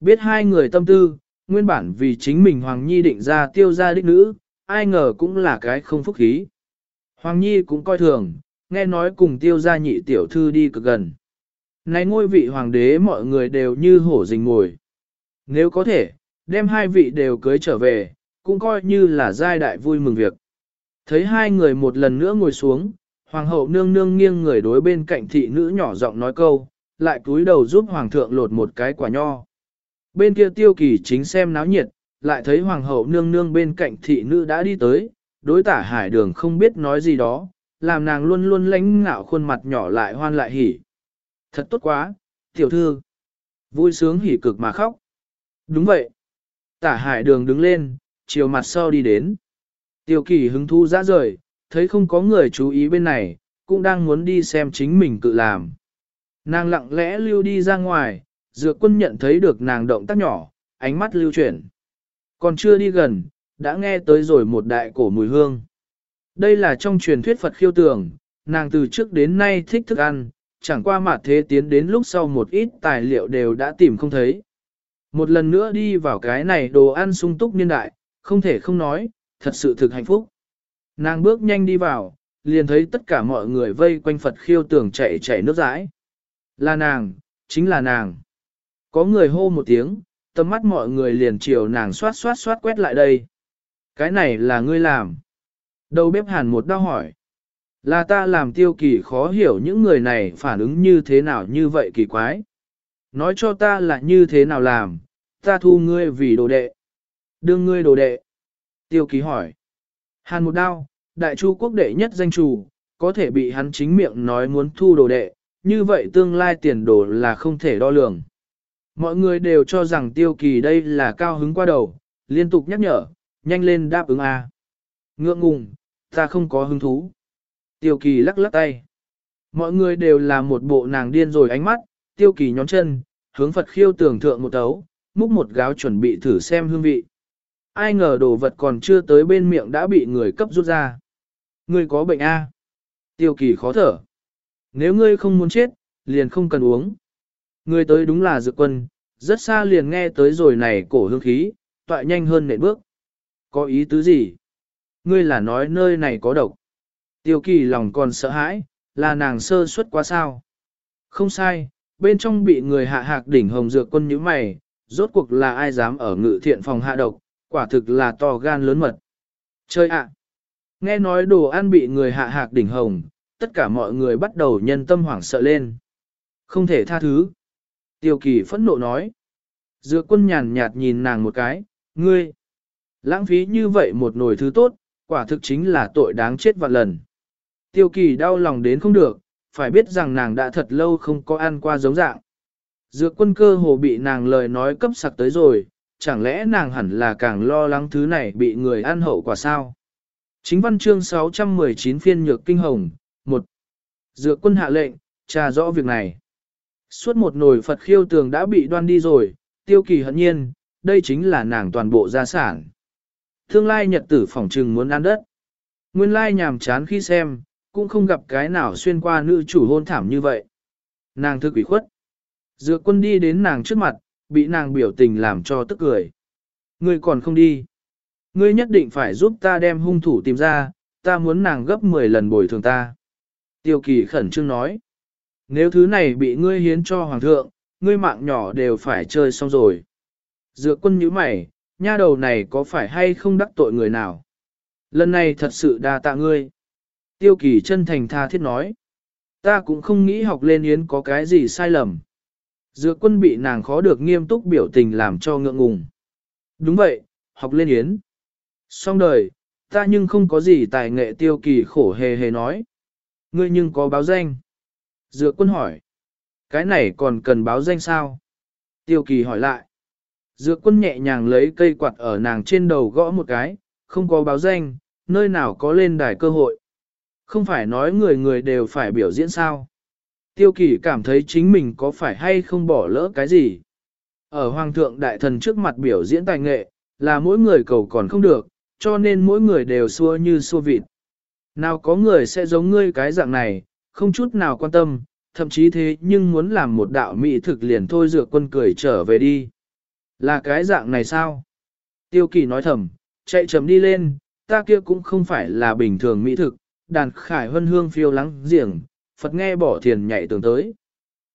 Biết hai người tâm tư, nguyên bản vì chính mình Hoàng Nhi định ra tiêu gia đích nữ, ai ngờ cũng là cái không phúc khí. Hoàng Nhi cũng coi thường, nghe nói cùng tiêu gia nhị tiểu thư đi cực gần. Này ngôi vị hoàng đế mọi người đều như hổ rình ngồi. Nếu có thể, đem hai vị đều cưới trở về, cũng coi như là giai đại vui mừng việc. Thấy hai người một lần nữa ngồi xuống, hoàng hậu nương nương nghiêng người đối bên cạnh thị nữ nhỏ giọng nói câu, lại cúi đầu giúp hoàng thượng lột một cái quả nho. Bên kia tiêu kỳ chính xem náo nhiệt, lại thấy hoàng hậu nương nương bên cạnh thị nữ đã đi tới, đối tả hải đường không biết nói gì đó, làm nàng luôn luôn lãnh ngạo khuôn mặt nhỏ lại hoan lại hỉ. Thật tốt quá, tiểu thư. Vui sướng hỉ cực mà khóc. Đúng vậy. Tả hải đường đứng lên, chiều mặt sau đi đến. Tiêu kỳ hứng thu ra rời, thấy không có người chú ý bên này, cũng đang muốn đi xem chính mình cự làm. Nàng lặng lẽ lưu đi ra ngoài, dược quân nhận thấy được nàng động tác nhỏ, ánh mắt lưu chuyển. Còn chưa đi gần, đã nghe tới rồi một đại cổ mùi hương. Đây là trong truyền thuyết Phật khiêu tường, nàng từ trước đến nay thích thức ăn, chẳng qua mà thế tiến đến lúc sau một ít tài liệu đều đã tìm không thấy. Một lần nữa đi vào cái này đồ ăn sung túc niên đại, không thể không nói, thật sự thực hạnh phúc. Nàng bước nhanh đi vào, liền thấy tất cả mọi người vây quanh Phật khiêu tường chạy chạy nước rãi. Là nàng, chính là nàng. Có người hô một tiếng, tầm mắt mọi người liền chiều nàng xoát xoát xoát quét lại đây. Cái này là ngươi làm. Đầu bếp hàn một đau hỏi. Là ta làm tiêu kỳ khó hiểu những người này phản ứng như thế nào như vậy kỳ quái. Nói cho ta là như thế nào làm, ta thu ngươi vì đồ đệ. Đương ngươi đồ đệ. Tiêu kỳ hỏi. Hàn một đao, đại chu quốc đệ nhất danh chủ, có thể bị hắn chính miệng nói muốn thu đồ đệ, như vậy tương lai tiền đồ là không thể đo lường. Mọi người đều cho rằng tiêu kỳ đây là cao hứng qua đầu, liên tục nhắc nhở, nhanh lên đáp ứng A. Ngượng ngùng, ta không có hứng thú. Tiêu kỳ lắc lắc tay. Mọi người đều là một bộ nàng điên rồi ánh mắt, tiêu kỳ nhón chân, hướng Phật khiêu tưởng thượng một tấu, múc một gáo chuẩn bị thử xem hương vị. Ai ngờ đồ vật còn chưa tới bên miệng đã bị người cấp rút ra. Ngươi có bệnh A. Tiêu kỳ khó thở. Nếu ngươi không muốn chết, liền không cần uống. Ngươi tới đúng là dược quân, rất xa liền nghe tới rồi này cổ hương khí, tọa nhanh hơn nệm bước. Có ý tứ gì? Ngươi là nói nơi này có độc. Tiêu kỳ lòng còn sợ hãi, là nàng sơ suất quá sao. Không sai, bên trong bị người hạ hạc đỉnh hồng dược quân như mày, rốt cuộc là ai dám ở ngự thiện phòng hạ độc, quả thực là to gan lớn mật. Chơi ạ! Nghe nói đồ ăn bị người hạ hạc đỉnh hồng, tất cả mọi người bắt đầu nhân tâm hoảng sợ lên. Không thể tha thứ. Tiêu kỳ phẫn nộ nói. Dược quân nhàn nhạt nhìn nàng một cái, ngươi. Lãng phí như vậy một nồi thứ tốt, quả thực chính là tội đáng chết vạn lần. Tiêu kỳ đau lòng đến không được, phải biết rằng nàng đã thật lâu không có ăn qua giống dạng. Dược quân cơ hồ bị nàng lời nói cấp sặc tới rồi, chẳng lẽ nàng hẳn là càng lo lắng thứ này bị người ăn hậu quả sao? Chính văn chương 619 phiên nhược kinh hồng, một Dược quân hạ lệnh, trà rõ việc này. Suốt một nồi Phật khiêu tường đã bị đoan đi rồi, tiêu kỳ hận nhiên, đây chính là nàng toàn bộ gia sản. Tương lai nhật tử phỏng trừng muốn ăn đất. Nguyên lai nhàm chán khi xem, cũng không gặp cái nào xuyên qua nữ chủ hôn thảm như vậy. Nàng thư quỷ khuất. Dựa quân đi đến nàng trước mặt, bị nàng biểu tình làm cho tức cười. Ngươi còn không đi. Ngươi nhất định phải giúp ta đem hung thủ tìm ra, ta muốn nàng gấp 10 lần bồi thường ta. Tiêu kỳ khẩn trương nói. Nếu thứ này bị ngươi hiến cho hoàng thượng, ngươi mạng nhỏ đều phải chơi xong rồi. Dược quân như mày, nha đầu này có phải hay không đắc tội người nào? Lần này thật sự đa tạ ngươi. Tiêu kỳ chân thành tha thiết nói. Ta cũng không nghĩ học lên yến có cái gì sai lầm. Dược quân bị nàng khó được nghiêm túc biểu tình làm cho ngượng ngùng. Đúng vậy, học lên yến. Xong đời, ta nhưng không có gì tài nghệ tiêu kỳ khổ hề hề nói. Ngươi nhưng có báo danh. Dược quân hỏi. Cái này còn cần báo danh sao? Tiêu kỳ hỏi lại. Dược quân nhẹ nhàng lấy cây quạt ở nàng trên đầu gõ một cái, không có báo danh, nơi nào có lên đài cơ hội. Không phải nói người người đều phải biểu diễn sao. Tiêu kỳ cảm thấy chính mình có phải hay không bỏ lỡ cái gì. Ở Hoàng thượng Đại Thần trước mặt biểu diễn tài nghệ, là mỗi người cầu còn không được, cho nên mỗi người đều xua như xua vịt. Nào có người sẽ giống ngươi cái dạng này, không chút nào quan tâm, thậm chí thế nhưng muốn làm một đạo mỹ thực liền thôi dựa quân cười trở về đi. Là cái dạng này sao? Tiêu kỳ nói thầm, chạy chậm đi lên, ta kia cũng không phải là bình thường mỹ thực, đàn khải hân hương phiêu lắng giềng, Phật nghe bỏ thiền nhảy tường tới.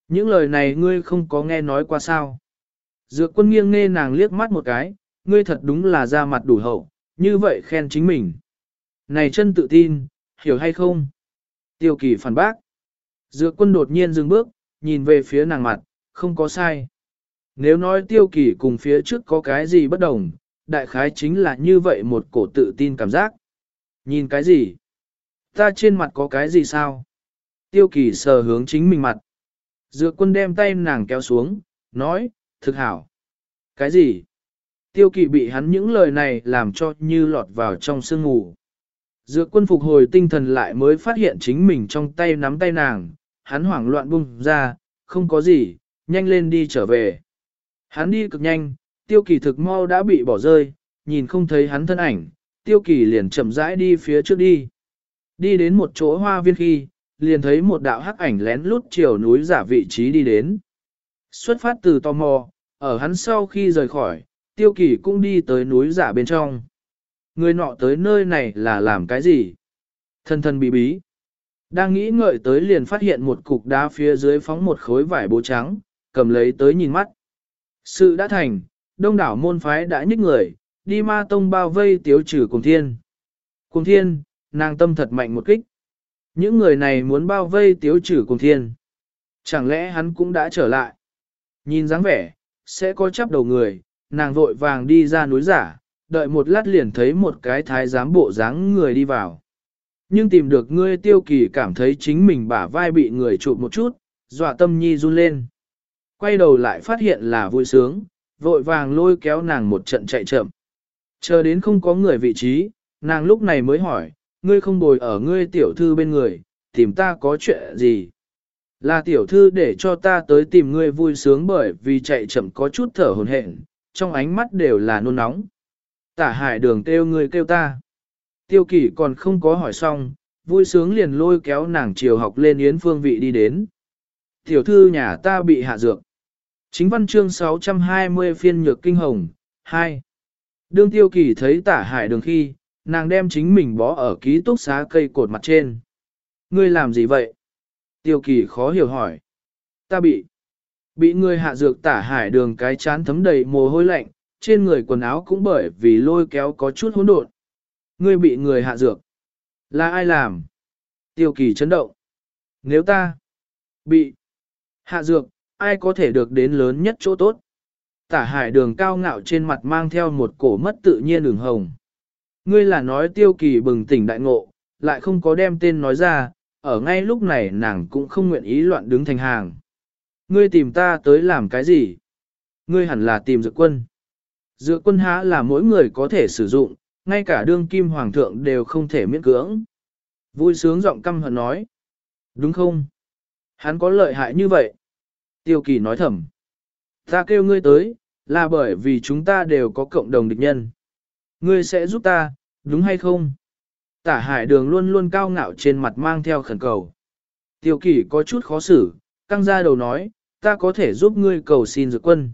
Những lời này ngươi không có nghe nói qua sao. Dược quân nghiêng nghe nàng liếc mắt một cái, ngươi thật đúng là ra mặt đủ hậu, như vậy khen chính mình. Này chân tự tin, hiểu hay không? Tiêu kỳ phản bác. Dược quân đột nhiên dừng bước, nhìn về phía nàng mặt, không có sai. Nếu nói tiêu kỳ cùng phía trước có cái gì bất đồng, đại khái chính là như vậy một cổ tự tin cảm giác. Nhìn cái gì? Ta trên mặt có cái gì sao? Tiêu kỳ sờ hướng chính mình mặt. Dược quân đem tay nàng kéo xuống, nói, thực hảo. Cái gì? Tiêu kỳ bị hắn những lời này làm cho như lọt vào trong sương ngủ. Dược quân phục hồi tinh thần lại mới phát hiện chính mình trong tay nắm tay nàng, hắn hoảng loạn bung ra, không có gì, nhanh lên đi trở về. Hắn đi cực nhanh, tiêu kỳ thực mau đã bị bỏ rơi, nhìn không thấy hắn thân ảnh, tiêu kỳ liền chậm rãi đi phía trước đi. Đi đến một chỗ hoa viên khi, liền thấy một đạo hắc ảnh lén lút chiều núi giả vị trí đi đến. Xuất phát từ tò mò, ở hắn sau khi rời khỏi, tiêu kỳ cũng đi tới núi giả bên trong. Người nọ tới nơi này là làm cái gì? Thân thân bí bí. Đang nghĩ ngợi tới liền phát hiện một cục đá phía dưới phóng một khối vải bố trắng, cầm lấy tới nhìn mắt. Sự đã thành, đông đảo môn phái đã nhích người, đi ma tông bao vây tiếu trừ cùng thiên. Cùng thiên, nàng tâm thật mạnh một kích. Những người này muốn bao vây tiếu trừ cùng thiên. Chẳng lẽ hắn cũng đã trở lại? Nhìn dáng vẻ, sẽ có chấp đầu người, nàng vội vàng đi ra núi giả, đợi một lát liền thấy một cái thái giám bộ dáng người đi vào. Nhưng tìm được ngươi tiêu kỳ cảm thấy chính mình bả vai bị người chụp một chút, dọa tâm nhi run lên. Quay đầu lại phát hiện là vui sướng, vội vàng lôi kéo nàng một trận chạy chậm. Chờ đến không có người vị trí, nàng lúc này mới hỏi, ngươi không bồi ở ngươi tiểu thư bên người, tìm ta có chuyện gì? Là tiểu thư để cho ta tới tìm ngươi vui sướng bởi vì chạy chậm có chút thở hồn hển, trong ánh mắt đều là nôn nóng. Tả hải đường kêu người kêu ta. Tiêu kỷ còn không có hỏi xong, vui sướng liền lôi kéo nàng chiều học lên yến phương vị đi đến. Tiểu thư nhà ta bị hạ dược. Chính văn chương 620 phiên nhược kinh hồng, 2. Đương tiêu kỳ thấy tả hải đường khi, nàng đem chính mình bó ở ký túc xá cây cột mặt trên. Ngươi làm gì vậy? Tiêu kỳ khó hiểu hỏi. Ta bị. Bị ngươi hạ dược tả hải đường cái chán thấm đầy mồ hôi lạnh, trên người quần áo cũng bởi vì lôi kéo có chút hỗn độn. Ngươi bị người hạ dược. Là ai làm? Tiêu kỳ chấn động. Nếu ta bị hạ dược, ai có thể được đến lớn nhất chỗ tốt? Tả hải đường cao ngạo trên mặt mang theo một cổ mất tự nhiên đường hồng. Ngươi là nói tiêu kỳ bừng tỉnh đại ngộ, lại không có đem tên nói ra, ở ngay lúc này nàng cũng không nguyện ý loạn đứng thành hàng. Ngươi tìm ta tới làm cái gì? Ngươi hẳn là tìm dược quân. Dựa quân há là mỗi người có thể sử dụng, ngay cả đương kim hoàng thượng đều không thể miễn cưỡng. Vui sướng giọng căm hận nói. Đúng không? Hắn có lợi hại như vậy. Tiêu kỳ nói thầm. Ta kêu ngươi tới, là bởi vì chúng ta đều có cộng đồng địch nhân. Ngươi sẽ giúp ta, đúng hay không? Tả hải đường luôn luôn cao ngạo trên mặt mang theo khẩn cầu. Tiêu kỳ có chút khó xử, căng ra đầu nói, ta có thể giúp ngươi cầu xin dược quân.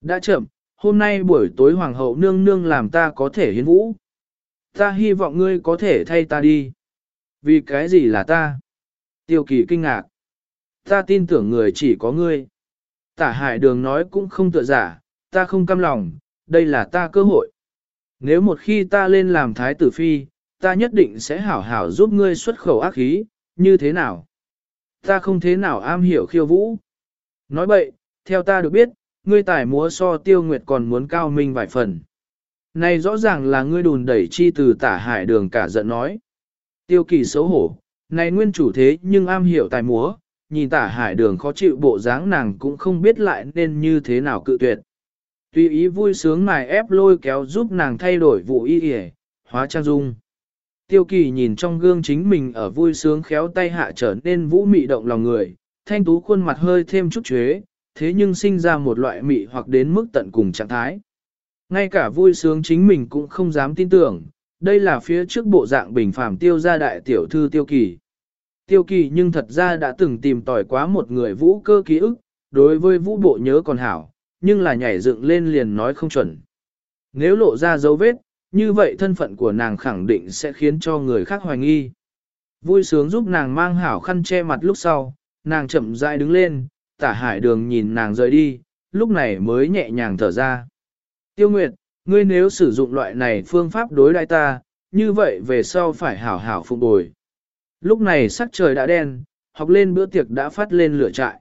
Đã chậm, hôm nay buổi tối hoàng hậu nương nương làm ta có thể hiến vũ. Ta hy vọng ngươi có thể thay ta đi. Vì cái gì là ta? Tiêu kỳ kinh ngạc. Ta tin tưởng người chỉ có ngươi. Tả hải đường nói cũng không tựa giả, ta không căm lòng, đây là ta cơ hội. Nếu một khi ta lên làm thái tử phi, ta nhất định sẽ hảo hảo giúp ngươi xuất khẩu ác khí, như thế nào? Ta không thế nào am hiểu khiêu vũ. Nói bậy, theo ta được biết, ngươi tài múa so tiêu nguyệt còn muốn cao minh vài phần. Này rõ ràng là ngươi đùn đẩy chi từ tả hải đường cả giận nói. Tiêu kỳ xấu hổ, này nguyên chủ thế nhưng am hiểu tài múa, nhìn tả hải đường khó chịu bộ dáng nàng cũng không biết lại nên như thế nào cự tuyệt. Tuy ý vui sướng mài ép lôi kéo giúp nàng thay đổi vụ y y, hóa trang dung. Tiêu kỳ nhìn trong gương chính mình ở vui sướng khéo tay hạ trở nên vũ mị động lòng người, thanh tú khuôn mặt hơi thêm chút chuế, thế nhưng sinh ra một loại mị hoặc đến mức tận cùng trạng thái. Ngay cả vui sướng chính mình cũng không dám tin tưởng, đây là phía trước bộ dạng bình phàm tiêu gia đại tiểu thư tiêu kỳ. Tiêu kỳ nhưng thật ra đã từng tìm tòi quá một người vũ cơ ký ức, đối với vũ bộ nhớ còn hảo, nhưng là nhảy dựng lên liền nói không chuẩn. Nếu lộ ra dấu vết, như vậy thân phận của nàng khẳng định sẽ khiến cho người khác hoài nghi. Vui sướng giúp nàng mang hảo khăn che mặt lúc sau, nàng chậm rãi đứng lên, tả hải đường nhìn nàng rời đi, lúc này mới nhẹ nhàng thở ra. Tiêu Nguyệt, ngươi nếu sử dụng loại này phương pháp đối đãi ta, như vậy về sau phải hảo hảo phục bồi. Lúc này sắc trời đã đen, học lên bữa tiệc đã phát lên lửa trại.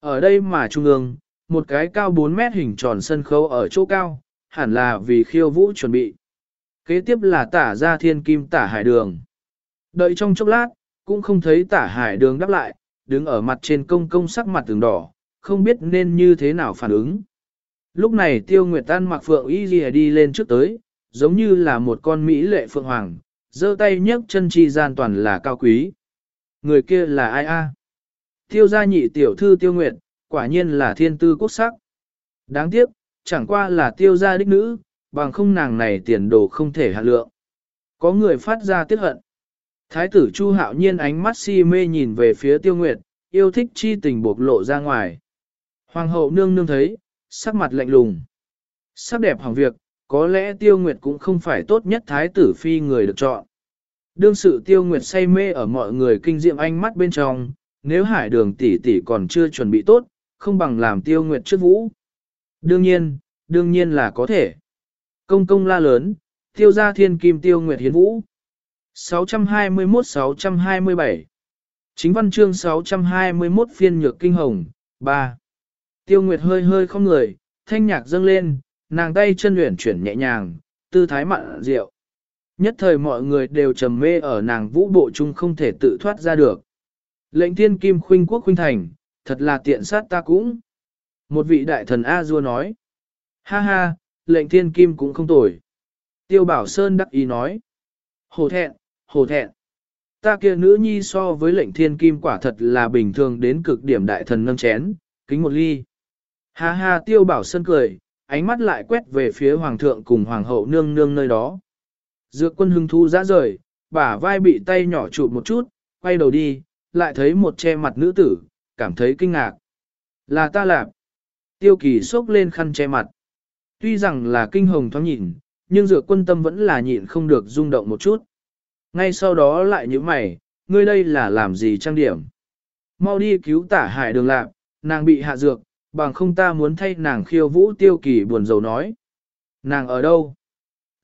Ở đây mà trung ương, một cái cao 4 mét hình tròn sân khấu ở chỗ cao, hẳn là vì khiêu vũ chuẩn bị. Kế tiếp là tả ra thiên kim tả hải đường. Đợi trong chốc lát, cũng không thấy tả hải đường đáp lại, đứng ở mặt trên công công sắc mặt từng đỏ, không biết nên như thế nào phản ứng. Lúc này tiêu nguyệt tan mặc phượng y gì đi lên trước tới, giống như là một con mỹ lệ phượng hoàng, giơ tay nhấc chân chi gian toàn là cao quý. Người kia là ai a? Tiêu gia nhị tiểu thư tiêu nguyệt, quả nhiên là thiên tư quốc sắc. Đáng tiếc, chẳng qua là tiêu gia đích nữ, bằng không nàng này tiền đồ không thể hạ lượng. Có người phát ra tiếc hận. Thái tử Chu Hạo Nhiên ánh mắt si mê nhìn về phía Tiêu Nguyệt, yêu thích chi tình bộc lộ ra ngoài. Hoàng hậu nương nương thấy, sắc mặt lạnh lùng. Sắc đẹp hỏng việc, có lẽ Tiêu Nguyệt cũng không phải tốt nhất thái tử phi người được chọn. Đương sự Tiêu Nguyệt say mê ở mọi người kinh diệm ánh mắt bên trong, nếu hải đường tỷ tỷ còn chưa chuẩn bị tốt, không bằng làm Tiêu Nguyệt trước vũ. Đương nhiên, đương nhiên là có thể. Công công la lớn, tiêu gia thiên kim tiêu nguyệt hiến vũ. 621-627 Chính văn chương 621 phiên nhược kinh hồng, 3. Tiêu Nguyệt hơi hơi không người, thanh nhạc dâng lên, nàng tay chân luyện chuyển nhẹ nhàng, tư thái mặn rượu. Nhất thời mọi người đều trầm mê ở nàng vũ bộ chung không thể tự thoát ra được. Lệnh thiên kim khuynh quốc khuynh thành, thật là tiện sát ta cũng. Một vị đại thần A-dua nói. Ha ha, lệnh thiên kim cũng không tồi. Tiêu bảo sơn đắc ý nói. Hồ thẹn, hồ thẹn. Ta kia nữ nhi so với lệnh thiên kim quả thật là bình thường đến cực điểm đại thần nâng chén, kính một ly. Ha ha tiêu bảo sơn cười, ánh mắt lại quét về phía hoàng thượng cùng hoàng hậu nương nương nơi đó. Dược quân hưng thu ra rời, bả vai bị tay nhỏ chụp một chút, quay đầu đi, lại thấy một che mặt nữ tử, cảm thấy kinh ngạc. Là ta lạp. Tiêu kỳ xốc lên khăn che mặt. Tuy rằng là kinh hồng thoáng nhìn, nhưng dược quân tâm vẫn là nhịn không được rung động một chút. Ngay sau đó lại như mày, ngươi đây là làm gì trang điểm? Mau đi cứu tả hải đường lạc, nàng bị hạ dược, bằng không ta muốn thay nàng khiêu vũ tiêu kỳ buồn rầu nói. Nàng ở đâu?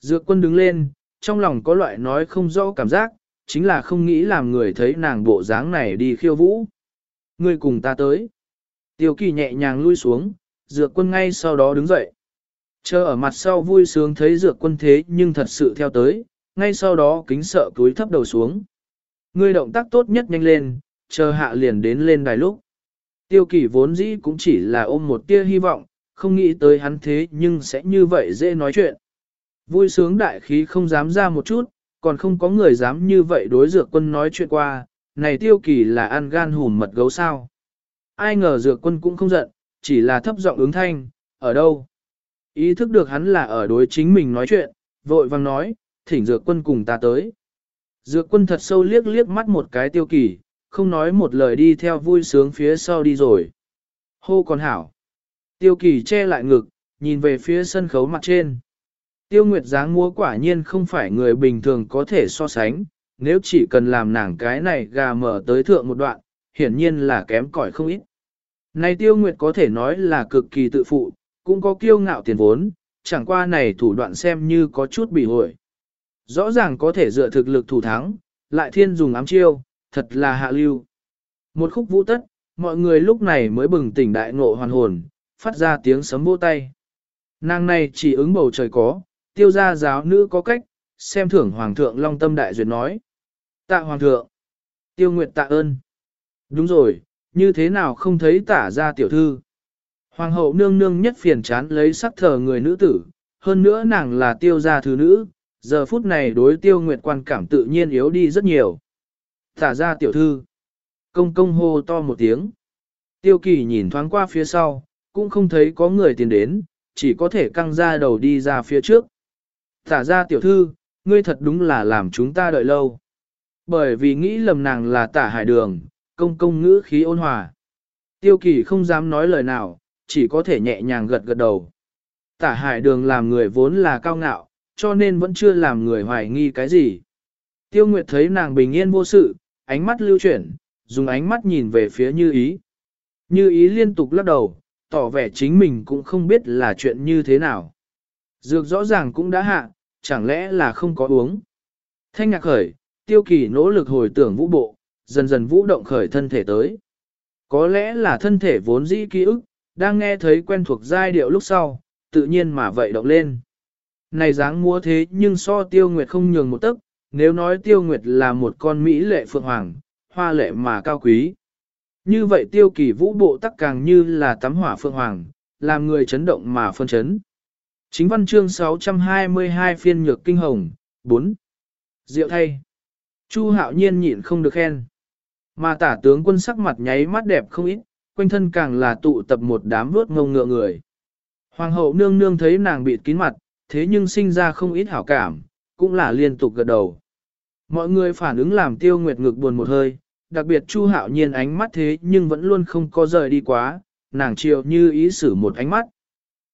Dược quân đứng lên, trong lòng có loại nói không rõ cảm giác, chính là không nghĩ làm người thấy nàng bộ dáng này đi khiêu vũ. Ngươi cùng ta tới. Tiêu kỳ nhẹ nhàng lui xuống, dược quân ngay sau đó đứng dậy. Chờ ở mặt sau vui sướng thấy dược quân thế nhưng thật sự theo tới, ngay sau đó kính sợ túi thấp đầu xuống. Ngươi động tác tốt nhất nhanh lên, chờ hạ liền đến lên đài lúc. Tiêu kỳ vốn dĩ cũng chỉ là ôm một tia hy vọng, không nghĩ tới hắn thế nhưng sẽ như vậy dễ nói chuyện. Vui sướng đại khí không dám ra một chút, còn không có người dám như vậy đối dược quân nói chuyện qua, này tiêu kỳ là ăn gan hùm mật gấu sao. Ai ngờ dược quân cũng không giận, chỉ là thấp giọng ứng thanh, ở đâu. Ý thức được hắn là ở đối chính mình nói chuyện, vội vang nói, thỉnh dược quân cùng ta tới. Dược quân thật sâu liếc liếc mắt một cái tiêu kỳ, không nói một lời đi theo vui sướng phía sau đi rồi. Hô còn hảo. Tiêu kỳ che lại ngực, nhìn về phía sân khấu mặt trên. Tiêu Nguyệt dáng múa quả nhiên không phải người bình thường có thể so sánh, nếu chỉ cần làm nàng cái này gà mở tới thượng một đoạn, hiển nhiên là kém cỏi không ít. Này Tiêu Nguyệt có thể nói là cực kỳ tự phụ, cũng có kiêu ngạo tiền vốn, chẳng qua này thủ đoạn xem như có chút bị hội. Rõ ràng có thể dựa thực lực thủ thắng, lại thiên dùng ám chiêu, thật là hạ lưu. Một khúc vũ tất, mọi người lúc này mới bừng tỉnh đại ngộ hoàn hồn, phát ra tiếng sấm vỗ tay. Nàng này chỉ ứng bầu trời có, tiêu gia giáo nữ có cách, xem thưởng hoàng thượng long tâm đại duyệt nói. Tạ hoàng thượng. Tiêu nguyệt tạ ơn. Đúng rồi, như thế nào không thấy tả ra tiểu thư. Hoàng hậu nương nương nhất phiền chán lấy sắc thờ người nữ tử, hơn nữa nàng là tiêu gia thứ nữ, giờ phút này đối tiêu nguyệt quan cảm tự nhiên yếu đi rất nhiều. Tả ra tiểu thư. Công công hô to một tiếng. Tiêu kỳ nhìn thoáng qua phía sau, cũng không thấy có người tiến đến, chỉ có thể căng ra đầu đi ra phía trước. Tả ra tiểu thư, ngươi thật đúng là làm chúng ta đợi lâu. Bởi vì nghĩ lầm nàng là tả hải đường, công công ngữ khí ôn hòa. Tiêu kỳ không dám nói lời nào, chỉ có thể nhẹ nhàng gật gật đầu. Tả hải đường làm người vốn là cao ngạo, cho nên vẫn chưa làm người hoài nghi cái gì. Tiêu Nguyệt thấy nàng bình yên vô sự, ánh mắt lưu chuyển, dùng ánh mắt nhìn về phía như ý. Như ý liên tục lắc đầu, tỏ vẻ chính mình cũng không biết là chuyện như thế nào. Dược rõ ràng cũng đã hạ, chẳng lẽ là không có uống. Thanh nhạc khởi, tiêu kỳ nỗ lực hồi tưởng vũ bộ, dần dần vũ động khởi thân thể tới. Có lẽ là thân thể vốn dĩ ký ức, đang nghe thấy quen thuộc giai điệu lúc sau, tự nhiên mà vậy động lên. Này dáng múa thế nhưng so tiêu nguyệt không nhường một tấc, nếu nói tiêu nguyệt là một con Mỹ lệ phượng hoàng, hoa lệ mà cao quý. Như vậy tiêu kỳ vũ bộ tắc càng như là tắm hỏa phượng hoàng, làm người chấn động mà phân chấn. Chính văn chương 622 phiên nhược kinh hồng, 4. Diệu thay. Chu hạo nhiên nhịn không được khen. Mà tả tướng quân sắc mặt nháy mắt đẹp không ít, quanh thân càng là tụ tập một đám vớt ngông ngựa người. Hoàng hậu nương nương thấy nàng bịt kín mặt, thế nhưng sinh ra không ít hảo cảm, cũng là liên tục gật đầu. Mọi người phản ứng làm tiêu nguyệt ngực buồn một hơi, đặc biệt Chu hạo nhiên ánh mắt thế nhưng vẫn luôn không có rời đi quá, nàng chiều như ý xử một ánh mắt.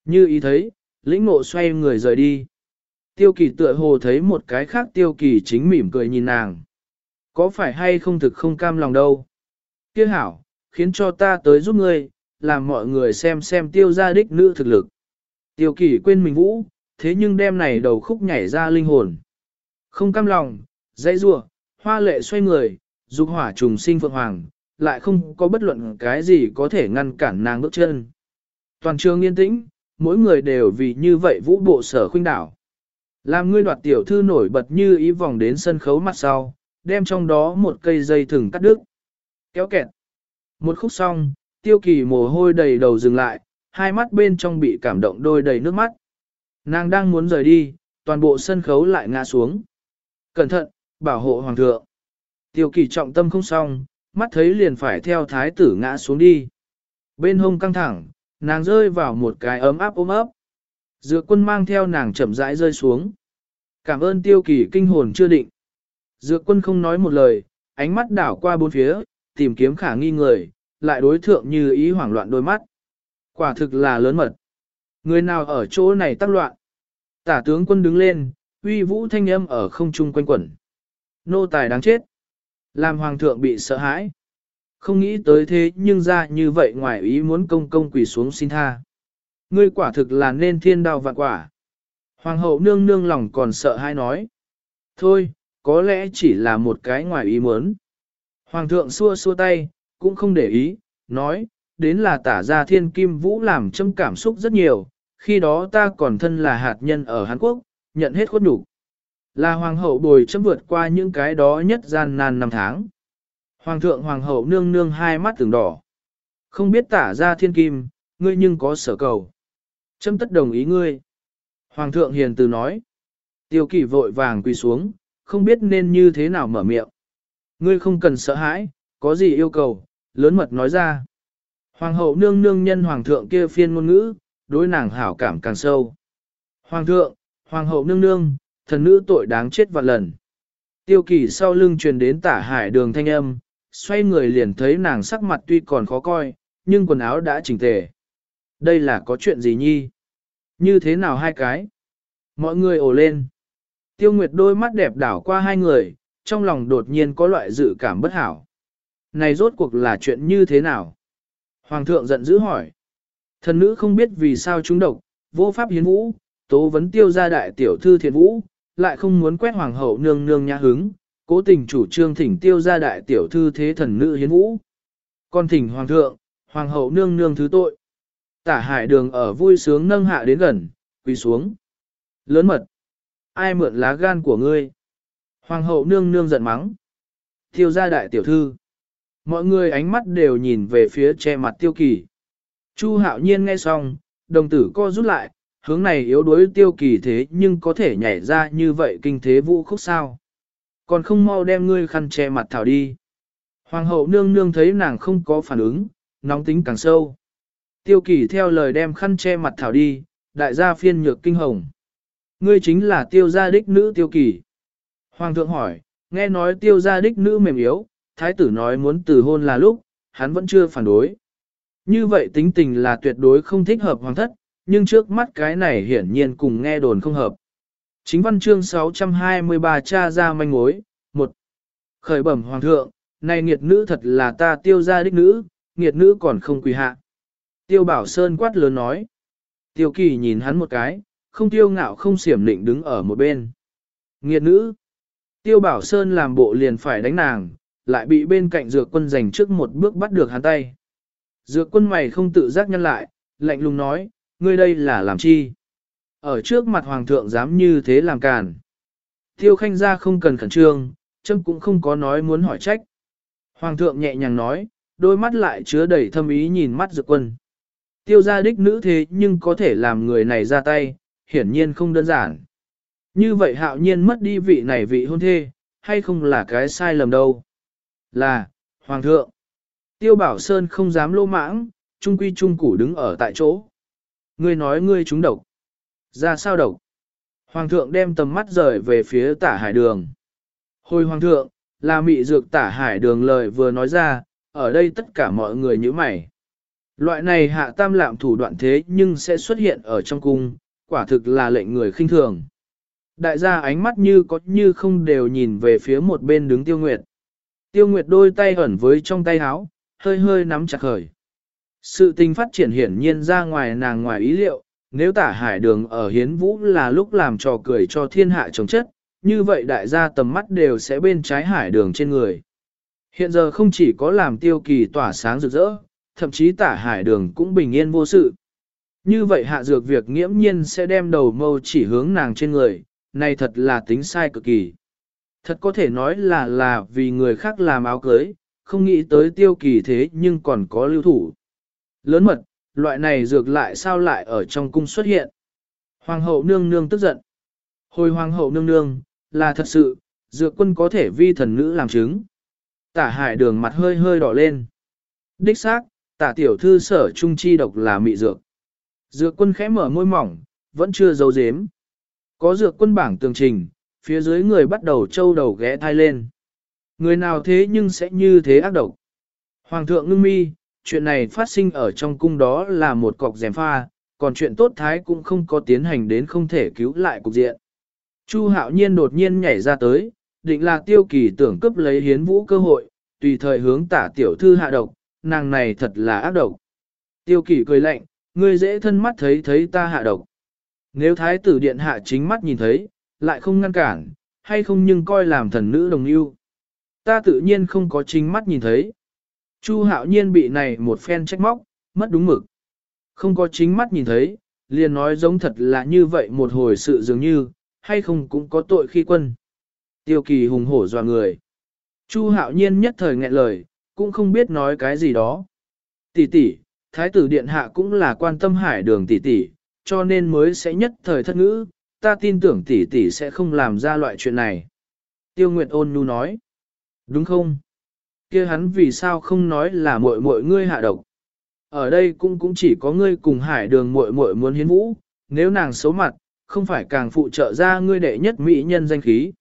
Như ý thấy, lĩnh ngộ xoay người rời đi. Tiêu kỳ tựa hồ thấy một cái khác tiêu kỳ chính mỉm cười nhìn nàng. Có phải hay không thực không cam lòng đâu. Kia hảo, khiến cho ta tới giúp ngươi, làm mọi người xem xem tiêu gia đích nữ thực lực. Tiêu kỳ quên mình vũ, thế nhưng đêm này đầu khúc nhảy ra linh hồn. Không cam lòng, dãy rua, hoa lệ xoay người, dục hỏa trùng sinh phượng hoàng, lại không có bất luận cái gì có thể ngăn cản nàng bước chân. Toàn trường yên tĩnh, mỗi người đều vì như vậy vũ bộ sở khuynh đảo. Làm ngươi đoạt tiểu thư nổi bật như ý vòng đến sân khấu mặt sau, đem trong đó một cây dây thừng cắt đứt. Kéo kẹt. Một khúc xong, tiêu kỳ mồ hôi đầy đầu dừng lại, hai mắt bên trong bị cảm động đôi đầy nước mắt. Nàng đang muốn rời đi, toàn bộ sân khấu lại ngã xuống. Cẩn thận, bảo hộ hoàng thượng. Tiêu kỳ trọng tâm không xong, mắt thấy liền phải theo thái tử ngã xuống đi. Bên hông căng thẳng, nàng rơi vào một cái ấm áp ôm ấp. Dược quân mang theo nàng chậm rãi rơi xuống. Cảm ơn tiêu kỳ kinh hồn chưa định. Dược quân không nói một lời, ánh mắt đảo qua bốn phía, tìm kiếm khả nghi người, lại đối thượng như ý hoảng loạn đôi mắt. Quả thực là lớn mật. Người nào ở chỗ này tác loạn? Tả tướng quân đứng lên, uy vũ thanh âm ở không trung quanh quẩn. Nô tài đáng chết. Làm hoàng thượng bị sợ hãi. Không nghĩ tới thế nhưng ra như vậy ngoài ý muốn công công quỳ xuống xin tha. Ngươi quả thực là nên thiên đao vạn quả. Hoàng hậu nương nương lòng còn sợ hãi nói. Thôi, có lẽ chỉ là một cái ngoài ý muốn. Hoàng thượng xua xua tay, cũng không để ý, nói, đến là tả ra thiên kim vũ làm châm cảm xúc rất nhiều, khi đó ta còn thân là hạt nhân ở Hàn Quốc, nhận hết khuất nhục Là hoàng hậu bồi chấm vượt qua những cái đó nhất gian nan năm tháng. Hoàng thượng hoàng hậu nương nương hai mắt từng đỏ. Không biết tả ra thiên kim, ngươi nhưng có sở cầu. Chấm tất đồng ý ngươi. Hoàng thượng hiền từ nói. Tiêu kỷ vội vàng quỳ xuống, không biết nên như thế nào mở miệng. Ngươi không cần sợ hãi, có gì yêu cầu, lớn mật nói ra. Hoàng hậu nương nương nhân hoàng thượng kia phiên ngôn ngữ, đối nàng hảo cảm càng sâu. Hoàng thượng, hoàng hậu nương nương, thần nữ tội đáng chết vạn lần. Tiêu kỳ sau lưng truyền đến tả hải đường thanh âm, xoay người liền thấy nàng sắc mặt tuy còn khó coi, nhưng quần áo đã chỉnh tề. Đây là có chuyện gì nhi? Như thế nào hai cái? Mọi người ồ lên. Tiêu Nguyệt đôi mắt đẹp đảo qua hai người, trong lòng đột nhiên có loại dự cảm bất hảo. Này rốt cuộc là chuyện như thế nào? Hoàng thượng giận dữ hỏi. Thần nữ không biết vì sao chúng độc, vô pháp hiến vũ, tố vấn tiêu gia đại tiểu thư thiện vũ, lại không muốn quét hoàng hậu nương nương nhã hứng, cố tình chủ trương thỉnh tiêu gia đại tiểu thư thế thần nữ hiến vũ. con thỉnh hoàng thượng, hoàng hậu nương nương thứ tội. Tả hải đường ở vui sướng nâng hạ đến gần, quỳ xuống. Lớn mật. Ai mượn lá gan của ngươi? Hoàng hậu nương nương giận mắng. Tiêu gia đại tiểu thư. Mọi người ánh mắt đều nhìn về phía che mặt tiêu kỳ. Chu hạo nhiên nghe xong, đồng tử co rút lại, hướng này yếu đuối tiêu kỳ thế nhưng có thể nhảy ra như vậy kinh thế vũ khúc sao. Còn không mau đem ngươi khăn che mặt thảo đi. Hoàng hậu nương nương thấy nàng không có phản ứng, nóng tính càng sâu. Tiêu kỳ theo lời đem khăn che mặt thảo đi, đại gia phiên nhược kinh hồng. Ngươi chính là tiêu gia đích nữ tiêu kỳ. Hoàng thượng hỏi, nghe nói tiêu gia đích nữ mềm yếu, thái tử nói muốn từ hôn là lúc, hắn vẫn chưa phản đối. Như vậy tính tình là tuyệt đối không thích hợp hoàng thất, nhưng trước mắt cái này hiển nhiên cùng nghe đồn không hợp. Chính văn chương 623 cha ra manh mối, một Khởi bẩm hoàng thượng, này nghiệt nữ thật là ta tiêu gia đích nữ, nghiệt nữ còn không quỳ hạ. Tiêu bảo sơn quát lớn nói. Tiêu kỳ nhìn hắn một cái, không tiêu ngạo không xiểm định đứng ở một bên. Nghiệt nữ. Tiêu bảo sơn làm bộ liền phải đánh nàng, lại bị bên cạnh dược quân giành trước một bước bắt được hắn tay. Dược quân mày không tự giác nhân lại, lạnh lùng nói, ngươi đây là làm chi? Ở trước mặt hoàng thượng dám như thế làm càn. Tiêu khanh ra không cần khẩn trương, châm cũng không có nói muốn hỏi trách. Hoàng thượng nhẹ nhàng nói, đôi mắt lại chứa đầy thâm ý nhìn mắt dược quân. Tiêu gia đích nữ thế nhưng có thể làm người này ra tay, hiển nhiên không đơn giản. Như vậy hạo nhiên mất đi vị này vị hôn thê, hay không là cái sai lầm đâu. Là, Hoàng thượng. Tiêu Bảo Sơn không dám lô mãng, trung quy trung củ đứng ở tại chỗ. Ngươi nói ngươi trúng độc. Ra sao độc? Hoàng thượng đem tầm mắt rời về phía tả hải đường. Hồi hoàng thượng, là mị dược tả hải đường lời vừa nói ra, ở đây tất cả mọi người như mày. Loại này hạ tam lạm thủ đoạn thế nhưng sẽ xuất hiện ở trong cung, quả thực là lệnh người khinh thường. Đại gia ánh mắt như có như không đều nhìn về phía một bên đứng tiêu nguyệt. Tiêu nguyệt đôi tay ẩn với trong tay áo, hơi hơi nắm chặt khởi. Sự tình phát triển hiển nhiên ra ngoài nàng ngoài ý liệu, nếu tả hải đường ở hiến vũ là lúc làm trò cười cho thiên hạ chống chất, như vậy đại gia tầm mắt đều sẽ bên trái hải đường trên người. Hiện giờ không chỉ có làm tiêu kỳ tỏa sáng rực rỡ, thậm chí tả hải đường cũng bình yên vô sự. Như vậy hạ dược việc nghiễm nhiên sẽ đem đầu mâu chỉ hướng nàng trên người, này thật là tính sai cực kỳ. Thật có thể nói là là vì người khác làm áo cưới, không nghĩ tới tiêu kỳ thế nhưng còn có lưu thủ. Lớn mật, loại này dược lại sao lại ở trong cung xuất hiện. Hoàng hậu nương nương tức giận. Hồi hoàng hậu nương nương, là thật sự, dược quân có thể vi thần nữ làm chứng. Tả hải đường mặt hơi hơi đỏ lên. Đích xác, tả tiểu thư sở trung chi độc là mị dược. Dược quân khẽ mở môi mỏng, vẫn chưa giấu dếm. Có dược quân bảng tường trình, phía dưới người bắt đầu trâu đầu ghé thai lên. Người nào thế nhưng sẽ như thế ác độc. Hoàng thượng ngưng mi, chuyện này phát sinh ở trong cung đó là một cọc rèm pha, còn chuyện tốt thái cũng không có tiến hành đến không thể cứu lại cục diện. Chu hạo nhiên đột nhiên nhảy ra tới, định là tiêu kỳ tưởng cướp lấy hiến vũ cơ hội, tùy thời hướng tả tiểu thư hạ độc, nàng này thật là ác độc. Tiêu kỳ cười lạnh, ngươi dễ thân mắt thấy thấy ta hạ độc. Nếu thái tử điện hạ chính mắt nhìn thấy, lại không ngăn cản, hay không nhưng coi làm thần nữ đồng yêu. Ta tự nhiên không có chính mắt nhìn thấy. Chu hạo nhiên bị này một phen trách móc, mất đúng mực. Không có chính mắt nhìn thấy, liền nói giống thật là như vậy một hồi sự dường như, hay không cũng có tội khi quân. Tiêu kỳ hùng hổ dọa người. Chu hạo nhiên nhất thời nghẹn lời, cũng không biết nói cái gì đó. Tỷ tỷ, thái tử điện hạ cũng là quan tâm hải đường tỷ tỷ, cho nên mới sẽ nhất thời thất ngữ, ta tin tưởng tỷ tỷ sẽ không làm ra loại chuyện này. Tiêu Nguyệt ôn nhu nói. Đúng không? kia hắn vì sao không nói là muội muội ngươi hạ độc? Ở đây cũng cũng chỉ có ngươi cùng hải đường muội muội muốn hiến vũ, nếu nàng xấu mặt, không phải càng phụ trợ ra ngươi đệ nhất mỹ nhân danh khí.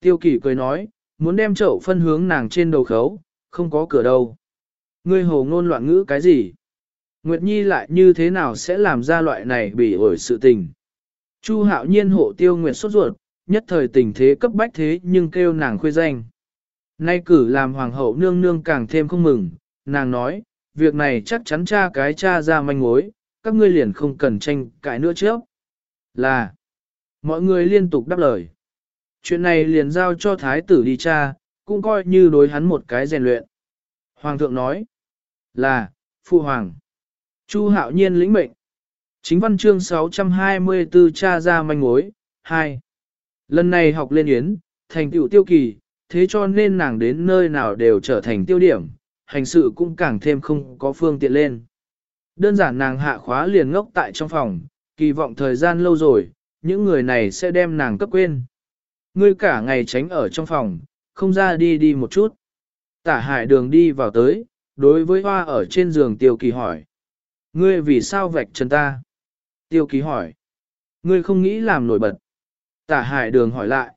Tiêu kỷ cười nói, muốn đem chậu phân hướng nàng trên đầu khấu, không có cửa đâu. Ngươi hồ ngôn loạn ngữ cái gì? Nguyệt Nhi lại như thế nào sẽ làm ra loại này bị ổi sự tình? Chu hạo nhiên hộ tiêu Nguyệt sốt ruột, nhất thời tình thế cấp bách thế nhưng kêu nàng khuê danh. Nay cử làm hoàng hậu nương nương càng thêm không mừng, nàng nói, việc này chắc chắn cha cái cha ra manh mối, các ngươi liền không cần tranh cãi nữa trước. Là, mọi người liên tục đáp lời. Chuyện này liền giao cho thái tử đi cha, cũng coi như đối hắn một cái rèn luyện. Hoàng thượng nói, là, phụ hoàng. Chu hạo nhiên lĩnh mệnh. Chính văn chương 624 cha ra manh mối, 2. Lần này học lên yến, thành tựu tiêu kỳ, thế cho nên nàng đến nơi nào đều trở thành tiêu điểm, hành sự cũng càng thêm không có phương tiện lên. Đơn giản nàng hạ khóa liền ngốc tại trong phòng, kỳ vọng thời gian lâu rồi, những người này sẽ đem nàng cấp quên. Ngươi cả ngày tránh ở trong phòng, không ra đi đi một chút. Tả hải đường đi vào tới, đối với hoa ở trên giường tiêu kỳ hỏi. Ngươi vì sao vạch chân ta? Tiêu kỳ hỏi. Ngươi không nghĩ làm nổi bật. Tả hải đường hỏi lại.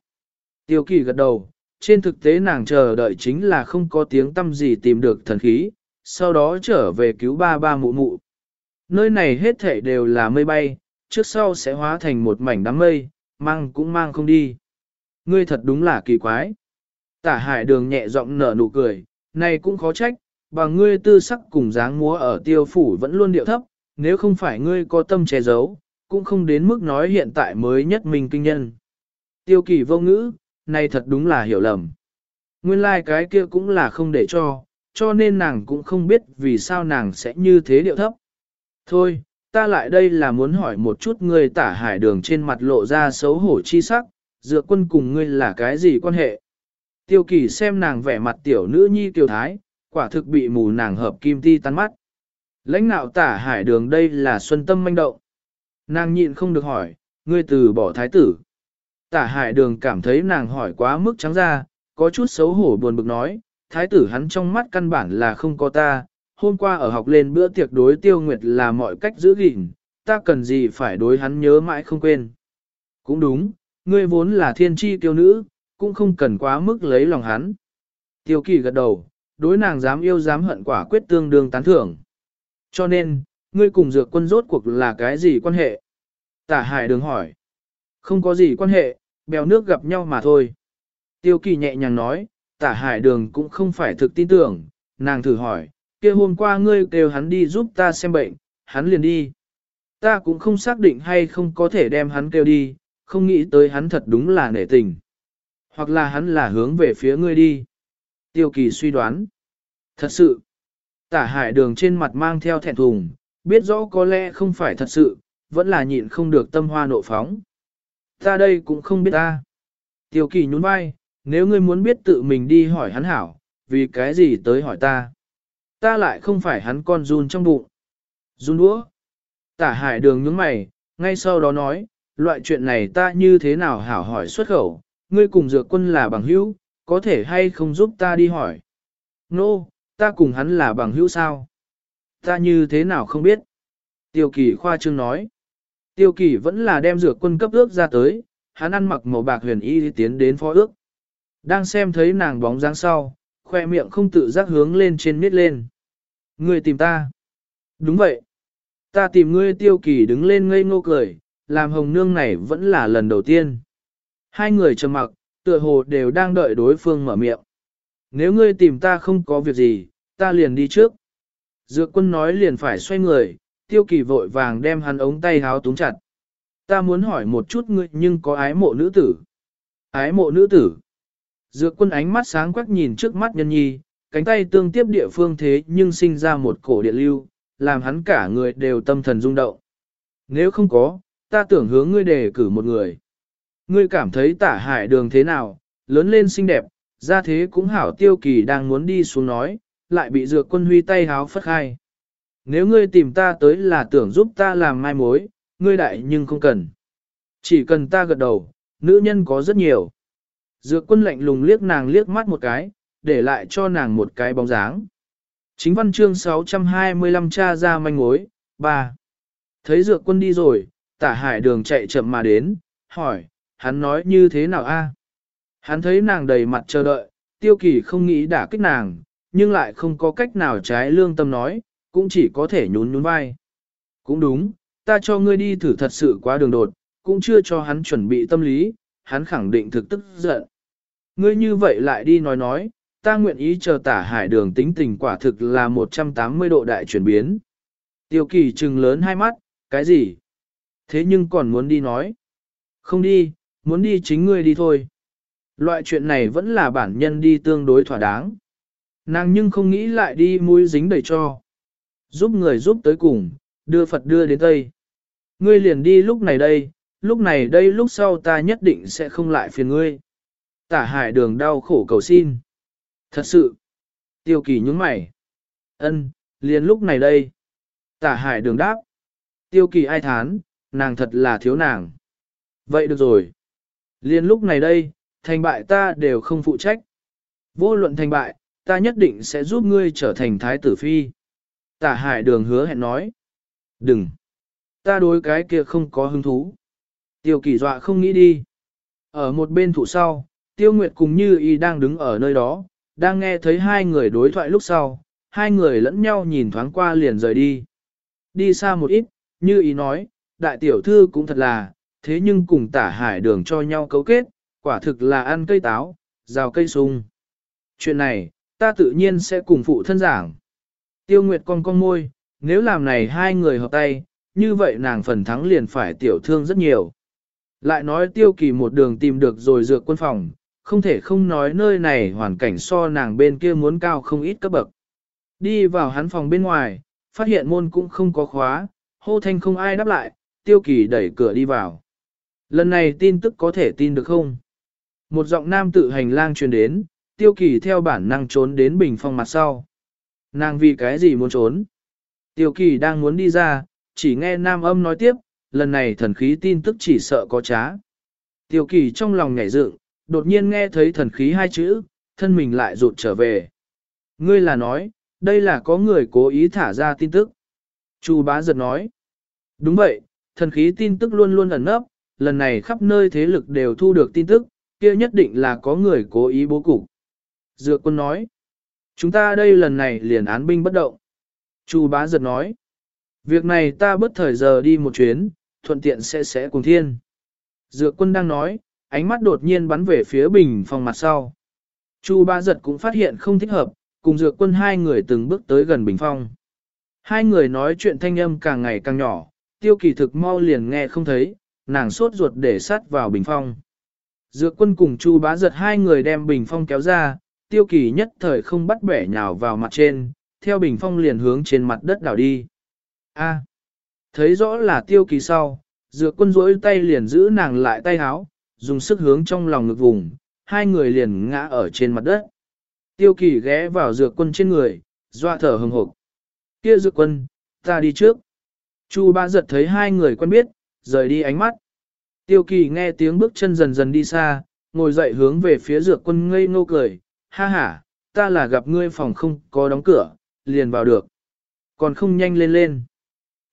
Tiêu kỳ gật đầu, trên thực tế nàng chờ đợi chính là không có tiếng tâm gì tìm được thần khí, sau đó trở về cứu ba ba mụ mụ. Nơi này hết thể đều là mây bay, trước sau sẽ hóa thành một mảnh đám mây, mang cũng mang không đi. Ngươi thật đúng là kỳ quái. Tả hải đường nhẹ giọng nở nụ cười, này cũng khó trách, bằng ngươi tư sắc cùng dáng múa ở tiêu phủ vẫn luôn điệu thấp, nếu không phải ngươi có tâm che giấu, cũng không đến mức nói hiện tại mới nhất mình kinh nhân. Tiêu kỳ vô ngữ, này thật đúng là hiểu lầm. Nguyên lai like cái kia cũng là không để cho, cho nên nàng cũng không biết vì sao nàng sẽ như thế điệu thấp. Thôi, ta lại đây là muốn hỏi một chút ngươi tả hải đường trên mặt lộ ra xấu hổ chi sắc, dựa quân cùng ngươi là cái gì quan hệ. Tiêu kỳ xem nàng vẻ mặt tiểu nữ nhi tiểu thái, quả thực bị mù nàng hợp kim ti tắn mắt. Lãnh nạo tả hải đường đây là xuân tâm manh động. Nàng nhịn không được hỏi, ngươi từ bỏ thái tử. Tả hải đường cảm thấy nàng hỏi quá mức trắng ra, có chút xấu hổ buồn bực nói, thái tử hắn trong mắt căn bản là không có ta, hôm qua ở học lên bữa tiệc đối tiêu nguyệt là mọi cách giữ gìn, ta cần gì phải đối hắn nhớ mãi không quên. Cũng đúng, ngươi vốn là thiên tri tiêu nữ, cũng không cần quá mức lấy lòng hắn. Tiêu kỳ gật đầu, đối nàng dám yêu dám hận quả quyết tương đương tán thưởng. Cho nên, ngươi cùng dược quân rốt cuộc là cái gì quan hệ? Tả hải đường hỏi. Không có gì quan hệ, bèo nước gặp nhau mà thôi. Tiêu kỳ nhẹ nhàng nói, tả hải đường cũng không phải thực tin tưởng, nàng thử hỏi, kia hôm qua ngươi kêu hắn đi giúp ta xem bệnh, hắn liền đi. Ta cũng không xác định hay không có thể đem hắn kêu đi, không nghĩ tới hắn thật đúng là nể tình. Hoặc là hắn là hướng về phía ngươi đi. Tiêu kỳ suy đoán. Thật sự, tả hải đường trên mặt mang theo thẹn thùng, biết rõ có lẽ không phải thật sự, vẫn là nhịn không được tâm hoa nộ phóng. Ta đây cũng không biết ta. Tiêu kỳ nhún vai, nếu ngươi muốn biết tự mình đi hỏi hắn hảo, vì cái gì tới hỏi ta. Ta lại không phải hắn con run trong bụng. Run đũa. Tả hải đường nhướng mày, ngay sau đó nói, loại chuyện này ta như thế nào hảo hỏi xuất khẩu, ngươi cùng dược quân là bằng hữu, có thể hay không giúp ta đi hỏi. Nô, no, ta cùng hắn là bằng hữu sao? Ta như thế nào không biết? Tiêu kỳ khoa trương nói. Tiêu kỳ vẫn là đem dược quân cấp ước ra tới, hắn ăn mặc màu bạc huyền y tiến đến phó ước. Đang xem thấy nàng bóng dáng sau, khoe miệng không tự giác hướng lên trên miết lên. Ngươi tìm ta. Đúng vậy. Ta tìm ngươi tiêu kỳ đứng lên ngây ngô cười, làm hồng nương này vẫn là lần đầu tiên. Hai người trầm mặc, tựa hồ đều đang đợi đối phương mở miệng. Nếu ngươi tìm ta không có việc gì, ta liền đi trước. Dược quân nói liền phải xoay người, tiêu kỳ vội vàng đem hắn ống tay háo túng chặt. Ta muốn hỏi một chút ngươi nhưng có ái mộ nữ tử. Ái mộ nữ tử. Dược quân ánh mắt sáng quắc nhìn trước mắt nhân nhi, cánh tay tương tiếp địa phương thế nhưng sinh ra một cổ điện lưu, làm hắn cả người đều tâm thần rung động. Nếu không có, ta tưởng hướng ngươi đề cử một người. Ngươi cảm thấy tả hải đường thế nào, lớn lên xinh đẹp, ra thế cũng hảo tiêu kỳ đang muốn đi xuống nói, lại bị dược quân huy tay háo phất khai. Nếu ngươi tìm ta tới là tưởng giúp ta làm mai mối, ngươi đại nhưng không cần. Chỉ cần ta gật đầu, nữ nhân có rất nhiều. Dược quân lạnh lùng liếc nàng liếc mắt một cái, để lại cho nàng một cái bóng dáng. Chính văn chương 625 cha ra manh mối, 3. Thấy dược quân đi rồi, tả hải đường chạy chậm mà đến, hỏi, hắn nói như thế nào a? Hắn thấy nàng đầy mặt chờ đợi, tiêu kỳ không nghĩ đả kích nàng, nhưng lại không có cách nào trái lương tâm nói, cũng chỉ có thể nhún nhún vai. Cũng đúng, ta cho ngươi đi thử thật sự quá đường đột, cũng chưa cho hắn chuẩn bị tâm lý, hắn khẳng định thực tức giận. Ngươi như vậy lại đi nói nói, ta nguyện ý chờ tả hải đường tính tình quả thực là 180 độ đại chuyển biến. Tiêu kỳ trừng lớn hai mắt, cái gì? Thế nhưng còn muốn đi nói. Không đi, muốn đi chính ngươi đi thôi. Loại chuyện này vẫn là bản nhân đi tương đối thỏa đáng. Nàng nhưng không nghĩ lại đi mũi dính đầy cho. Giúp người giúp tới cùng, đưa Phật đưa đến Tây. Ngươi liền đi lúc này đây, lúc này đây lúc sau ta nhất định sẽ không lại phiền ngươi. Tả hải đường đau khổ cầu xin. Thật sự. Tiêu kỳ nhúng mày. ân, liền lúc này đây. Tả hải đường đáp. Tiêu kỳ ai thán, nàng thật là thiếu nàng. Vậy được rồi. Liền lúc này đây, thành bại ta đều không phụ trách. Vô luận thành bại, ta nhất định sẽ giúp ngươi trở thành thái tử phi. Tả hải đường hứa hẹn nói. Đừng. Ta đối cái kia không có hứng thú. Tiêu kỳ dọa không nghĩ đi. Ở một bên thủ sau, Tiêu Nguyệt cùng Như Y đang đứng ở nơi đó, đang nghe thấy hai người đối thoại lúc sau, hai người lẫn nhau nhìn thoáng qua liền rời đi. Đi xa một ít, như ý nói, đại tiểu thư cũng thật là, thế nhưng cùng tả hải đường cho nhau cấu kết, quả thực là ăn cây táo, rào cây sung. Chuyện này, ta tự nhiên sẽ cùng phụ thân giảng. Tiêu Nguyệt con con môi, nếu làm này hai người hợp tay, như vậy nàng phần thắng liền phải tiểu thương rất nhiều. Lại nói tiêu kỳ một đường tìm được rồi dược quân phòng, không thể không nói nơi này hoàn cảnh so nàng bên kia muốn cao không ít cấp bậc. Đi vào hắn phòng bên ngoài, phát hiện môn cũng không có khóa, hô thanh không ai đáp lại, tiêu kỳ đẩy cửa đi vào. Lần này tin tức có thể tin được không? Một giọng nam tự hành lang truyền đến, tiêu kỳ theo bản năng trốn đến bình phong mặt sau. Nàng vì cái gì muốn trốn? Tiêu kỳ đang muốn đi ra, chỉ nghe nam âm nói tiếp, lần này thần khí tin tức chỉ sợ có trá. Tiêu kỳ trong lòng nhảy dựng, đột nhiên nghe thấy thần khí hai chữ, thân mình lại rụt trở về. Ngươi là nói, đây là có người cố ý thả ra tin tức. Chu bá giật nói. Đúng vậy, thần khí tin tức luôn luôn ẩn nấp, lần này khắp nơi thế lực đều thu được tin tức, kia nhất định là có người cố ý bố cục. Dược quân nói. Chúng ta đây lần này liền án binh bất động. Chu bá giật nói. Việc này ta bất thời giờ đi một chuyến, thuận tiện sẽ sẽ cùng thiên. Dược quân đang nói, ánh mắt đột nhiên bắn về phía bình phòng mặt sau. Chu bá giật cũng phát hiện không thích hợp, cùng dược quân hai người từng bước tới gần bình phong. Hai người nói chuyện thanh âm càng ngày càng nhỏ, tiêu kỳ thực mau liền nghe không thấy, nàng sốt ruột để sát vào bình phong. Dược quân cùng Chu bá giật hai người đem bình phong kéo ra, tiêu kỳ nhất thời không bắt bẻ nhào vào mặt trên, theo bình phong liền hướng trên mặt đất đảo đi. A. thấy rõ là tiêu kỳ sau, dược quân rỗi tay liền giữ nàng lại tay háo, dùng sức hướng trong lòng ngực vùng, hai người liền ngã ở trên mặt đất. Tiêu kỳ ghé vào dược quân trên người, doa thở hừng hộp. Kia dược quân, ta đi trước. Chu ba giật thấy hai người quen biết, rời đi ánh mắt. Tiêu kỳ nghe tiếng bước chân dần dần đi xa, ngồi dậy hướng về phía dược quân ngây ngô cười, ha ha, ta là gặp ngươi phòng không có đóng cửa, liền vào được. Còn không nhanh lên lên.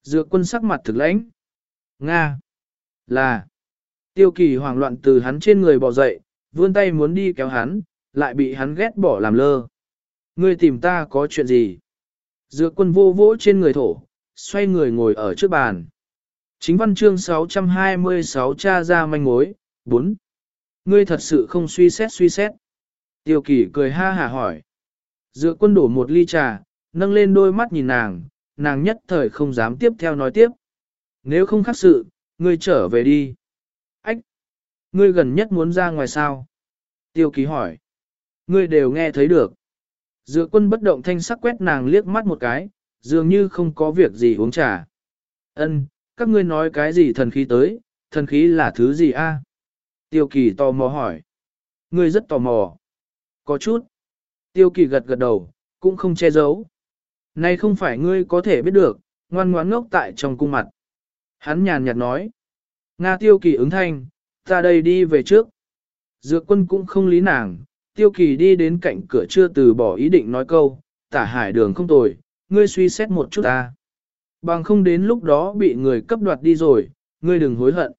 Dược quân sắc mặt thực lãnh. Nga. Là. Tiêu kỳ hoảng loạn từ hắn trên người bỏ dậy, vươn tay muốn đi kéo hắn, lại bị hắn ghét bỏ làm lơ. Ngươi tìm ta có chuyện gì? Dược quân vô vỗ trên người thổ, xoay người ngồi ở trước bàn. Chính văn chương 626 cha ra manh mối, 4. Ngươi thật sự không suy xét suy xét. Tiêu kỳ cười ha hả hỏi. Dựa quân đổ một ly trà, nâng lên đôi mắt nhìn nàng, nàng nhất thời không dám tiếp theo nói tiếp. Nếu không khác sự, ngươi trở về đi. Ách! Ngươi gần nhất muốn ra ngoài sao? Tiêu kỳ hỏi. Ngươi đều nghe thấy được. Dựa quân bất động thanh sắc quét nàng liếc mắt một cái, dường như không có việc gì uống trà. Ân, các ngươi nói cái gì thần khí tới, thần khí là thứ gì a? Tiêu kỳ tò mò hỏi. Ngươi rất tò mò. Có chút. Tiêu kỳ gật gật đầu, cũng không che giấu. Này không phải ngươi có thể biết được, ngoan ngoãn ngốc tại trong cung mặt. Hắn nhàn nhạt nói. Nga tiêu kỳ ứng thanh, ta đây đi về trước. Dược quân cũng không lý nàng, tiêu kỳ đi đến cạnh cửa chưa từ bỏ ý định nói câu, tả hải đường không tồi, ngươi suy xét một chút ta. Bằng không đến lúc đó bị người cấp đoạt đi rồi, ngươi đừng hối hận.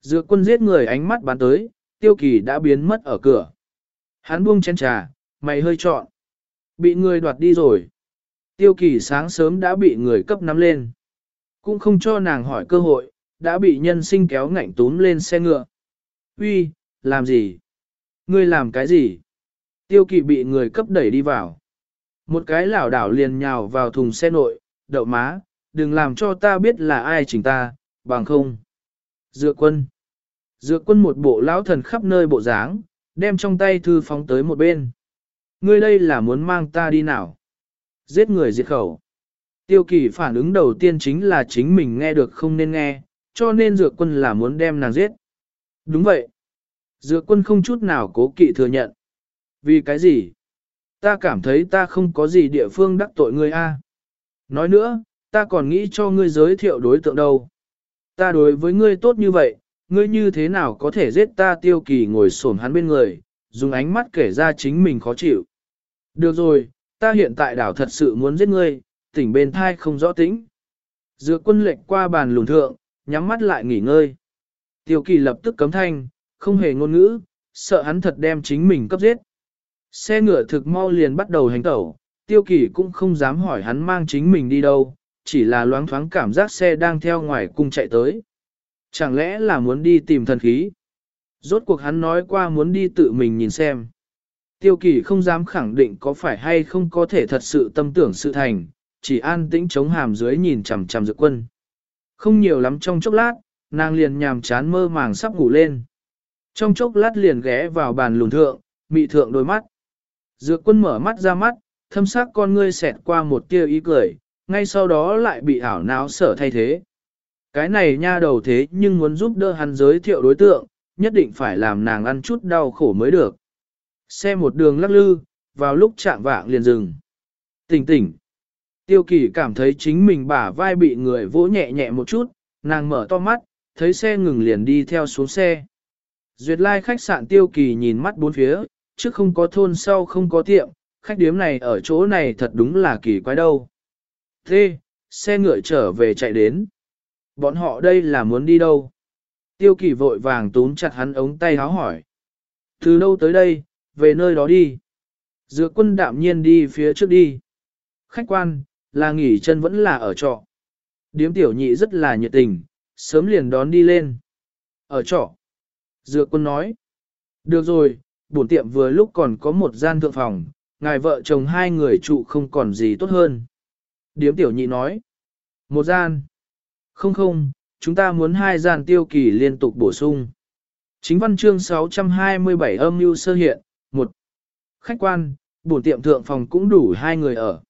Dược quân giết người ánh mắt bán tới, tiêu kỳ đã biến mất ở cửa. Hắn buông chén trà, mày hơi trọn. Bị người đoạt đi rồi. Tiêu kỳ sáng sớm đã bị người cấp nắm lên. Cũng không cho nàng hỏi cơ hội, đã bị nhân sinh kéo ngạnh túm lên xe ngựa. Uy, làm gì? Ngươi làm cái gì? Tiêu kỳ bị người cấp đẩy đi vào. Một cái lảo đảo liền nhào vào thùng xe nội, đậu má, đừng làm cho ta biết là ai chỉnh ta, bằng không. Dựa quân. dựa quân một bộ lão thần khắp nơi bộ dáng, đem trong tay thư phóng tới một bên. Ngươi đây là muốn mang ta đi nào? Giết người diệt khẩu. Tiêu kỳ phản ứng đầu tiên chính là chính mình nghe được không nên nghe, cho nên dược quân là muốn đem nàng giết. Đúng vậy. Dược quân không chút nào cố kỵ thừa nhận. Vì cái gì? Ta cảm thấy ta không có gì địa phương đắc tội ngươi a. Nói nữa, ta còn nghĩ cho ngươi giới thiệu đối tượng đâu. Ta đối với ngươi tốt như vậy, ngươi như thế nào có thể giết ta tiêu kỳ ngồi xổm hắn bên người, dùng ánh mắt kể ra chính mình khó chịu. Được rồi, ta hiện tại đảo thật sự muốn giết ngươi, tỉnh bên thai không rõ tĩnh. Dựa quân lệnh qua bàn lùn thượng, nhắm mắt lại nghỉ ngơi. Tiêu kỳ lập tức cấm thanh, không hề ngôn ngữ, sợ hắn thật đem chính mình cấp giết. Xe ngựa thực mau liền bắt đầu hành tẩu, tiêu kỳ cũng không dám hỏi hắn mang chính mình đi đâu, chỉ là loáng thoáng cảm giác xe đang theo ngoài cung chạy tới. Chẳng lẽ là muốn đi tìm thần khí? Rốt cuộc hắn nói qua muốn đi tự mình nhìn xem. Tiêu kỳ không dám khẳng định có phải hay không có thể thật sự tâm tưởng sự thành, chỉ an tĩnh chống hàm dưới nhìn chằm chằm dược quân. Không nhiều lắm trong chốc lát, nàng liền nhàm chán mơ màng sắp ngủ lên. Trong chốc lát liền ghé vào bàn lùn thượng, mị thượng đôi mắt. Dược quân mở mắt ra mắt, thâm sắc con ngươi xẹt qua một tia ý cười, ngay sau đó lại bị ảo não sở thay thế. Cái này nha đầu thế nhưng muốn giúp đỡ hắn giới thiệu đối tượng, nhất định phải làm nàng ăn chút đau khổ mới được. Xe một đường lắc lư, vào lúc chạm vạng liền dừng. Tỉnh tỉnh. Tiêu kỳ cảm thấy chính mình bả vai bị người vỗ nhẹ nhẹ một chút, nàng mở to mắt, thấy xe ngừng liền đi theo xuống xe. Duyệt lai khách sạn tiêu kỳ nhìn mắt bốn phía, trước không có thôn sau không có tiệm, khách điếm này ở chỗ này thật đúng là kỳ quái đâu. Thế, xe ngựa trở về chạy đến. Bọn họ đây là muốn đi đâu? Tiêu kỳ vội vàng túm chặt hắn ống tay háo hỏi. Từ đâu tới đây, về nơi đó đi. Dựa quân đạm nhiên đi phía trước đi. Khách quan, là nghỉ chân vẫn là ở trọ. Điếm tiểu nhị rất là nhiệt tình, sớm liền đón đi lên. Ở trọ. Dựa quân nói. Được rồi, bổn tiệm vừa lúc còn có một gian thượng phòng, ngài vợ chồng hai người trụ không còn gì tốt hơn. Điếm tiểu nhị nói. Một gian. Không không, chúng ta muốn hai gian tiêu kỳ liên tục bổ sung. Chính văn chương 627 âm mưu sơ hiện, một Khách quan, bổn tiệm thượng phòng cũng đủ hai người ở.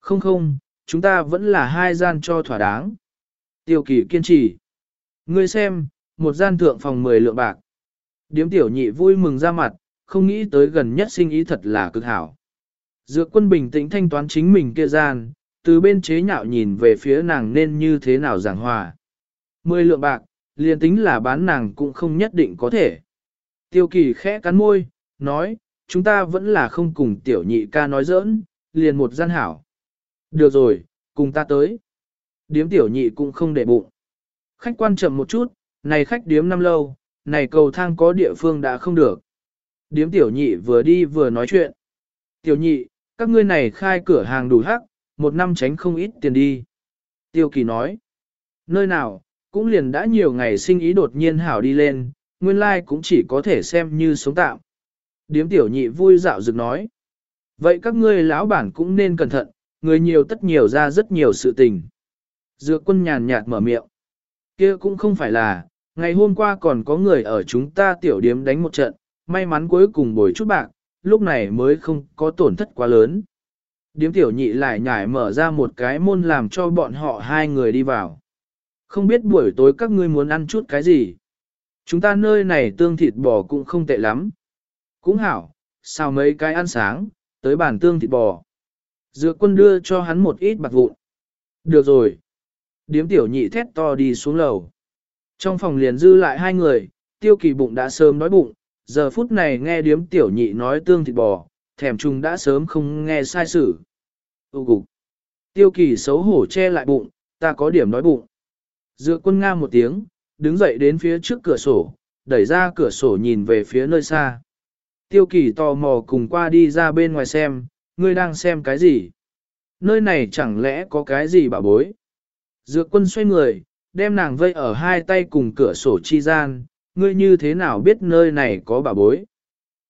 Không không, chúng ta vẫn là hai gian cho thỏa đáng. Tiêu kỳ kiên trì. Ngươi xem, một gian thượng phòng 10 lượng bạc. Điếm tiểu nhị vui mừng ra mặt, không nghĩ tới gần nhất sinh ý thật là cực hảo. Dược quân bình tĩnh thanh toán chính mình kia gian, từ bên chế nhạo nhìn về phía nàng nên như thế nào giảng hòa. Mười lượng bạc, liền tính là bán nàng cũng không nhất định có thể. Tiêu kỳ khẽ cắn môi, nói, chúng ta vẫn là không cùng tiểu nhị ca nói giỡn, liền một gian hảo. Được rồi, cùng ta tới. Điếm tiểu nhị cũng không để bụng. Khách quan chậm một chút, này khách điếm năm lâu, này cầu thang có địa phương đã không được. Điếm tiểu nhị vừa đi vừa nói chuyện. Tiểu nhị, các ngươi này khai cửa hàng đủ hắc, một năm tránh không ít tiền đi. Tiêu kỳ nói, nơi nào, cũng liền đã nhiều ngày sinh ý đột nhiên hảo đi lên, nguyên lai like cũng chỉ có thể xem như sống tạm. Điếm tiểu nhị vui dạo dực nói, vậy các ngươi lão bản cũng nên cẩn thận, người nhiều tất nhiều ra rất nhiều sự tình. Dược quân nhàn nhạt mở miệng, kia cũng không phải là, ngày hôm qua còn có người ở chúng ta tiểu điếm đánh một trận, may mắn cuối cùng bồi chút bạc, lúc này mới không có tổn thất quá lớn. Điếm tiểu nhị lại nhảy mở ra một cái môn làm cho bọn họ hai người đi vào. Không biết buổi tối các ngươi muốn ăn chút cái gì. Chúng ta nơi này tương thịt bò cũng không tệ lắm. Cũng hảo, sao mấy cái ăn sáng, tới bàn tương thịt bò. Dược quân đưa cho hắn một ít bạc vụn. Được rồi. Điếm tiểu nhị thét to đi xuống lầu. Trong phòng liền dư lại hai người, tiêu kỳ bụng đã sớm đói bụng, giờ phút này nghe điếm tiểu nhị nói tương thịt bò, thèm chung đã sớm không nghe sai sự. Ú cục. Tiêu kỳ xấu hổ che lại bụng, ta có điểm đói bụng. Dựa quân nga một tiếng, đứng dậy đến phía trước cửa sổ, đẩy ra cửa sổ nhìn về phía nơi xa. Tiêu kỳ tò mò cùng qua đi ra bên ngoài xem, ngươi đang xem cái gì? Nơi này chẳng lẽ có cái gì bảo bối? Dược quân xoay người, đem nàng vây ở hai tay cùng cửa sổ chi gian, ngươi như thế nào biết nơi này có bảo bối?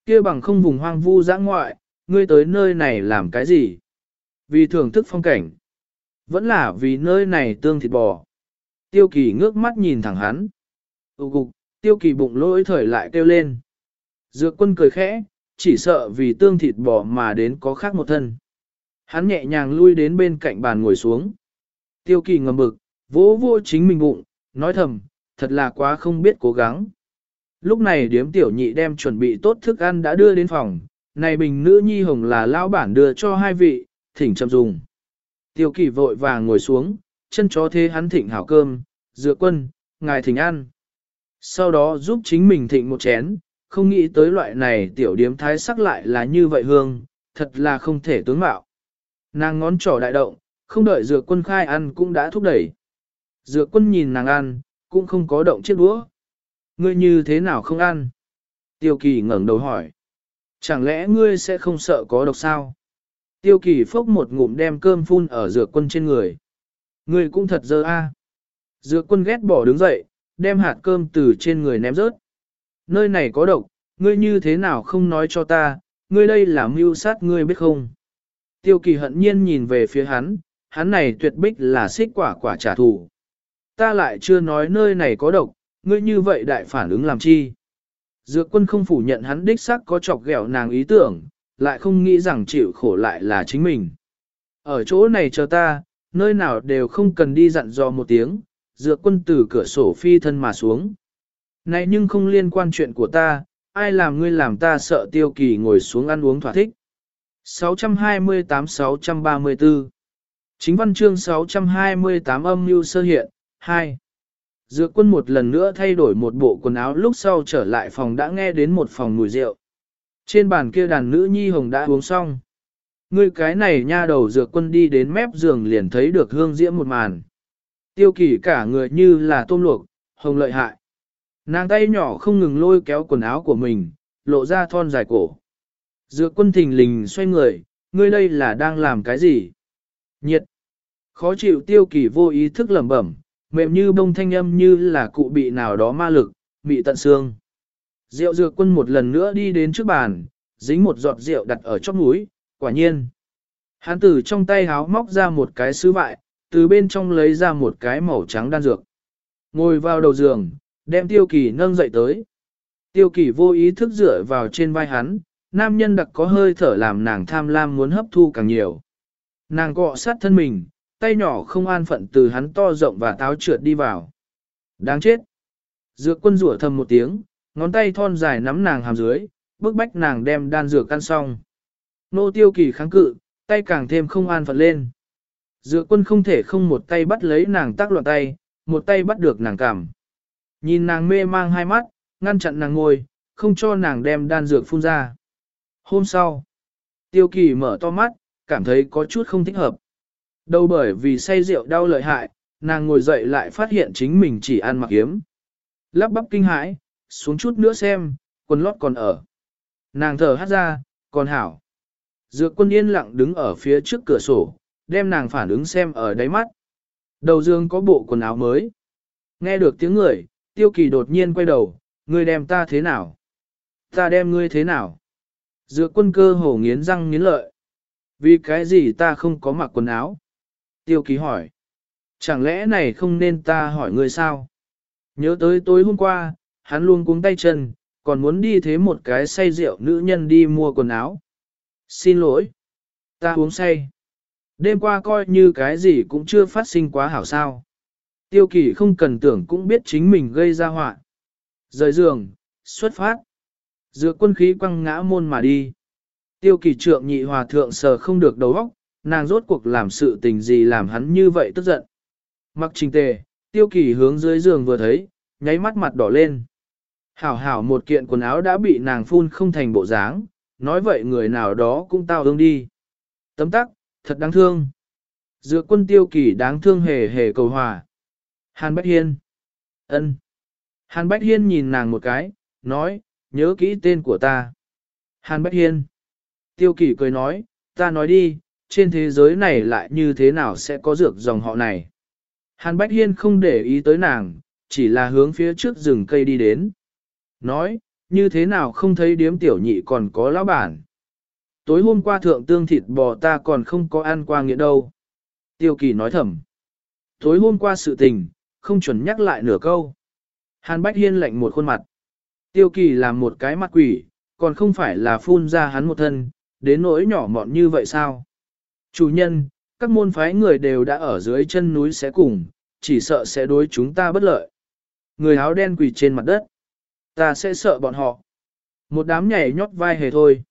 Kia bằng không vùng hoang vu dã ngoại, ngươi tới nơi này làm cái gì? Vì thưởng thức phong cảnh. Vẫn là vì nơi này tương thịt bò. Tiêu kỳ ngước mắt nhìn thẳng hắn. Ú cục, tiêu kỳ bụng lỗi thời lại kêu lên. Dược quân cười khẽ, chỉ sợ vì tương thịt bò mà đến có khác một thân. Hắn nhẹ nhàng lui đến bên cạnh bàn ngồi xuống. Tiêu kỳ ngầm bực, vỗ vô chính mình bụng, nói thầm, thật là quá không biết cố gắng. Lúc này điếm tiểu nhị đem chuẩn bị tốt thức ăn đã đưa đến phòng, này bình nữ nhi hồng là lão bản đưa cho hai vị, thỉnh chậm dùng. Tiêu kỳ vội vàng ngồi xuống, chân chó thế hắn thịnh hảo cơm, dựa quân, ngài thỉnh ăn. Sau đó giúp chính mình thịnh một chén, không nghĩ tới loại này tiểu điếm thái sắc lại là như vậy hương, thật là không thể tướng mạo. Nàng ngón trỏ đại động, không đợi dược quân khai ăn cũng đã thúc đẩy. Dược quân nhìn nàng ăn, cũng không có động chiếc đũa. Ngươi như thế nào không ăn? Tiêu kỳ ngẩng đầu hỏi. Chẳng lẽ ngươi sẽ không sợ có độc sao? Tiêu kỳ phốc một ngụm đem cơm phun ở dược quân trên người. Ngươi cũng thật dơ a. Dược quân ghét bỏ đứng dậy, đem hạt cơm từ trên người ném rớt. Nơi này có độc, ngươi như thế nào không nói cho ta, ngươi đây là mưu sát ngươi biết không? Tiêu kỳ hận nhiên nhìn về phía hắn, hắn này tuyệt bích là xích quả quả trả thù. Ta lại chưa nói nơi này có độc, ngươi như vậy đại phản ứng làm chi? Dược quân không phủ nhận hắn đích xác có chọc ghẹo nàng ý tưởng, lại không nghĩ rằng chịu khổ lại là chính mình. Ở chỗ này chờ ta, nơi nào đều không cần đi dặn dò một tiếng, dược quân từ cửa sổ phi thân mà xuống. Này nhưng không liên quan chuyện của ta, ai làm ngươi làm ta sợ tiêu kỳ ngồi xuống ăn uống thỏa thích. 628-634 Chính văn chương 628 âm mưu sơ hiện, 2. Dược quân một lần nữa thay đổi một bộ quần áo lúc sau trở lại phòng đã nghe đến một phòng mùi rượu. Trên bàn kia đàn nữ nhi hồng đã uống xong. Ngươi cái này nha đầu dược quân đi đến mép giường liền thấy được hương diễm một màn. Tiêu kỳ cả người như là tôm luộc, hồng lợi hại. Nàng tay nhỏ không ngừng lôi kéo quần áo của mình, lộ ra thon dài cổ. Dược quân thình lình xoay người, ngươi đây là đang làm cái gì? Nhiệt. Khó chịu tiêu kỳ vô ý thức lẩm bẩm, mềm như bông thanh âm như là cụ bị nào đó ma lực, bị tận xương. Rượu dược quân một lần nữa đi đến trước bàn, dính một giọt rượu đặt ở chóp núi, quả nhiên. Hán tử trong tay háo móc ra một cái sứ vại, từ bên trong lấy ra một cái màu trắng đan dược. Ngồi vào đầu giường, đem tiêu kỳ nâng dậy tới. Tiêu kỳ vô ý thức dựa vào trên vai hắn, nam nhân đặc có hơi thở làm nàng tham lam muốn hấp thu càng nhiều. Nàng cọ sát thân mình, tay nhỏ không an phận từ hắn to rộng và táo trượt đi vào. Đáng chết! Dược quân rủa thầm một tiếng, ngón tay thon dài nắm nàng hàm dưới, bước bách nàng đem đan dược ăn xong. Nô tiêu kỳ kháng cự, tay càng thêm không an phận lên. Dược quân không thể không một tay bắt lấy nàng tác loạn tay, một tay bắt được nàng cảm. Nhìn nàng mê mang hai mắt, ngăn chặn nàng ngồi, không cho nàng đem đan dược phun ra. Hôm sau, tiêu kỳ mở to mắt, cảm thấy có chút không thích hợp. Đâu bởi vì say rượu đau lợi hại, nàng ngồi dậy lại phát hiện chính mình chỉ ăn mặc yếm. Lắp bắp kinh hãi, xuống chút nữa xem, quần lót còn ở. Nàng thở hát ra, còn hảo. Dược quân yên lặng đứng ở phía trước cửa sổ, đem nàng phản ứng xem ở đáy mắt. Đầu dương có bộ quần áo mới. Nghe được tiếng người, tiêu kỳ đột nhiên quay đầu, ngươi đem ta thế nào? Ta đem ngươi thế nào? Dược quân cơ hổ nghiến răng nghiến lợi. Vì cái gì ta không có mặc quần áo? Tiêu kỳ hỏi. Chẳng lẽ này không nên ta hỏi ngươi sao? Nhớ tới tối hôm qua, hắn luôn cuống tay chân, còn muốn đi thế một cái say rượu nữ nhân đi mua quần áo. Xin lỗi. Ta uống say. Đêm qua coi như cái gì cũng chưa phát sinh quá hảo sao. Tiêu kỳ không cần tưởng cũng biết chính mình gây ra họa. Rời giường, xuất phát. Dựa quân khí quăng ngã môn mà đi. Tiêu kỳ trượng nhị hòa thượng sờ không được đầu óc, nàng rốt cuộc làm sự tình gì làm hắn như vậy tức giận. Mặc trình tề, tiêu kỳ hướng dưới giường vừa thấy, nháy mắt mặt đỏ lên. Hảo hảo một kiện quần áo đã bị nàng phun không thành bộ dáng, nói vậy người nào đó cũng tao hương đi. Tấm tắc, thật đáng thương. giữa quân tiêu kỳ đáng thương hề hề cầu hòa. Hàn Bách Hiên. ân. Hàn Bách Hiên nhìn nàng một cái, nói, nhớ kỹ tên của ta. Hàn Bách Hiên. Tiêu kỳ cười nói, ta nói đi, trên thế giới này lại như thế nào sẽ có dược dòng họ này. Hàn Bách Hiên không để ý tới nàng, chỉ là hướng phía trước rừng cây đi đến. Nói, như thế nào không thấy điếm tiểu nhị còn có lão bản. Tối hôm qua thượng tương thịt bò ta còn không có ăn qua nghĩa đâu. Tiêu kỳ nói thầm. Tối hôm qua sự tình, không chuẩn nhắc lại nửa câu. Hàn Bách Hiên lạnh một khuôn mặt. Tiêu kỳ làm một cái mặt quỷ, còn không phải là phun ra hắn một thân, đến nỗi nhỏ mọn như vậy sao? Chủ nhân, các môn phái người đều đã ở dưới chân núi sẽ cùng, chỉ sợ sẽ đối chúng ta bất lợi. Người áo đen quỳ trên mặt đất. Ta sẽ sợ bọn họ. Một đám nhảy nhót vai hề thôi.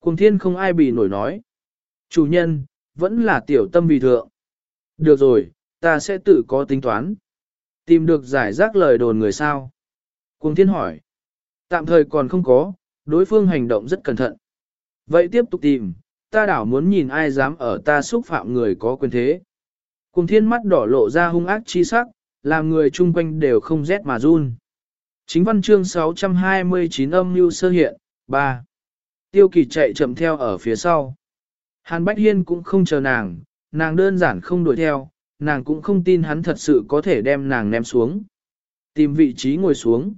Cùng thiên không ai bị nổi nói. Chủ nhân, vẫn là tiểu tâm vì thượng. Được rồi, ta sẽ tự có tính toán. Tìm được giải rác lời đồn người sao? Cùng thiên hỏi. Tạm thời còn không có, đối phương hành động rất cẩn thận. Vậy tiếp tục tìm, ta đảo muốn nhìn ai dám ở ta xúc phạm người có quyền thế. Cùng thiên mắt đỏ lộ ra hung ác chi sắc, làm người chung quanh đều không rét mà run. Chính văn chương 629 âm mưu sơ hiện, 3. Tiêu kỳ chạy chậm theo ở phía sau. Hàn Bách Hiên cũng không chờ nàng, nàng đơn giản không đuổi theo, nàng cũng không tin hắn thật sự có thể đem nàng ném xuống. Tìm vị trí ngồi xuống.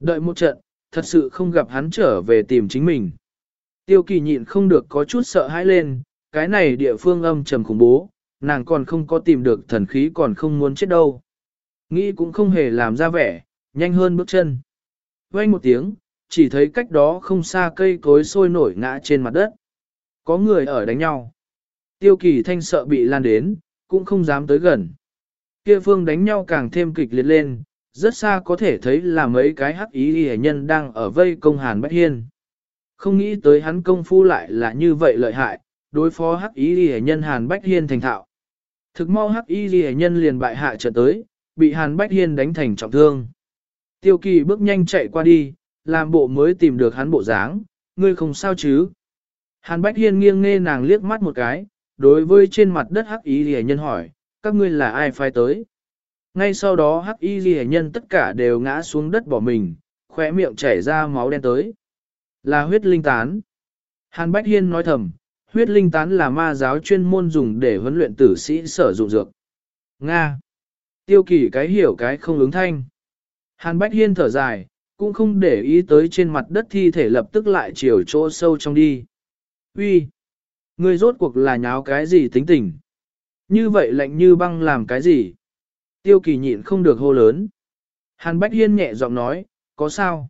Đợi một trận, thật sự không gặp hắn trở về tìm chính mình. Tiêu kỳ nhịn không được có chút sợ hãi lên, cái này địa phương âm trầm khủng bố, nàng còn không có tìm được thần khí còn không muốn chết đâu. Nghĩ cũng không hề làm ra vẻ, nhanh hơn bước chân. Quanh một tiếng, chỉ thấy cách đó không xa cây cối sôi nổi ngã trên mặt đất. Có người ở đánh nhau. Tiêu kỳ thanh sợ bị lan đến, cũng không dám tới gần. Kia phương đánh nhau càng thêm kịch liệt lên, rất xa có thể thấy là mấy cái hắc ý hề nhân đang ở vây công Hàn Bách Hiên. Không nghĩ tới hắn công phu lại là như vậy lợi hại, đối phó hắc ý ghi nhân Hàn Bách Hiên thành thạo. Thực mau hắc y ghi nhân liền bại hạ trận tới, bị Hàn Bách Hiên đánh thành trọng thương. Tiêu kỳ bước nhanh chạy qua đi, làm bộ mới tìm được hắn bộ dáng, ngươi không sao chứ. Hàn Bách Hiên nghiêng nghe nàng liếc mắt một cái, đối với trên mặt đất hắc y ghi nhân hỏi, các ngươi là ai phai tới. Ngay sau đó hắc y ghi nhân tất cả đều ngã xuống đất bỏ mình, khỏe miệng chảy ra máu đen tới. Là huyết linh tán. Hàn Bách Hiên nói thầm, huyết linh tán là ma giáo chuyên môn dùng để huấn luyện tử sĩ sử dụng dược. Nga. Tiêu kỳ cái hiểu cái không ứng thanh. Hàn Bách Hiên thở dài, cũng không để ý tới trên mặt đất thi thể lập tức lại chiều chỗ sâu trong đi. Uy, Người rốt cuộc là nháo cái gì tính tình? Như vậy lạnh như băng làm cái gì? Tiêu kỳ nhịn không được hô lớn. Hàn Bách Hiên nhẹ giọng nói, có sao?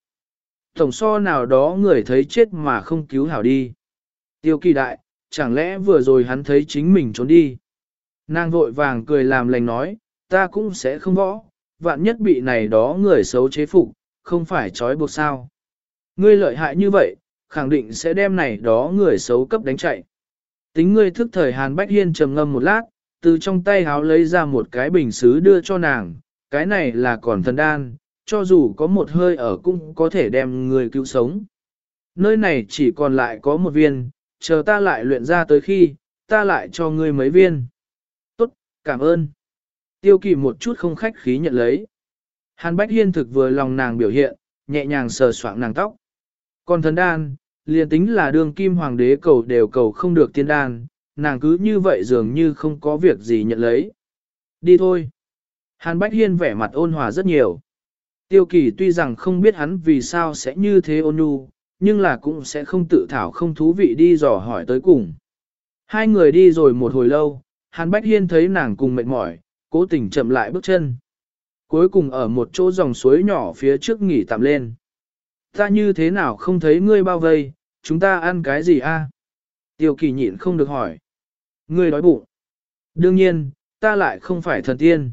Tổng so nào đó người thấy chết mà không cứu hảo đi. Tiêu kỳ đại, chẳng lẽ vừa rồi hắn thấy chính mình trốn đi? Nàng vội vàng cười làm lành nói, ta cũng sẽ không võ, vạn nhất bị này đó người xấu chế phục, không phải trói buộc sao. Ngươi lợi hại như vậy, khẳng định sẽ đem này đó người xấu cấp đánh chạy. Tính ngươi thức thời Hàn Bách Hiên trầm ngâm một lát, từ trong tay háo lấy ra một cái bình xứ đưa cho nàng, cái này là còn thần đan, cho dù có một hơi ở cũng có thể đem người cứu sống. Nơi này chỉ còn lại có một viên, chờ ta lại luyện ra tới khi, ta lại cho ngươi mấy viên. Tốt, cảm ơn. Tiêu kỳ một chút không khách khí nhận lấy. Hàn Bách Hiên thực vừa lòng nàng biểu hiện, nhẹ nhàng sờ soạng nàng tóc. Còn thần đan, liền tính là đường kim hoàng đế cầu đều cầu không được tiên đan, nàng cứ như vậy dường như không có việc gì nhận lấy. Đi thôi. Hàn Bách Hiên vẻ mặt ôn hòa rất nhiều. Tiêu kỳ tuy rằng không biết hắn vì sao sẽ như thế ôn nhu, nhưng là cũng sẽ không tự thảo không thú vị đi dò hỏi tới cùng. Hai người đi rồi một hồi lâu, Hàn Bách Hiên thấy nàng cùng mệt mỏi, cố tình chậm lại bước chân. Cuối cùng ở một chỗ dòng suối nhỏ phía trước nghỉ tạm lên. Ta như thế nào không thấy ngươi bao vây, chúng ta ăn cái gì a? Tiêu kỳ nhịn không được hỏi. Ngươi đói bụng. Đương nhiên, ta lại không phải thần tiên.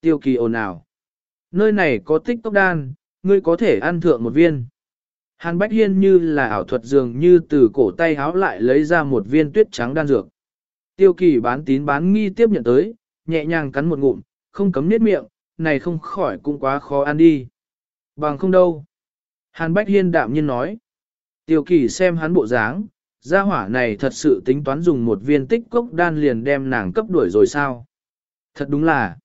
Tiêu kỳ ồn ào. Nơi này có tích tốc đan, ngươi có thể ăn thượng một viên. Hàn Bách Hiên như là ảo thuật dường như từ cổ tay háo lại lấy ra một viên tuyết trắng đan dược. Tiêu kỳ bán tín bán nghi tiếp nhận tới, nhẹ nhàng cắn một ngụm, không cấm niết miệng, này không khỏi cũng quá khó ăn đi. Bằng không đâu. Hàn Bách Hiên đạm nhiên nói. Tiêu kỳ xem hắn bộ dáng, gia hỏa này thật sự tính toán dùng một viên tích cốc đan liền đem nàng cấp đuổi rồi sao? Thật đúng là,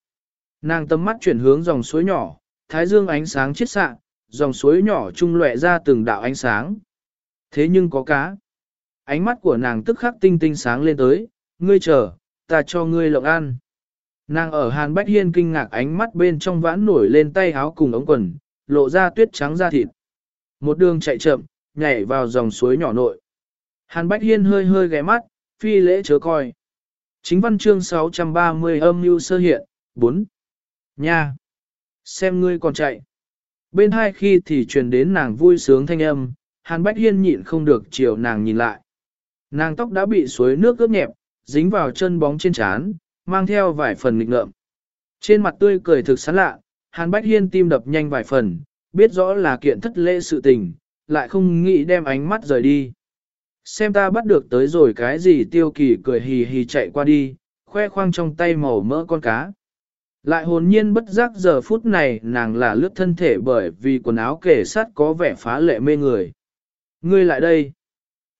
nàng tầm mắt chuyển hướng dòng suối nhỏ, thái dương ánh sáng chiết xạ, dòng suối nhỏ trung lệ ra từng đạo ánh sáng. Thế nhưng có cá. Ánh mắt của nàng tức khắc tinh tinh sáng lên tới, ngươi chờ, ta cho ngươi lộng ăn. Nàng ở Hàn Bách Hiên kinh ngạc ánh mắt bên trong vãn nổi lên tay áo cùng ống quần, lộ ra tuyết trắng da thịt. Một đường chạy chậm, nhảy vào dòng suối nhỏ nội. Hàn Bách Hiên hơi hơi ghé mắt, phi lễ chớ coi. Chính văn chương 630 âm mưu sơ hiện, 4. Nha! Xem ngươi còn chạy. Bên hai khi thì truyền đến nàng vui sướng thanh âm, Hàn Bách Hiên nhịn không được chiều nàng nhìn lại. Nàng tóc đã bị suối nước ướt nhẹp, dính vào chân bóng trên trán, mang theo vài phần nghịch ngợm. Trên mặt tươi cười thực sán lạ, Hàn Bách Hiên tim đập nhanh vài phần, biết rõ là kiện thất lễ sự tình, lại không nghĩ đem ánh mắt rời đi. Xem ta bắt được tới rồi cái gì tiêu kỳ cười hì hì chạy qua đi, khoe khoang trong tay màu mỡ con cá. Lại hồn nhiên bất giác giờ phút này nàng là lướt thân thể bởi vì quần áo kể sát có vẻ phá lệ mê người. Ngươi lại đây.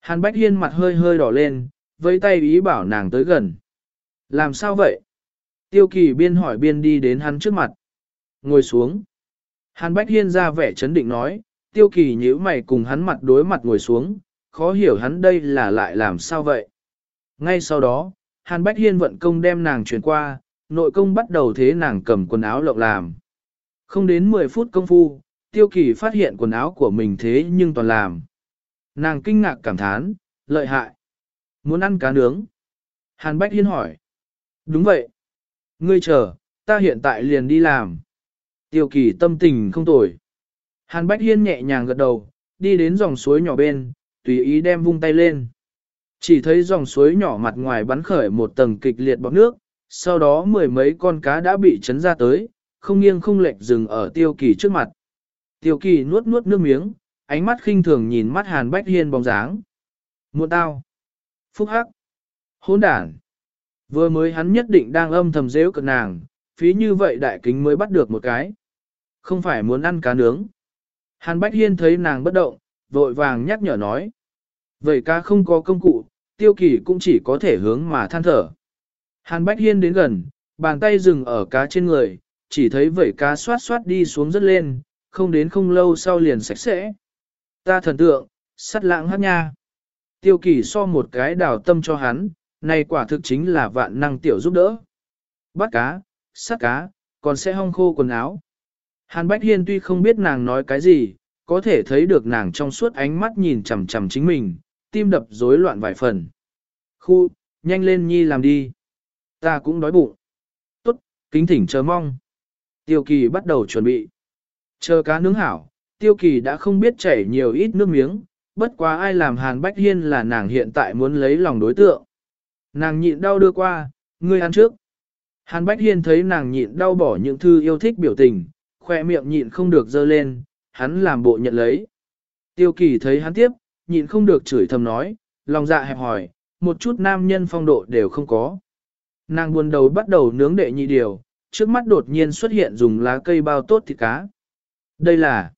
Hàn Bách Hiên mặt hơi hơi đỏ lên, với tay ý bảo nàng tới gần. Làm sao vậy? Tiêu kỳ biên hỏi biên đi đến hắn trước mặt. Ngồi xuống. Hàn Bách Hiên ra vẻ chấn định nói, tiêu kỳ nhíu mày cùng hắn mặt đối mặt ngồi xuống, khó hiểu hắn đây là lại làm sao vậy. Ngay sau đó, Hàn Bách Hiên vận công đem nàng chuyển qua, nội công bắt đầu thế nàng cầm quần áo lộng làm. Không đến 10 phút công phu, tiêu kỳ phát hiện quần áo của mình thế nhưng toàn làm. Nàng kinh ngạc cảm thán, lợi hại. Muốn ăn cá nướng? Hàn Bách Hiên hỏi. Đúng vậy. Ngươi chờ, ta hiện tại liền đi làm. Tiêu kỳ tâm tình không tồi. Hàn Bách Hiên nhẹ nhàng gật đầu, đi đến dòng suối nhỏ bên, tùy ý đem vung tay lên. Chỉ thấy dòng suối nhỏ mặt ngoài bắn khởi một tầng kịch liệt bọt nước, sau đó mười mấy con cá đã bị chấn ra tới, không nghiêng không lệch dừng ở tiêu kỳ trước mặt. Tiêu kỳ nuốt nuốt nước miếng, ánh mắt khinh thường nhìn mắt Hàn Bách Hiên bóng dáng. Muộn tao. Phúc hắc. Hôn đản. Vừa mới hắn nhất định đang âm thầm dễu cận nàng, phí như vậy đại kính mới bắt được một cái. Không phải muốn ăn cá nướng. Hàn Bách Hiên thấy nàng bất động, vội vàng nhắc nhở nói. Vậy cá không có công cụ, tiêu kỳ cũng chỉ có thể hướng mà than thở. Hàn Bách Hiên đến gần, bàn tay dừng ở cá trên người, chỉ thấy vẩy cá xoát xoát đi xuống rất lên, không đến không lâu sau liền sạch sẽ. Ta thần tượng, sắt lãng hát nha. Tiêu kỳ so một cái đào tâm cho hắn, này quả thực chính là vạn năng tiểu giúp đỡ. Bắt cá, sắt cá, còn sẽ hong khô quần áo. Hàn Bách Hiên tuy không biết nàng nói cái gì, có thể thấy được nàng trong suốt ánh mắt nhìn chằm chằm chính mình, tim đập rối loạn vài phần. Khu, nhanh lên nhi làm đi. Ta cũng đói bụng. Tốt, kính thỉnh chờ mong. Tiêu kỳ bắt đầu chuẩn bị. Chờ cá nướng hảo, tiêu kỳ đã không biết chảy nhiều ít nước miếng, bất quá ai làm Hàn Bách Hiên là nàng hiện tại muốn lấy lòng đối tượng. Nàng nhịn đau đưa qua, ngươi ăn trước. Hàn Bách Hiên thấy nàng nhịn đau bỏ những thư yêu thích biểu tình, khoe miệng nhịn không được dơ lên, hắn làm bộ nhận lấy. Tiêu kỳ thấy hắn tiếp, nhịn không được chửi thầm nói, lòng dạ hẹp hỏi, một chút nam nhân phong độ đều không có. Nàng buồn đầu bắt đầu nướng đệ nhị điều, trước mắt đột nhiên xuất hiện dùng lá cây bao tốt thịt cá. Đây là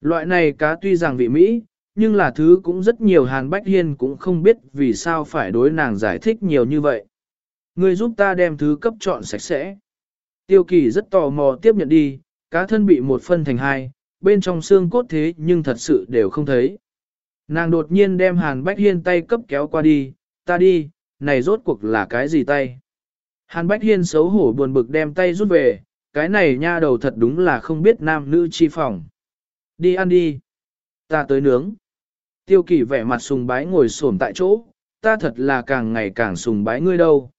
loại này cá tuy rằng vị Mỹ, nhưng là thứ cũng rất nhiều Hàn Bách Hiên cũng không biết vì sao phải đối nàng giải thích nhiều như vậy. Người giúp ta đem thứ cấp chọn sạch sẽ. Tiêu kỳ rất tò mò tiếp nhận đi, cá thân bị một phân thành hai, bên trong xương cốt thế nhưng thật sự đều không thấy. Nàng đột nhiên đem Hàn Bách Hiên tay cấp kéo qua đi, ta đi, này rốt cuộc là cái gì tay? Hàn Bách Hiên xấu hổ buồn bực đem tay rút về, cái này nha đầu thật đúng là không biết nam nữ chi phòng. Đi ăn đi. Ta tới nướng. Tiêu kỳ vẻ mặt sùng bái ngồi xổm tại chỗ, ta thật là càng ngày càng sùng bái ngươi đâu.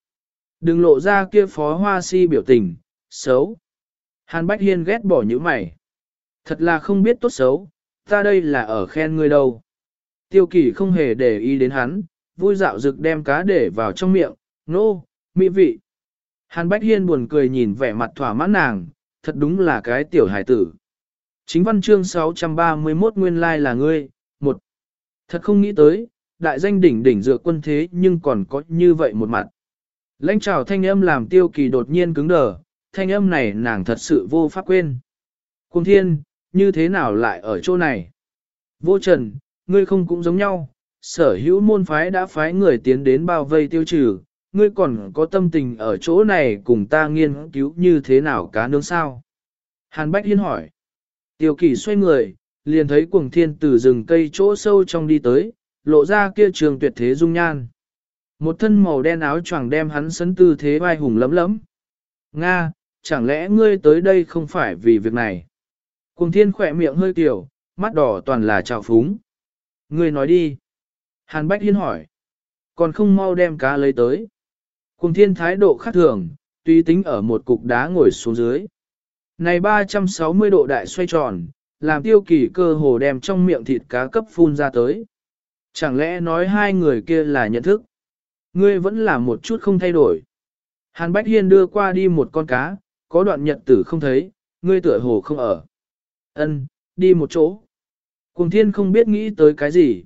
Đừng lộ ra kia phó hoa si biểu tình, xấu. Hàn Bách Hiên ghét bỏ những mày. Thật là không biết tốt xấu, ta đây là ở khen ngươi đâu. Tiêu kỳ không hề để ý đến hắn, vui dạo rực đem cá để vào trong miệng, nô, no, mỹ vị. Hàn Bách Hiên buồn cười nhìn vẻ mặt thỏa mãn nàng, thật đúng là cái tiểu hải tử. Chính văn chương 631 nguyên lai là ngươi, một. Thật không nghĩ tới, đại danh đỉnh đỉnh dựa quân thế nhưng còn có như vậy một mặt. Lãnh trào thanh âm làm tiêu kỳ đột nhiên cứng đờ, thanh âm này nàng thật sự vô pháp quên. Cung thiên, như thế nào lại ở chỗ này? Vô trần, ngươi không cũng giống nhau, sở hữu môn phái đã phái người tiến đến bao vây tiêu trừ, ngươi còn có tâm tình ở chỗ này cùng ta nghiên cứu như thế nào cá nướng sao? Hàn Bách Hiên hỏi. Tiêu kỳ xoay người, liền thấy cuồng thiên từ rừng cây chỗ sâu trong đi tới, lộ ra kia trường tuyệt thế dung nhan. Một thân màu đen áo choàng đem hắn sấn tư thế vai hùng lấm lấm. Nga, chẳng lẽ ngươi tới đây không phải vì việc này? Cuồng thiên khỏe miệng hơi tiểu, mắt đỏ toàn là trào phúng. Ngươi nói đi. Hàn Bách Hiên hỏi. Còn không mau đem cá lấy tới. Cùng thiên thái độ khác thường, tùy tính ở một cục đá ngồi xuống dưới. Này 360 độ đại xoay tròn, làm tiêu kỳ cơ hồ đem trong miệng thịt cá cấp phun ra tới. Chẳng lẽ nói hai người kia là nhận thức? Ngươi vẫn là một chút không thay đổi. Hàn Bách Hiên đưa qua đi một con cá, có đoạn nhật tử không thấy, ngươi tựa hồ không ở. Ân, đi một chỗ. Cùng thiên không biết nghĩ tới cái gì.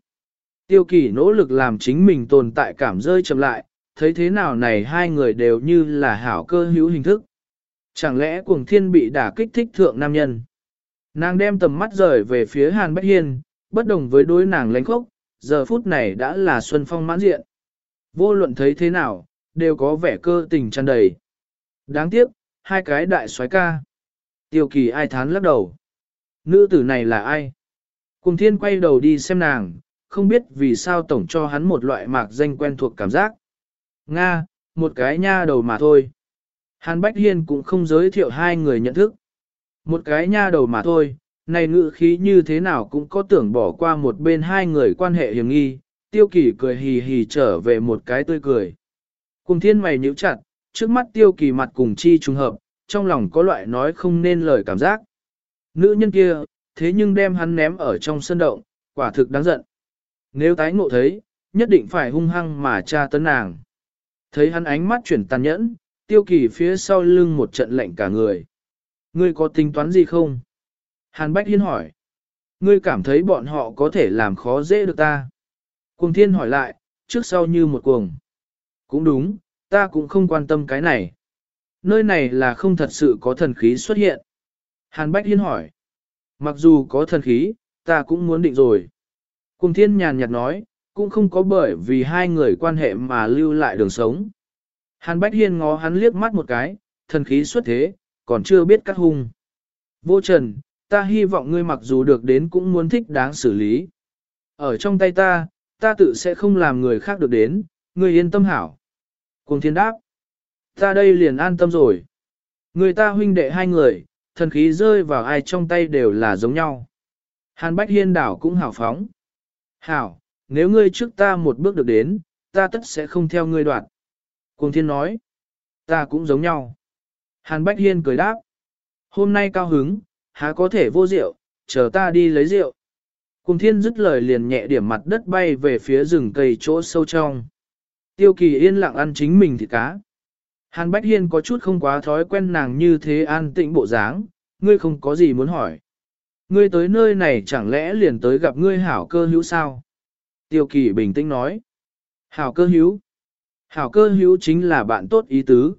Tiêu kỳ nỗ lực làm chính mình tồn tại cảm rơi chậm lại, thấy thế nào này hai người đều như là hảo cơ hữu hình thức. Chẳng lẽ cuồng thiên bị đả kích thích thượng nam nhân? Nàng đem tầm mắt rời về phía Hàn Bách Hiên, bất đồng với đối nàng lánh khốc, giờ phút này đã là xuân phong mãn diện. Vô luận thấy thế nào, đều có vẻ cơ tình tràn đầy. Đáng tiếc, hai cái đại soái ca. Tiêu kỳ ai thán lắc đầu. Nữ tử này là ai? Cùng thiên quay đầu đi xem nàng, không biết vì sao tổng cho hắn một loại mạc danh quen thuộc cảm giác. Nga, một cái nha đầu mà thôi. Hàn Bách Hiên cũng không giới thiệu hai người nhận thức. Một cái nha đầu mà thôi, này ngự khí như thế nào cũng có tưởng bỏ qua một bên hai người quan hệ hiểm nghi, tiêu kỳ cười hì hì trở về một cái tươi cười. Cùng thiên mày nhíu chặt, trước mắt tiêu kỳ mặt cùng chi trùng hợp, trong lòng có loại nói không nên lời cảm giác. Nữ nhân kia, thế nhưng đem hắn ném ở trong sân động, quả thực đáng giận. Nếu tái ngộ thấy, nhất định phải hung hăng mà tra tấn nàng. Thấy hắn ánh mắt chuyển tàn nhẫn, tiêu kỳ phía sau lưng một trận lạnh cả người. Ngươi có tính toán gì không? Hàn Bách Hiên hỏi. Ngươi cảm thấy bọn họ có thể làm khó dễ được ta. Cuồng thiên hỏi lại, trước sau như một cuồng. Cũng đúng, ta cũng không quan tâm cái này. Nơi này là không thật sự có thần khí xuất hiện. Hàn Bách Hiên hỏi. Mặc dù có thần khí, ta cũng muốn định rồi. Cuồng thiên nhàn nhạt nói, cũng không có bởi vì hai người quan hệ mà lưu lại đường sống. Hàn Bách Hiên ngó hắn liếc mắt một cái, thần khí xuất thế, còn chưa biết cắt hung. Vô trần, ta hy vọng ngươi mặc dù được đến cũng muốn thích đáng xử lý. Ở trong tay ta, ta tự sẽ không làm người khác được đến, ngươi yên tâm hảo. Cùng thiên đáp, ta đây liền an tâm rồi. Người ta huynh đệ hai người, thần khí rơi vào ai trong tay đều là giống nhau. Hàn Bách Hiên đảo cũng hảo phóng. Hảo, nếu ngươi trước ta một bước được đến, ta tất sẽ không theo ngươi đoạt. Cuồng thiên nói, ta cũng giống nhau. Hàn Bách Hiên cười đáp, hôm nay cao hứng, há có thể vô rượu, chờ ta đi lấy rượu. Cùng thiên dứt lời liền nhẹ điểm mặt đất bay về phía rừng cây chỗ sâu trong. Tiêu kỳ yên lặng ăn chính mình thịt cá. Hàn Bách Hiên có chút không quá thói quen nàng như thế an tĩnh bộ dáng, ngươi không có gì muốn hỏi. Ngươi tới nơi này chẳng lẽ liền tới gặp ngươi hảo cơ hữu sao? Tiêu kỳ bình tĩnh nói. Hảo cơ hữu. Hảo cơ hữu chính là bạn tốt ý tứ.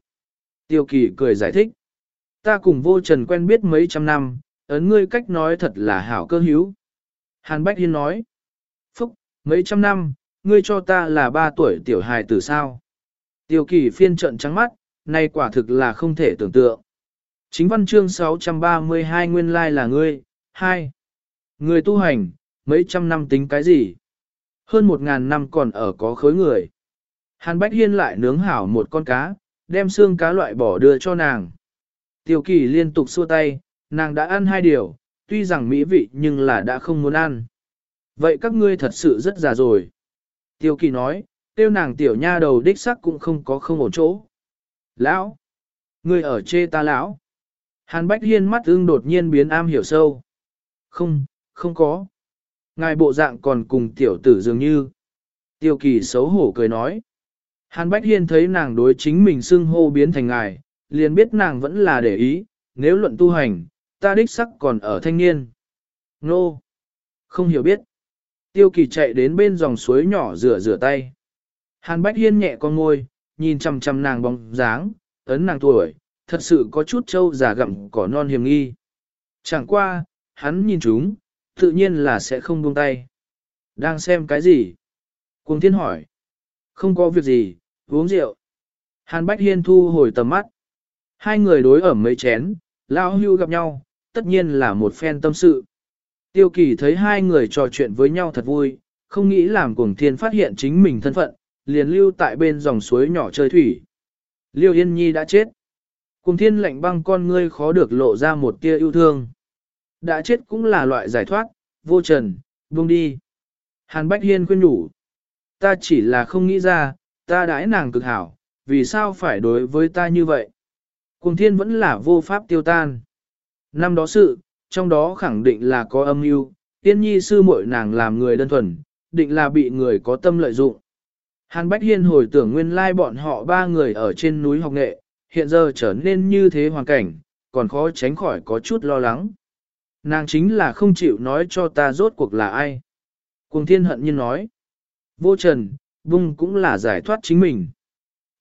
Tiêu kỳ cười giải thích. Ta cùng vô trần quen biết mấy trăm năm, ấn ngươi cách nói thật là hảo cơ hữu. Hàn Bách Hiên nói. Phúc, mấy trăm năm, ngươi cho ta là ba tuổi tiểu hài tử sao? Tiêu kỳ phiên trận trắng mắt, nay quả thực là không thể tưởng tượng. Chính văn chương 632 nguyên lai là ngươi, hai. Người tu hành, mấy trăm năm tính cái gì? Hơn một ngàn năm còn ở có khối người. Hàn Bách Hiên lại nướng hảo một con cá, đem xương cá loại bỏ đưa cho nàng. Tiêu kỳ liên tục xua tay, nàng đã ăn hai điều, tuy rằng mỹ vị nhưng là đã không muốn ăn. Vậy các ngươi thật sự rất già rồi. Tiêu kỳ nói, tiêu nàng tiểu nha đầu đích sắc cũng không có không ổn chỗ. Lão! Ngươi ở chê ta lão! Hàn Bách Hiên mắt ưng đột nhiên biến am hiểu sâu. Không, không có. Ngài bộ dạng còn cùng tiểu tử dường như. Tiêu kỳ xấu hổ cười nói. Hàn Bách Hiên thấy nàng đối chính mình xưng hô biến thành ngài, liền biết nàng vẫn là để ý, nếu luận tu hành, ta đích sắc còn ở thanh niên. Nô! Không hiểu biết. Tiêu kỳ chạy đến bên dòng suối nhỏ rửa rửa tay. Hàn Bách Hiên nhẹ con ngôi, nhìn chằm chằm nàng bóng dáng, ấn nàng tuổi, thật sự có chút trâu già gặm cỏ non hiểm nghi. Chẳng qua, hắn nhìn chúng, tự nhiên là sẽ không buông tay. Đang xem cái gì? Cuồng thiên hỏi. Không có việc gì, uống rượu. Hàn Bách Hiên thu hồi tầm mắt. Hai người đối ở mấy chén, lao hưu gặp nhau, tất nhiên là một phen tâm sự. Tiêu kỳ thấy hai người trò chuyện với nhau thật vui, không nghĩ làm cuồng thiên phát hiện chính mình thân phận, liền lưu tại bên dòng suối nhỏ chơi thủy. Liêu Yên Nhi đã chết. Cuồng thiên lạnh băng con ngươi khó được lộ ra một tia yêu thương. Đã chết cũng là loại giải thoát, vô trần, buông đi. Hàn Bách Hiên khuyên nhủ. Ta chỉ là không nghĩ ra, ta đãi nàng cực hảo, vì sao phải đối với ta như vậy? Cùng thiên vẫn là vô pháp tiêu tan. Năm đó sự, trong đó khẳng định là có âm mưu, tiên nhi sư muội nàng làm người đơn thuần, định là bị người có tâm lợi dụng. Hàn Bách Hiên hồi tưởng nguyên lai bọn họ ba người ở trên núi học nghệ, hiện giờ trở nên như thế hoàn cảnh, còn khó tránh khỏi có chút lo lắng. Nàng chính là không chịu nói cho ta rốt cuộc là ai. Cuồng thiên hận nhiên nói. Vô trần, vung cũng là giải thoát chính mình.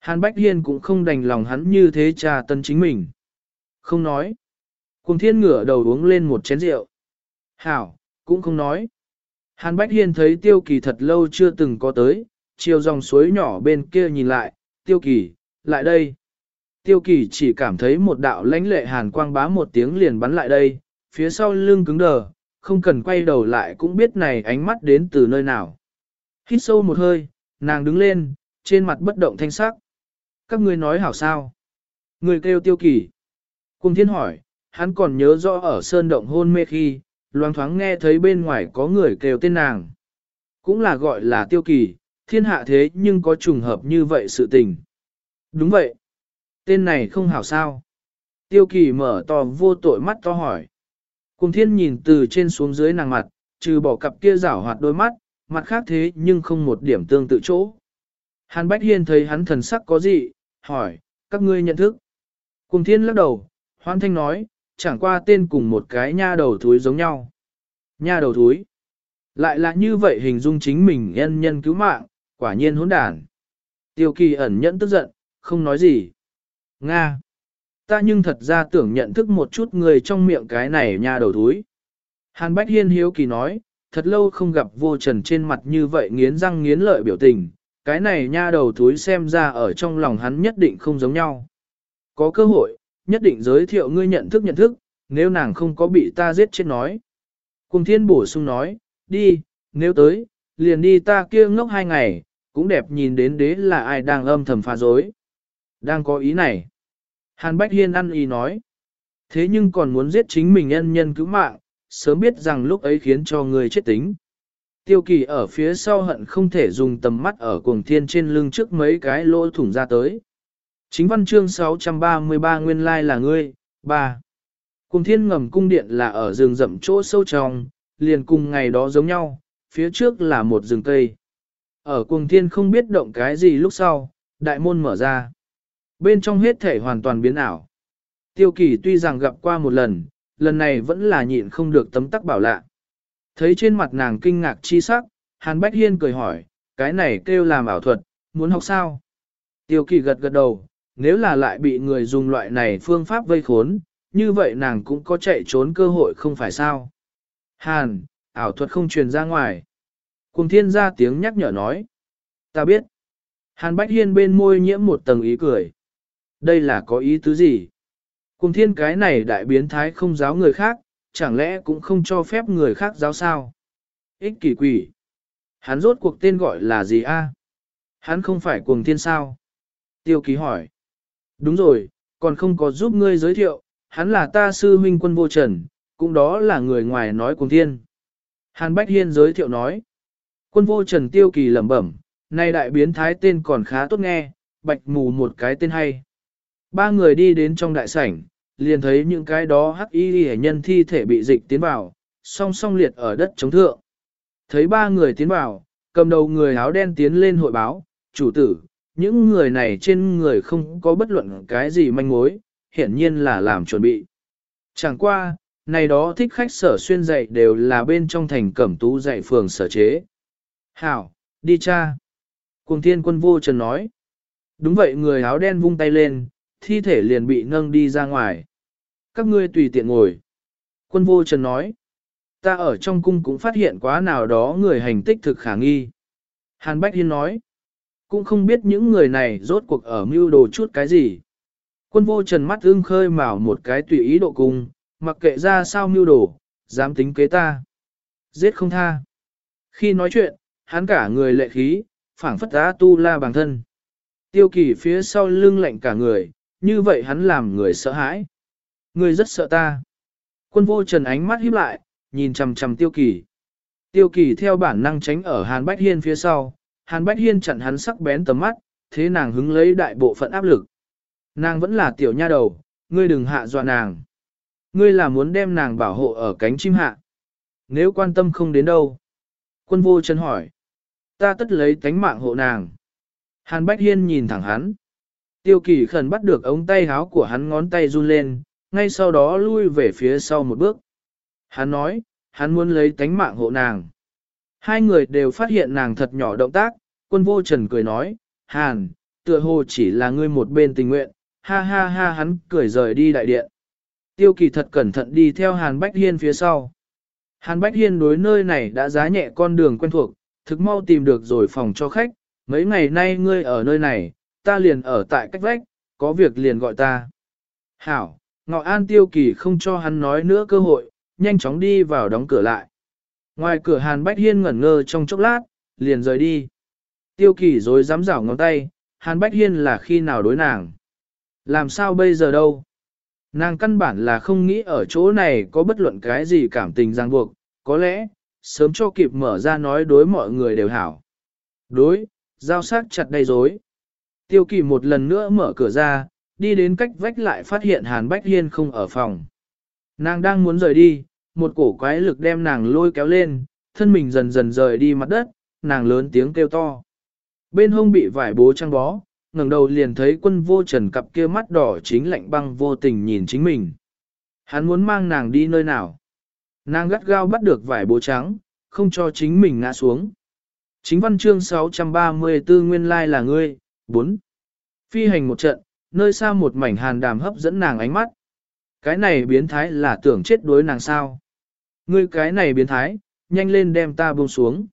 Hàn Bách Hiên cũng không đành lòng hắn như thế trà tân chính mình. Không nói. Cuồng thiên ngửa đầu uống lên một chén rượu. Hảo, cũng không nói. Hàn Bách Hiên thấy tiêu kỳ thật lâu chưa từng có tới, chiều dòng suối nhỏ bên kia nhìn lại, tiêu kỳ, lại đây. Tiêu kỳ chỉ cảm thấy một đạo lãnh lệ hàn quang bá một tiếng liền bắn lại đây, phía sau lưng cứng đờ, không cần quay đầu lại cũng biết này ánh mắt đến từ nơi nào. Hít sâu một hơi, nàng đứng lên, trên mặt bất động thanh sắc. Các ngươi nói hảo sao? Người kêu tiêu kỳ. Cung thiên hỏi, hắn còn nhớ rõ ở sơn động hôn mê khi, loang thoáng nghe thấy bên ngoài có người kêu tên nàng. Cũng là gọi là tiêu kỳ, thiên hạ thế nhưng có trùng hợp như vậy sự tình. Đúng vậy. Tên này không hảo sao. Tiêu kỳ mở to vô tội mắt to hỏi. Cùng thiên nhìn từ trên xuống dưới nàng mặt, trừ bỏ cặp kia rảo hoạt đôi mắt, mặt khác thế nhưng không một điểm tương tự chỗ. Hàn Bách Hiên thấy hắn thần sắc có gì, hỏi, các ngươi nhận thức. Cùng thiên lắc đầu, hoan thanh nói, chẳng qua tên cùng một cái nha đầu thúi giống nhau. Nha đầu thúi. Lại là như vậy hình dung chính mình nhân nhân cứu mạng, quả nhiên hỗn đản. Tiêu kỳ ẩn nhẫn tức giận, không nói gì. Nga. Ta nhưng thật ra tưởng nhận thức một chút người trong miệng cái này nha đầu thúi. Hàn Bách Hiên hiếu kỳ nói, thật lâu không gặp vô trần trên mặt như vậy nghiến răng nghiến lợi biểu tình, cái này nha đầu thúi xem ra ở trong lòng hắn nhất định không giống nhau. Có cơ hội, nhất định giới thiệu ngươi nhận thức nhận thức, nếu nàng không có bị ta giết chết nói. Cùng thiên bổ sung nói, đi, nếu tới, liền đi ta kia ngốc hai ngày, cũng đẹp nhìn đến đế là ai đang âm thầm phá dối. Đang có ý này. Hàn Bách Hiên ăn ý nói. Thế nhưng còn muốn giết chính mình nhân nhân cứu mạng, sớm biết rằng lúc ấy khiến cho người chết tính. Tiêu kỳ ở phía sau hận không thể dùng tầm mắt ở cuồng thiên trên lưng trước mấy cái lỗ thủng ra tới. Chính văn chương 633 nguyên lai là ngươi, 3. Cùng thiên ngầm cung điện là ở rừng rậm chỗ sâu trong, liền cùng ngày đó giống nhau, phía trước là một rừng cây. Ở cùng thiên không biết động cái gì lúc sau, đại môn mở ra. Bên trong hết thể hoàn toàn biến ảo. Tiêu kỳ tuy rằng gặp qua một lần, lần này vẫn là nhịn không được tấm tắc bảo lạ. Thấy trên mặt nàng kinh ngạc chi sắc, Hàn Bách Hiên cười hỏi, cái này kêu làm ảo thuật, muốn học sao? Tiêu kỳ gật gật đầu, nếu là lại bị người dùng loại này phương pháp vây khốn, như vậy nàng cũng có chạy trốn cơ hội không phải sao? Hàn, ảo thuật không truyền ra ngoài. Cùng thiên ra tiếng nhắc nhở nói. Ta biết. Hàn Bách Hiên bên môi nhiễm một tầng ý cười. Đây là có ý tứ gì? Cùng thiên cái này đại biến thái không giáo người khác, chẳng lẽ cũng không cho phép người khác giáo sao? Ích kỷ quỷ. Hắn rốt cuộc tên gọi là gì a? Hắn không phải cuồng thiên sao? Tiêu ký hỏi. Đúng rồi, còn không có giúp ngươi giới thiệu, hắn là ta sư huynh quân vô trần, cũng đó là người ngoài nói cuồng thiên. Hàn Bách Hiên giới thiệu nói. Quân vô trần tiêu kỳ lẩm bẩm, nay đại biến thái tên còn khá tốt nghe, bạch mù một cái tên hay. Ba người đi đến trong đại sảnh, liền thấy những cái đó hắc y hệ nhân thi thể bị dịch tiến vào, song song liệt ở đất chống thượng. Thấy ba người tiến vào, cầm đầu người áo đen tiến lên hội báo, chủ tử, những người này trên người không có bất luận cái gì manh mối, hiển nhiên là làm chuẩn bị. Chẳng qua, này đó thích khách sở xuyên dạy đều là bên trong thành cẩm tú dạy phường sở chế. Hảo, đi cha. Cuồng thiên quân vô trần nói. Đúng vậy người áo đen vung tay lên, thi thể liền bị nâng đi ra ngoài. Các ngươi tùy tiện ngồi. Quân vô trần nói. Ta ở trong cung cũng phát hiện quá nào đó người hành tích thực khả nghi. Hàn Bách Hiên nói. Cũng không biết những người này rốt cuộc ở mưu đồ chút cái gì. Quân vô trần mắt ưng khơi mào một cái tùy ý độ cung, mặc kệ ra sao mưu đồ, dám tính kế ta. Giết không tha. Khi nói chuyện, hắn cả người lệ khí, phảng phất á tu la bằng thân. Tiêu kỳ phía sau lưng lạnh cả người, như vậy hắn làm người sợ hãi. Người rất sợ ta. Quân vô trần ánh mắt híp lại, nhìn chằm chằm tiêu kỳ. Tiêu kỳ theo bản năng tránh ở Hàn Bách Hiên phía sau, Hàn Bách Hiên chặn hắn sắc bén tầm mắt, thế nàng hứng lấy đại bộ phận áp lực. Nàng vẫn là tiểu nha đầu, ngươi đừng hạ dọa nàng. Ngươi là muốn đem nàng bảo hộ ở cánh chim hạ. Nếu quan tâm không đến đâu. Quân vô chân hỏi. Ta tất lấy tánh mạng hộ nàng. Hàn Bách Hiên nhìn thẳng hắn. Tiêu kỳ khẩn bắt được ống tay háo của hắn ngón tay run lên, ngay sau đó lui về phía sau một bước. Hắn nói, hắn muốn lấy tánh mạng hộ nàng. Hai người đều phát hiện nàng thật nhỏ động tác, quân vô trần cười nói, Hàn, tựa hồ chỉ là ngươi một bên tình nguyện, ha ha ha hắn cười rời đi đại điện. Tiêu kỳ thật cẩn thận đi theo Hàn Bách Hiên phía sau. Hàn Bách Hiên đối nơi này đã giá nhẹ con đường quen thuộc, thực mau tìm được rồi phòng cho khách, mấy ngày nay ngươi ở nơi này, ta liền ở tại cách vách, có việc liền gọi ta. Hảo, Ngọ An Tiêu Kỳ không cho hắn nói nữa cơ hội, nhanh chóng đi vào đóng cửa lại. Ngoài cửa Hàn Bách Hiên ngẩn ngơ trong chốc lát, liền rời đi. Tiêu kỳ rồi dám rảo ngón tay, Hàn Bách Hiên là khi nào đối nàng. Làm sao bây giờ đâu? Nàng căn bản là không nghĩ ở chỗ này có bất luận cái gì cảm tình ràng buộc, có lẽ, sớm cho kịp mở ra nói đối mọi người đều hảo. Đối, giao sát chặt đầy dối. Tiêu kỳ một lần nữa mở cửa ra, đi đến cách vách lại phát hiện Hàn Bách Hiên không ở phòng. Nàng đang muốn rời đi, một cổ quái lực đem nàng lôi kéo lên, thân mình dần dần rời đi mặt đất, nàng lớn tiếng kêu to. Bên hông bị vải bố trăng bó, ngẩng đầu liền thấy quân vô trần cặp kia mắt đỏ chính lạnh băng vô tình nhìn chính mình. Hắn muốn mang nàng đi nơi nào. Nàng gắt gao bắt được vải bố trắng, không cho chính mình ngã xuống. Chính văn chương 634 nguyên lai là ngươi, 4. Phi hành một trận, nơi xa một mảnh hàn đàm hấp dẫn nàng ánh mắt. Cái này biến thái là tưởng chết đối nàng sao. Ngươi cái này biến thái, nhanh lên đem ta buông xuống.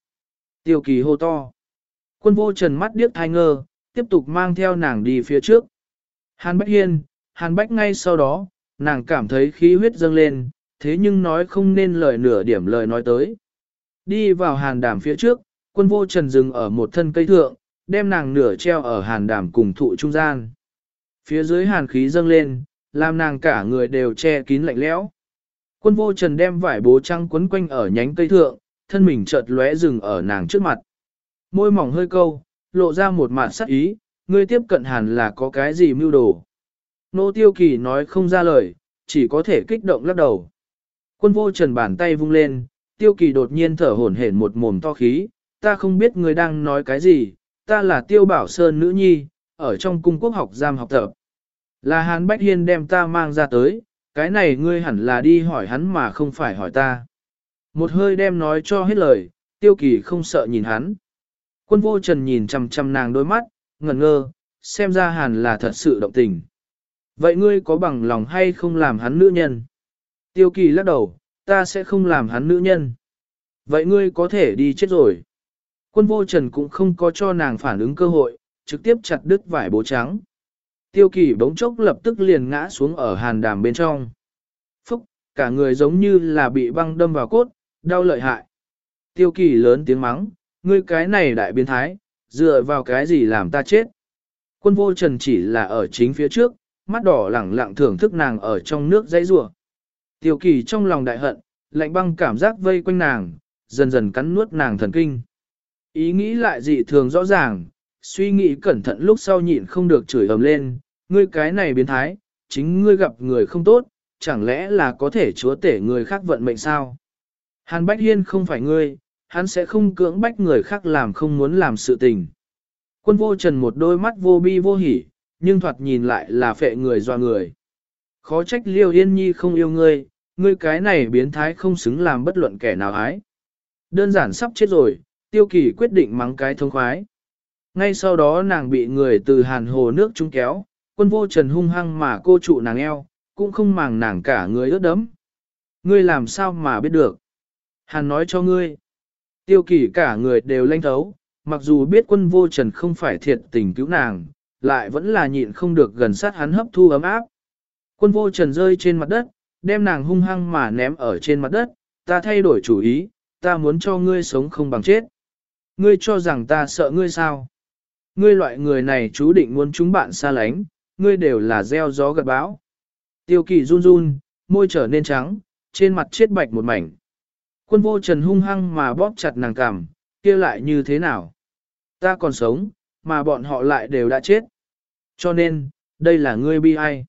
Tiêu kỳ hô to. Quân vô trần mắt điếc thai ngơ, tiếp tục mang theo nàng đi phía trước. Hàn Bách Hiên, Hàn Bách ngay sau đó, nàng cảm thấy khí huyết dâng lên, thế nhưng nói không nên lời nửa điểm lời nói tới. Đi vào hàn đàm phía trước, quân vô trần dừng ở một thân cây thượng, đem nàng nửa treo ở hàn đàm cùng thụ trung gian. Phía dưới hàn khí dâng lên, làm nàng cả người đều che kín lạnh lẽo. Quân vô trần đem vải bố trăng quấn quanh ở nhánh cây thượng, thân mình chợt lóe dừng ở nàng trước mặt. Môi mỏng hơi câu, lộ ra một mặt sắc ý, ngươi tiếp cận hàn là có cái gì mưu đồ. Nô tiêu kỳ nói không ra lời, chỉ có thể kích động lắc đầu. Quân vô trần bàn tay vung lên, tiêu kỳ đột nhiên thở hổn hển một mồm to khí, ta không biết ngươi đang nói cái gì, ta là tiêu bảo sơn nữ nhi, ở trong cung quốc học giam học tập. Là Hàn Bách Hiên đem ta mang ra tới, cái này ngươi hẳn là đi hỏi hắn mà không phải hỏi ta. Một hơi đem nói cho hết lời, tiêu kỳ không sợ nhìn hắn. Quân vô trần nhìn chằm chằm nàng đôi mắt, ngẩn ngơ, xem ra hàn là thật sự động tình. Vậy ngươi có bằng lòng hay không làm hắn nữ nhân? Tiêu kỳ lắc đầu, ta sẽ không làm hắn nữ nhân. Vậy ngươi có thể đi chết rồi. Quân vô trần cũng không có cho nàng phản ứng cơ hội, trực tiếp chặt đứt vải bố trắng. Tiêu kỳ bỗng chốc lập tức liền ngã xuống ở hàn đàm bên trong. Phúc, cả người giống như là bị băng đâm vào cốt, đau lợi hại. Tiêu kỳ lớn tiếng mắng, ngươi cái này đại biến thái, dựa vào cái gì làm ta chết. Quân vô trần chỉ là ở chính phía trước, mắt đỏ lẳng lặng thưởng thức nàng ở trong nước dãy rủa. Tiêu kỳ trong lòng đại hận, lạnh băng cảm giác vây quanh nàng, dần dần cắn nuốt nàng thần kinh. Ý nghĩ lại dị thường rõ ràng, suy nghĩ cẩn thận lúc sau nhịn không được chửi ầm lên, ngươi cái này biến thái, chính ngươi gặp người không tốt, chẳng lẽ là có thể chúa tể người khác vận mệnh sao? Hàn Bách Hiên không phải ngươi, hắn sẽ không cưỡng bách người khác làm không muốn làm sự tình. Quân vô trần một đôi mắt vô bi vô hỉ, nhưng thoạt nhìn lại là phệ người doa người. Khó trách liêu yên nhi không yêu ngươi, ngươi cái này biến thái không xứng làm bất luận kẻ nào ái. Đơn giản sắp chết rồi, tiêu kỳ quyết định mắng cái thông khoái. Ngay sau đó nàng bị người từ hàn hồ nước trung kéo, quân vô trần hung hăng mà cô trụ nàng eo, cũng không màng nàng cả người ướt đấm. Ngươi làm sao mà biết được? Hàn nói cho ngươi. Tiêu kỳ cả người đều lanh thấu, mặc dù biết quân vô trần không phải thiệt tình cứu nàng, lại vẫn là nhịn không được gần sát hắn hấp thu ấm áp. Quân vô trần rơi trên mặt đất, đem nàng hung hăng mà ném ở trên mặt đất, ta thay đổi chủ ý, ta muốn cho ngươi sống không bằng chết. Ngươi cho rằng ta sợ ngươi sao? Ngươi loại người này chú định muốn chúng bạn xa lánh, ngươi đều là gieo gió gặt bão. Tiêu kỳ run run, môi trở nên trắng, trên mặt chết bạch một mảnh. Quân vô trần hung hăng mà bóp chặt nàng cằm, kia lại như thế nào? Ta còn sống, mà bọn họ lại đều đã chết. Cho nên, đây là ngươi bi ai.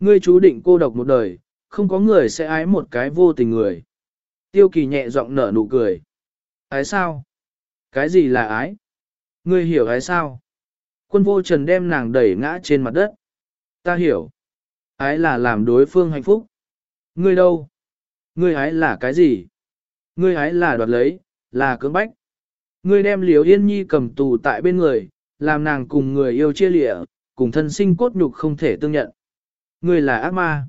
Ngươi chú định cô độc một đời, không có người sẽ ái một cái vô tình người. Tiêu kỳ nhẹ giọng nở nụ cười. Ái sao? Cái gì là ái? Ngươi hiểu ái sao? Quân vô trần đem nàng đẩy ngã trên mặt đất. Ta hiểu. Ái là làm đối phương hạnh phúc. Ngươi đâu? Ngươi ái là cái gì? Ngươi ái là đoạt lấy, là cưỡng bách. Ngươi đem liều yên nhi cầm tù tại bên người, làm nàng cùng người yêu chia lịa, cùng thân sinh cốt nhục không thể tương nhận. Ngươi là ác ma.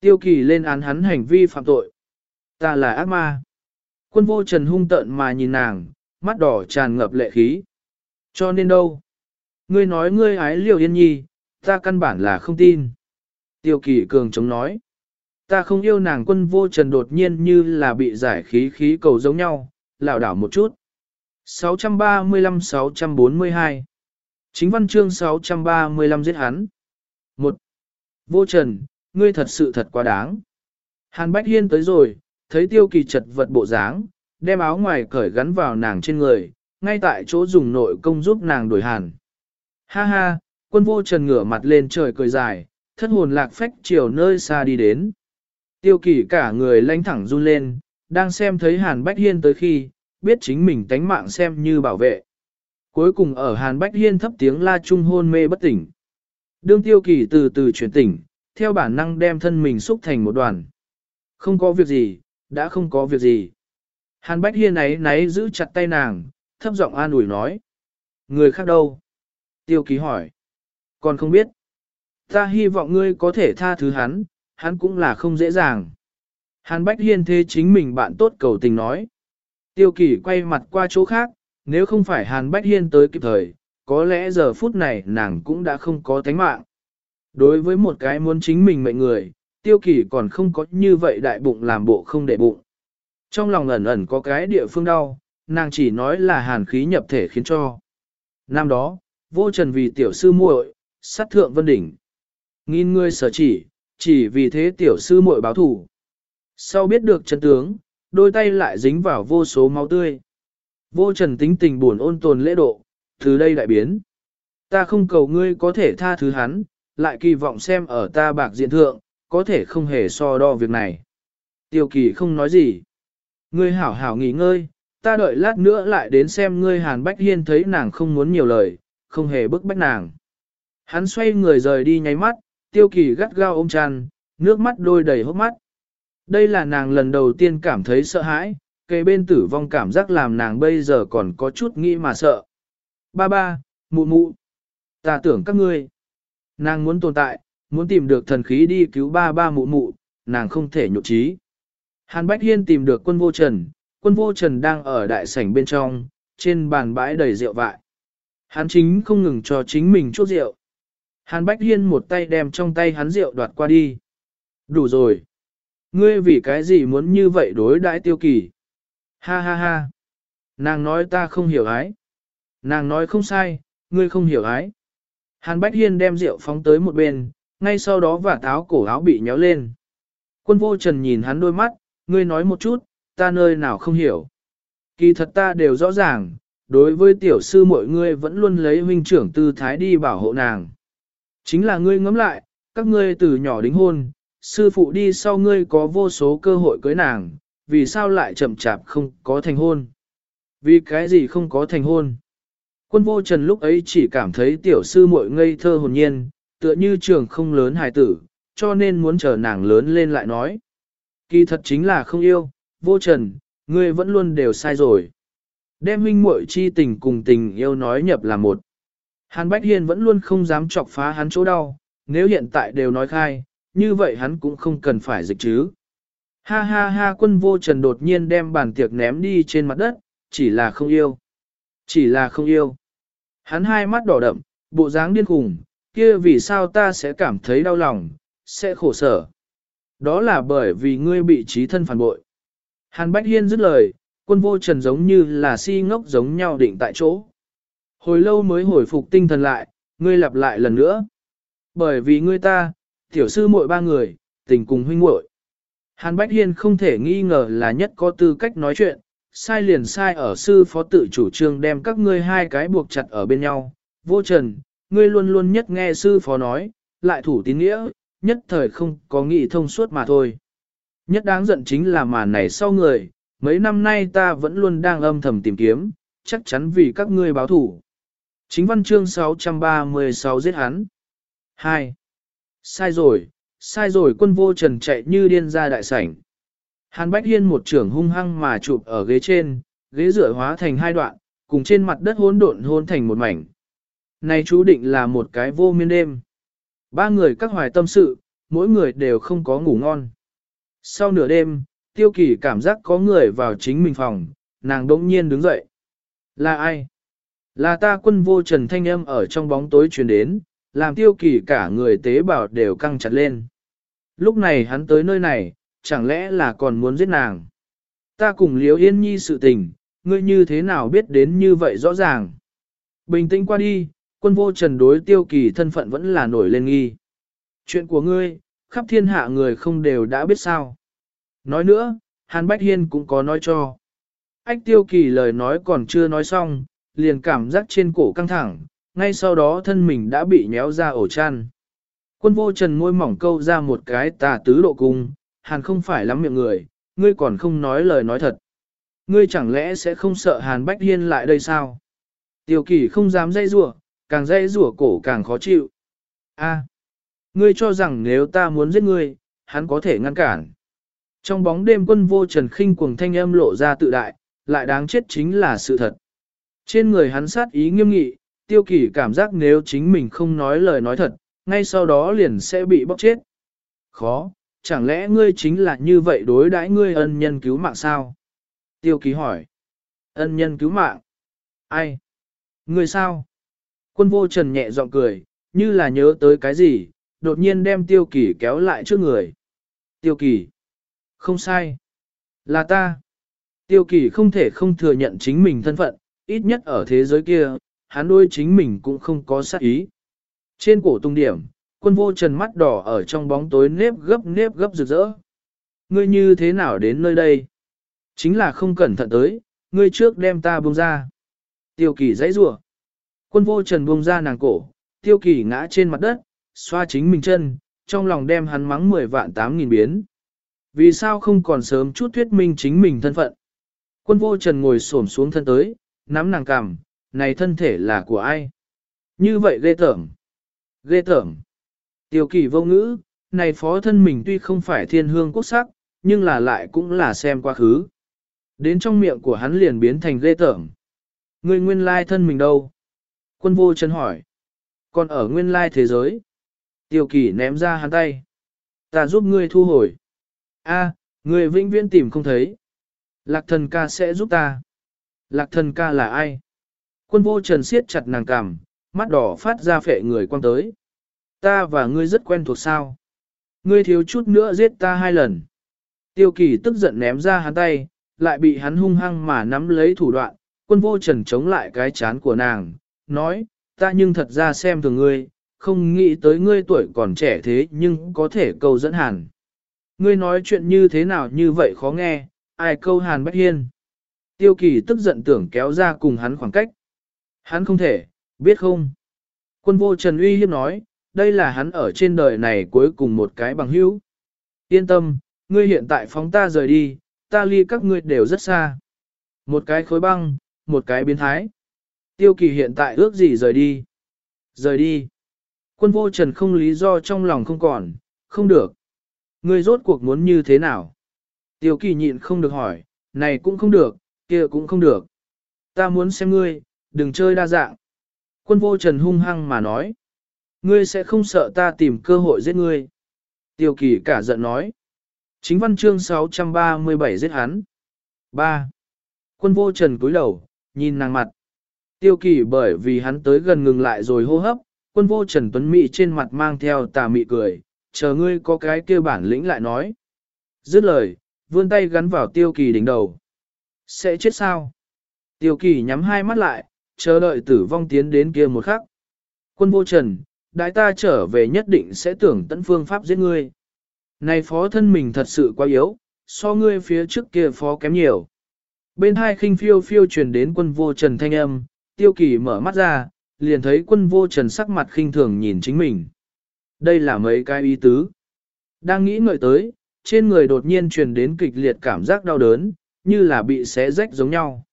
Tiêu kỳ lên án hắn hành vi phạm tội. Ta là ác ma. Quân vô trần hung tợn mà nhìn nàng, mắt đỏ tràn ngập lệ khí. Cho nên đâu? Ngươi nói ngươi ái liều yên nhi, ta căn bản là không tin. Tiêu kỳ cường chống nói. Ta không yêu nàng quân vô trần đột nhiên như là bị giải khí khí cầu giống nhau, lảo đảo một chút. 635-642 Chính văn chương 635 giết hắn. một Vô Trần, ngươi thật sự thật quá đáng. Hàn Bách Hiên tới rồi, thấy tiêu kỳ chật vật bộ dáng, đem áo ngoài cởi gắn vào nàng trên người, ngay tại chỗ dùng nội công giúp nàng đổi hàn. Ha ha, quân vô trần ngửa mặt lên trời cười dài, thất hồn lạc phách chiều nơi xa đi đến. Tiêu kỷ cả người lanh thẳng run lên, đang xem thấy Hàn Bách Hiên tới khi, biết chính mình tánh mạng xem như bảo vệ. Cuối cùng ở Hàn Bách Hiên thấp tiếng la trung hôn mê bất tỉnh. Đương tiêu kỳ từ từ chuyển tỉnh, theo bản năng đem thân mình xúc thành một đoàn. Không có việc gì, đã không có việc gì. Hàn Bách Hiên ấy náy giữ chặt tay nàng, thấp giọng an ủi nói. Người khác đâu? Tiêu ký hỏi. Còn không biết. Ta hy vọng ngươi có thể tha thứ hắn, hắn cũng là không dễ dàng. Hàn Bách Hiên thế chính mình bạn tốt cầu tình nói. Tiêu kỳ quay mặt qua chỗ khác, nếu không phải Hàn Bách Hiên tới kịp thời, có lẽ giờ phút này nàng cũng đã không có tánh mạng. Đối với một cái muốn chính mình mệnh người, tiêu kỳ còn không có như vậy đại bụng làm bộ không để bụng. Trong lòng ẩn ẩn có cái địa phương đau, nàng chỉ nói là hàn khí nhập thể khiến cho. Năm đó, vô trần vì tiểu sư muội, sát thượng vân đỉnh. Nghìn ngươi sở chỉ, chỉ vì thế tiểu sư muội báo thủ. Sau biết được chân tướng, đôi tay lại dính vào vô số máu tươi. Vô trần tính tình buồn ôn tồn lễ độ, từ đây đại biến. Ta không cầu ngươi có thể tha thứ hắn, lại kỳ vọng xem ở ta bạc diện thượng, có thể không hề so đo việc này. Tiêu kỳ không nói gì. Ngươi hảo hảo nghỉ ngơi, ta đợi lát nữa lại đến xem ngươi Hàn Bách Hiên thấy nàng không muốn nhiều lời, không hề bức bách nàng. Hắn xoay người rời đi nháy mắt, tiêu kỳ gắt gao ôm chăn, nước mắt đôi đầy hốc mắt. Đây là nàng lần đầu tiên cảm thấy sợ hãi, kề bên tử vong cảm giác làm nàng bây giờ còn có chút nghĩ mà sợ. Ba ba, mụ mụ, ta tưởng các ngươi. Nàng muốn tồn tại, muốn tìm được thần khí đi cứu ba ba mụ mụ, nàng không thể nhục trí. Hàn Bách Hiên tìm được quân vô trần, quân vô trần đang ở đại sảnh bên trong, trên bàn bãi đầy rượu vại. Hắn chính không ngừng cho chính mình chút rượu. Hàn Bách Hiên một tay đem trong tay hắn rượu đoạt qua đi. Đủ rồi. Ngươi vì cái gì muốn như vậy đối đãi tiêu kỳ? Ha ha ha. Nàng nói ta không hiểu ái. Nàng nói không sai, ngươi không hiểu ái. Hàn Bách Hiên đem rượu phóng tới một bên, ngay sau đó vả táo cổ áo bị nhéo lên. Quân vô trần nhìn hắn đôi mắt, ngươi nói một chút, ta nơi nào không hiểu. Kỳ thật ta đều rõ ràng, đối với tiểu sư mọi ngươi vẫn luôn lấy huynh trưởng tư thái đi bảo hộ nàng. Chính là ngươi ngẫm lại, các ngươi từ nhỏ đính hôn, sư phụ đi sau ngươi có vô số cơ hội cưới nàng, vì sao lại chậm chạp không có thành hôn? Vì cái gì không có thành hôn? Quân vô trần lúc ấy chỉ cảm thấy tiểu sư muội ngây thơ hồn nhiên, tựa như trường không lớn hài tử, cho nên muốn chờ nàng lớn lên lại nói. Kỳ thật chính là không yêu, vô trần, ngươi vẫn luôn đều sai rồi. Đem huynh muội chi tình cùng tình yêu nói nhập là một. Hàn Bách Hiên vẫn luôn không dám chọc phá hắn chỗ đau, nếu hiện tại đều nói khai, như vậy hắn cũng không cần phải dịch chứ. Ha ha ha quân vô trần đột nhiên đem bàn tiệc ném đi trên mặt đất, chỉ là không yêu. Chỉ là không yêu. Hắn hai mắt đỏ đậm, bộ dáng điên khùng, kia vì sao ta sẽ cảm thấy đau lòng, sẽ khổ sở. Đó là bởi vì ngươi bị trí thân phản bội. Hàn Bách Hiên dứt lời, quân vô trần giống như là si ngốc giống nhau định tại chỗ. Hồi lâu mới hồi phục tinh thần lại, ngươi lặp lại lần nữa. Bởi vì ngươi ta, tiểu sư muội ba người, tình cùng huynh muội. Hàn Bách Hiên không thể nghi ngờ là nhất có tư cách nói chuyện, sai liền sai ở sư phó tự chủ trương đem các ngươi hai cái buộc chặt ở bên nhau. Vô trần, ngươi luôn luôn nhất nghe sư phó nói, lại thủ tín nghĩa, nhất thời không có nghị thông suốt mà thôi. Nhất đáng giận chính là màn này sau người, mấy năm nay ta vẫn luôn đang âm thầm tìm kiếm, chắc chắn vì các ngươi báo thủ. Chính văn chương 636 giết hắn. 2. Sai rồi, sai rồi quân vô trần chạy như điên ra đại sảnh. Hàn Bách Hiên một trưởng hung hăng mà chụp ở ghế trên, ghế rửa hóa thành hai đoạn, cùng trên mặt đất hỗn độn hôn thành một mảnh. Này chú định là một cái vô miên đêm. Ba người các hoài tâm sự, mỗi người đều không có ngủ ngon. Sau nửa đêm, tiêu kỳ cảm giác có người vào chính mình phòng, nàng đỗng nhiên đứng dậy. Là ai? Là ta quân vô trần thanh âm ở trong bóng tối truyền đến, làm tiêu kỳ cả người tế bào đều căng chặt lên. Lúc này hắn tới nơi này, chẳng lẽ là còn muốn giết nàng? Ta cùng Liễu Yên Nhi sự tình, ngươi như thế nào biết đến như vậy rõ ràng. Bình tĩnh qua đi, quân vô trần đối tiêu kỳ thân phận vẫn là nổi lên nghi. Chuyện của ngươi, khắp thiên hạ người không đều đã biết sao. Nói nữa, Hàn Bách Hiên cũng có nói cho. Ách tiêu kỳ lời nói còn chưa nói xong, liền cảm giác trên cổ căng thẳng, ngay sau đó thân mình đã bị nhéo ra ổ chăn. Quân vô trần môi mỏng câu ra một cái tà tứ độ cung, hàn không phải lắm miệng người, ngươi còn không nói lời nói thật. Ngươi chẳng lẽ sẽ không sợ hàn bách hiên lại đây sao? Tiêu kỳ không dám dây rủa càng dễ rủa cổ càng khó chịu. A, ngươi cho rằng nếu ta muốn giết ngươi, hắn có thể ngăn cản. Trong bóng đêm quân vô trần khinh cuồng thanh âm lộ ra tự đại, lại đáng chết chính là sự thật. Trên người hắn sát ý nghiêm nghị, tiêu kỳ cảm giác nếu chính mình không nói lời nói thật, ngay sau đó liền sẽ bị bóc chết. Khó, chẳng lẽ ngươi chính là như vậy đối đãi ngươi ân nhân cứu mạng sao? Tiêu kỳ hỏi. Ân nhân cứu mạng? Ai? Ngươi sao? Quân vô trần nhẹ giọng cười, như là nhớ tới cái gì, đột nhiên đem tiêu kỳ kéo lại trước người. Tiêu kỳ. Không sai. Là ta. Tiêu kỳ không thể không thừa nhận chính mình thân phận, ít nhất ở thế giới kia, hắn đôi chính mình cũng không có sát ý. Trên cổ tung điểm, quân vô trần mắt đỏ ở trong bóng tối nếp gấp nếp gấp rực rỡ. Ngươi như thế nào đến nơi đây? Chính là không cẩn thận tới, ngươi trước đem ta buông ra. Tiêu kỳ dãy rủa Quân vô trần buông ra nàng cổ, tiêu kỳ ngã trên mặt đất, xoa chính mình chân, trong lòng đem hắn mắng 10 vạn 8 nghìn biến. Vì sao không còn sớm chút thuyết minh chính mình thân phận? Quân vô trần ngồi xổm xuống thân tới, nắm nàng cằm, này thân thể là của ai? Như vậy ghê tởm. Ghê tởm. Tiêu kỳ vô ngữ, này phó thân mình tuy không phải thiên hương quốc sắc, nhưng là lại cũng là xem quá khứ. Đến trong miệng của hắn liền biến thành ghê tởm. Người nguyên lai thân mình đâu? Quân vô chân hỏi. Còn ở nguyên lai thế giới? Tiêu kỳ ném ra hắn tay. Ta giúp ngươi thu hồi. A, người vĩnh viễn tìm không thấy. Lạc thần ca sẽ giúp ta. Lạc thần ca là ai? Quân vô trần siết chặt nàng cằm, mắt đỏ phát ra phệ người quang tới. Ta và ngươi rất quen thuộc sao? Ngươi thiếu chút nữa giết ta hai lần. Tiêu kỳ tức giận ném ra hắn tay, lại bị hắn hung hăng mà nắm lấy thủ đoạn, quân vô trần chống lại cái chán của nàng, nói, ta nhưng thật ra xem thường ngươi, không nghĩ tới ngươi tuổi còn trẻ thế nhưng có thể câu dẫn hàn. Ngươi nói chuyện như thế nào như vậy khó nghe, ai câu hàn bất hiên. Tiêu kỳ tức giận tưởng kéo ra cùng hắn khoảng cách. Hắn không thể, biết không? Quân vô trần uy hiếp nói, đây là hắn ở trên đời này cuối cùng một cái bằng hữu. Yên tâm, ngươi hiện tại phóng ta rời đi, ta ly các ngươi đều rất xa. Một cái khối băng, một cái biến thái. Tiêu kỳ hiện tại ước gì rời đi? Rời đi. Quân vô trần không lý do trong lòng không còn, không được. Ngươi rốt cuộc muốn như thế nào? Tiêu kỳ nhịn không được hỏi, này cũng không được, kia cũng không được. Ta muốn xem ngươi, đừng chơi đa dạng. Quân vô trần hung hăng mà nói. Ngươi sẽ không sợ ta tìm cơ hội giết ngươi. Tiêu kỳ cả giận nói. Chính văn chương 637 giết hắn. 3. Quân vô trần cúi đầu, nhìn nàng mặt. Tiêu kỳ bởi vì hắn tới gần ngừng lại rồi hô hấp, quân vô trần tuấn mị trên mặt mang theo tà mị cười, chờ ngươi có cái kia bản lĩnh lại nói. Dứt lời, vươn tay gắn vào tiêu kỳ đỉnh đầu. Sẽ chết sao? Tiêu kỳ nhắm hai mắt lại, chờ đợi tử vong tiến đến kia một khắc. Quân vô trần, đại ta trở về nhất định sẽ tưởng tận phương pháp giết ngươi. Này phó thân mình thật sự quá yếu, so ngươi phía trước kia phó kém nhiều. Bên hai khinh phiêu phiêu truyền đến quân vô trần thanh âm, tiêu kỳ mở mắt ra, liền thấy quân vô trần sắc mặt khinh thường nhìn chính mình. Đây là mấy cái ý tứ. Đang nghĩ ngợi tới, trên người đột nhiên truyền đến kịch liệt cảm giác đau đớn, như là bị xé rách giống nhau.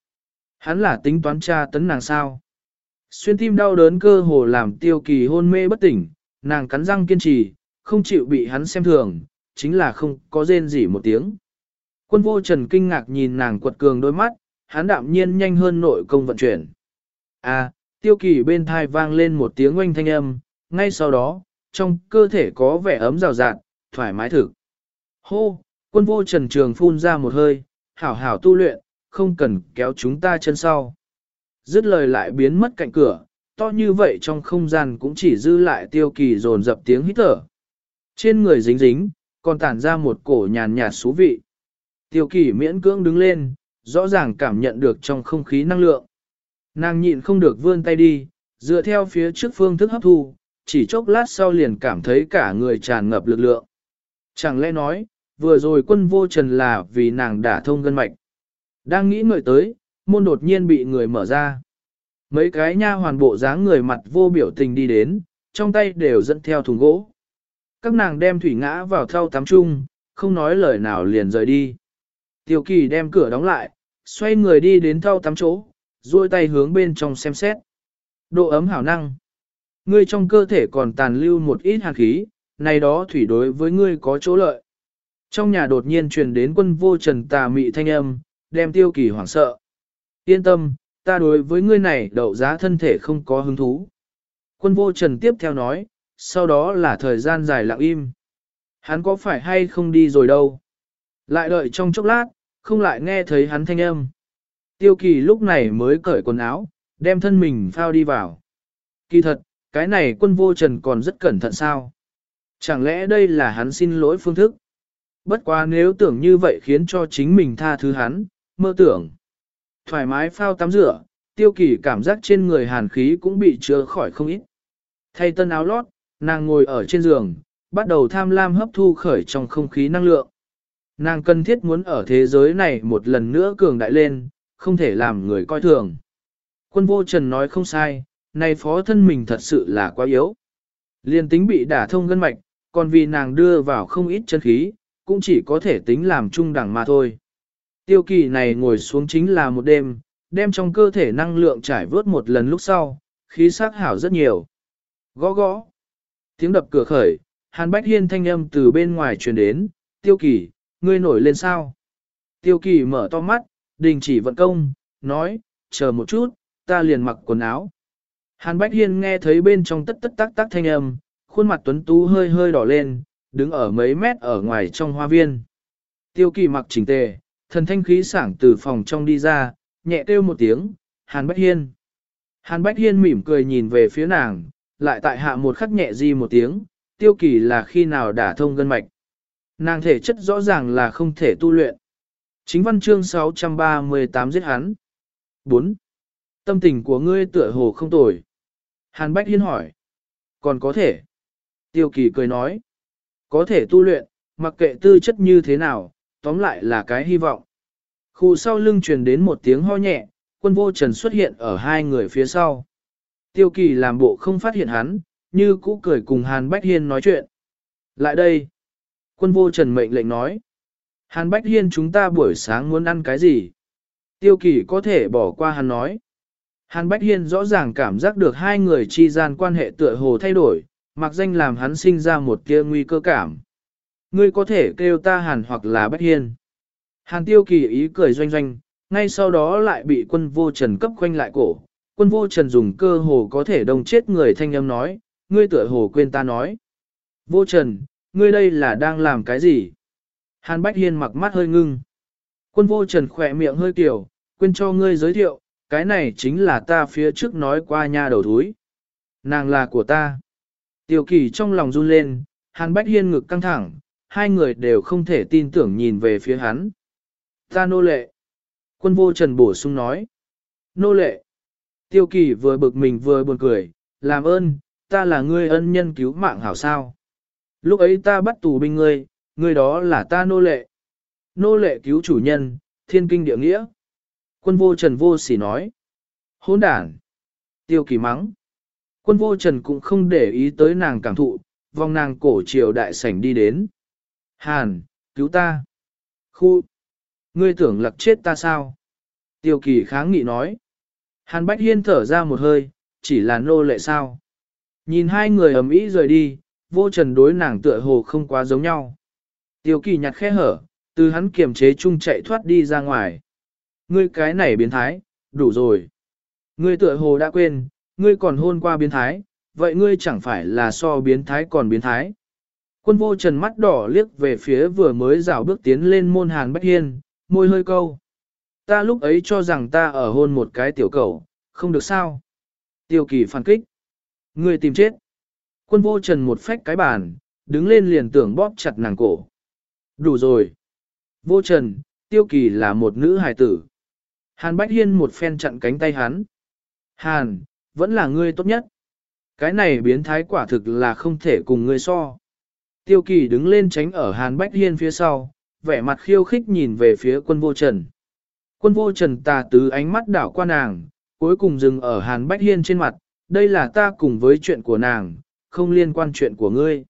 Hắn là tính toán tra tấn nàng sao. Xuyên tim đau đớn cơ hồ làm tiêu kỳ hôn mê bất tỉnh, nàng cắn răng kiên trì, không chịu bị hắn xem thường, chính là không có rên gì một tiếng. Quân vô trần kinh ngạc nhìn nàng quật cường đôi mắt, hắn đạm nhiên nhanh hơn nội công vận chuyển. À, tiêu kỳ bên thai vang lên một tiếng oanh thanh âm, ngay sau đó, trong cơ thể có vẻ ấm rào rạt, thoải mái thực. Hô, quân vô trần trường phun ra một hơi, hảo hảo tu luyện, không cần kéo chúng ta chân sau. Dứt lời lại biến mất cạnh cửa, to như vậy trong không gian cũng chỉ dư lại tiêu kỳ dồn dập tiếng hít thở. Trên người dính dính, còn tản ra một cổ nhàn nhạt xú vị. Tiêu kỳ miễn cưỡng đứng lên, rõ ràng cảm nhận được trong không khí năng lượng. Nàng nhịn không được vươn tay đi, dựa theo phía trước phương thức hấp thu, chỉ chốc lát sau liền cảm thấy cả người tràn ngập lực lượng. Chẳng lẽ nói, vừa rồi quân vô trần là vì nàng đả thông gân mạch. Đang nghĩ ngợi tới, môn đột nhiên bị người mở ra. Mấy cái nha hoàn bộ dáng người mặt vô biểu tình đi đến, trong tay đều dẫn theo thùng gỗ. Các nàng đem thủy ngã vào thau tắm chung, không nói lời nào liền rời đi. Tiêu kỳ đem cửa đóng lại, xoay người đi đến thau tắm chỗ, duỗi tay hướng bên trong xem xét. Độ ấm hảo năng. Ngươi trong cơ thể còn tàn lưu một ít hàn khí, này đó thủy đối với ngươi có chỗ lợi. Trong nhà đột nhiên truyền đến quân vô trần tà mị thanh âm, đem tiêu kỳ hoảng sợ. Yên tâm, ta đối với ngươi này đậu giá thân thể không có hứng thú. Quân vô trần tiếp theo nói, sau đó là thời gian dài lặng im. Hắn có phải hay không đi rồi đâu? Lại đợi trong chốc lát, không lại nghe thấy hắn thanh âm. Tiêu kỳ lúc này mới cởi quần áo, đem thân mình phao đi vào. Kỳ thật, cái này quân vô trần còn rất cẩn thận sao? Chẳng lẽ đây là hắn xin lỗi phương thức? Bất quá nếu tưởng như vậy khiến cho chính mình tha thứ hắn, mơ tưởng. Thoải mái phao tắm rửa, tiêu kỳ cảm giác trên người hàn khí cũng bị chứa khỏi không ít. Thay tân áo lót, nàng ngồi ở trên giường, bắt đầu tham lam hấp thu khởi trong không khí năng lượng. Nàng cần thiết muốn ở thế giới này một lần nữa cường đại lên, không thể làm người coi thường. Quân vô trần nói không sai, này phó thân mình thật sự là quá yếu. Liên tính bị đả thông gân mạch, còn vì nàng đưa vào không ít chân khí, cũng chỉ có thể tính làm trung đẳng mà thôi. Tiêu kỳ này ngồi xuống chính là một đêm, đem trong cơ thể năng lượng trải vớt một lần lúc sau, khí sắc hảo rất nhiều. Gõ gõ. Tiếng đập cửa khởi, Hàn Bách Hiên thanh âm từ bên ngoài truyền đến, tiêu kỳ, ngươi nổi lên sao? Tiêu kỳ mở to mắt, đình chỉ vận công, nói, chờ một chút, ta liền mặc quần áo. Hàn Bách Hiên nghe thấy bên trong tất tất tác tác thanh âm, khuôn mặt tuấn tú hơi hơi đỏ lên, đứng ở mấy mét ở ngoài trong hoa viên. Tiêu kỳ mặc chỉnh tề, thần thanh khí sảng từ phòng trong đi ra, nhẹ kêu một tiếng, Hàn Bách Hiên. Hàn Bách Hiên mỉm cười nhìn về phía nàng, lại tại hạ một khắc nhẹ di một tiếng, tiêu kỳ là khi nào đả thông gân mạch. Nàng thể chất rõ ràng là không thể tu luyện. Chính văn chương 638 giết hắn. 4. Tâm tình của ngươi tựa hồ không tồi. Hàn Bách Hiên hỏi. Còn có thể. Tiêu kỳ cười nói. Có thể tu luyện, mặc kệ tư chất như thế nào, tóm lại là cái hy vọng. Khu sau lưng truyền đến một tiếng ho nhẹ, quân vô trần xuất hiện ở hai người phía sau. Tiêu kỳ làm bộ không phát hiện hắn, như cũ cười cùng Hàn Bách Hiên nói chuyện. Lại đây. Quân vô trần mệnh lệnh nói. Hàn Bách Hiên chúng ta buổi sáng muốn ăn cái gì? Tiêu kỳ có thể bỏ qua hắn nói. Hàn Bách Hiên rõ ràng cảm giác được hai người chi gian quan hệ tựa hồ thay đổi, mặc danh làm hắn sinh ra một tia nguy cơ cảm. Ngươi có thể kêu ta Hàn hoặc là Bách Hiên. Hàn Tiêu Kỳ ý cười doanh doanh, ngay sau đó lại bị quân vô trần cấp quanh lại cổ. Quân vô trần dùng cơ hồ có thể đồng chết người thanh âm nói, ngươi tựa hồ quên ta nói. Vô trần, ngươi đây là đang làm cái gì? Hàn Bách Hiên mặc mắt hơi ngưng. Quân vô trần khỏe miệng hơi tiểu, quên cho ngươi giới thiệu, cái này chính là ta phía trước nói qua nha đầu thúi. Nàng là của ta. Tiểu kỳ trong lòng run lên, Hàn Bách Hiên ngực căng thẳng, hai người đều không thể tin tưởng nhìn về phía hắn. Ta nô lệ. Quân vô trần bổ sung nói. Nô lệ. Tiêu kỳ vừa bực mình vừa buồn cười, làm ơn, ta là ngươi ân nhân cứu mạng hảo sao. Lúc ấy ta bắt tù binh ngươi, người đó là ta nô lệ. Nô lệ cứu chủ nhân, thiên kinh địa nghĩa. Quân vô trần vô sỉ nói. Hỗn đản. Tiêu kỳ mắng. Quân vô trần cũng không để ý tới nàng cảm thụ, vòng nàng cổ triều đại sảnh đi đến. Hàn, cứu ta. Khu. Ngươi tưởng lặc chết ta sao? Tiêu kỳ kháng nghị nói. Hàn Bách Hiên thở ra một hơi, chỉ là nô lệ sao. Nhìn hai người ầm ĩ rời đi, vô trần đối nàng tựa hồ không quá giống nhau. Tiêu kỳ nhặt khe hở, từ hắn kiềm chế chung chạy thoát đi ra ngoài. Ngươi cái này biến thái, đủ rồi. Ngươi tựa hồ đã quên, ngươi còn hôn qua biến thái, vậy ngươi chẳng phải là so biến thái còn biến thái. Quân vô trần mắt đỏ liếc về phía vừa mới rào bước tiến lên môn hàn bách hiên, môi hơi câu. Ta lúc ấy cho rằng ta ở hôn một cái tiểu cầu, không được sao. Tiêu kỳ phản kích. Ngươi tìm chết. Quân vô trần một phách cái bàn, đứng lên liền tưởng bóp chặt nàng cổ. Đủ rồi. Vô trần, tiêu kỳ là một nữ hài tử. Hàn Bách Hiên một phen chặn cánh tay hắn. Hàn, vẫn là ngươi tốt nhất. Cái này biến thái quả thực là không thể cùng ngươi so. Tiêu kỳ đứng lên tránh ở Hàn Bách Hiên phía sau, vẻ mặt khiêu khích nhìn về phía quân vô trần. Quân vô trần tà tứ ánh mắt đảo qua nàng, cuối cùng dừng ở Hàn Bách Hiên trên mặt, đây là ta cùng với chuyện của nàng, không liên quan chuyện của ngươi.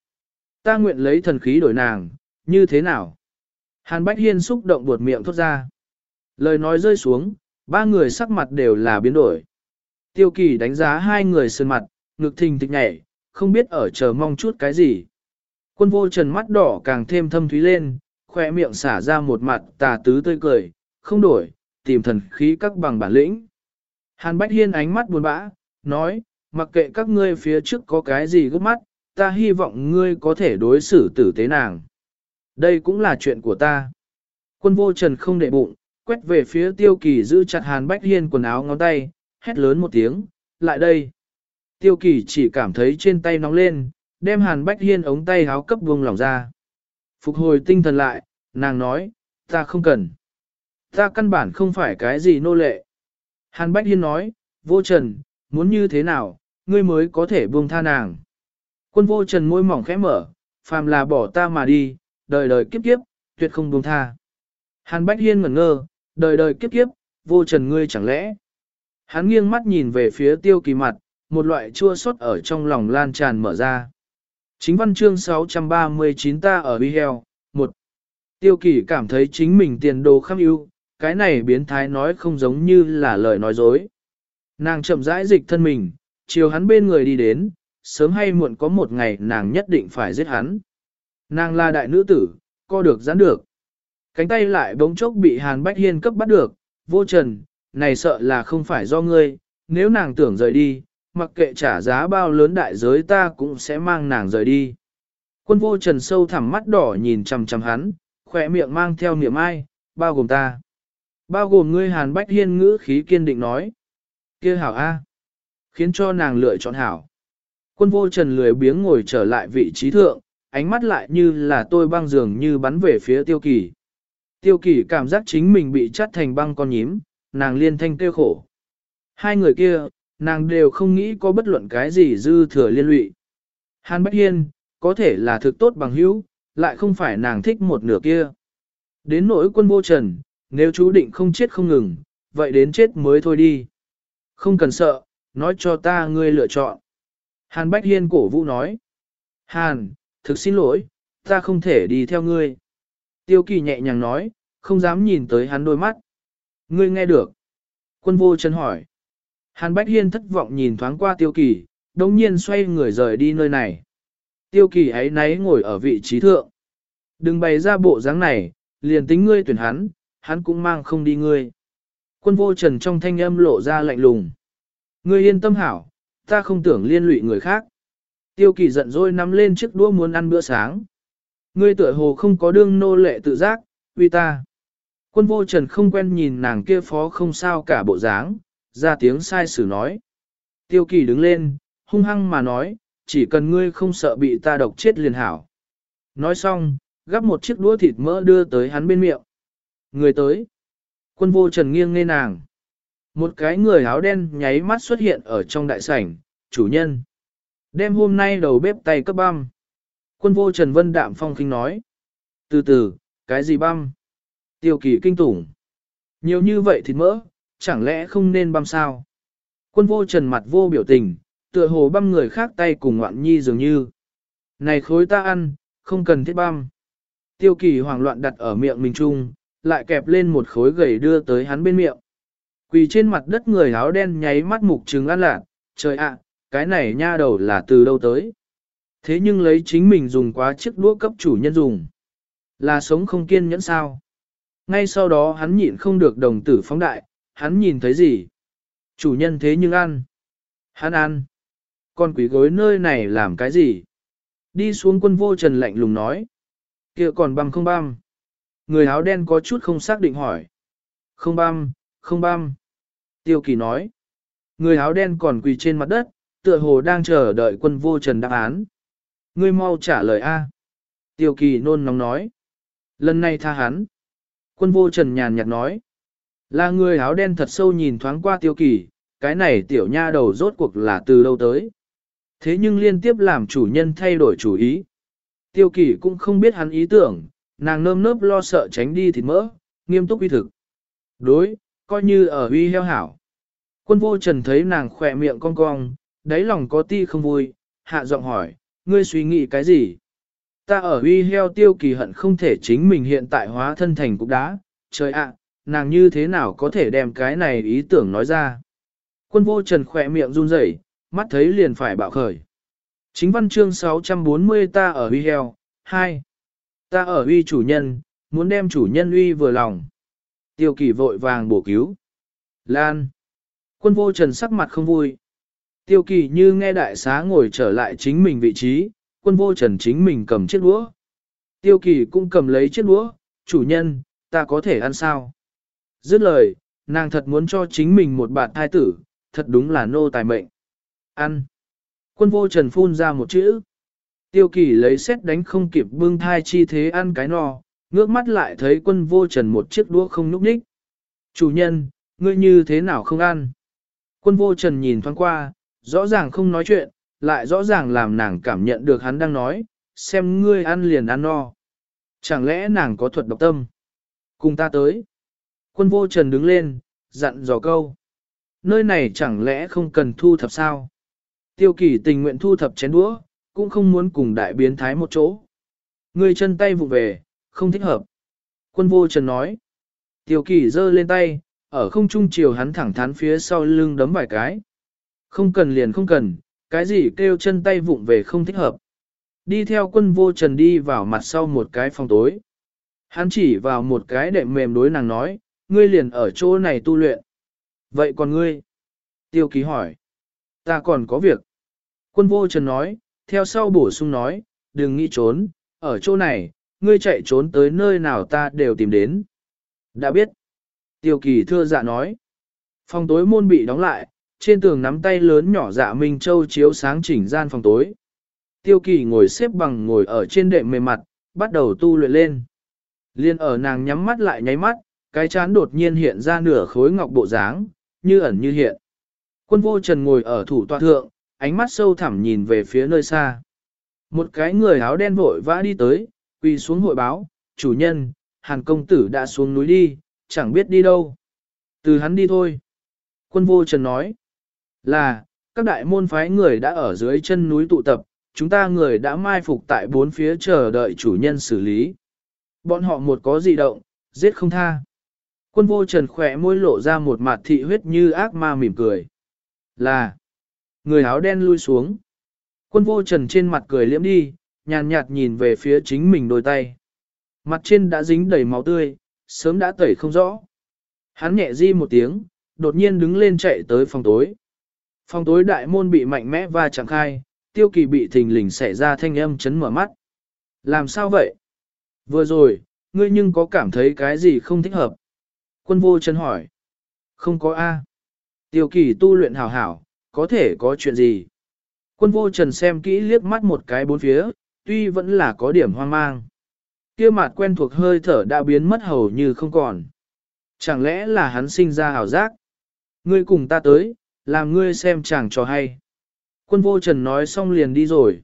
Ta nguyện lấy thần khí đổi nàng, như thế nào? Hàn Bách Hiên xúc động buột miệng thốt ra. Lời nói rơi xuống, ba người sắc mặt đều là biến đổi. Tiêu kỳ đánh giá hai người sơn mặt, ngực thình thịch nhảy, không biết ở chờ mong chút cái gì. Quân vô trần mắt đỏ càng thêm thâm thúy lên, khoe miệng xả ra một mặt tà tứ tươi cười, không đổi, tìm thần khí các bằng bản lĩnh. Hàn Bách Hiên ánh mắt buồn bã, nói, mặc kệ các ngươi phía trước có cái gì gấp mắt, ta hy vọng ngươi có thể đối xử tử tế nàng. Đây cũng là chuyện của ta. Quân vô trần không để bụng, quét về phía tiêu kỳ giữ chặt Hàn Bách Hiên quần áo ngón tay, hét lớn một tiếng, lại đây. Tiêu kỳ chỉ cảm thấy trên tay nóng lên, đem Hàn Bách Hiên ống tay háo cấp vùng lỏng ra. Phục hồi tinh thần lại, nàng nói, ta không cần. Ta căn bản không phải cái gì nô lệ. Hàn Bách Hiên nói, vô trần, muốn như thế nào, ngươi mới có thể buông tha nàng. Quân vô trần môi mỏng khẽ mở, phàm là bỏ ta mà đi, đời đời kiếp kiếp, tuyệt không buông tha. Hàn Bách Hiên ngẩn ngơ, đời đời kiếp kiếp, vô trần ngươi chẳng lẽ. Hắn nghiêng mắt nhìn về phía tiêu kỳ mặt, một loại chua xót ở trong lòng lan tràn mở ra. Chính văn chương 639 ta ở Bi Heo, 1. Tiêu kỳ cảm thấy chính mình tiền đồ khăm ưu, cái này biến thái nói không giống như là lời nói dối. Nàng chậm rãi dịch thân mình, chiều hắn bên người đi đến, sớm hay muộn có một ngày nàng nhất định phải giết hắn. Nàng là đại nữ tử, co được giãn được. Cánh tay lại bỗng chốc bị Hàn Bách Hiên cấp bắt được, vô trần, này sợ là không phải do ngươi, nếu nàng tưởng rời đi, mặc kệ trả giá bao lớn đại giới ta cũng sẽ mang nàng rời đi. Quân vô trần sâu thẳm mắt đỏ nhìn chằm chằm hắn, khỏe miệng mang theo niệm ai, bao gồm ta. Bao gồm ngươi Hàn Bách Hiên ngữ khí kiên định nói. kia hảo A. Khiến cho nàng lựa chọn hảo. Quân vô trần lười biếng ngồi trở lại vị trí thượng, ánh mắt lại như là tôi băng dường như bắn về phía tiêu kỳ. Tiêu kỳ cảm giác chính mình bị chắt thành băng con nhím, nàng liên thanh tiêu khổ. Hai người kia, nàng đều không nghĩ có bất luận cái gì dư thừa liên lụy. Hàn Bách Hiên, có thể là thực tốt bằng hữu, lại không phải nàng thích một nửa kia. Đến nỗi quân vô trần, nếu chú định không chết không ngừng, vậy đến chết mới thôi đi. Không cần sợ, nói cho ta ngươi lựa chọn. Hàn Bách Hiên cổ vũ nói. Hàn, thực xin lỗi, ta không thể đi theo ngươi. Tiêu kỳ nhẹ nhàng nói, không dám nhìn tới hắn đôi mắt. Ngươi nghe được. Quân vô chân hỏi. Hàn Bách Hiên thất vọng nhìn thoáng qua tiêu kỳ, đồng nhiên xoay người rời đi nơi này. Tiêu kỳ ấy náy ngồi ở vị trí thượng. Đừng bày ra bộ dáng này, liền tính ngươi tuyển hắn, hắn cũng mang không đi ngươi. Quân vô trần trong thanh âm lộ ra lạnh lùng. Ngươi yên tâm hảo, ta không tưởng liên lụy người khác. Tiêu kỳ giận dỗi nắm lên chiếc đũa muốn ăn bữa sáng. Ngươi tựa hồ không có đương nô lệ tự giác, vì ta. Quân vô trần không quen nhìn nàng kia phó không sao cả bộ dáng, ra tiếng sai sử nói. Tiêu kỳ đứng lên, hung hăng mà nói, chỉ cần ngươi không sợ bị ta độc chết liền hảo. Nói xong, gắp một chiếc đũa thịt mỡ đưa tới hắn bên miệng. Người tới. Quân vô trần nghiêng nghe nàng. Một cái người áo đen nháy mắt xuất hiện ở trong đại sảnh, chủ nhân. Đêm hôm nay đầu bếp tay cấp băm. Quân vô Trần Vân Đạm Phong kinh nói. Từ từ, cái gì băm? Tiêu kỳ kinh tủng. Nhiều như vậy thịt mỡ, chẳng lẽ không nên băm sao? Quân vô Trần mặt vô biểu tình, tựa hồ băm người khác tay cùng ngoạn nhi dường như. Này khối ta ăn, không cần thiết băm. Tiêu kỳ hoảng loạn đặt ở miệng mình chung, lại kẹp lên một khối gầy đưa tới hắn bên miệng. Quỳ trên mặt đất người áo đen nháy mắt mục trừng ăn lạc, trời ạ, cái này nha đầu là từ đâu tới. Thế nhưng lấy chính mình dùng quá chiếc đũa cấp chủ nhân dùng. Là sống không kiên nhẫn sao. Ngay sau đó hắn nhịn không được đồng tử phóng đại, hắn nhìn thấy gì? Chủ nhân thế nhưng ăn. Hắn ăn. Con quỷ gối nơi này làm cái gì? Đi xuống quân vô trần lạnh lùng nói. kia còn băm không băm. Người áo đen có chút không xác định hỏi. Không băm, không băm. Tiêu kỳ nói. Người áo đen còn quỳ trên mặt đất, tựa hồ đang chờ đợi quân vô trần đáp án. Ngươi mau trả lời A. Tiêu kỳ nôn nóng nói. Lần này tha hắn. Quân vô trần nhàn nhạt nói. Là người áo đen thật sâu nhìn thoáng qua tiêu kỳ, cái này tiểu nha đầu rốt cuộc là từ đâu tới. Thế nhưng liên tiếp làm chủ nhân thay đổi chủ ý. Tiêu kỳ cũng không biết hắn ý tưởng, nàng nơm nớp lo sợ tránh đi thịt mỡ, nghiêm túc uy thực. Đối, coi như ở uy heo hảo. Quân vô trần thấy nàng khỏe miệng cong cong, đáy lòng có ti không vui, hạ giọng hỏi, ngươi suy nghĩ cái gì? Ta ở uy heo tiêu kỳ hận không thể chính mình hiện tại hóa thân thành cục đá, trời ạ, nàng như thế nào có thể đem cái này ý tưởng nói ra? Quân vô trần khỏe miệng run rẩy, mắt thấy liền phải bạo khởi. Chính văn chương 640 ta ở uy heo, 2. Ta ở uy chủ nhân, muốn đem chủ nhân uy vừa lòng. Tiêu kỳ vội vàng bổ cứu. Lan. Quân vô trần sắc mặt không vui. Tiêu kỳ như nghe đại xá ngồi trở lại chính mình vị trí, quân vô trần chính mình cầm chiếc đũa. Tiêu kỳ cũng cầm lấy chiếc đũa, chủ nhân, ta có thể ăn sao? Dứt lời, nàng thật muốn cho chính mình một bạn thai tử, thật đúng là nô tài mệnh. Ăn. Quân vô trần phun ra một chữ. Tiêu kỳ lấy xét đánh không kịp bưng thai chi thế ăn cái no, ngước mắt lại thấy quân vô trần một chiếc đũa không núp ních. Chủ nhân, ngươi như thế nào không ăn? Quân vô trần nhìn thoáng qua, rõ ràng không nói chuyện, lại rõ ràng làm nàng cảm nhận được hắn đang nói, xem ngươi ăn liền ăn no. Chẳng lẽ nàng có thuật độc tâm? Cùng ta tới. Quân vô trần đứng lên, dặn dò câu. Nơi này chẳng lẽ không cần thu thập sao? Tiêu kỳ tình nguyện thu thập chén đũa, cũng không muốn cùng đại biến thái một chỗ. Ngươi chân tay vụ về, không thích hợp. Quân vô trần nói. Tiêu kỳ giơ lên tay, ở không trung chiều hắn thẳng thắn phía sau lưng đấm vài cái. Không cần liền không cần, cái gì kêu chân tay vụng về không thích hợp. Đi theo quân vô trần đi vào mặt sau một cái phòng tối. Hắn chỉ vào một cái đệm mềm đối nàng nói, ngươi liền ở chỗ này tu luyện. Vậy còn ngươi? Tiêu ký hỏi. Ta còn có việc. Quân vô trần nói, theo sau bổ sung nói, đừng nghĩ trốn, ở chỗ này, ngươi chạy trốn tới nơi nào ta đều tìm đến. Đã biết. Tiêu kỳ thưa dạ nói. Phòng tối môn bị đóng lại, trên tường nắm tay lớn nhỏ dạ Minh Châu chiếu sáng chỉnh gian phòng tối. Tiêu kỳ ngồi xếp bằng ngồi ở trên đệm mềm mặt, bắt đầu tu luyện lên. Liên ở nàng nhắm mắt lại nháy mắt, cái chán đột nhiên hiện ra nửa khối ngọc bộ dáng, như ẩn như hiện. Quân vô trần ngồi ở thủ tọa thượng, ánh mắt sâu thẳm nhìn về phía nơi xa. Một cái người áo đen vội vã đi tới, quỳ xuống hội báo, chủ nhân, hàn công tử đã xuống núi đi, chẳng biết đi đâu. Từ hắn đi thôi. Quân vô trần nói, là, các đại môn phái người đã ở dưới chân núi tụ tập, chúng ta người đã mai phục tại bốn phía chờ đợi chủ nhân xử lý. Bọn họ một có dị động, giết không tha. Quân vô trần khỏe môi lộ ra một mặt thị huyết như ác ma mỉm cười. Là, người áo đen lui xuống. Quân vô trần trên mặt cười liễm đi, nhàn nhạt nhìn về phía chính mình đôi tay. Mặt trên đã dính đầy máu tươi, sớm đã tẩy không rõ. Hắn nhẹ di một tiếng, đột nhiên đứng lên chạy tới phòng tối. Phòng tối đại môn bị mạnh mẽ và chẳng khai, tiêu kỳ bị thình lình xảy ra thanh âm chấn mở mắt. Làm sao vậy? Vừa rồi, ngươi nhưng có cảm thấy cái gì không thích hợp? Quân vô chân hỏi. Không có A. Tiêu kỳ tu luyện hảo hảo, có thể có chuyện gì? Quân vô trần xem kỹ liếc mắt một cái bốn phía, tuy vẫn là có điểm hoang mang. Kia mặt quen thuộc hơi thở đã biến mất hầu như không còn. Chẳng lẽ là hắn sinh ra hảo giác? Ngươi cùng ta tới, làm ngươi xem chàng trò hay. Quân vô trần nói xong liền đi rồi.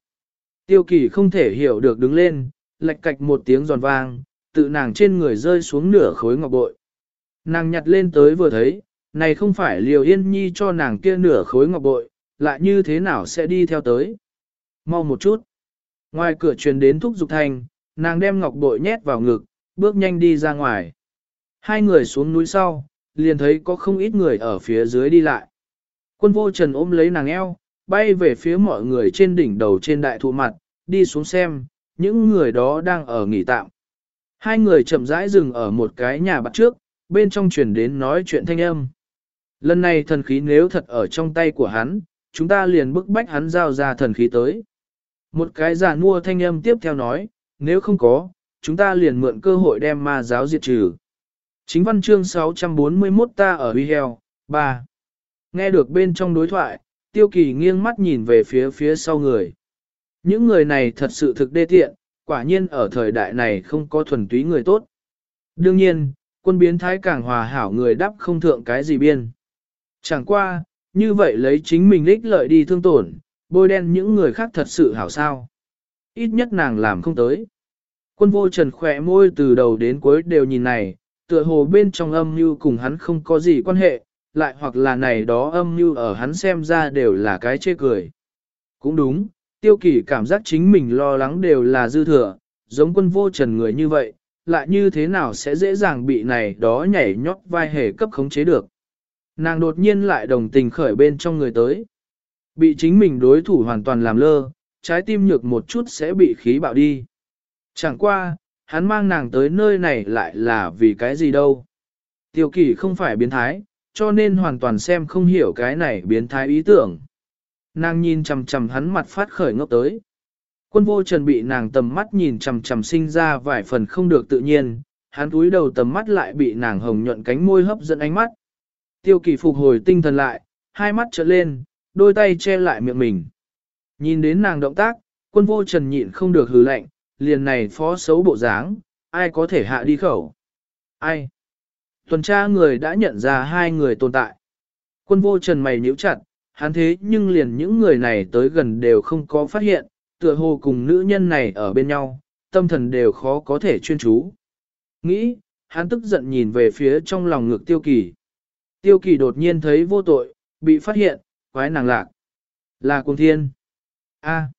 Tiêu kỳ không thể hiểu được đứng lên, lạch cạch một tiếng giòn vang, tự nàng trên người rơi xuống nửa khối ngọc bội. Nàng nhặt lên tới vừa thấy, này không phải liều yên nhi cho nàng kia nửa khối ngọc bội, lại như thế nào sẽ đi theo tới. Mau một chút. Ngoài cửa truyền đến thúc dục thành, nàng đem ngọc bội nhét vào ngực, bước nhanh đi ra ngoài. Hai người xuống núi sau, liền thấy có không ít người ở phía dưới đi lại. Quân vô trần ôm lấy nàng eo, bay về phía mọi người trên đỉnh đầu trên đại thụ mặt, đi xuống xem, những người đó đang ở nghỉ tạm. Hai người chậm rãi dừng ở một cái nhà bắt trước, bên trong truyền đến nói chuyện thanh âm. Lần này thần khí nếu thật ở trong tay của hắn, chúng ta liền bức bách hắn giao ra thần khí tới. Một cái giả mua thanh âm tiếp theo nói, nếu không có, chúng ta liền mượn cơ hội đem ma giáo diệt trừ. Chính văn chương 641 ta ở huy heo, 3. Nghe được bên trong đối thoại, tiêu kỳ nghiêng mắt nhìn về phía phía sau người. Những người này thật sự thực đê tiện, quả nhiên ở thời đại này không có thuần túy người tốt. Đương nhiên, quân biến thái càng hòa hảo người đắp không thượng cái gì biên. Chẳng qua, như vậy lấy chính mình lích lợi đi thương tổn, bôi đen những người khác thật sự hảo sao. Ít nhất nàng làm không tới. Quân vô trần khỏe môi từ đầu đến cuối đều nhìn này, tựa hồ bên trong âm mưu cùng hắn không có gì quan hệ, lại hoặc là này đó âm mưu ở hắn xem ra đều là cái chê cười. Cũng đúng, tiêu kỳ cảm giác chính mình lo lắng đều là dư thừa, giống quân vô trần người như vậy, lại như thế nào sẽ dễ dàng bị này đó nhảy nhót vai hề cấp khống chế được. Nàng đột nhiên lại đồng tình khởi bên trong người tới. Bị chính mình đối thủ hoàn toàn làm lơ, trái tim nhược một chút sẽ bị khí bạo đi. Chẳng qua, hắn mang nàng tới nơi này lại là vì cái gì đâu. Tiêu kỳ không phải biến thái, cho nên hoàn toàn xem không hiểu cái này biến thái ý tưởng. Nàng nhìn chằm chằm hắn mặt phát khởi ngốc tới. Quân vô trần bị nàng tầm mắt nhìn chằm chằm sinh ra vài phần không được tự nhiên, hắn túi đầu tầm mắt lại bị nàng hồng nhuận cánh môi hấp dẫn ánh mắt. Tiêu kỳ phục hồi tinh thần lại, hai mắt trợn lên, đôi tay che lại miệng mình. Nhìn đến nàng động tác, quân vô trần nhịn không được hừ lạnh, liền này phó xấu bộ dáng, ai có thể hạ đi khẩu? Ai? Tuần tra người đã nhận ra hai người tồn tại. Quân vô trần mày nhíu chặt, hắn thế nhưng liền những người này tới gần đều không có phát hiện, tựa hồ cùng nữ nhân này ở bên nhau, tâm thần đều khó có thể chuyên chú. Nghĩ, hắn tức giận nhìn về phía trong lòng ngực tiêu kỳ. Tiêu kỳ đột nhiên thấy vô tội, bị phát hiện, quái nàng lạc. Là cung thiên. A. À.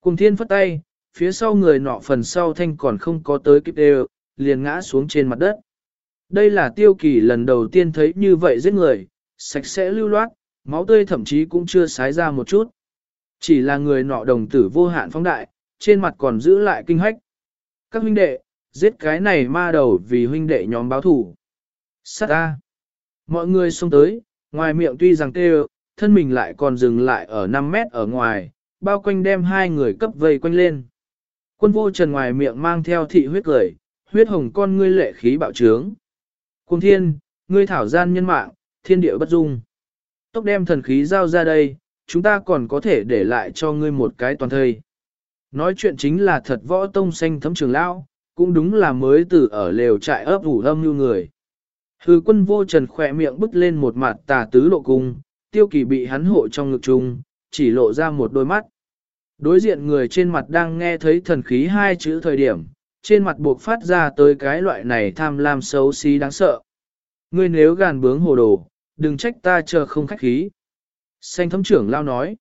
Cung thiên phất tay, phía sau người nọ phần sau thanh còn không có tới kịp đều, liền ngã xuống trên mặt đất. Đây là tiêu kỳ lần đầu tiên thấy như vậy giết người, sạch sẽ lưu loát, máu tươi thậm chí cũng chưa sái ra một chút. Chỉ là người nọ đồng tử vô hạn phóng đại, trên mặt còn giữ lại kinh hách. Các huynh đệ, giết cái này ma đầu vì huynh đệ nhóm báo thủ. Sát ta, Mọi người xông tới, ngoài miệng tuy rằng kêu, thân mình lại còn dừng lại ở 5 mét ở ngoài, bao quanh đem hai người cấp vây quanh lên. Quân vô trần ngoài miệng mang theo thị huyết cười, huyết hồng con ngươi lệ khí bạo trướng. Cung thiên, ngươi thảo gian nhân mạng, thiên địa bất dung. Tốc đem thần khí giao ra đây, chúng ta còn có thể để lại cho ngươi một cái toàn thời. Nói chuyện chính là thật võ tông xanh thấm trường lão, cũng đúng là mới từ ở lều trại ấp ủ âm như người. Hư quân vô trần khỏe miệng bứt lên một mặt tà tứ lộ cung, tiêu kỳ bị hắn hộ trong ngực chung, chỉ lộ ra một đôi mắt. Đối diện người trên mặt đang nghe thấy thần khí hai chữ thời điểm, trên mặt buộc phát ra tới cái loại này tham lam xấu xí đáng sợ. Ngươi nếu gàn bướng hồ đồ, đừng trách ta chờ không khách khí. Xanh thấm trưởng lao nói.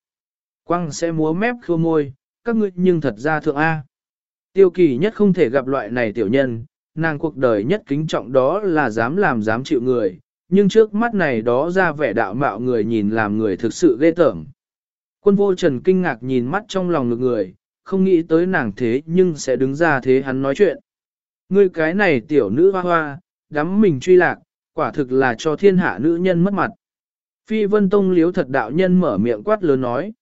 Quăng sẽ múa mép khô môi, các ngươi nhưng thật ra thượng A. Tiêu kỳ nhất không thể gặp loại này tiểu nhân, nàng cuộc đời nhất kính trọng đó là dám làm dám chịu người, nhưng trước mắt này đó ra vẻ đạo mạo người nhìn làm người thực sự ghê tởm. Quân vô trần kinh ngạc nhìn mắt trong lòng ngực người, không nghĩ tới nàng thế nhưng sẽ đứng ra thế hắn nói chuyện. Ngươi cái này tiểu nữ hoa hoa, đắm mình truy lạc, quả thực là cho thiên hạ nữ nhân mất mặt. Phi vân tông liếu thật đạo nhân mở miệng quát lớn nói.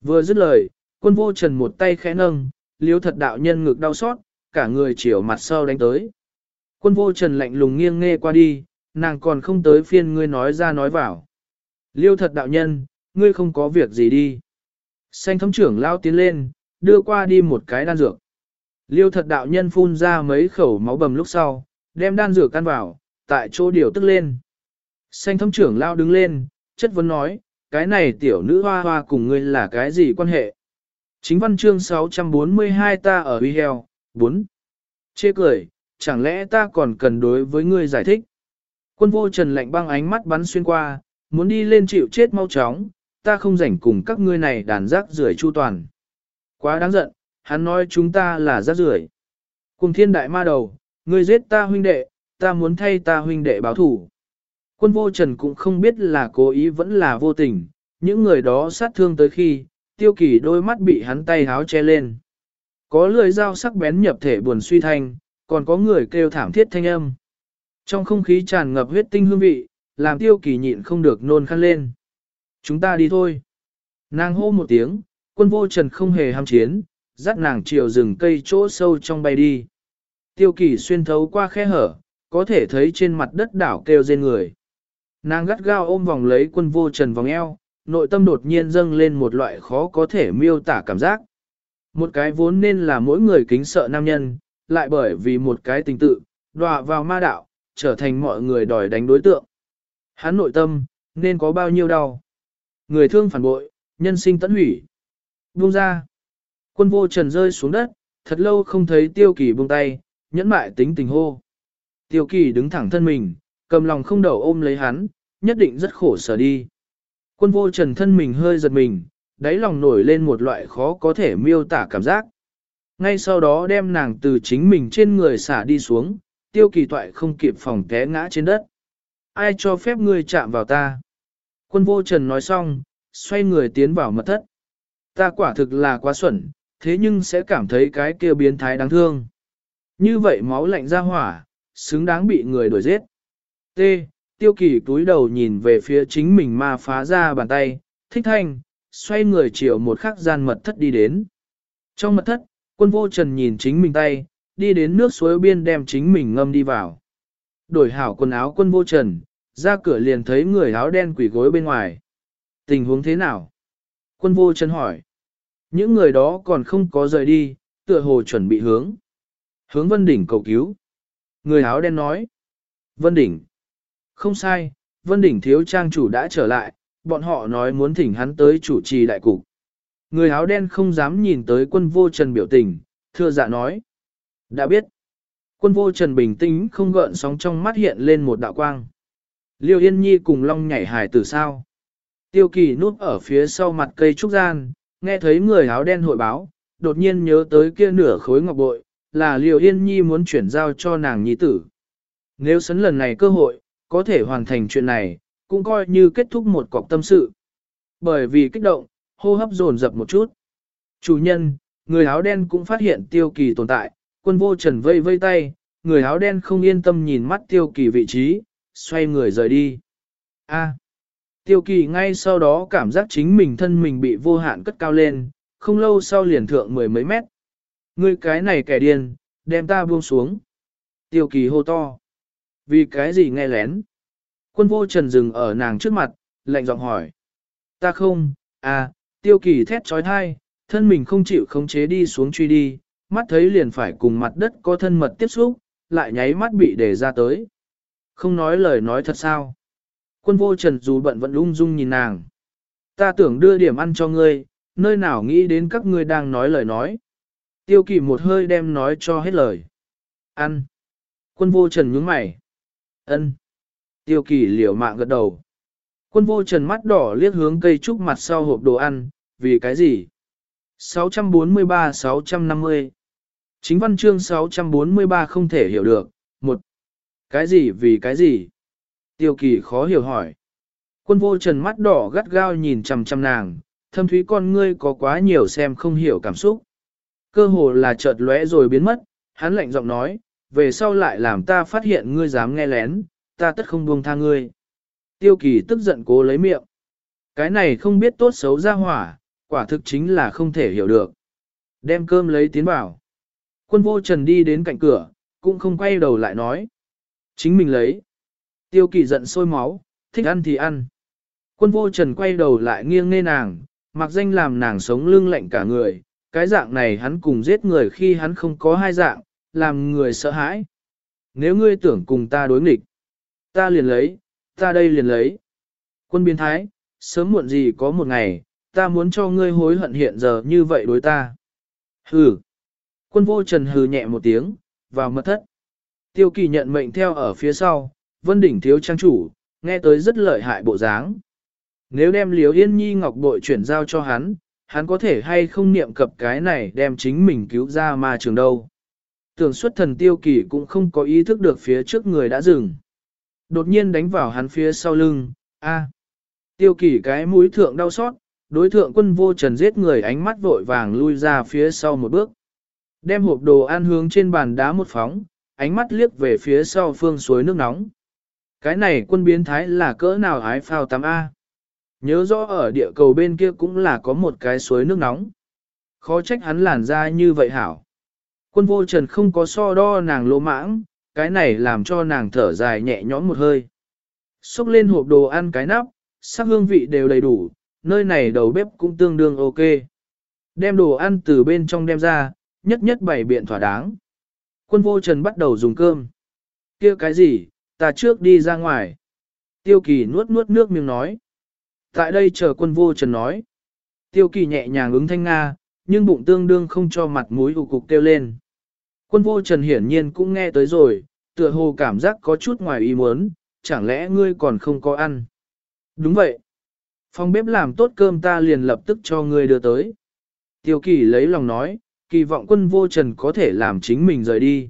Vừa dứt lời, quân vô trần một tay khẽ nâng, liếu thật đạo nhân ngực đau xót, cả người chiều mặt sau đánh tới. Quân vô trần lạnh lùng nghiêng nghe qua đi, nàng còn không tới phiên ngươi nói ra nói vào. Liêu thật đạo nhân, ngươi không có việc gì đi. Xanh thấm trưởng lao tiến lên, đưa qua đi một cái đan dược. Liêu thật đạo nhân phun ra mấy khẩu máu bầm lúc sau, đem đan dược căn vào, tại chỗ điều tức lên. Xanh thâm trưởng lao đứng lên, chất vấn nói, cái này tiểu nữ hoa hoa cùng ngươi là cái gì quan hệ? Chính văn chương 642 ta ở uy heo, 4. Chê cười, chẳng lẽ ta còn cần đối với ngươi giải thích? Quân vô trần lạnh băng ánh mắt bắn xuyên qua, muốn đi lên chịu chết mau chóng, ta không rảnh cùng các ngươi này đàn rác rưởi chu toàn. Quá đáng giận, hắn nói chúng ta là rác rưởi. Cùng thiên đại ma đầu, ngươi giết ta huynh đệ, ta muốn thay ta huynh đệ báo thủ. Quân vô trần cũng không biết là cố ý vẫn là vô tình, những người đó sát thương tới khi, tiêu kỳ đôi mắt bị hắn tay háo che lên. Có lưỡi dao sắc bén nhập thể buồn suy thanh, còn có người kêu thảm thiết thanh âm. Trong không khí tràn ngập huyết tinh hương vị, làm tiêu kỳ nhịn không được nôn khăn lên. Chúng ta đi thôi. Nàng hô một tiếng, quân vô trần không hề ham chiến, dắt nàng chiều rừng cây chỗ sâu trong bay đi. Tiêu kỳ xuyên thấu qua khe hở, có thể thấy trên mặt đất đảo kêu rên người. Nàng gắt gao ôm vòng lấy quân vô trần vòng eo, nội tâm đột nhiên dâng lên một loại khó có thể miêu tả cảm giác. Một cái vốn nên là mỗi người kính sợ nam nhân, lại bởi vì một cái tình tự, đọa vào ma đạo, trở thành mọi người đòi đánh đối tượng. Hắn nội tâm, nên có bao nhiêu đau. Người thương phản bội, nhân sinh tận hủy. Buông ra. Quân vô trần rơi xuống đất, thật lâu không thấy tiêu kỳ buông tay, nhẫn mại tính tình hô. Tiêu kỳ đứng thẳng thân mình, cầm lòng không đầu ôm lấy hắn, nhất định rất khổ sở đi. Quân vô trần thân mình hơi giật mình, đáy lòng nổi lên một loại khó có thể miêu tả cảm giác. Ngay sau đó đem nàng từ chính mình trên người xả đi xuống, tiêu kỳ toại không kịp phòng té ngã trên đất. Ai cho phép ngươi chạm vào ta? Quân vô trần nói xong, xoay người tiến vào mật thất. Ta quả thực là quá xuẩn, thế nhưng sẽ cảm thấy cái kia biến thái đáng thương. Như vậy máu lạnh ra hỏa, xứng đáng bị người đuổi giết. T. Tiêu kỳ túi đầu nhìn về phía chính mình ma phá ra bàn tay, thích thanh, xoay người chiều một khắc gian mật thất đi đến. Trong mật thất, quân vô trần nhìn chính mình tay, đi đến nước suối biên đem chính mình ngâm đi vào. Đổi hảo quần áo quân vô trần, ra cửa liền thấy người áo đen quỷ gối bên ngoài. Tình huống thế nào? Quân vô trần hỏi. Những người đó còn không có rời đi, tựa hồ chuẩn bị hướng. Hướng Vân Đỉnh cầu cứu. Người áo đen nói. Vân Đỉnh. Không sai, Vân Đỉnh thiếu trang chủ đã trở lại, bọn họ nói muốn thỉnh hắn tới chủ trì đại cục. Người áo đen không dám nhìn tới quân vô trần biểu tình, thưa dạ nói. Đã biết. Quân vô trần bình tĩnh không gợn sóng trong mắt hiện lên một đạo quang. Liêu Yên Nhi cùng Long nhảy hài từ sao. Tiêu kỳ núp ở phía sau mặt cây trúc gian, nghe thấy người áo đen hội báo, đột nhiên nhớ tới kia nửa khối ngọc bội, là Liêu Yên Nhi muốn chuyển giao cho nàng nhi tử. Nếu sấn lần này cơ hội, có thể hoàn thành chuyện này, cũng coi như kết thúc một cọc tâm sự. Bởi vì kích động, hô hấp dồn dập một chút. Chủ nhân, người áo đen cũng phát hiện tiêu kỳ tồn tại, quân vô trần vây vây tay, người áo đen không yên tâm nhìn mắt tiêu kỳ vị trí, xoay người rời đi. A tiêu kỳ ngay sau đó cảm giác chính mình thân mình bị vô hạn cất cao lên, không lâu sau liền thượng mười mấy mét. Ngươi cái này kẻ điên, đem ta buông xuống. Tiêu kỳ hô to. Vì cái gì nghe lén? Quân vô trần dừng ở nàng trước mặt, lạnh giọng hỏi. Ta không, à, tiêu kỳ thét trói thai, thân mình không chịu khống chế đi xuống truy đi, mắt thấy liền phải cùng mặt đất có thân mật tiếp xúc, lại nháy mắt bị để ra tới. Không nói lời nói thật sao. Quân vô trần dù bận vẫn ung dung nhìn nàng. Ta tưởng đưa điểm ăn cho ngươi, nơi nào nghĩ đến các ngươi đang nói lời nói. Tiêu kỳ một hơi đem nói cho hết lời. Ăn. Quân vô trần nhướng mày. Ân. Tiêu kỳ liều mạng gật đầu. Quân vô trần mắt đỏ liếc hướng cây trúc mặt sau hộp đồ ăn, vì cái gì? 643-650 Chính văn chương 643 không thể hiểu được. Một. Cái gì vì cái gì? Tiêu kỳ khó hiểu hỏi. Quân vô trần mắt đỏ gắt gao nhìn chằm chằm nàng, thâm thúy con ngươi có quá nhiều xem không hiểu cảm xúc. Cơ hồ là chợt lóe rồi biến mất, hắn lạnh giọng nói, về sau lại làm ta phát hiện ngươi dám nghe lén, ta tất không buông tha ngươi. Tiêu kỳ tức giận cố lấy miệng. Cái này không biết tốt xấu ra hỏa, quả thực chính là không thể hiểu được. Đem cơm lấy tiến vào. Quân vô trần đi đến cạnh cửa, cũng không quay đầu lại nói. Chính mình lấy. Tiêu kỳ giận sôi máu, thích ăn thì ăn. Quân vô trần quay đầu lại nghiêng nghe nàng, mặc danh làm nàng sống lưng lạnh cả người. Cái dạng này hắn cùng giết người khi hắn không có hai dạng, làm người sợ hãi. Nếu ngươi tưởng cùng ta đối nghịch, ta liền lấy, ta đây liền lấy. Quân biến thái, sớm muộn gì có một ngày, ta muốn cho ngươi hối hận hiện giờ như vậy đối ta. Hừ. Quân vô trần hừ nhẹ một tiếng, vào mật thất. Tiêu kỳ nhận mệnh theo ở phía sau, vân đỉnh thiếu trang chủ, nghe tới rất lợi hại bộ dáng. Nếu đem liếu yên nhi ngọc bội chuyển giao cho hắn, hắn có thể hay không niệm cập cái này đem chính mình cứu ra ma trường đâu. Tưởng xuất thần tiêu kỳ cũng không có ý thức được phía trước người đã dừng. Đột nhiên đánh vào hắn phía sau lưng, a Tiêu kỳ cái mũi thượng đau xót, đối thượng quân vô trần giết người ánh mắt vội vàng lui ra phía sau một bước. Đem hộp đồ ăn hướng trên bàn đá một phóng, ánh mắt liếc về phía sau phương suối nước nóng. Cái này quân biến thái là cỡ nào ái phao tắm A. Nhớ rõ ở địa cầu bên kia cũng là có một cái suối nước nóng. Khó trách hắn làn ra như vậy hảo. Quân vô trần không có so đo nàng lỗ mãng, cái này làm cho nàng thở dài nhẹ nhõm một hơi. Xúc lên hộp đồ ăn cái nắp, sắc hương vị đều đầy đủ, nơi này đầu bếp cũng tương đương ok. Đem đồ ăn từ bên trong đem ra, nhất nhất bảy biện thỏa đáng. Quân vô trần bắt đầu dùng cơm. kia cái gì, ta trước đi ra ngoài. Tiêu kỳ nuốt nuốt nước miếng nói. Tại đây chờ quân vô trần nói. Tiêu kỳ nhẹ nhàng ứng thanh Nga, nhưng bụng tương đương không cho mặt mũi ụ cục kêu lên. Quân vô trần hiển nhiên cũng nghe tới rồi, tựa hồ cảm giác có chút ngoài ý muốn, chẳng lẽ ngươi còn không có ăn. Đúng vậy. Phòng bếp làm tốt cơm ta liền lập tức cho ngươi đưa tới. Tiêu kỳ lấy lòng nói, kỳ vọng quân vô trần có thể làm chính mình rời đi.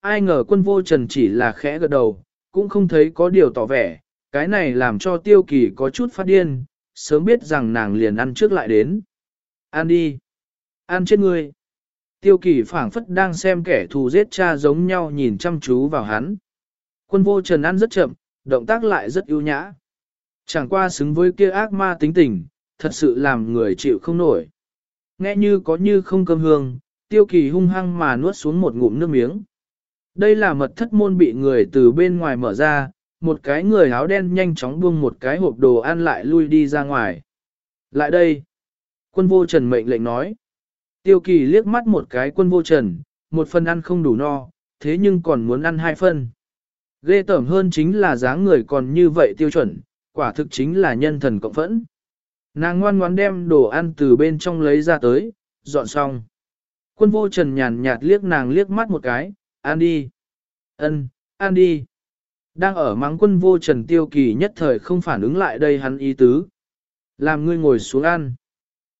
Ai ngờ quân vô trần chỉ là khẽ gật đầu, cũng không thấy có điều tỏ vẻ, cái này làm cho tiêu kỳ có chút phát điên, sớm biết rằng nàng liền ăn trước lại đến. Ăn đi. Ăn chết ngươi. Tiêu kỳ phảng phất đang xem kẻ thù giết cha giống nhau nhìn chăm chú vào hắn. Quân vô trần ăn rất chậm, động tác lại rất ưu nhã. Chẳng qua xứng với kia ác ma tính tình, thật sự làm người chịu không nổi. Nghe như có như không cơm hương, tiêu kỳ hung hăng mà nuốt xuống một ngụm nước miếng. Đây là mật thất môn bị người từ bên ngoài mở ra, một cái người áo đen nhanh chóng buông một cái hộp đồ ăn lại lui đi ra ngoài. Lại đây. Quân vô trần mệnh lệnh nói. Tiêu kỳ liếc mắt một cái quân vô trần, một phần ăn không đủ no, thế nhưng còn muốn ăn hai phần. Ghê tởm hơn chính là dáng người còn như vậy tiêu chuẩn, quả thực chính là nhân thần cộng phẫn. Nàng ngoan ngoãn đem đồ ăn từ bên trong lấy ra tới, dọn xong. Quân vô trần nhàn nhạt liếc nàng liếc mắt một cái, ăn đi. ân, ăn đi. Đang ở mắng quân vô trần tiêu kỳ nhất thời không phản ứng lại đây hắn ý tứ. Làm ngươi ngồi xuống ăn.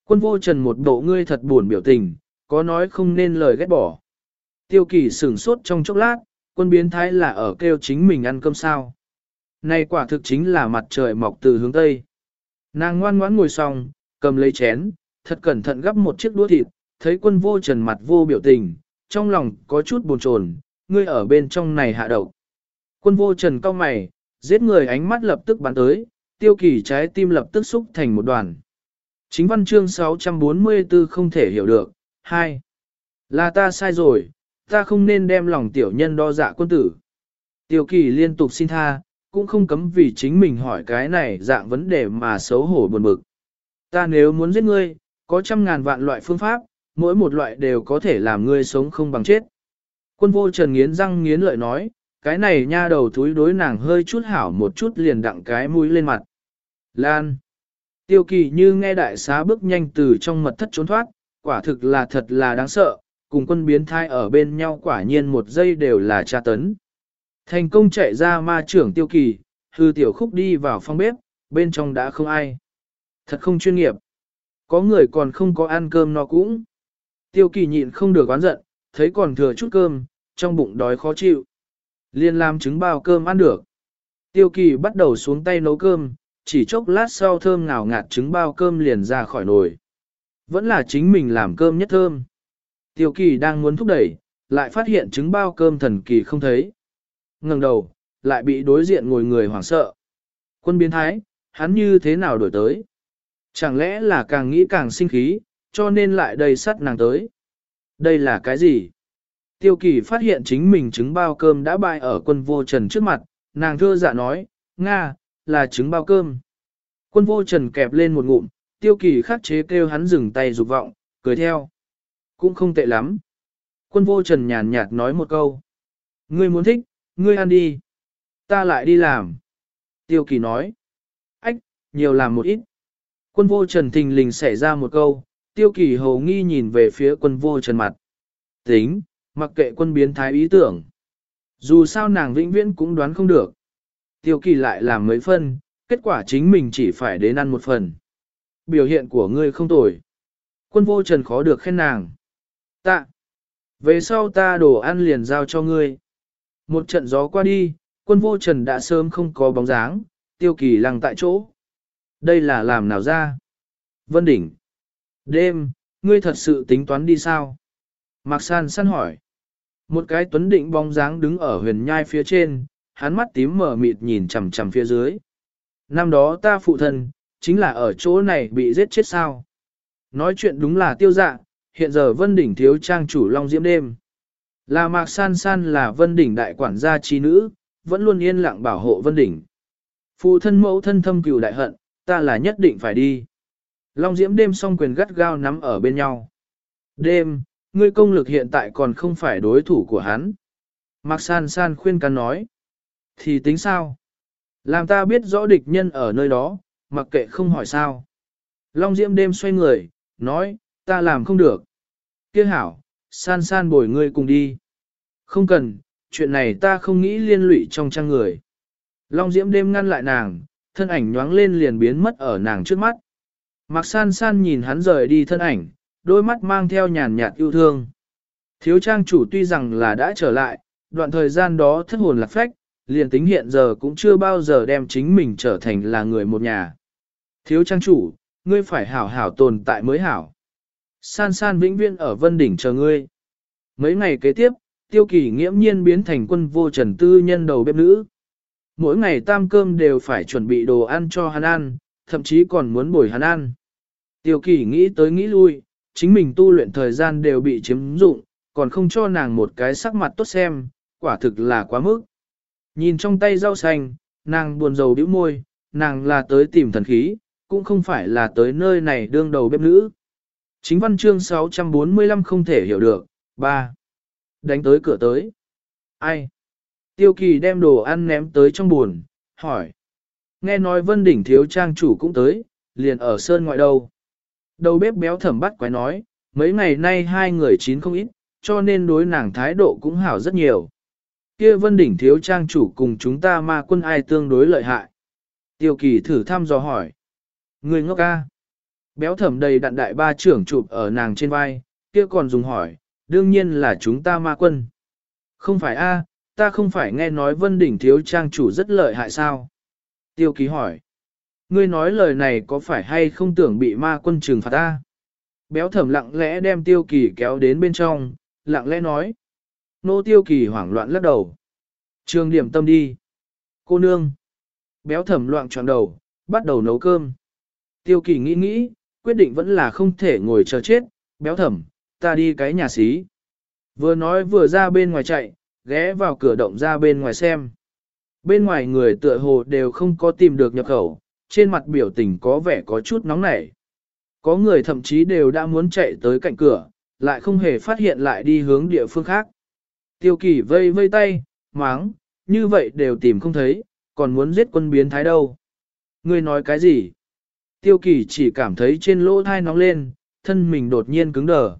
Quân vô trần một bộ ngươi thật buồn biểu tình, có nói không nên lời ghét bỏ. Tiêu kỳ sửng sốt trong chốc lát, quân biến thái là ở kêu chính mình ăn cơm sao. Này quả thực chính là mặt trời mọc từ hướng Tây. Nàng ngoan ngoãn ngồi xong, cầm lấy chén, thật cẩn thận gắp một chiếc đũa thịt, thấy quân vô trần mặt vô biểu tình, trong lòng có chút buồn chồn, ngươi ở bên trong này hạ độc. Quân vô trần cao mày, giết người ánh mắt lập tức bắn tới, tiêu kỳ trái tim lập tức xúc thành một đoàn. Chính văn chương 644 không thể hiểu được. 2. Là ta sai rồi, ta không nên đem lòng tiểu nhân đo dạ quân tử. Tiêu kỳ liên tục xin tha, cũng không cấm vì chính mình hỏi cái này dạng vấn đề mà xấu hổ buồn bực. Ta nếu muốn giết ngươi, có trăm ngàn vạn loại phương pháp, mỗi một loại đều có thể làm ngươi sống không bằng chết. Quân vô trần nghiến răng nghiến lợi nói, cái này nha đầu thúi đối nàng hơi chút hảo một chút liền đặng cái mũi lên mặt. Lan. Tiêu kỳ như nghe đại xá bước nhanh từ trong mật thất trốn thoát, quả thực là thật là đáng sợ, cùng quân biến thai ở bên nhau quả nhiên một giây đều là tra tấn. Thành công chạy ra ma trưởng tiêu kỳ, hư tiểu khúc đi vào phòng bếp, bên trong đã không ai. Thật không chuyên nghiệp. Có người còn không có ăn cơm no cũng. Tiêu kỳ nhịn không được oán giận, thấy còn thừa chút cơm, trong bụng đói khó chịu. Liên làm trứng bao cơm ăn được. Tiêu kỳ bắt đầu xuống tay nấu cơm, chỉ chốc lát sau thơm ngào ngạt trứng bao cơm liền ra khỏi nồi. Vẫn là chính mình làm cơm nhất thơm. Tiêu kỳ đang muốn thúc đẩy, lại phát hiện trứng bao cơm thần kỳ không thấy. ngẩng đầu, lại bị đối diện ngồi người hoảng sợ. Quân biến thái, hắn như thế nào đổi tới? Chẳng lẽ là càng nghĩ càng sinh khí, cho nên lại đầy sắt nàng tới? Đây là cái gì? Tiêu kỳ phát hiện chính mình trứng bao cơm đã bại ở quân vô trần trước mặt, nàng thưa dạ nói, Nga, là trứng bao cơm. Quân vô trần kẹp lên một ngụm, tiêu kỳ khắc chế kêu hắn dừng tay dục vọng, cười theo. Cũng không tệ lắm. Quân vô trần nhàn nhạt nói một câu. Ngươi muốn thích, ngươi ăn đi. Ta lại đi làm. Tiêu kỳ nói. Ách, nhiều làm một ít. Quân vô trần thình lình xảy ra một câu, tiêu kỳ hầu nghi nhìn về phía quân vô trần mặt. Tính, mặc kệ quân biến thái ý tưởng. Dù sao nàng vĩnh viễn cũng đoán không được. Tiêu kỳ lại làm mấy phân, kết quả chính mình chỉ phải đến ăn một phần. Biểu hiện của ngươi không tồi. Quân vô trần khó được khen nàng. Tạ. Về sau ta đồ ăn liền giao cho ngươi. Một trận gió qua đi, quân vô trần đã sớm không có bóng dáng, tiêu kỳ lăng tại chỗ. Đây là làm nào ra? Vân Đỉnh. Đêm, ngươi thật sự tính toán đi sao? Mạc San săn hỏi. Một cái tuấn định bóng dáng đứng ở huyền nhai phía trên, hắn mắt tím mở mịt nhìn chằm chằm phía dưới. Năm đó ta phụ thân, chính là ở chỗ này bị giết chết sao. Nói chuyện đúng là tiêu dạ, hiện giờ Vân Đỉnh thiếu trang chủ Long Diễm đêm. Là Mạc San San là Vân Đỉnh đại quản gia trí nữ, vẫn luôn yên lặng bảo hộ Vân Đỉnh. Phụ thân mẫu thân thâm cừu đại hận, ta là nhất định phải đi. Long Diễm đêm song quyền gắt gao nắm ở bên nhau. Đêm, ngươi công lực hiện tại còn không phải đối thủ của hắn. Mạc San San khuyên can nói. Thì tính sao? Làm ta biết rõ địch nhân ở nơi đó, mặc kệ không hỏi sao. Long Diễm đêm xoay người, nói, ta làm không được. Kiếc hảo, san san bồi ngươi cùng đi. Không cần, chuyện này ta không nghĩ liên lụy trong trang người. Long Diễm đêm ngăn lại nàng, thân ảnh nhoáng lên liền biến mất ở nàng trước mắt. Mạc san san nhìn hắn rời đi thân ảnh, đôi mắt mang theo nhàn nhạt yêu thương. Thiếu trang chủ tuy rằng là đã trở lại, đoạn thời gian đó thất hồn lạc phách, liền tính hiện giờ cũng chưa bao giờ đem chính mình trở thành là người một nhà. Thiếu trang chủ, ngươi phải hảo hảo tồn tại mới hảo. San san vĩnh viễn ở vân đỉnh chờ ngươi. Mấy ngày kế tiếp, tiêu kỳ nghiễm nhiên biến thành quân vô trần tư nhân đầu bếp nữ. Mỗi ngày tam cơm đều phải chuẩn bị đồ ăn cho hắn ăn, thậm chí còn muốn bồi hắn ăn. Tiêu kỳ nghĩ tới nghĩ lui, chính mình tu luyện thời gian đều bị chiếm dụng, còn không cho nàng một cái sắc mặt tốt xem, quả thực là quá mức. Nhìn trong tay rau xanh, nàng buồn rầu bĩu môi, nàng là tới tìm thần khí, cũng không phải là tới nơi này đương đầu bếp nữ. Chính văn chương 645 không thể hiểu được. 3. Đánh tới cửa tới. Ai? Tiêu kỳ đem đồ ăn ném tới trong buồn, hỏi. Nghe nói vân đỉnh thiếu trang chủ cũng tới, liền ở sơn ngoại đâu. Đầu bếp béo thẩm bắt quái nói, mấy ngày nay hai người chín không ít, cho nên đối nàng thái độ cũng hảo rất nhiều. Kia vân đỉnh thiếu trang chủ cùng chúng ta ma quân ai tương đối lợi hại. Tiêu kỳ thử thăm dò hỏi. Người ngốc ca. Béo thẩm đầy đặn đại ba trưởng chụp ở nàng trên vai, kia còn dùng hỏi, đương nhiên là chúng ta ma quân. Không phải a, ta không phải nghe nói vân đỉnh thiếu trang chủ rất lợi hại sao? Tiêu ký hỏi. Ngươi nói lời này có phải hay không tưởng bị ma quân trừng phạt ta? Béo thẩm lặng lẽ đem tiêu kỳ kéo đến bên trong, lặng lẽ nói. Nô tiêu kỳ hoảng loạn lắc đầu. Trường điểm tâm đi. Cô nương. Béo thẩm loạn tròn đầu, bắt đầu nấu cơm. Tiêu kỳ nghĩ nghĩ, quyết định vẫn là không thể ngồi chờ chết, béo thẩm, ta đi cái nhà xí. Vừa nói vừa ra bên ngoài chạy, ghé vào cửa động ra bên ngoài xem. Bên ngoài người tựa hồ đều không có tìm được nhập khẩu, trên mặt biểu tình có vẻ có chút nóng nảy. Có người thậm chí đều đã muốn chạy tới cạnh cửa, lại không hề phát hiện lại đi hướng địa phương khác. Tiêu kỳ vây vây tay, máng, như vậy đều tìm không thấy, còn muốn giết quân biến thái đâu. Ngươi nói cái gì? Tiêu kỳ chỉ cảm thấy trên lỗ thai nóng lên, thân mình đột nhiên cứng đờ.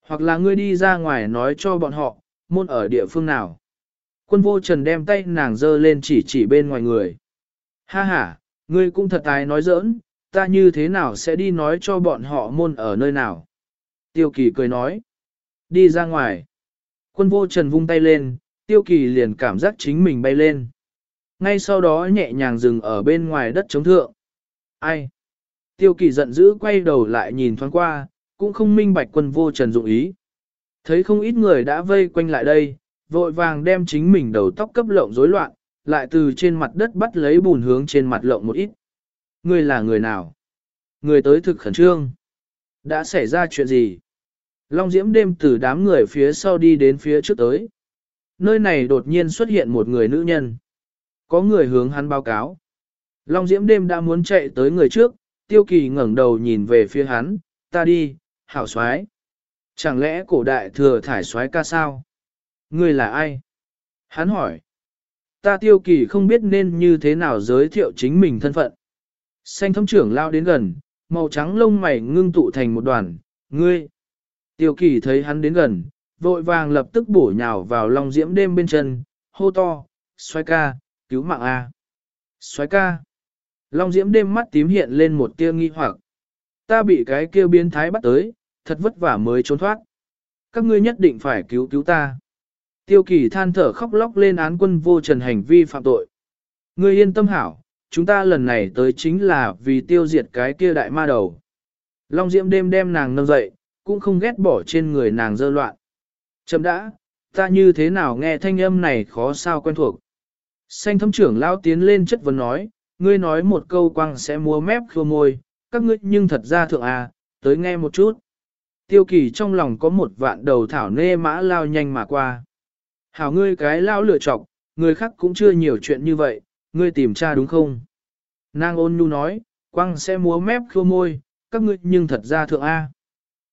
Hoặc là ngươi đi ra ngoài nói cho bọn họ, môn ở địa phương nào. Quân vô trần đem tay nàng dơ lên chỉ chỉ bên ngoài người. Ha ha, ngươi cũng thật tài nói giỡn, ta như thế nào sẽ đi nói cho bọn họ môn ở nơi nào. Tiêu kỳ cười nói. Đi ra ngoài. Quân vô trần vung tay lên, tiêu kỳ liền cảm giác chính mình bay lên. Ngay sau đó nhẹ nhàng dừng ở bên ngoài đất chống thượng. Ai? Tiêu kỳ giận dữ quay đầu lại nhìn thoáng qua, cũng không minh bạch quân vô trần dụng ý. Thấy không ít người đã vây quanh lại đây, vội vàng đem chính mình đầu tóc cấp lộng rối loạn, lại từ trên mặt đất bắt lấy bùn hướng trên mặt lộng một ít. Người là người nào? Người tới thực khẩn trương. Đã xảy ra chuyện gì? Long Diễm đêm từ đám người phía sau đi đến phía trước tới. Nơi này đột nhiên xuất hiện một người nữ nhân. Có người hướng hắn báo cáo. Long Diễm đêm đã muốn chạy tới người trước, tiêu kỳ ngẩng đầu nhìn về phía hắn, ta đi, hảo soái. Chẳng lẽ cổ đại thừa thải soái ca sao? Ngươi là ai? Hắn hỏi. Ta tiêu kỳ không biết nên như thế nào giới thiệu chính mình thân phận. Xanh thâm trưởng lao đến gần, màu trắng lông mày ngưng tụ thành một đoàn, ngươi. Tiêu kỳ thấy hắn đến gần, vội vàng lập tức bổ nhào vào lòng diễm đêm bên chân, hô to, xoay ca, cứu mạng A. Xoay ca. Long diễm đêm mắt tím hiện lên một tia nghi hoặc. Ta bị cái kêu biến thái bắt tới, thật vất vả mới trốn thoát. Các ngươi nhất định phải cứu cứu ta. Tiêu kỳ than thở khóc lóc lên án quân vô trần hành vi phạm tội. Ngươi yên tâm hảo, chúng ta lần này tới chính là vì tiêu diệt cái kia đại ma đầu. Long diễm đêm đem nàng nâng dậy, cũng không ghét bỏ trên người nàng dơ loạn. Chậm đã, ta như thế nào nghe thanh âm này khó sao quen thuộc. Xanh thâm trưởng lao tiến lên chất vấn nói, ngươi nói một câu quăng sẽ múa mép khô môi, các ngươi nhưng thật ra thượng à, tới nghe một chút. Tiêu kỳ trong lòng có một vạn đầu thảo nê mã lao nhanh mà qua. Hảo ngươi cái lao lựa chọc, người khác cũng chưa nhiều chuyện như vậy, ngươi tìm cha đúng không? Nàng ôn nhu nói, quăng sẽ múa mép khô môi, các ngươi nhưng thật ra thượng A.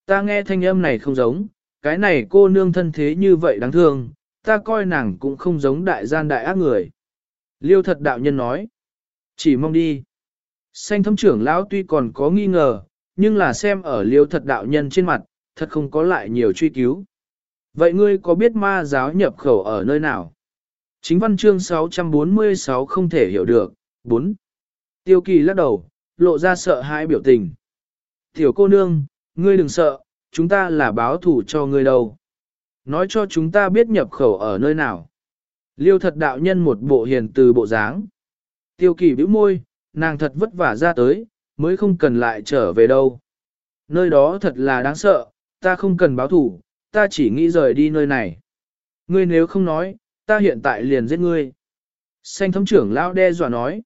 Ta nghe thanh âm này không giống, cái này cô nương thân thế như vậy đáng thương, ta coi nàng cũng không giống đại gian đại ác người. Liêu thật đạo nhân nói. Chỉ mong đi. Xanh thâm trưởng lão tuy còn có nghi ngờ, nhưng là xem ở liêu thật đạo nhân trên mặt, thật không có lại nhiều truy cứu. Vậy ngươi có biết ma giáo nhập khẩu ở nơi nào? Chính văn chương 646 không thể hiểu được. 4. Tiêu kỳ lắc đầu, lộ ra sợ hãi biểu tình. Tiểu cô nương, ngươi đừng sợ, chúng ta là báo thủ cho ngươi đâu. Nói cho chúng ta biết nhập khẩu ở nơi nào. Liêu thật đạo nhân một bộ hiền từ bộ dáng. Tiêu kỳ bĩu môi, nàng thật vất vả ra tới, mới không cần lại trở về đâu. Nơi đó thật là đáng sợ, ta không cần báo thủ, ta chỉ nghĩ rời đi nơi này. Ngươi nếu không nói, ta hiện tại liền giết ngươi. Xanh thống trưởng lão đe dọa nói.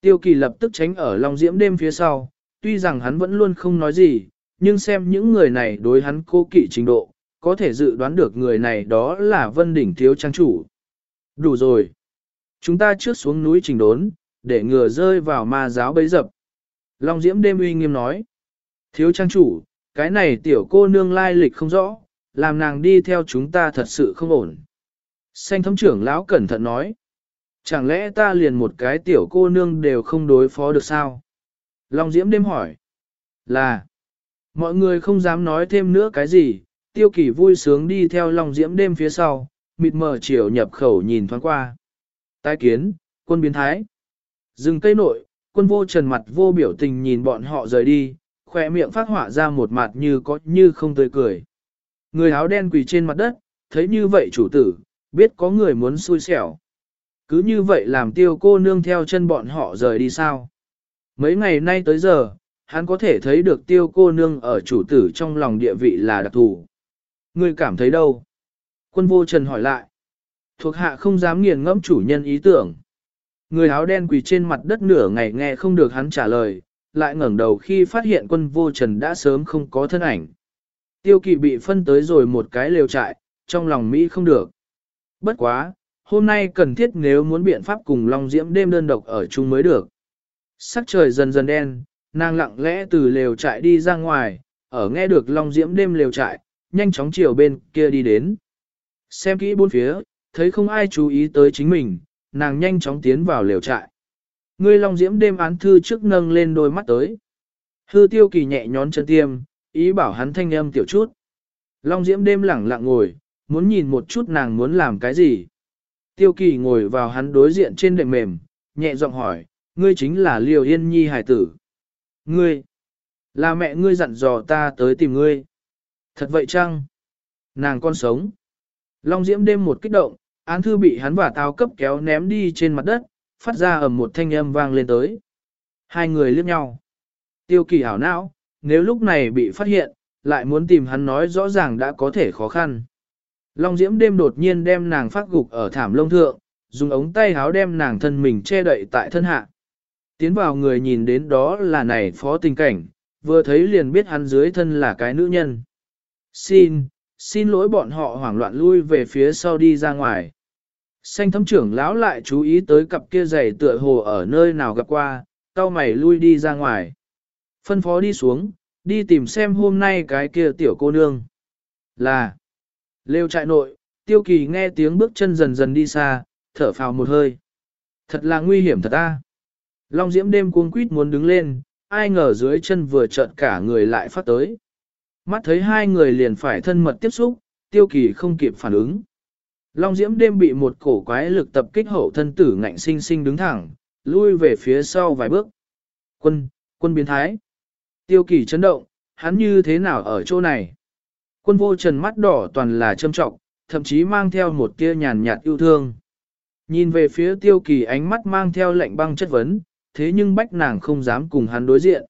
Tiêu kỳ lập tức tránh ở Long Diễm đêm phía sau, tuy rằng hắn vẫn luôn không nói gì, nhưng xem những người này đối hắn cố kỵ trình độ, có thể dự đoán được người này đó là Vân Đỉnh Thiếu Trang Chủ. Đủ rồi. Chúng ta trước xuống núi trình đốn, để ngừa rơi vào ma giáo bấy dập. Long Diễm đêm uy nghiêm nói. Thiếu Trang Chủ, cái này tiểu cô nương lai lịch không rõ, làm nàng đi theo chúng ta thật sự không ổn. Xanh thống trưởng lão cẩn thận nói. Chẳng lẽ ta liền một cái tiểu cô nương đều không đối phó được sao? Long Diễm đêm hỏi. Là. Mọi người không dám nói thêm nữa cái gì, tiêu kỳ vui sướng đi theo Long Diễm đêm phía sau, mịt mờ chiều nhập khẩu nhìn thoáng qua. Tái kiến, quân biến thái. Dừng cây nội, quân vô trần mặt vô biểu tình nhìn bọn họ rời đi, khỏe miệng phát họa ra một mặt như có như không tươi cười. Người áo đen quỳ trên mặt đất, thấy như vậy chủ tử, biết có người muốn xui xẻo. Cứ như vậy làm tiêu cô nương theo chân bọn họ rời đi sao. Mấy ngày nay tới giờ, hắn có thể thấy được tiêu cô nương ở chủ tử trong lòng địa vị là đặc thù. Người cảm thấy đâu? Quân vô trần hỏi lại. Thuộc hạ không dám nghiền ngẫm chủ nhân ý tưởng. Người áo đen quỳ trên mặt đất nửa ngày nghe không được hắn trả lời, lại ngẩng đầu khi phát hiện quân vô trần đã sớm không có thân ảnh. Tiêu kỳ bị phân tới rồi một cái lều trại, trong lòng Mỹ không được. Bất quá, hôm nay cần thiết nếu muốn biện pháp cùng Long Diễm đêm đơn độc ở chung mới được. Sắc trời dần dần đen, nàng lặng lẽ từ lều trại đi ra ngoài, ở nghe được Long Diễm đêm lều trại, nhanh chóng chiều bên kia đi đến. Xem kỹ bốn phía, thấy không ai chú ý tới chính mình, nàng nhanh chóng tiến vào lều trại. Ngươi Long Diễm đêm án thư trước nâng lên đôi mắt tới. Hư tiêu kỳ nhẹ nhón chân tiêm, ý bảo hắn thanh âm tiểu chút. Long Diễm đêm lẳng lặng ngồi, muốn nhìn một chút nàng muốn làm cái gì. Tiêu kỳ ngồi vào hắn đối diện trên đệm mềm, nhẹ giọng hỏi, ngươi chính là Liêu Yên Nhi hải tử. Ngươi, là mẹ ngươi dặn dò ta tới tìm ngươi. Thật vậy chăng? Nàng con sống. Long Diễm đêm một kích động, án thư bị hắn và tao cấp kéo ném đi trên mặt đất, phát ra ở một thanh âm vang lên tới. Hai người liếc nhau. Tiêu kỳ hảo não, nếu lúc này bị phát hiện, lại muốn tìm hắn nói rõ ràng đã có thể khó khăn. Long Diễm đêm đột nhiên đem nàng phát gục ở thảm lông thượng, dùng ống tay háo đem nàng thân mình che đậy tại thân hạ. Tiến vào người nhìn đến đó là này phó tình cảnh, vừa thấy liền biết hắn dưới thân là cái nữ nhân. Xin, xin lỗi bọn họ hoảng loạn lui về phía sau đi ra ngoài. Xanh thấm trưởng lão lại chú ý tới cặp kia giày tựa hồ ở nơi nào gặp qua, tao mày lui đi ra ngoài. Phân phó đi xuống, đi tìm xem hôm nay cái kia tiểu cô nương. Là, lêu trại nội, tiêu kỳ nghe tiếng bước chân dần dần đi xa, thở phào một hơi. Thật là nguy hiểm thật ta. Long diễm đêm cuống quýt muốn đứng lên, ai ngờ dưới chân vừa chợt cả người lại phát tới. Mắt thấy hai người liền phải thân mật tiếp xúc, tiêu kỳ không kịp phản ứng. Long diễm đêm bị một cổ quái lực tập kích hậu thân tử ngạnh sinh sinh đứng thẳng, lui về phía sau vài bước. Quân, quân biến thái. Tiêu kỳ chấn động, hắn như thế nào ở chỗ này? Quân vô trần mắt đỏ toàn là châm trọng, thậm chí mang theo một tia nhàn nhạt yêu thương. Nhìn về phía tiêu kỳ ánh mắt mang theo lệnh băng chất vấn, thế nhưng bách nàng không dám cùng hắn đối diện.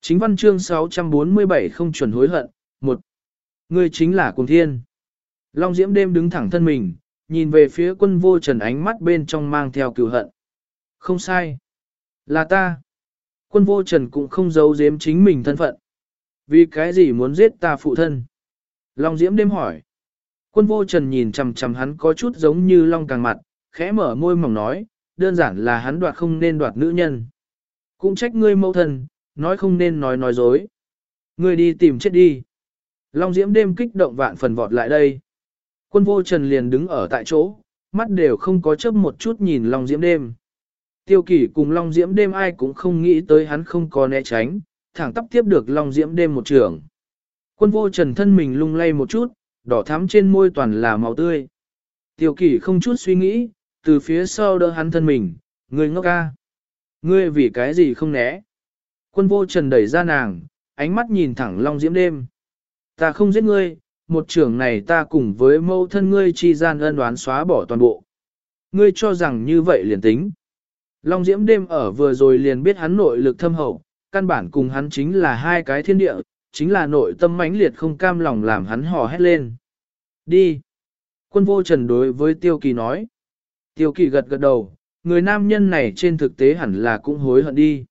Chính văn chương 647 không chuẩn hối hận, một Người chính là cùng thiên. Long diễm đêm đứng thẳng thân mình, nhìn về phía quân vô trần ánh mắt bên trong mang theo cựu hận. Không sai. Là ta. Quân vô trần cũng không giấu giếm chính mình thân phận. Vì cái gì muốn giết ta phụ thân? Long diễm đêm hỏi. Quân vô trần nhìn chằm chằm hắn có chút giống như long càng mặt, khẽ mở môi mỏng nói, đơn giản là hắn đoạt không nên đoạt nữ nhân. Cũng trách ngươi mẫu thân, nói không nên nói nói dối. Ngươi đi tìm chết đi. Long diễm đêm kích động vạn phần vọt lại đây. Quân vô trần liền đứng ở tại chỗ, mắt đều không có chớp một chút nhìn Long Diễm đêm. Tiêu kỷ cùng Long Diễm đêm ai cũng không nghĩ tới hắn không có né tránh, thẳng tắp tiếp được Long Diễm đêm một trường. Quân vô trần thân mình lung lay một chút, đỏ thắm trên môi toàn là màu tươi. Tiêu kỷ không chút suy nghĩ, từ phía sau đỡ hắn thân mình, người ngốc ca. Ngươi vì cái gì không né? Quân vô trần đẩy ra nàng, ánh mắt nhìn thẳng Long Diễm đêm. Ta không giết ngươi, một trưởng này ta cùng với mâu thân ngươi chi gian ân đoán xóa bỏ toàn bộ. Ngươi cho rằng như vậy liền tính. Long Diễm đêm ở vừa rồi liền biết hắn nội lực thâm hậu, căn bản cùng hắn chính là hai cái thiên địa, chính là nội tâm mãnh liệt không cam lòng làm hắn hò hét lên. Đi. Quân vô trần đối với Tiêu Kỳ nói. Tiêu Kỳ gật gật đầu, người nam nhân này trên thực tế hẳn là cũng hối hận đi.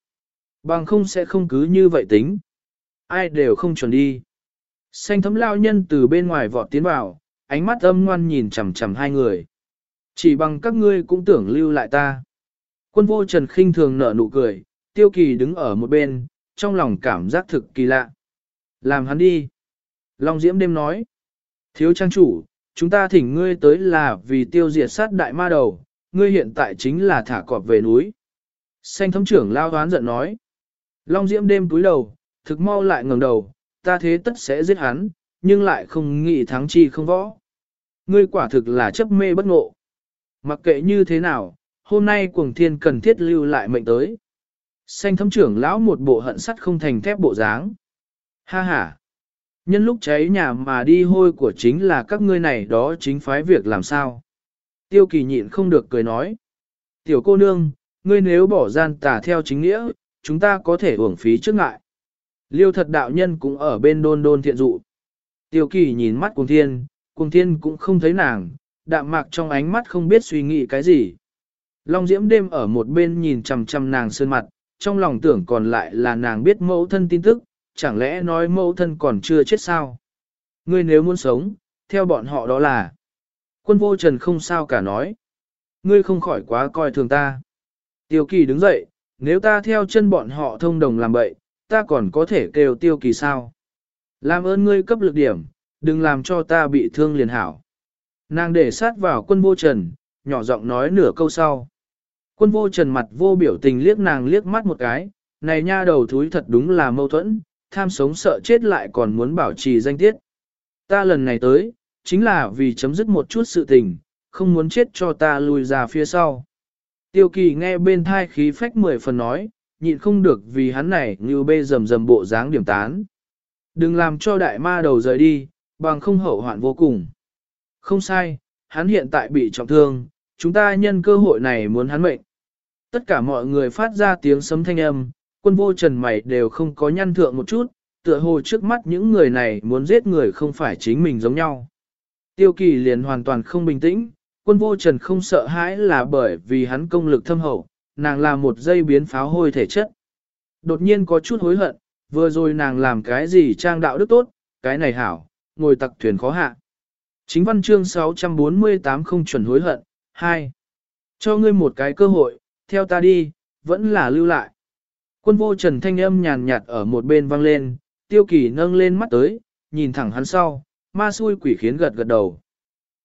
Bằng không sẽ không cứ như vậy tính. Ai đều không chuẩn đi. Xanh thấm lao nhân từ bên ngoài vọt tiến vào, ánh mắt âm ngoan nhìn chằm chằm hai người. Chỉ bằng các ngươi cũng tưởng lưu lại ta. Quân vô trần khinh thường nở nụ cười, tiêu kỳ đứng ở một bên, trong lòng cảm giác thực kỳ lạ. Làm hắn đi. Long Diễm đêm nói. Thiếu trang chủ, chúng ta thỉnh ngươi tới là vì tiêu diệt sát đại ma đầu, ngươi hiện tại chính là thả cọp về núi. Xanh thấm trưởng lao hoán giận nói. Long Diễm đêm túi đầu, thực mau lại ngẩng đầu, ta thế tất sẽ giết hắn, nhưng lại không nghĩ thắng chi không võ. Ngươi quả thực là chấp mê bất ngộ. Mặc kệ như thế nào, hôm nay cuồng thiên cần thiết lưu lại mệnh tới. Xanh thấm trưởng lão một bộ hận sắt không thành thép bộ dáng. Ha ha! Nhân lúc cháy nhà mà đi hôi của chính là các ngươi này đó chính phái việc làm sao. Tiêu kỳ nhịn không được cười nói. Tiểu cô nương, ngươi nếu bỏ gian tà theo chính nghĩa, chúng ta có thể uổng phí trước ngại. Liêu thật đạo nhân cũng ở bên đôn đôn thiện dụ. Tiêu kỳ nhìn mắt cuồng thiên, cuồng thiên cũng không thấy nàng, đạm mạc trong ánh mắt không biết suy nghĩ cái gì. Long diễm đêm ở một bên nhìn chằm chằm nàng sơn mặt, trong lòng tưởng còn lại là nàng biết mẫu thân tin tức, chẳng lẽ nói mẫu thân còn chưa chết sao? Ngươi nếu muốn sống, theo bọn họ đó là. Quân vô trần không sao cả nói. Ngươi không khỏi quá coi thường ta. Tiêu kỳ đứng dậy, nếu ta theo chân bọn họ thông đồng làm bậy, ta còn có thể kêu tiêu kỳ sao? Làm ơn ngươi cấp lực điểm, đừng làm cho ta bị thương liền hảo. Nàng để sát vào quân vô trần, nhỏ giọng nói nửa câu sau. Quân vô trần mặt vô biểu tình liếc nàng liếc mắt một cái, này nha đầu thúi thật đúng là mâu thuẫn, tham sống sợ chết lại còn muốn bảo trì danh tiết. Ta lần này tới, chính là vì chấm dứt một chút sự tình, không muốn chết cho ta lùi ra phía sau. Tiêu kỳ nghe bên thai khí phách mười phần nói, nhịn không được vì hắn này như bê rầm rầm bộ dáng điểm tán. Đừng làm cho đại ma đầu rời đi, bằng không hậu hoạn vô cùng. Không sai, hắn hiện tại bị trọng thương, chúng ta nhân cơ hội này muốn hắn mệnh. Tất cả mọi người phát ra tiếng sấm thanh âm, quân vô trần mày đều không có nhăn thượng một chút, tựa hồ trước mắt những người này muốn giết người không phải chính mình giống nhau. Tiêu kỳ liền hoàn toàn không bình tĩnh, quân vô trần không sợ hãi là bởi vì hắn công lực thâm hậu, nàng là một dây biến pháo hôi thể chất. Đột nhiên có chút hối hận, vừa rồi nàng làm cái gì trang đạo đức tốt, cái này hảo, ngồi tặc thuyền khó hạ. Chính văn chương 648 không chuẩn hối hận, 2. Cho ngươi một cái cơ hội, theo ta đi, vẫn là lưu lại. Quân vô trần thanh âm nhàn nhạt ở một bên vang lên, tiêu kỳ nâng lên mắt tới, nhìn thẳng hắn sau, ma xui quỷ khiến gật gật đầu.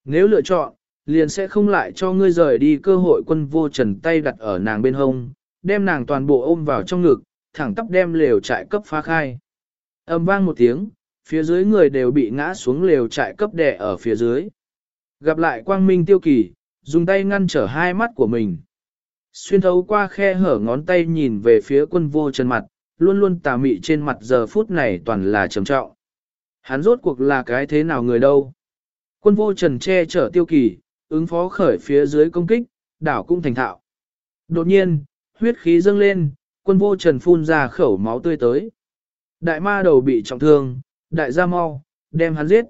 Nếu lựa chọn, liền sẽ không lại cho ngươi rời đi cơ hội quân vô trần tay đặt ở nàng bên hông, đem nàng toàn bộ ôm vào trong ngực, thẳng tắp đem lều trại cấp phá khai. Âm vang một tiếng, phía dưới người đều bị ngã xuống lều trại cấp đè ở phía dưới. Gặp lại quang minh tiêu kỳ, dùng tay ngăn trở hai mắt của mình. Xuyên thấu qua khe hở ngón tay nhìn về phía quân vô trần mặt, luôn luôn tà mị trên mặt giờ phút này toàn là trầm trọng. Hắn rốt cuộc là cái thế nào người đâu? Quân vô trần che chở tiêu kỳ, ứng phó khởi phía dưới công kích, đảo cũng thành thạo. Đột nhiên, huyết khí dâng lên, quân vô trần phun ra khẩu máu tươi tới. Đại ma đầu bị trọng thương, đại gia mau, đem hắn giết.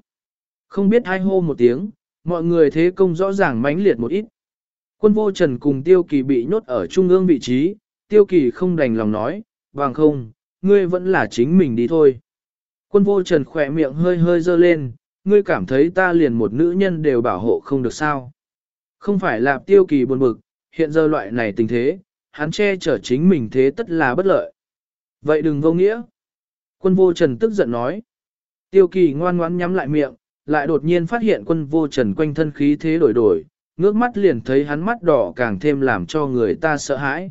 Không biết hai hô một tiếng, mọi người thế công rõ ràng mãnh liệt một ít. Quân vô trần cùng tiêu kỳ bị nhốt ở trung ương vị trí, tiêu kỳ không đành lòng nói, bằng không, ngươi vẫn là chính mình đi thôi. Quân vô trần khỏe miệng hơi hơi dơ lên, ngươi cảm thấy ta liền một nữ nhân đều bảo hộ không được sao. Không phải là tiêu kỳ buồn bực, hiện giờ loại này tình thế, hắn che chở chính mình thế tất là bất lợi. Vậy đừng vô nghĩa. Quân vô trần tức giận nói. Tiêu kỳ ngoan ngoãn nhắm lại miệng, lại đột nhiên phát hiện quân vô trần quanh thân khí thế đổi đổi, ngước mắt liền thấy hắn mắt đỏ càng thêm làm cho người ta sợ hãi.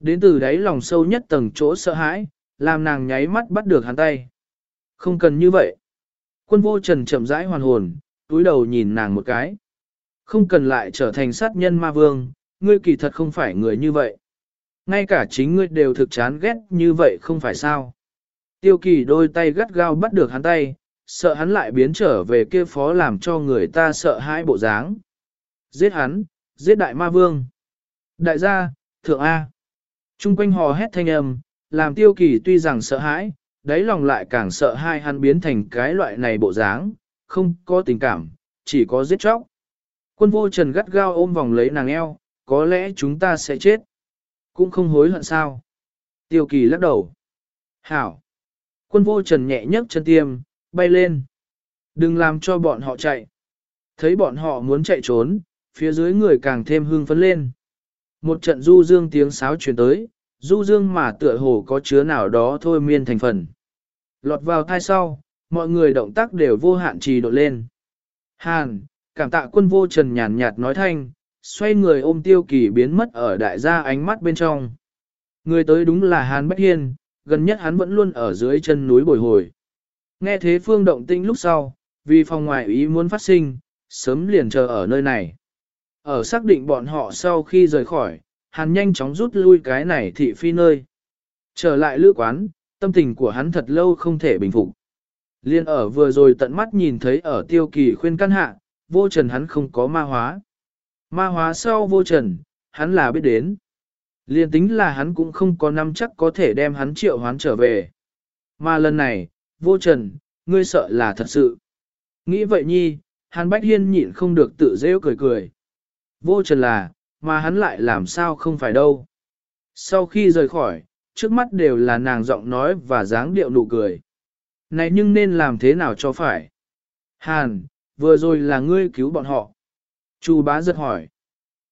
Đến từ đáy lòng sâu nhất tầng chỗ sợ hãi, làm nàng nháy mắt bắt được hắn tay. Không cần như vậy. Quân vô trần chậm rãi hoàn hồn, túi đầu nhìn nàng một cái. Không cần lại trở thành sát nhân ma vương, ngươi kỳ thật không phải người như vậy. Ngay cả chính ngươi đều thực chán ghét như vậy không phải sao. Tiêu kỳ đôi tay gắt gao bắt được hắn tay, sợ hắn lại biến trở về kia phó làm cho người ta sợ hãi bộ dáng. Giết hắn, giết đại ma vương. Đại gia, thượng A. Trung quanh hò hét thanh âm, làm tiêu kỳ tuy rằng sợ hãi, đáy lòng lại càng sợ hai hắn biến thành cái loại này bộ dáng, không có tình cảm, chỉ có giết chóc. Quân vô trần gắt gao ôm vòng lấy nàng eo, có lẽ chúng ta sẽ chết. Cũng không hối hận sao. Tiêu kỳ lắc đầu. Hảo. Quân vô trần nhẹ nhấc chân tiêm, bay lên. Đừng làm cho bọn họ chạy. Thấy bọn họ muốn chạy trốn, phía dưới người càng thêm hưng phấn lên. Một trận du dương tiếng sáo truyền tới, du dương mà tựa hồ có chứa nào đó thôi miên thành phần. Lọt vào thai sau, mọi người động tác đều vô hạn trì độ lên. Hàn, cảm tạ quân vô trần nhàn nhạt nói thanh, xoay người ôm tiêu kỳ biến mất ở đại gia ánh mắt bên trong. Người tới đúng là Hàn Bách Hiên, gần nhất hắn vẫn luôn ở dưới chân núi bồi hồi. Nghe thế phương động tinh lúc sau, vì phòng ngoại ý muốn phát sinh, sớm liền chờ ở nơi này. Ở xác định bọn họ sau khi rời khỏi, hắn nhanh chóng rút lui cái này thị phi nơi. Trở lại lữ quán, tâm tình của hắn thật lâu không thể bình phục. Liên ở vừa rồi tận mắt nhìn thấy ở tiêu kỳ khuyên căn hạ, vô trần hắn không có ma hóa. Ma hóa sau vô trần, hắn là biết đến. Liên tính là hắn cũng không có năm chắc có thể đem hắn triệu hoán trở về. Mà lần này, vô trần, ngươi sợ là thật sự. Nghĩ vậy nhi, hắn Bách Hiên nhịn không được tự rêu cười cười. Vô trần là, mà hắn lại làm sao không phải đâu. Sau khi rời khỏi, trước mắt đều là nàng giọng nói và dáng điệu nụ cười. Này nhưng nên làm thế nào cho phải? Hàn, vừa rồi là ngươi cứu bọn họ. Chu bá giật hỏi.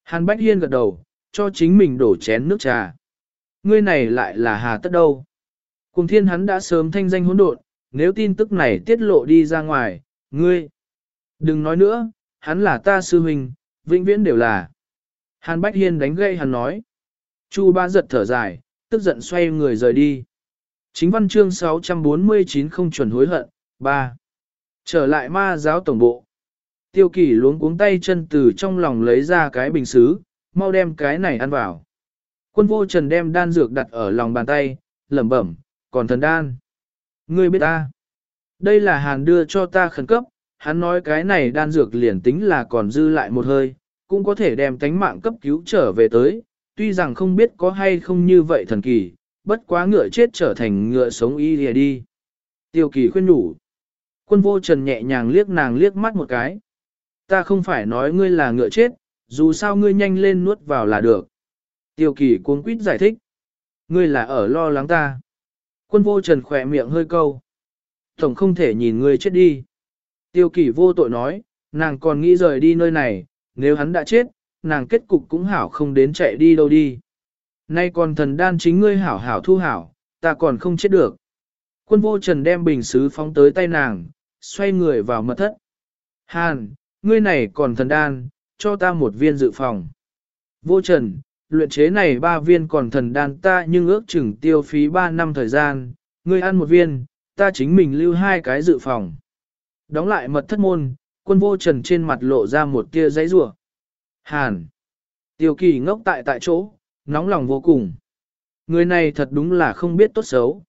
Hàn Bách Hiên gật đầu, cho chính mình đổ chén nước trà. Ngươi này lại là hà tất đâu? Cùng thiên hắn đã sớm thanh danh hỗn độn, nếu tin tức này tiết lộ đi ra ngoài, ngươi. Đừng nói nữa, hắn là ta sư huynh, vĩnh viễn đều là. Hàn Bách Hiên đánh gây hắn nói. Chu ba giật thở dài, tức giận xoay người rời đi. Chính văn chương 649 không chuẩn hối hận, 3. Trở lại ma giáo tổng bộ. Tiêu kỳ luống cuống tay chân từ trong lòng lấy ra cái bình xứ, mau đem cái này ăn vào. Quân vô trần đem đan dược đặt ở lòng bàn tay, lẩm bẩm, còn thần đan. Ngươi biết ta. Đây là hàn đưa cho ta khẩn cấp, hắn nói cái này đan dược liền tính là còn dư lại một hơi, cũng có thể đem tánh mạng cấp cứu trở về tới, tuy rằng không biết có hay không như vậy thần kỳ, bất quá ngựa chết trở thành ngựa sống y lìa đi. Tiêu kỳ khuyên nhủ. Quân vô trần nhẹ nhàng liếc nàng liếc mắt một cái. Ta không phải nói ngươi là ngựa chết, dù sao ngươi nhanh lên nuốt vào là được. Tiêu kỳ cuống quýt giải thích. Ngươi là ở lo lắng ta. Quân vô trần khỏe miệng hơi câu. Tổng không thể nhìn ngươi chết đi. Tiêu Kỷ vô tội nói, nàng còn nghĩ rời đi nơi này, nếu hắn đã chết, nàng kết cục cũng hảo không đến chạy đi đâu đi. Nay còn thần đan chính ngươi hảo hảo thu hảo, ta còn không chết được. Quân vô trần đem bình xứ phóng tới tay nàng, xoay người vào mật thất. Hàn, ngươi này còn thần đan, cho ta một viên dự phòng. Vô trần, luyện chế này ba viên còn thần đan ta nhưng ước chừng tiêu phí ba năm thời gian, ngươi ăn một viên, ta chính mình lưu hai cái dự phòng. Đóng lại mật thất môn, quân vô trần trên mặt lộ ra một tia giấy rủa. Hàn. Tiêu kỳ ngốc tại tại chỗ, nóng lòng vô cùng. Người này thật đúng là không biết tốt xấu.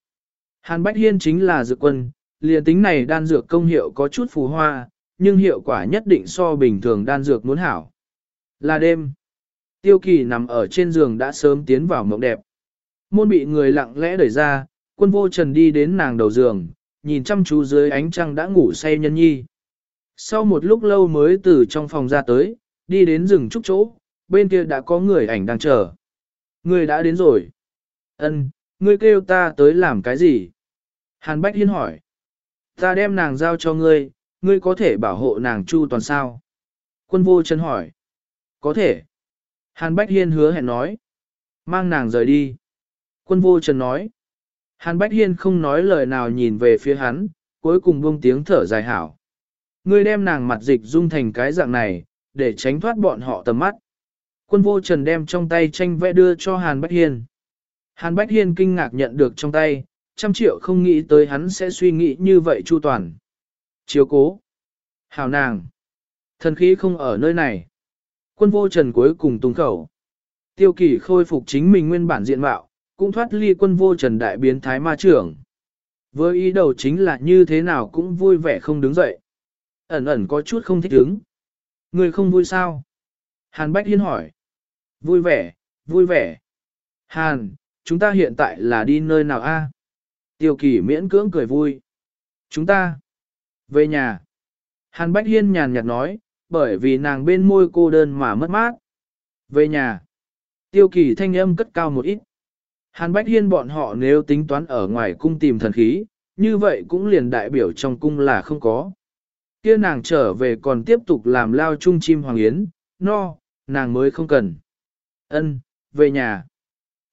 Hàn Bách Hiên chính là dược quân, liền tính này đan dược công hiệu có chút phù hoa, nhưng hiệu quả nhất định so bình thường đan dược muốn hảo. Là đêm. Tiêu kỳ nằm ở trên giường đã sớm tiến vào mộng đẹp. Môn bị người lặng lẽ đẩy ra, quân vô trần đi đến nàng đầu giường, nhìn chăm chú dưới ánh trăng đã ngủ say nhân nhi. Sau một lúc lâu mới từ trong phòng ra tới, đi đến rừng trúc chỗ, bên kia đã có người ảnh đang chờ. Người đã đến rồi. Ân, ngươi kêu ta tới làm cái gì? Hàn Bách Hiên hỏi. Ta đem nàng giao cho ngươi, ngươi có thể bảo hộ nàng chu toàn sao? Quân vô chân hỏi. Có thể. Hàn Bách Hiên hứa hẹn nói. Mang nàng rời đi. Quân vô trần nói. Hàn Bách Hiên không nói lời nào nhìn về phía hắn, cuối cùng buông tiếng thở dài hảo. Ngươi đem nàng mặt dịch dung thành cái dạng này, để tránh thoát bọn họ tầm mắt. Quân vô trần đem trong tay tranh vẽ đưa cho Hàn Bách Hiên. Hàn Bách Hiên kinh ngạc nhận được trong tay, trăm triệu không nghĩ tới hắn sẽ suy nghĩ như vậy chu toàn. Chiếu cố. Hào nàng. Thần khí không ở nơi này. Quân vô trần cuối cùng tung khẩu. Tiêu kỳ khôi phục chính mình nguyên bản diện mạo, cũng thoát ly quân vô trần đại biến thái ma trưởng. Với ý đầu chính là như thế nào cũng vui vẻ không đứng dậy. Ẩn ẩn có chút không thích đứng. Người không vui sao? Hàn Bách Hiên hỏi. Vui vẻ, vui vẻ. Hàn, chúng ta hiện tại là đi nơi nào a? Tiêu kỷ miễn cưỡng cười vui. Chúng ta về nhà. Hàn Bách Hiên nhàn nhạt nói, bởi vì nàng bên môi cô đơn mà mất mát. Về nhà. Tiêu kỳ thanh âm cất cao một ít. Hàn Bách Hiên bọn họ nếu tính toán ở ngoài cung tìm thần khí, như vậy cũng liền đại biểu trong cung là không có. Kia nàng trở về còn tiếp tục làm lao chung chim hoàng yến, no, nàng mới không cần. Ân, về nhà.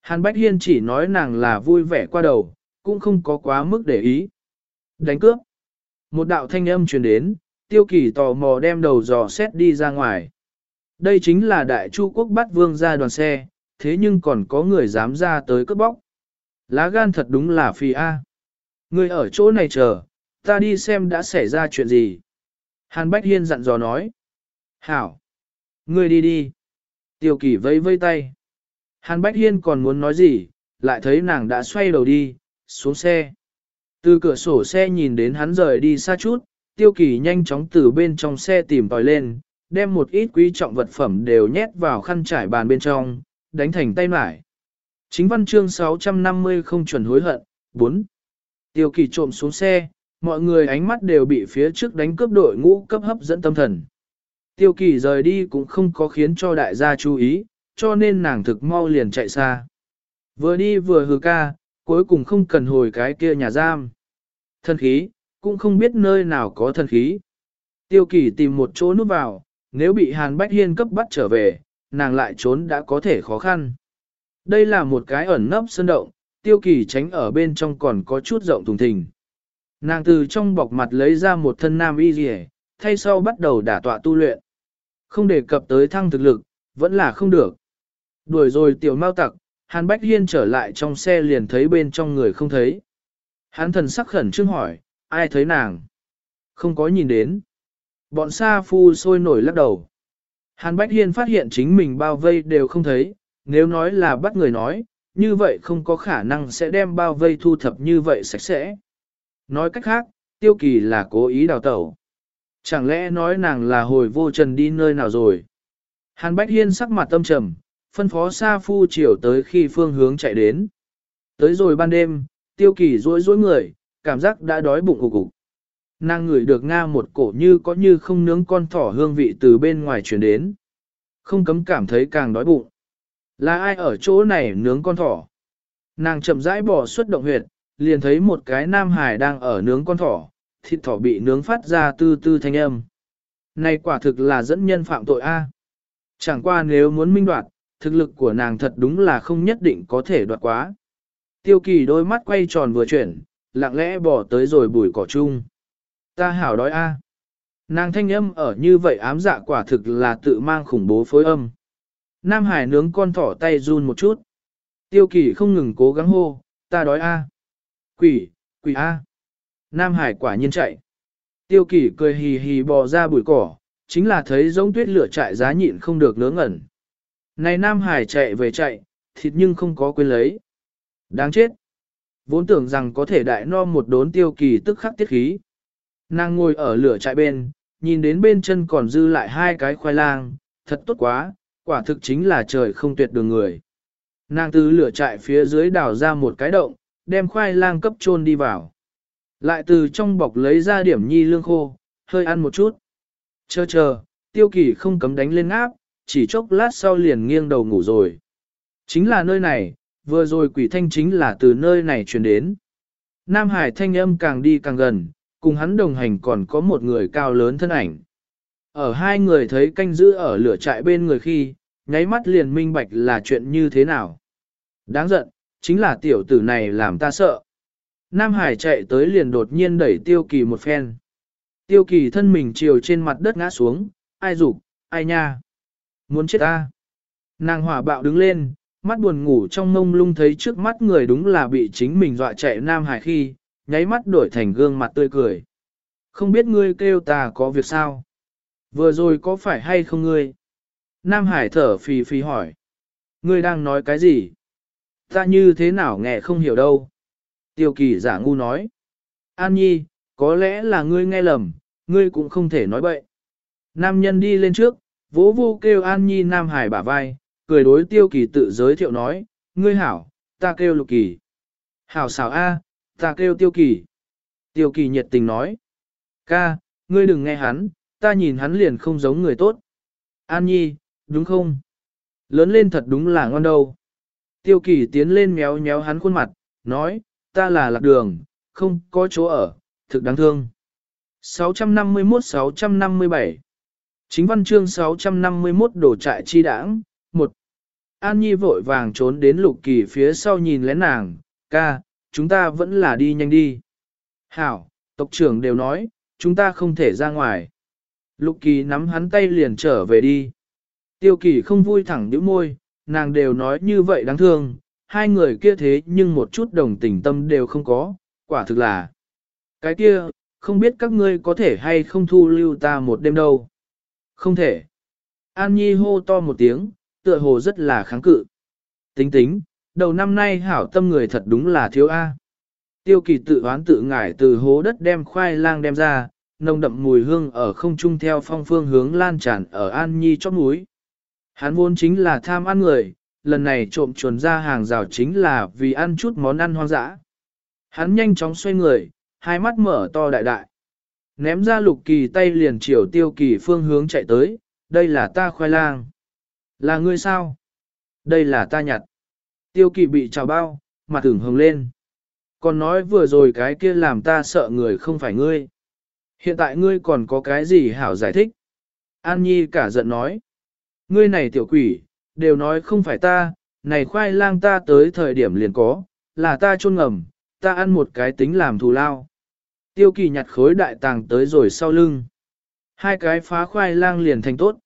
Hàn Bách Hiên chỉ nói nàng là vui vẻ qua đầu, cũng không có quá mức để ý. Đánh cướp. Một đạo thanh âm truyền đến, tiêu kỳ tò mò đem đầu dò xét đi ra ngoài. Đây chính là đại chu quốc bắt vương ra đoàn xe, thế nhưng còn có người dám ra tới cướp bóc. Lá gan thật đúng là phi A. Người ở chỗ này chờ, ta đi xem đã xảy ra chuyện gì. Hàn Bách Hiên dặn dò nói. Hảo. Người đi đi. Tiêu kỳ vẫy vây tay. Hàn Bách Hiên còn muốn nói gì, lại thấy nàng đã xoay đầu đi, xuống xe. Từ cửa sổ xe nhìn đến hắn rời đi xa chút, tiêu kỳ nhanh chóng từ bên trong xe tìm tòi lên, đem một ít quý trọng vật phẩm đều nhét vào khăn trải bàn bên trong, đánh thành tay mải. Chính văn chương 650 không chuẩn hối hận, 4. Tiêu kỳ trộm xuống xe, mọi người ánh mắt đều bị phía trước đánh cướp đội ngũ cấp hấp dẫn tâm thần. Tiêu kỳ rời đi cũng không có khiến cho đại gia chú ý, cho nên nàng thực mau liền chạy xa. Vừa đi vừa hừ ca, cuối cùng không cần hồi cái kia nhà giam. Thần khí, cũng không biết nơi nào có thần khí. Tiêu kỳ tìm một chỗ núp vào, nếu bị Hàn Bách Hiên cấp bắt trở về, nàng lại trốn đã có thể khó khăn. Đây là một cái ẩn nấp sơn động, tiêu kỳ tránh ở bên trong còn có chút rộng thùng thình. Nàng từ trong bọc mặt lấy ra một thân nam y rỉ, thay sau bắt đầu đả tọa tu luyện. Không đề cập tới thăng thực lực, vẫn là không được. Đuổi rồi tiểu mau tặc, Hàn Bách Hiên trở lại trong xe liền thấy bên trong người không thấy. Hắn thần sắc khẩn trương hỏi, ai thấy nàng? Không có nhìn đến. Bọn sa phu sôi nổi lắc đầu. Hàn Bách Hiên phát hiện chính mình bao vây đều không thấy, nếu nói là bắt người nói, như vậy không có khả năng sẽ đem bao vây thu thập như vậy sạch sẽ. Nói cách khác, tiêu kỳ là cố ý đào tẩu. Chẳng lẽ nói nàng là hồi vô trần đi nơi nào rồi? Hàn Bách Hiên sắc mặt tâm trầm, phân phó Sa Phu chiều tới khi phương hướng chạy đến. Tới rồi ban đêm, tiêu kỳ rối rối người, cảm giác đã đói bụng cục cục. Nàng ngửi được Nga một cổ như có như không nướng con thỏ hương vị từ bên ngoài truyền đến. Không cấm cảm thấy càng đói bụng. Là ai ở chỗ này nướng con thỏ? Nàng chậm rãi bỏ xuất động huyệt, liền thấy một cái nam hải đang ở nướng con thỏ, thịt thỏ bị nướng phát ra tư tư thanh âm. Này quả thực là dẫn nhân phạm tội A. Chẳng qua nếu muốn minh đoạt, thực lực của nàng thật đúng là không nhất định có thể đoạt quá. Tiêu kỳ đôi mắt quay tròn vừa chuyển, lặng lẽ bỏ tới rồi bùi cỏ chung. Ta hảo đói a. À. Nàng thanh âm ở như vậy ám dạ quả thực là tự mang khủng bố phối âm. Nam Hải nướng con thỏ tay run một chút. Tiêu kỳ không ngừng cố gắng hô, ta đói a. À. Quỷ, quỷ a. Nam Hải quả nhiên chạy. Tiêu kỳ cười hì hì bò ra bụi cỏ, chính là thấy giống tuyết lửa chạy giá nhịn không được nướng ngẩn. Này Nam Hải chạy về chạy, thịt nhưng không có quên lấy. Đáng chết. Vốn tưởng rằng có thể đại no một đốn tiêu kỳ tức khắc tiết khí. Nàng ngồi ở lửa trại bên, nhìn đến bên chân còn dư lại hai cái khoai lang, thật tốt quá, quả thực chính là trời không tuyệt đường người. Nàng từ lửa trại phía dưới đào ra một cái động, đem khoai lang cấp chôn đi vào. Lại từ trong bọc lấy ra điểm nhi lương khô, hơi ăn một chút. Chờ chờ, tiêu kỳ không cấm đánh lên áp, chỉ chốc lát sau liền nghiêng đầu ngủ rồi. Chính là nơi này, vừa rồi quỷ thanh chính là từ nơi này truyền đến. Nam Hải thanh âm càng đi càng gần, cùng hắn đồng hành còn có một người cao lớn thân ảnh. Ở hai người thấy canh giữ ở lửa trại bên người khi, nháy mắt liền minh bạch là chuyện như thế nào. Đáng giận, chính là tiểu tử này làm ta sợ. Nam Hải chạy tới liền đột nhiên đẩy tiêu kỳ một phen. Tiêu kỳ thân mình chiều trên mặt đất ngã xuống, ai dục ai nha? Muốn chết ta? Nàng hỏa bạo đứng lên, mắt buồn ngủ trong mông lung thấy trước mắt người đúng là bị chính mình dọa chạy Nam Hải khi, nháy mắt đổi thành gương mặt tươi cười. Không biết ngươi kêu ta có việc sao? Vừa rồi có phải hay không ngươi? Nam Hải thở phì phì hỏi. Ngươi đang nói cái gì? Ta như thế nào nghe không hiểu đâu. Tiêu kỳ giả ngu nói. An nhi, có lẽ là ngươi nghe lầm, ngươi cũng không thể nói bậy. Nam nhân đi lên trước, vỗ vô kêu An nhi Nam Hải bả vai, cười đối tiêu kỳ tự giới thiệu nói, ngươi hảo, ta kêu lục kỳ. Hảo xảo A, ta kêu tiêu kỳ. Tiêu kỳ nhiệt tình nói. Ca, ngươi đừng nghe hắn, ta nhìn hắn liền không giống người tốt. An nhi, đúng không? Lớn lên thật đúng là ngon đâu. Tiêu kỳ tiến lên méo méo hắn khuôn mặt, nói, ta là lạc đường, không có chỗ ở, thực đáng thương. 651-657 Chính văn chương 651 đổ trại chi đảng, một An Nhi vội vàng trốn đến lục kỳ phía sau nhìn lén nàng, ca, chúng ta vẫn là đi nhanh đi. Hảo, tộc trưởng đều nói, chúng ta không thể ra ngoài. Lục kỳ nắm hắn tay liền trở về đi. Tiêu kỳ không vui thẳng nhíu môi, nàng đều nói như vậy đáng thương, hai người kia thế nhưng một chút đồng tình tâm đều không có, quả thực là. Cái kia, không biết các ngươi có thể hay không thu lưu ta một đêm đâu. Không thể. An Nhi hô to một tiếng, tựa hồ rất là kháng cự. Tính tính, đầu năm nay hảo tâm người thật đúng là thiếu A. Tiêu kỳ tự oán tự ngải từ hố đất đem khoai lang đem ra, nồng đậm mùi hương ở không trung theo phong phương hướng lan tràn ở An Nhi chót núi. Hắn vốn chính là tham ăn người, lần này trộm chuồn ra hàng rào chính là vì ăn chút món ăn hoang dã. Hắn nhanh chóng xoay người, hai mắt mở to đại đại. Ném ra lục kỳ tay liền chiều tiêu kỳ phương hướng chạy tới, đây là ta khoai lang. Là ngươi sao? Đây là ta nhặt. Tiêu kỳ bị trào bao, mặt tưởng hồng lên. Còn nói vừa rồi cái kia làm ta sợ người không phải ngươi. Hiện tại ngươi còn có cái gì hảo giải thích? An Nhi cả giận nói. Ngươi này tiểu quỷ, đều nói không phải ta, này khoai lang ta tới thời điểm liền có, là ta chôn ngầm, ta ăn một cái tính làm thù lao. Tiêu kỳ nhặt khối đại tàng tới rồi sau lưng. Hai cái phá khoai lang liền thành tốt.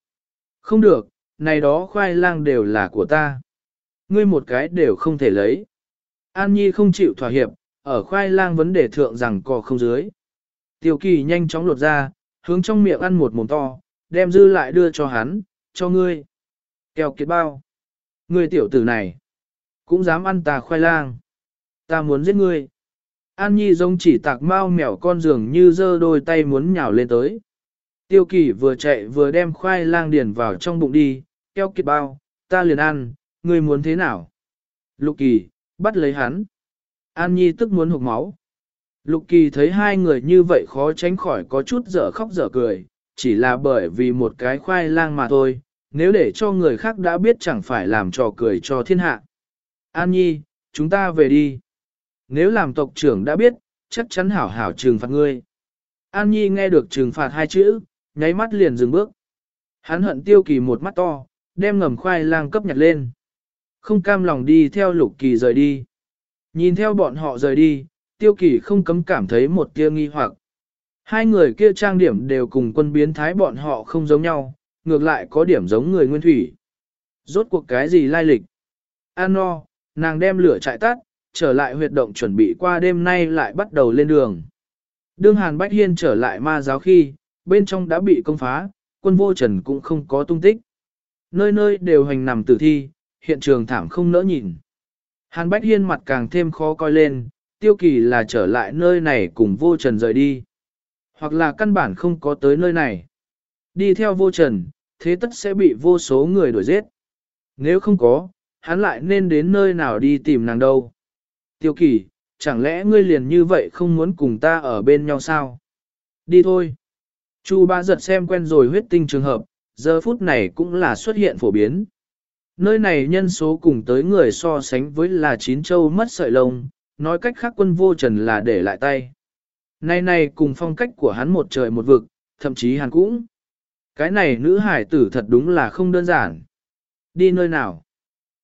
Không được, này đó khoai lang đều là của ta. Ngươi một cái đều không thể lấy. An Nhi không chịu thỏa hiệp, ở khoai lang vấn đề thượng rằng cò không dưới. Tiểu kỳ nhanh chóng lột ra, hướng trong miệng ăn một mồm to, đem dư lại đưa cho hắn, cho ngươi. Kèo kiệt bao. Ngươi tiểu tử này, cũng dám ăn ta khoai lang. Ta muốn giết ngươi. An Nhi giống chỉ tạc mau mèo con giường như giơ đôi tay muốn nhào lên tới. Tiêu kỳ vừa chạy vừa đem khoai lang điền vào trong bụng đi, keo kiệt bao, ta liền ăn, ngươi muốn thế nào? Lục kỳ, bắt lấy hắn. An Nhi tức muốn hụt máu. Lục kỳ thấy hai người như vậy khó tránh khỏi có chút dở khóc dở cười, chỉ là bởi vì một cái khoai lang mà thôi, nếu để cho người khác đã biết chẳng phải làm trò cười cho thiên hạ. An Nhi, chúng ta về đi. Nếu làm tộc trưởng đã biết, chắc chắn hảo hảo trừng phạt ngươi. An Nhi nghe được trừng phạt hai chữ, nháy mắt liền dừng bước. Hắn hận tiêu kỳ một mắt to, đem ngầm khoai lang cấp nhặt lên. Không cam lòng đi theo lục kỳ rời đi. Nhìn theo bọn họ rời đi, tiêu kỳ không cấm cảm thấy một tia nghi hoặc. Hai người kia trang điểm đều cùng quân biến thái bọn họ không giống nhau, ngược lại có điểm giống người nguyên thủy. Rốt cuộc cái gì lai lịch? An no, nàng đem lửa chạy tắt, trở lại huyệt động chuẩn bị qua đêm nay lại bắt đầu lên đường. Đương Hàn Bách Hiên trở lại ma giáo khi, bên trong đã bị công phá, quân vô trần cũng không có tung tích. Nơi nơi đều hành nằm tử thi, hiện trường thảm không nỡ nhìn. Hàn Bách Hiên mặt càng thêm khó coi lên, tiêu kỳ là trở lại nơi này cùng vô trần rời đi. Hoặc là căn bản không có tới nơi này. Đi theo vô trần, thế tất sẽ bị vô số người đuổi giết. Nếu không có, hắn lại nên đến nơi nào đi tìm nàng đâu. Tiêu kỳ, chẳng lẽ ngươi liền như vậy không muốn cùng ta ở bên nhau sao? Đi thôi. Chu ba giật xem quen rồi huyết tinh trường hợp, giờ phút này cũng là xuất hiện phổ biến. Nơi này nhân số cùng tới người so sánh với là chín châu mất sợi lông, nói cách khác quân vô trần là để lại tay. Nay này cùng phong cách của hắn một trời một vực, thậm chí hắn cũng. Cái này nữ hải tử thật đúng là không đơn giản. Đi nơi nào?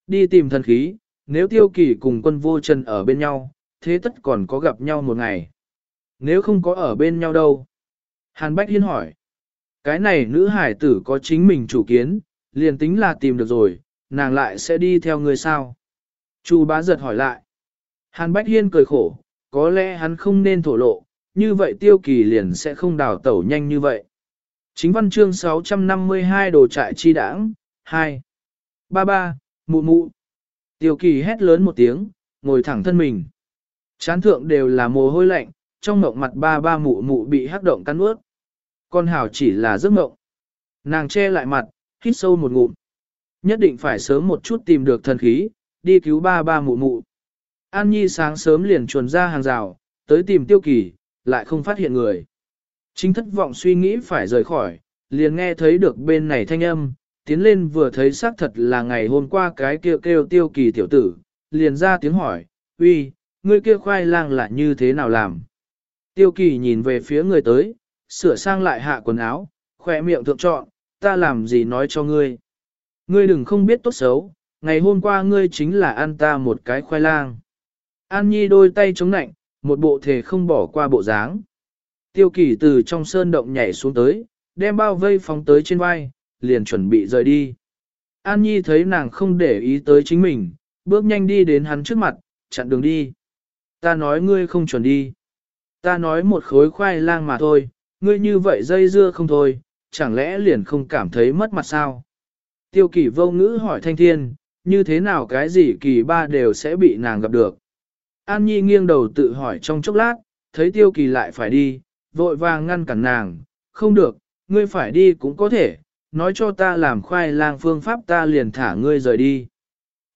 Đi tìm thần khí, nếu tiêu kỳ cùng quân vô trần ở bên nhau, thế tất còn có gặp nhau một ngày. Nếu không có ở bên nhau đâu? Hàn Bách Hiên hỏi. Cái này nữ hải tử có chính mình chủ kiến, liền tính là tìm được rồi, nàng lại sẽ đi theo người sao? Chu bá giật hỏi lại. Hàn Bách Hiên cười khổ, có lẽ hắn không nên thổ lộ, như vậy tiêu kỳ liền sẽ không đào tẩu nhanh như vậy. Chính văn chương 652 đồ trại chi đảng, 2. Ba ba, mụ mụ. Tiêu kỳ hét lớn một tiếng, ngồi thẳng thân mình. Chán thượng đều là mồ hôi lạnh, trong mộng mặt ba ba mụ mụ bị hắc động cắn ướt. Con hảo chỉ là giấc mộng. Nàng che lại mặt, hít sâu một ngụm. Nhất định phải sớm một chút tìm được thần khí, đi cứu ba ba mụ mụ. An Nhi sáng sớm liền chuồn ra hàng rào, tới tìm tiêu kỳ, lại không phát hiện người. Chính thất vọng suy nghĩ phải rời khỏi, liền nghe thấy được bên này thanh âm, tiến lên vừa thấy xác thật là ngày hôm qua cái kêu kêu tiêu kỳ tiểu tử, liền ra tiếng hỏi, uy, ngươi kia khoai lang là như thế nào làm? Tiêu kỳ nhìn về phía người tới, sửa sang lại hạ quần áo, khỏe miệng thượng trọn, ta làm gì nói cho ngươi. Ngươi đừng không biết tốt xấu, ngày hôm qua ngươi chính là ăn ta một cái khoai lang. An Nhi đôi tay chống nạnh, một bộ thể không bỏ qua bộ dáng. Tiêu kỳ từ trong sơn động nhảy xuống tới, đem bao vây phóng tới trên vai, liền chuẩn bị rời đi. An Nhi thấy nàng không để ý tới chính mình, bước nhanh đi đến hắn trước mặt, chặn đường đi. Ta nói ngươi không chuẩn đi. Ta nói một khối khoai lang mà thôi, ngươi như vậy dây dưa không thôi, chẳng lẽ liền không cảm thấy mất mặt sao? Tiêu kỳ vô ngữ hỏi thanh thiên, như thế nào cái gì kỳ ba đều sẽ bị nàng gặp được. An Nhi nghiêng đầu tự hỏi trong chốc lát, thấy tiêu kỳ lại phải đi, vội vàng ngăn cản nàng, không được, ngươi phải đi cũng có thể, nói cho ta làm khoai lang phương pháp ta liền thả ngươi rời đi.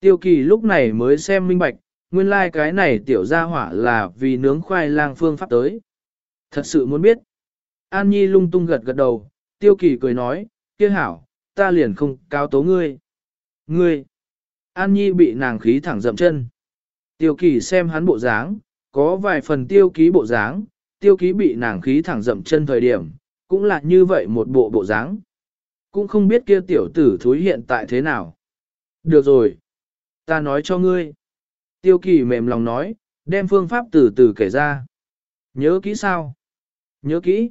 Tiêu kỳ lúc này mới xem minh bạch, nguyên lai like cái này tiểu gia hỏa là vì nướng khoai lang phương pháp tới. Thật sự muốn biết. An Nhi lung tung gật gật đầu, tiêu kỳ cười nói, kia hảo, ta liền không cao tố ngươi. Ngươi! An Nhi bị nàng khí thẳng dậm chân. Tiêu kỳ xem hắn bộ dáng, có vài phần tiêu ký bộ dáng, tiêu ký bị nàng khí thẳng dậm chân thời điểm, cũng là như vậy một bộ bộ dáng. Cũng không biết kia tiểu tử thúi hiện tại thế nào. Được rồi. Ta nói cho ngươi. Tiêu kỳ mềm lòng nói, đem phương pháp từ từ kể ra. Nhớ kỹ sao? Nhớ kỹ.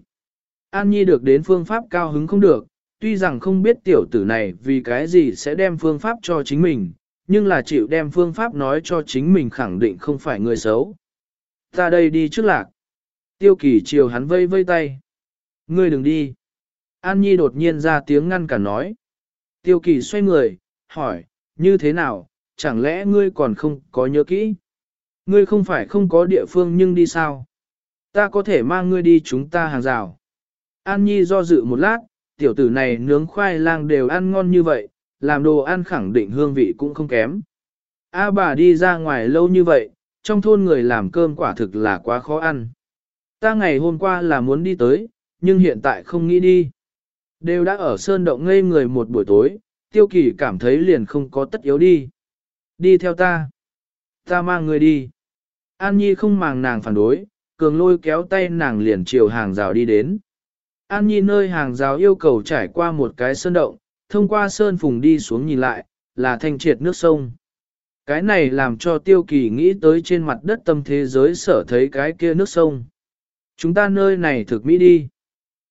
An Nhi được đến phương pháp cao hứng không được, tuy rằng không biết tiểu tử này vì cái gì sẽ đem phương pháp cho chính mình, nhưng là chịu đem phương pháp nói cho chính mình khẳng định không phải người xấu. Ta đây đi trước lạc. Tiêu kỳ chiều hắn vây vây tay. Ngươi đừng đi. An Nhi đột nhiên ra tiếng ngăn cả nói. Tiêu kỳ xoay người, hỏi, như thế nào, chẳng lẽ ngươi còn không có nhớ kỹ? Ngươi không phải không có địa phương nhưng đi sao? Ta có thể mang ngươi đi chúng ta hàng rào. An Nhi do dự một lát, tiểu tử này nướng khoai lang đều ăn ngon như vậy, làm đồ ăn khẳng định hương vị cũng không kém. A bà đi ra ngoài lâu như vậy, trong thôn người làm cơm quả thực là quá khó ăn. Ta ngày hôm qua là muốn đi tới, nhưng hiện tại không nghĩ đi. Đều đã ở sơn động ngây người một buổi tối, tiêu kỳ cảm thấy liền không có tất yếu đi. Đi theo ta. Ta mang người đi. An Nhi không màng nàng phản đối, cường lôi kéo tay nàng liền chiều hàng rào đi đến. An Nhi nơi hàng rào yêu cầu trải qua một cái sơn động, thông qua sơn phùng đi xuống nhìn lại, là thanh triệt nước sông. Cái này làm cho tiêu kỳ nghĩ tới trên mặt đất tâm thế giới sở thấy cái kia nước sông. Chúng ta nơi này thực mỹ đi.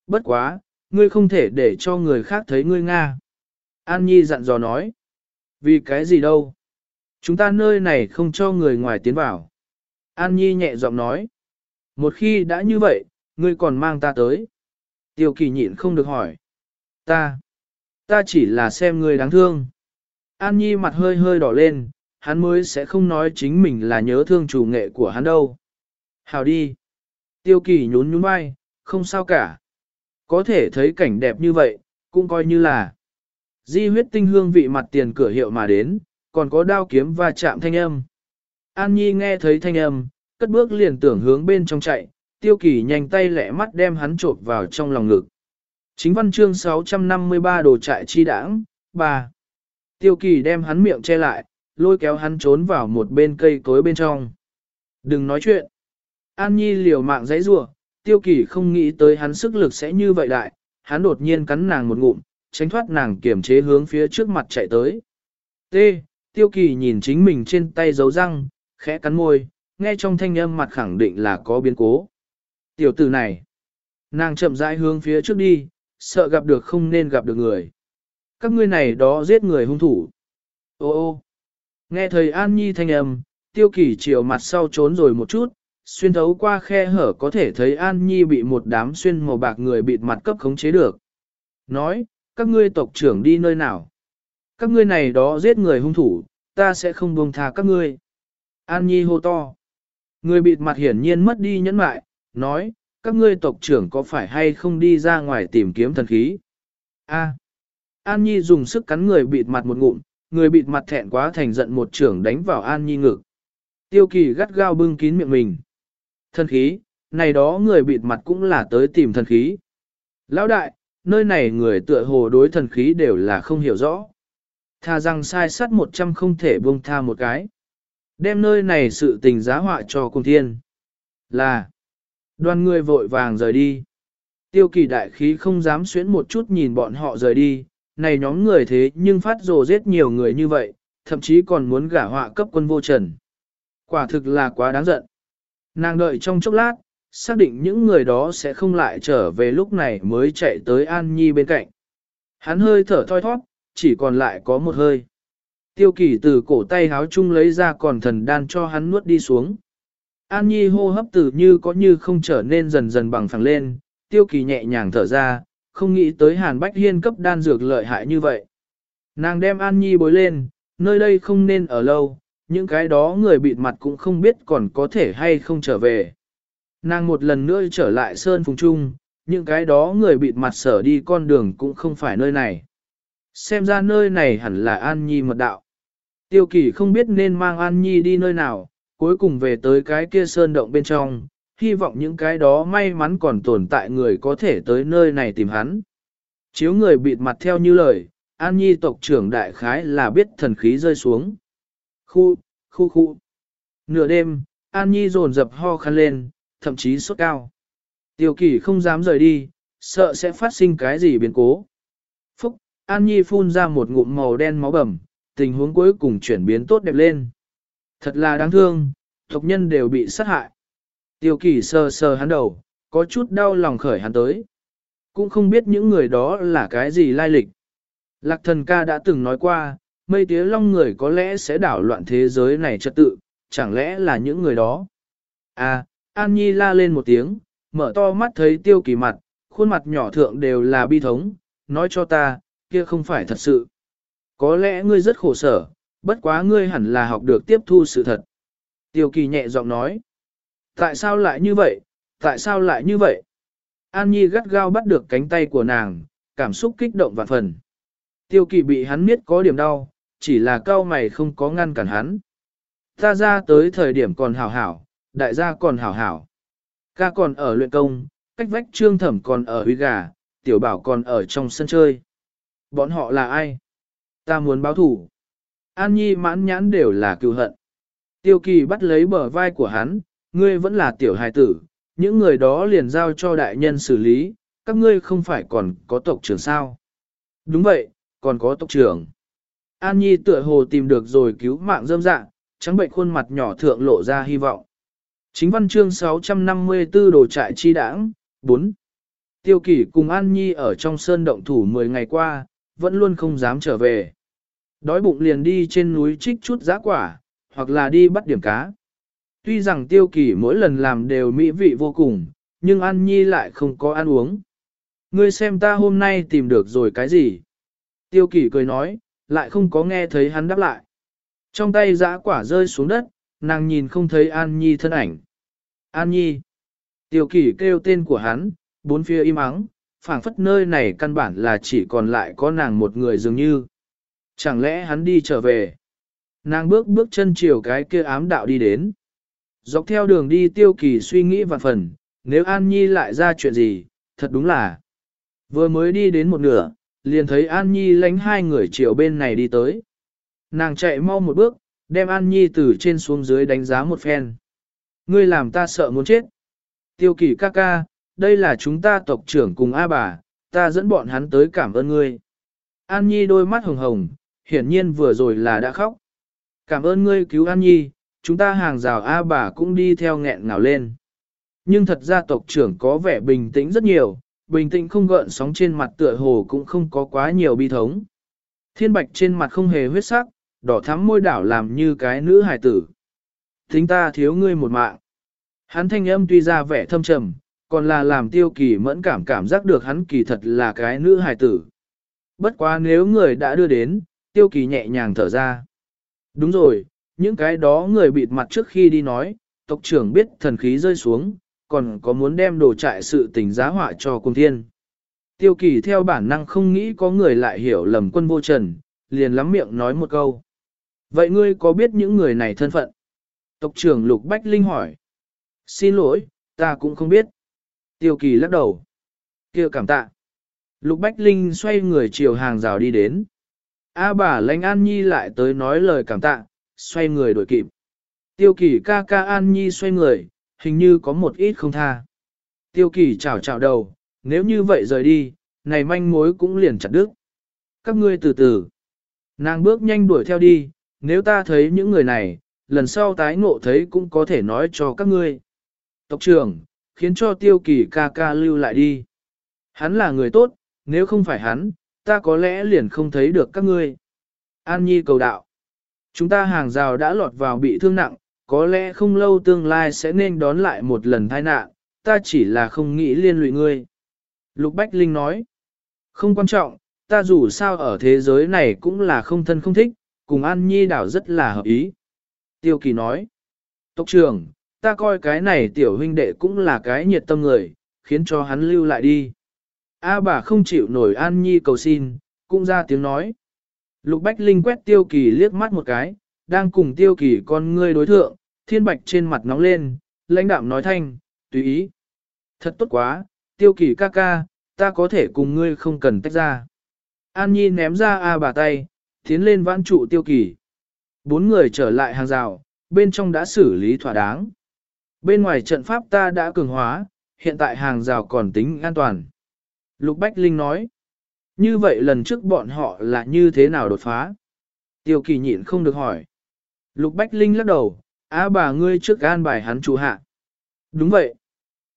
Bất quá, ngươi không thể để cho người khác thấy ngươi Nga. An Nhi dặn dò nói. Vì cái gì đâu? Chúng ta nơi này không cho người ngoài tiến vào. An Nhi nhẹ giọng nói. Một khi đã như vậy, ngươi còn mang ta tới. Tiêu kỳ nhịn không được hỏi. Ta. Ta chỉ là xem ngươi đáng thương. An Nhi mặt hơi hơi đỏ lên, hắn mới sẽ không nói chính mình là nhớ thương chủ nghệ của hắn đâu. Hào đi. Tiêu kỳ nhún nhún vai, không sao cả. Có thể thấy cảnh đẹp như vậy, cũng coi như là. Di huyết tinh hương vị mặt tiền cửa hiệu mà đến, còn có đao kiếm và chạm thanh âm. An Nhi nghe thấy thanh âm, cất bước liền tưởng hướng bên trong chạy, tiêu kỳ nhanh tay lẹ mắt đem hắn trộn vào trong lòng ngực. Chính văn chương 653 đồ trại chi đảng, 3. Tiêu kỳ đem hắn miệng che lại, lôi kéo hắn trốn vào một bên cây cối bên trong. Đừng nói chuyện. An Nhi liều mạng giấy rủa tiêu kỳ không nghĩ tới hắn sức lực sẽ như vậy đại, hắn đột nhiên cắn nàng một ngụm, tránh thoát nàng kiểm chế hướng phía trước mặt chạy tới. T. Tiêu kỳ nhìn chính mình trên tay dấu răng, khẽ cắn môi, nghe trong thanh âm mặt khẳng định là có biến cố. Tiểu tử này, nàng chậm rãi hướng phía trước đi, sợ gặp được không nên gặp được người. Các ngươi này đó giết người hung thủ. Ô ô, nghe thầy An Nhi thanh âm, tiêu kỳ chiều mặt sau trốn rồi một chút, xuyên thấu qua khe hở có thể thấy An Nhi bị một đám xuyên màu bạc người bịt mặt cấp khống chế được. Nói, các ngươi tộc trưởng đi nơi nào? Các ngươi này đó giết người hung thủ, ta sẽ không buông tha các ngươi. An Nhi hô to. Người bịt mặt hiển nhiên mất đi nhẫn mại, nói, các ngươi tộc trưởng có phải hay không đi ra ngoài tìm kiếm thần khí? A. An Nhi dùng sức cắn người bịt mặt một ngụm, người bịt mặt thẹn quá thành giận một trưởng đánh vào An Nhi ngực. Tiêu kỳ gắt gao bưng kín miệng mình. Thần khí, này đó người bịt mặt cũng là tới tìm thần khí. Lão đại, nơi này người tựa hồ đối thần khí đều là không hiểu rõ. Tha rằng sai sắt một trăm không thể buông tha một cái. Đem nơi này sự tình giá họa cho cung thiên. Là, đoàn người vội vàng rời đi. Tiêu kỳ đại khí không dám xuyến một chút nhìn bọn họ rời đi, này nhóm người thế nhưng phát rồ giết nhiều người như vậy, thậm chí còn muốn gả họa cấp quân vô trần. Quả thực là quá đáng giận. Nàng đợi trong chốc lát, xác định những người đó sẽ không lại trở về lúc này mới chạy tới An Nhi bên cạnh. Hắn hơi thở thoi thoát, chỉ còn lại có một hơi. Tiêu kỳ từ cổ tay háo chung lấy ra còn thần đan cho hắn nuốt đi xuống. An Nhi hô hấp tử như có như không trở nên dần dần bằng phẳng lên, tiêu kỳ nhẹ nhàng thở ra, không nghĩ tới Hàn Bách Hiên cấp đan dược lợi hại như vậy. Nàng đem An Nhi bối lên, nơi đây không nên ở lâu, những cái đó người bịt mặt cũng không biết còn có thể hay không trở về. Nàng một lần nữa trở lại Sơn Phùng Trung, những cái đó người bịt mặt sở đi con đường cũng không phải nơi này. Xem ra nơi này hẳn là An Nhi mật đạo. Tiêu kỳ không biết nên mang An Nhi đi nơi nào, cuối cùng về tới cái kia sơn động bên trong, hy vọng những cái đó may mắn còn tồn tại người có thể tới nơi này tìm hắn. Chiếu người bịt mặt theo như lời, An Nhi tộc trưởng đại khái là biết thần khí rơi xuống. Khu, khu khu. Nửa đêm, An Nhi dồn dập ho khăn lên, thậm chí sốt cao. Tiêu Kỷ không dám rời đi, sợ sẽ phát sinh cái gì biến cố. Phúc, An Nhi phun ra một ngụm màu đen máu bầm, tình huống cuối cùng chuyển biến tốt đẹp lên. Thật là đáng thương, tộc nhân đều bị sát hại. Tiêu kỳ sờ sờ hắn đầu, có chút đau lòng khởi hắn tới. Cũng không biết những người đó là cái gì lai lịch. Lạc thần ca đã từng nói qua, mây tía long người có lẽ sẽ đảo loạn thế giới này trật tự, chẳng lẽ là những người đó. À, An Nhi la lên một tiếng, mở to mắt thấy tiêu kỳ mặt, khuôn mặt nhỏ thượng đều là bi thống, nói cho ta, kia không phải thật sự. Có lẽ ngươi rất khổ sở, bất quá ngươi hẳn là học được tiếp thu sự thật. Tiêu kỳ nhẹ giọng nói. Tại sao lại như vậy? Tại sao lại như vậy? An Nhi gắt gao bắt được cánh tay của nàng, cảm xúc kích động vạn phần. Tiêu kỳ bị hắn miết có điểm đau, chỉ là cao mày không có ngăn cản hắn. Ta ra tới thời điểm còn hảo hảo, đại gia còn hảo hảo. Ca còn ở luyện công, cách vách trương thẩm còn ở huy gà, tiểu bảo còn ở trong sân chơi. Bọn họ là ai? Ta muốn báo thủ. An Nhi mãn nhãn đều là cựu hận. Tiêu kỳ bắt lấy bờ vai của hắn, ngươi vẫn là tiểu hài tử, những người đó liền giao cho đại nhân xử lý, các ngươi không phải còn có tộc trưởng sao. Đúng vậy, còn có tộc trưởng. An Nhi tựa hồ tìm được rồi cứu mạng dâm dạng, trắng bệnh khuôn mặt nhỏ thượng lộ ra hy vọng. Chính văn chương 654 đồ trại chi đảng, 4. Tiêu kỷ cùng An Nhi ở trong sơn động thủ 10 ngày qua, vẫn luôn không dám trở về. Đói bụng liền đi trên núi trích chút giá quả, hoặc là đi bắt điểm cá. Tuy rằng tiêu kỳ mỗi lần làm đều mỹ vị vô cùng, nhưng An Nhi lại không có ăn uống. Ngươi xem ta hôm nay tìm được rồi cái gì? Tiêu kỳ cười nói, lại không có nghe thấy hắn đáp lại. Trong tay giã quả rơi xuống đất, nàng nhìn không thấy An Nhi thân ảnh. An Nhi. Tiêu kỳ kêu tên của hắn, bốn phía im ắng, phảng phất nơi này căn bản là chỉ còn lại có nàng một người dường như. Chẳng lẽ hắn đi trở về? Nàng bước bước chân chiều cái kia ám đạo đi đến. Dọc theo đường đi tiêu kỳ suy nghĩ vạn phần, nếu An Nhi lại ra chuyện gì, thật đúng là. Vừa mới đi đến một nửa, liền thấy An Nhi lánh hai người chiều bên này đi tới. Nàng chạy mau một bước, đem An Nhi từ trên xuống dưới đánh giá một phen. Ngươi làm ta sợ muốn chết. Tiêu kỳ ca ca, đây là chúng ta tộc trưởng cùng A bà, ta dẫn bọn hắn tới cảm ơn ngươi. An Nhi đôi mắt hồng hồng, hiển nhiên vừa rồi là đã khóc. Cảm ơn ngươi cứu An Nhi, chúng ta hàng rào A bà cũng đi theo nghẹn ngào lên. Nhưng thật ra tộc trưởng có vẻ bình tĩnh rất nhiều, bình tĩnh không gợn sóng trên mặt tựa hồ cũng không có quá nhiều bi thống. Thiên bạch trên mặt không hề huyết sắc, đỏ thắm môi đảo làm như cái nữ hài tử. thính ta thiếu ngươi một mạng. Hắn thanh âm tuy ra vẻ thâm trầm, còn là làm tiêu kỳ mẫn cảm cảm giác được hắn kỳ thật là cái nữ hài tử. Bất quá nếu người đã đưa đến, tiêu kỳ nhẹ nhàng thở ra. Đúng rồi, những cái đó người bịt mặt trước khi đi nói, tộc trưởng biết thần khí rơi xuống, còn có muốn đem đồ trại sự tình giá họa cho cung thiên. Tiêu kỳ theo bản năng không nghĩ có người lại hiểu lầm quân vô trần, liền lắm miệng nói một câu. Vậy ngươi có biết những người này thân phận? Tộc trưởng Lục Bách Linh hỏi. Xin lỗi, ta cũng không biết. Tiêu kỳ lắc đầu. kia cảm tạ. Lục Bách Linh xoay người chiều hàng rào đi đến. A bà lãnh An Nhi lại tới nói lời cảm tạ, xoay người đổi kịp. Tiêu kỳ ca ca An Nhi xoay người, hình như có một ít không tha. Tiêu kỳ chào chào đầu, nếu như vậy rời đi, này manh mối cũng liền chặt đứt. Các ngươi từ từ. Nàng bước nhanh đuổi theo đi, nếu ta thấy những người này, lần sau tái ngộ thấy cũng có thể nói cho các ngươi. Tộc trưởng, khiến cho tiêu kỳ ca ca lưu lại đi. Hắn là người tốt, nếu không phải hắn, ta có lẽ liền không thấy được các ngươi. An Nhi cầu đạo. Chúng ta hàng rào đã lọt vào bị thương nặng, có lẽ không lâu tương lai sẽ nên đón lại một lần tai nạn, ta chỉ là không nghĩ liên lụy ngươi. Lục Bách Linh nói, không quan trọng, ta dù sao ở thế giới này cũng là không thân không thích, cùng An Nhi đảo rất là hợp ý. Tiêu Kỳ nói, tộc trưởng, ta coi cái này tiểu huynh đệ cũng là cái nhiệt tâm người, khiến cho hắn lưu lại đi. A bà không chịu nổi An Nhi cầu xin, cũng ra tiếng nói. Lục Bách Linh quét Tiêu Kỳ liếc mắt một cái, đang cùng Tiêu Kỳ con ngươi đối thượng, thiên bạch trên mặt nóng lên, lãnh đạm nói thanh, tùy ý. Thật tốt quá, Tiêu Kỳ ca ca, ta có thể cùng ngươi không cần tách ra. An Nhi ném ra A bà tay, tiến lên vãn trụ Tiêu Kỳ. Bốn người trở lại hàng rào, bên trong đã xử lý thỏa đáng. Bên ngoài trận pháp ta đã cường hóa, hiện tại hàng rào còn tính an toàn. Lục Bách Linh nói, như vậy lần trước bọn họ là như thế nào đột phá? Tiêu kỳ nhịn không được hỏi. Lục Bách Linh lắc đầu, á bà ngươi trước an bài hắn chủ hạ. Đúng vậy.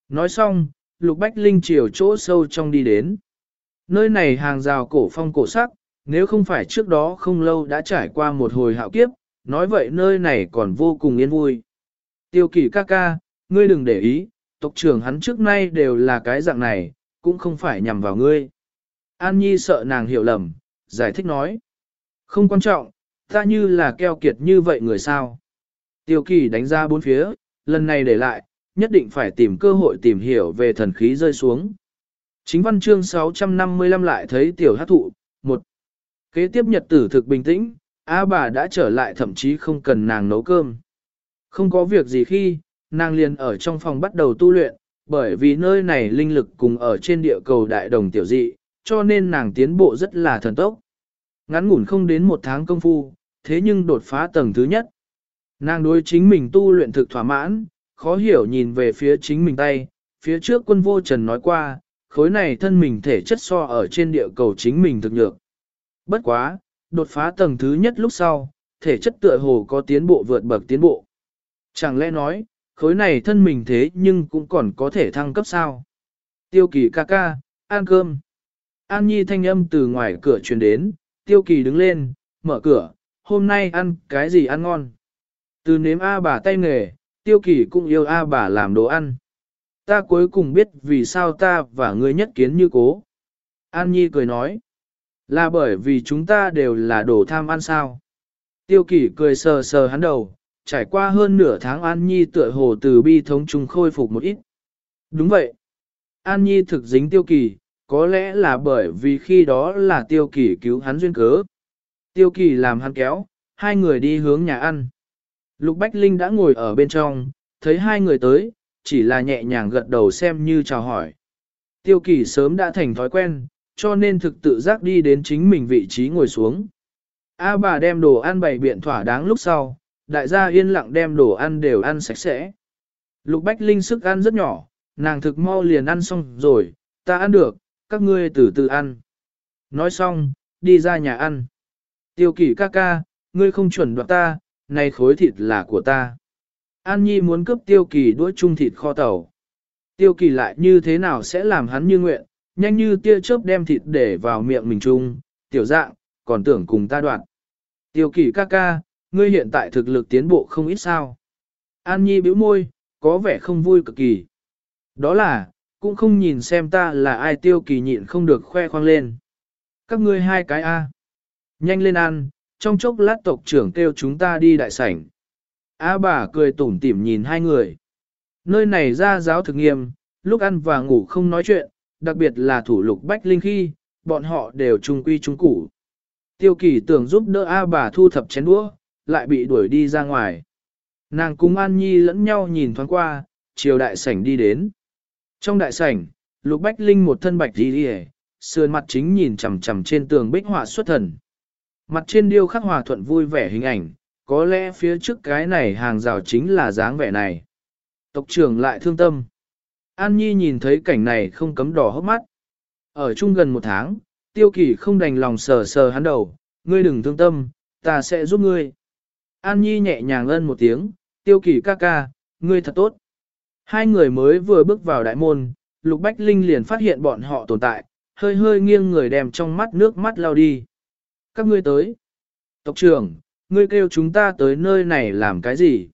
Nói xong, Lục Bách Linh chiều chỗ sâu trong đi đến. Nơi này hàng rào cổ phong cổ sắc, nếu không phải trước đó không lâu đã trải qua một hồi hạo kiếp, nói vậy nơi này còn vô cùng yên vui. Tiêu kỳ ca ca, ngươi đừng để ý, tộc trưởng hắn trước nay đều là cái dạng này, cũng không phải nhằm vào ngươi. An Nhi sợ nàng hiểu lầm, giải thích nói. Không quan trọng, ta như là keo kiệt như vậy người sao. Tiêu kỳ đánh ra bốn phía, lần này để lại, nhất định phải tìm cơ hội tìm hiểu về thần khí rơi xuống. Chính văn chương 655 lại thấy tiểu hát thụ, một Kế tiếp nhật tử thực bình tĩnh, A bà đã trở lại thậm chí không cần nàng nấu cơm. Không có việc gì khi, nàng liền ở trong phòng bắt đầu tu luyện, bởi vì nơi này linh lực cùng ở trên địa cầu đại đồng tiểu dị, cho nên nàng tiến bộ rất là thần tốc. Ngắn ngủn không đến một tháng công phu, thế nhưng đột phá tầng thứ nhất. Nàng đối chính mình tu luyện thực thỏa mãn, khó hiểu nhìn về phía chính mình tay, phía trước quân vô trần nói qua, khối này thân mình thể chất so ở trên địa cầu chính mình thực nhược. Bất quá, đột phá tầng thứ nhất lúc sau, thể chất tựa hồ có tiến bộ vượt bậc tiến bộ. Chẳng lẽ nói, khối này thân mình thế nhưng cũng còn có thể thăng cấp sao? Tiêu kỳ ca ca, ăn cơm. An Nhi thanh âm từ ngoài cửa truyền đến, Tiêu kỳ đứng lên, mở cửa, hôm nay ăn cái gì ăn ngon. Từ nếm A bà tay nghề, Tiêu kỳ cũng yêu A bà làm đồ ăn. Ta cuối cùng biết vì sao ta và ngươi nhất kiến như cố. An Nhi cười nói, là bởi vì chúng ta đều là đồ tham ăn sao. Tiêu kỳ cười sờ sờ hắn đầu, trải qua hơn nửa tháng An Nhi tựa hồ từ bi thống trung khôi phục một ít. Đúng vậy. An Nhi thực dính tiêu kỳ, có lẽ là bởi vì khi đó là tiêu kỳ cứu hắn duyên cớ. Tiêu kỳ làm hắn kéo, hai người đi hướng nhà ăn. Lục Bách Linh đã ngồi ở bên trong, thấy hai người tới, chỉ là nhẹ nhàng gật đầu xem như chào hỏi. Tiêu kỳ sớm đã thành thói quen, cho nên thực tự giác đi đến chính mình vị trí ngồi xuống. A bà đem đồ ăn bày biện thỏa đáng lúc sau, đại gia yên lặng đem đồ ăn đều ăn sạch sẽ. Lục Bách Linh sức ăn rất nhỏ, nàng thực mau liền ăn xong rồi, ta ăn được, các ngươi từ từ ăn. Nói xong, đi ra nhà ăn. Tiêu kỷ ca ca, ngươi không chuẩn đoạt ta, này khối thịt là của ta. An Nhi muốn cướp tiêu kỳ đuổi chung thịt kho tàu. Tiêu kỳ lại như thế nào sẽ làm hắn như nguyện, nhanh như tia chớp đem thịt để vào miệng mình chung, tiểu dạng, còn tưởng cùng ta đoạn. Tiêu kỳ ca ca, ngươi hiện tại thực lực tiến bộ không ít sao. An Nhi bĩu môi, có vẻ không vui cực kỳ. Đó là, cũng không nhìn xem ta là ai tiêu kỳ nhịn không được khoe khoang lên. Các ngươi hai cái A. Nhanh lên ăn, trong chốc lát tộc trưởng kêu chúng ta đi đại sảnh. A bà cười tủm tỉm nhìn hai người. Nơi này ra giáo thực nghiêm, lúc ăn và ngủ không nói chuyện, đặc biệt là thủ lục bách linh khi, bọn họ đều trung quy trung củ. Tiêu kỳ tưởng giúp đỡ A bà thu thập chén đũa, lại bị đuổi đi ra ngoài. Nàng cùng An Nhi lẫn nhau nhìn thoáng qua, chiều đại sảnh đi đến. Trong đại sảnh, lục bách linh một thân bạch đi đi sườn mặt chính nhìn chằm chằm trên tường bích họa xuất thần. Mặt trên điêu khắc hòa thuận vui vẻ hình ảnh, có lẽ phía trước cái này hàng rào chính là dáng vẻ này. Tộc trưởng lại thương tâm. An Nhi nhìn thấy cảnh này không cấm đỏ hốc mắt. Ở chung gần một tháng, tiêu kỳ không đành lòng sờ sờ hắn đầu, ngươi đừng thương tâm, ta sẽ giúp ngươi. An Nhi nhẹ nhàng ân một tiếng, tiêu kỳ ca ca, ngươi thật tốt. Hai người mới vừa bước vào đại môn, Lục Bách Linh liền phát hiện bọn họ tồn tại, hơi hơi nghiêng người đem trong mắt nước mắt lao đi. Các ngươi tới. Tộc trưởng, ngươi kêu chúng ta tới nơi này làm cái gì?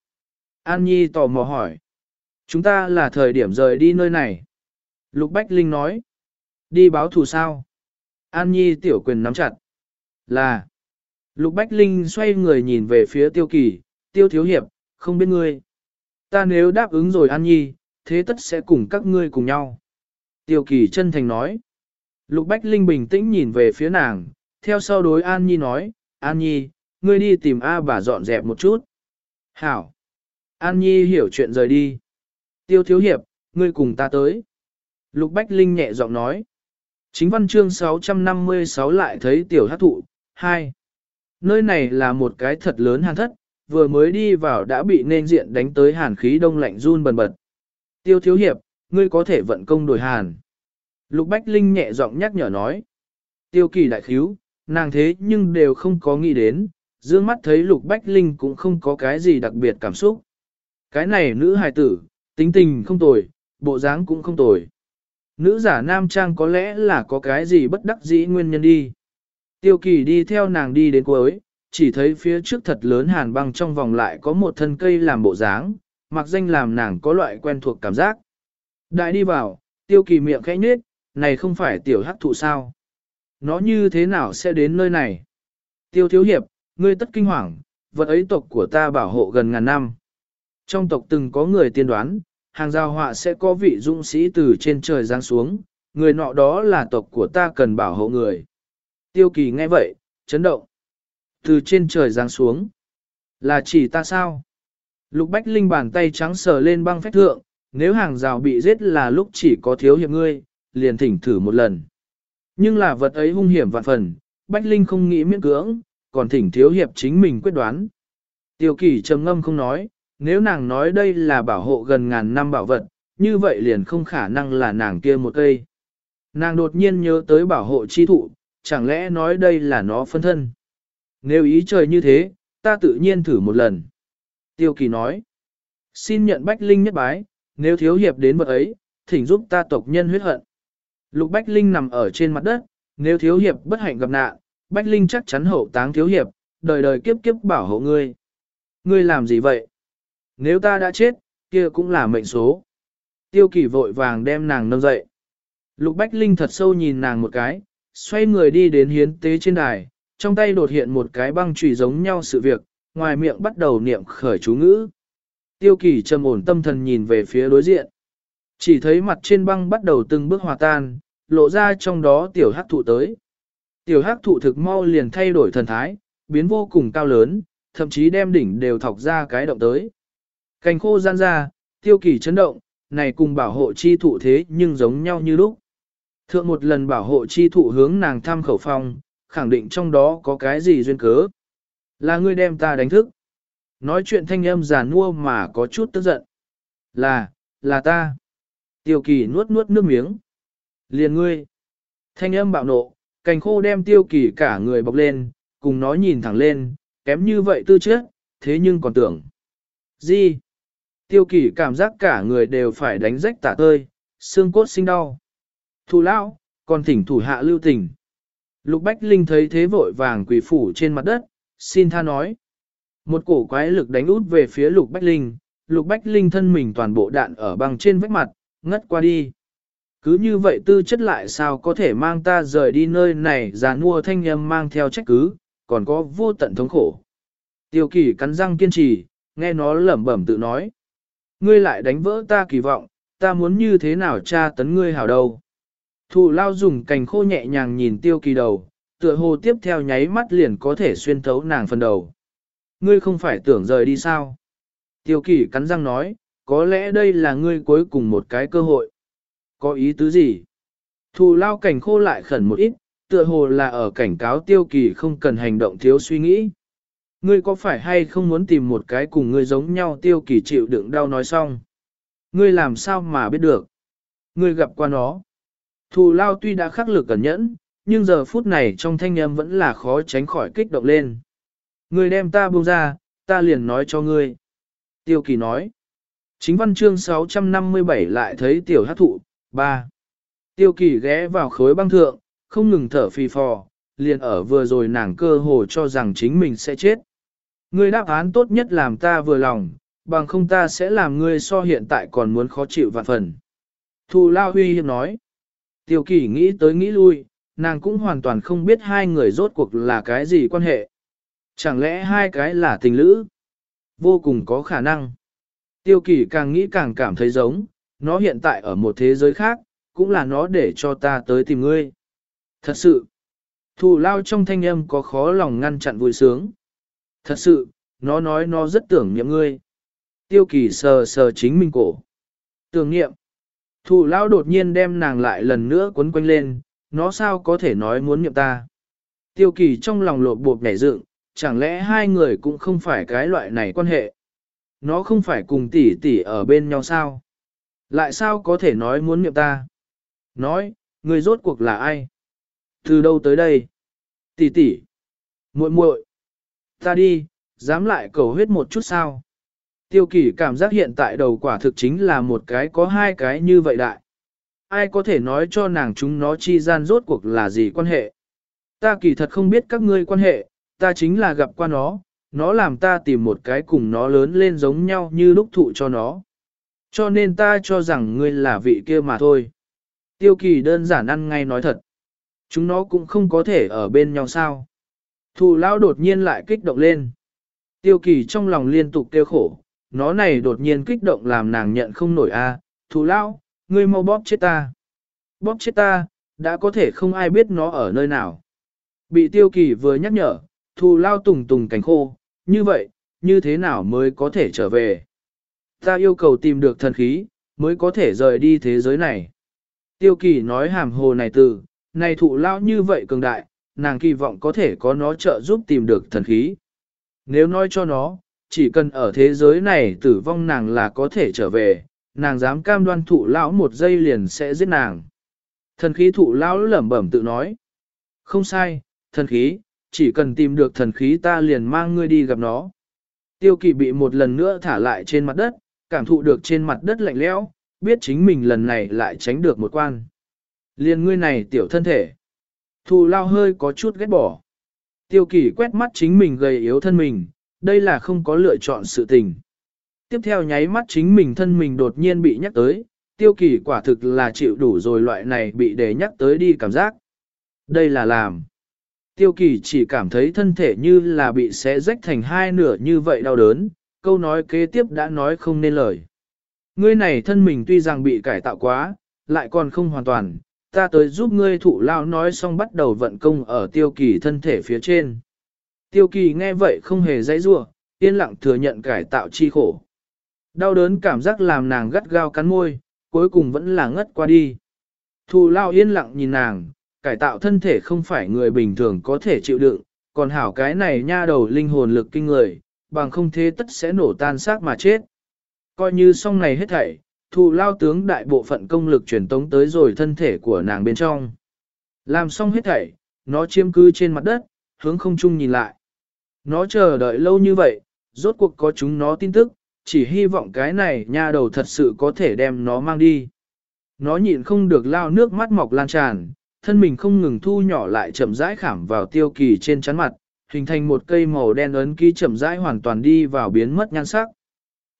An Nhi tò mò hỏi. Chúng ta là thời điểm rời đi nơi này. Lục Bách Linh nói. Đi báo thù sao? An Nhi tiểu quyền nắm chặt. Là. Lục Bách Linh xoay người nhìn về phía tiêu kỳ, tiêu thiếu hiệp, không biết ngươi. Ta nếu đáp ứng rồi An Nhi, thế tất sẽ cùng các ngươi cùng nhau. Tiêu kỳ chân thành nói. Lục Bách Linh bình tĩnh nhìn về phía nàng, theo sau đối An Nhi nói, An Nhi, ngươi đi tìm A bà dọn dẹp một chút. Hảo. An Nhi hiểu chuyện rời đi. Tiêu thiếu hiệp, ngươi cùng ta tới. Lục Bách Linh nhẹ giọng nói. Chính văn chương 656 lại thấy tiểu hát thụ, 2. Nơi này là một cái thật lớn hàn thất, vừa mới đi vào đã bị nên diện đánh tới hàn khí đông lạnh run bần bật. Tiêu thiếu hiệp, ngươi có thể vận công đổi hàn. Lục Bách Linh nhẹ giọng nhắc nhở nói. Tiêu kỳ đại khíu, nàng thế nhưng đều không có nghĩ đến, dương mắt thấy Lục Bách Linh cũng không có cái gì đặc biệt cảm xúc. Cái này nữ hài tử, tính tình không tồi, bộ dáng cũng không tồi. Nữ giả nam trang có lẽ là có cái gì bất đắc dĩ nguyên nhân đi. Tiêu kỳ đi theo nàng đi đến cuối, chỉ thấy phía trước thật lớn hàn băng trong vòng lại có một thân cây làm bộ dáng, mặc danh làm nàng có loại quen thuộc cảm giác. Đại đi vào, tiêu kỳ miệng khẽ nhếch, này không phải tiểu hắc thụ sao? Nó như thế nào sẽ đến nơi này? Tiêu thiếu hiệp, ngươi tất kinh hoàng, vật ấy tộc của ta bảo hộ gần ngàn năm. Trong tộc từng có người tiên đoán, hàng giao họa sẽ có vị dũng sĩ từ trên trời giáng xuống, người nọ đó là tộc của ta cần bảo hộ người. Tiêu kỳ nghe vậy, chấn động. Từ trên trời giáng xuống. Là chỉ ta sao? Lục Bách Linh bàn tay trắng sờ lên băng phách thượng, nếu hàng rào bị giết là lúc chỉ có thiếu hiệp ngươi, liền thỉnh thử một lần. Nhưng là vật ấy hung hiểm vạn phần, Bách Linh không nghĩ miễn cưỡng, còn thỉnh thiếu hiệp chính mình quyết đoán. Tiêu kỳ trầm ngâm không nói, nếu nàng nói đây là bảo hộ gần ngàn năm bảo vật, như vậy liền không khả năng là nàng kia một cây. Nàng đột nhiên nhớ tới bảo hộ chi thụ, chẳng lẽ nói đây là nó phân thân. Nếu ý trời như thế, ta tự nhiên thử một lần. Tiêu kỳ nói, xin nhận Bách Linh nhất bái, nếu thiếu hiệp đến vật ấy, thỉnh giúp ta tộc nhân huyết hận. Lục Bách Linh nằm ở trên mặt đất, nếu thiếu hiệp bất hạnh gặp nạn, Bách Linh chắc chắn hậu táng thiếu hiệp, đời đời kiếp kiếp bảo hộ ngươi. Ngươi làm gì vậy? Nếu ta đã chết, kia cũng là mệnh số. Tiêu kỳ vội vàng đem nàng nâng dậy. Lục Bách Linh thật sâu nhìn nàng một cái, xoay người đi đến hiến tế trên đài, trong tay đột hiện một cái băng chùy giống nhau sự việc, ngoài miệng bắt đầu niệm khởi chú ngữ. Tiêu kỳ trầm ổn tâm thần nhìn về phía đối diện. Chỉ thấy mặt trên băng bắt đầu từng bước hòa tan, lộ ra trong đó tiểu hắc thụ tới. Tiểu hắc thụ thực mau liền thay đổi thần thái, biến vô cùng cao lớn, thậm chí đem đỉnh đều thọc ra cái động tới. Cành khô gian ra, tiêu kỳ chấn động, này cùng bảo hộ chi thụ thế nhưng giống nhau như lúc. Thượng một lần bảo hộ chi thụ hướng nàng thăm khẩu phong, khẳng định trong đó có cái gì duyên cớ. Là ngươi đem ta đánh thức. Nói chuyện thanh âm giả nua mà có chút tức giận. Là, là ta. Tiêu kỳ nuốt nuốt nước miếng. Liền ngươi. Thanh âm bạo nộ, cành khô đem tiêu kỳ cả người bọc lên, cùng nó nhìn thẳng lên, kém như vậy tư chất, thế nhưng còn tưởng. Gì? Tiêu kỳ cảm giác cả người đều phải đánh rách tả tơi, xương cốt sinh đau. Thủ lao, còn thỉnh thủ hạ lưu tình. Lục Bách Linh thấy thế vội vàng quỳ phủ trên mặt đất, xin tha nói. Một cổ quái lực đánh út về phía Lục Bách Linh, Lục Bách Linh thân mình toàn bộ đạn ở băng trên vách mặt, ngất qua đi. Cứ như vậy tư chất lại sao có thể mang ta rời đi nơi này già nua thanh âm mang theo trách cứ, còn có vô tận thống khổ. Tiêu kỳ cắn răng kiên trì, nghe nó lẩm bẩm tự nói. Ngươi lại đánh vỡ ta kỳ vọng, ta muốn như thế nào tra tấn ngươi hảo đâu. Thù lao dùng cành khô nhẹ nhàng nhìn tiêu kỳ đầu, tựa hồ tiếp theo nháy mắt liền có thể xuyên thấu nàng phần đầu. Ngươi không phải tưởng rời đi sao? Tiêu kỳ cắn răng nói, có lẽ đây là ngươi cuối cùng một cái cơ hội. Có ý tứ gì? Thù lao cảnh khô lại khẩn một ít, tựa hồ là ở cảnh cáo tiêu kỳ không cần hành động thiếu suy nghĩ. Ngươi có phải hay không muốn tìm một cái cùng ngươi giống nhau tiêu kỳ chịu đựng đau nói xong? Ngươi làm sao mà biết được? Ngươi gặp qua nó. Thù lao tuy đã khắc lực cẩn nhẫn, nhưng giờ phút này trong thanh âm vẫn là khó tránh khỏi kích động lên. Người đem ta buông ra, ta liền nói cho ngươi. Tiêu kỳ nói. Chính văn chương 657 lại thấy tiểu hát thụ, 3. Tiêu kỳ ghé vào khối băng thượng, không ngừng thở phì phò, liền ở vừa rồi nàng cơ hồ cho rằng chính mình sẽ chết. Ngươi đáp án tốt nhất làm ta vừa lòng, bằng không ta sẽ làm ngươi so hiện tại còn muốn khó chịu vạn phần. Thù Lao Huy hiếp nói. Tiêu kỳ nghĩ tới nghĩ lui, nàng cũng hoàn toàn không biết hai người rốt cuộc là cái gì quan hệ. Chẳng lẽ hai cái là tình lữ? Vô cùng có khả năng. Tiêu kỳ càng nghĩ càng cảm thấy giống, nó hiện tại ở một thế giới khác, cũng là nó để cho ta tới tìm ngươi. Thật sự, thù lao trong thanh âm có khó lòng ngăn chặn vui sướng. Thật sự, nó nói nó rất tưởng niệm ngươi. Tiêu kỳ sờ sờ chính mình cổ. Tưởng niệm. Thù lao đột nhiên đem nàng lại lần nữa quấn quanh lên, nó sao có thể nói muốn niệm ta. Tiêu kỳ trong lòng lột bột nhảy dựng, chẳng lẽ hai người cũng không phải cái loại này quan hệ. Nó không phải cùng tỷ tỷ ở bên nhau sao? Lại sao có thể nói muốn niệm ta? Nói, người rốt cuộc là ai? Từ đâu tới đây? Tỷ tỷ, muội muội, ta đi, dám lại cầu huyết một chút sao? Tiêu kỳ cảm giác hiện tại đầu quả thực chính là một cái có hai cái như vậy đại. Ai có thể nói cho nàng chúng nó chi gian rốt cuộc là gì quan hệ? Ta kỳ thật không biết các ngươi quan hệ, ta chính là gặp qua nó, nó làm ta tìm một cái cùng nó lớn lên giống nhau như lúc thụ cho nó. Cho nên ta cho rằng ngươi là vị kia mà thôi. Tiêu kỳ đơn giản ăn ngay nói thật. Chúng nó cũng không có thể ở bên nhau sao. Thù lão đột nhiên lại kích động lên. Tiêu kỳ trong lòng liên tục kêu khổ, nó này đột nhiên kích động làm nàng nhận không nổi a. À. Thù lão, ngươi mau bóp chết ta. Bóp chết ta, đã có thể không ai biết nó ở nơi nào. Bị tiêu kỳ vừa nhắc nhở, thù lao tùng tùng cánh khô, như vậy, như thế nào mới có thể trở về? Ta yêu cầu tìm được thần khí, mới có thể rời đi thế giới này. Tiêu kỳ nói hàm hồ này từ, này thụ lao như vậy cường đại, nàng kỳ vọng có thể có nó trợ giúp tìm được thần khí. Nếu nói cho nó, chỉ cần ở thế giới này tử vong nàng là có thể trở về, nàng dám cam đoan thụ lão một giây liền sẽ giết nàng. Thần khí thụ lão lẩm bẩm tự nói. Không sai, thần khí, chỉ cần tìm được thần khí ta liền mang ngươi đi gặp nó. Tiêu kỳ bị một lần nữa thả lại trên mặt đất, cảm thụ được trên mặt đất lạnh lẽo, biết chính mình lần này lại tránh được một quan. Liền ngươi này tiểu thân thể. Thù lao hơi có chút ghét bỏ. Tiêu kỳ quét mắt chính mình gầy yếu thân mình, đây là không có lựa chọn sự tình. Tiếp theo nháy mắt chính mình thân mình đột nhiên bị nhắc tới, tiêu kỳ quả thực là chịu đủ rồi loại này bị để nhắc tới đi cảm giác. Đây là làm. Tiêu kỳ chỉ cảm thấy thân thể như là bị xé rách thành hai nửa như vậy đau đớn, câu nói kế tiếp đã nói không nên lời. Ngươi này thân mình tuy rằng bị cải tạo quá, lại còn không hoàn toàn, ta tới giúp ngươi thụ lao nói xong bắt đầu vận công ở tiêu kỳ thân thể phía trên. Tiêu kỳ nghe vậy không hề dãy rua, yên lặng thừa nhận cải tạo chi khổ. Đau đớn cảm giác làm nàng gắt gao cắn môi, cuối cùng vẫn là ngất qua đi. Thù lao yên lặng nhìn nàng, cải tạo thân thể không phải người bình thường có thể chịu đựng, còn hảo cái này nha đầu linh hồn lực kinh người, bằng không thế tất sẽ nổ tan xác mà chết. Coi như xong này hết thảy, thù lao tướng đại bộ phận công lực truyền tống tới rồi thân thể của nàng bên trong. Làm xong hết thảy, nó chiếm cư trên mặt đất, hướng không chung nhìn lại. Nó chờ đợi lâu như vậy, rốt cuộc có chúng nó tin tức, chỉ hy vọng cái này nha đầu thật sự có thể đem nó mang đi. Nó nhịn không được lao nước mắt mọc lan tràn, thân mình không ngừng thu nhỏ lại chậm rãi khảm vào tiêu kỳ trên chắn mặt, hình thành một cây màu đen ấn ký chậm rãi hoàn toàn đi vào biến mất nhan sắc.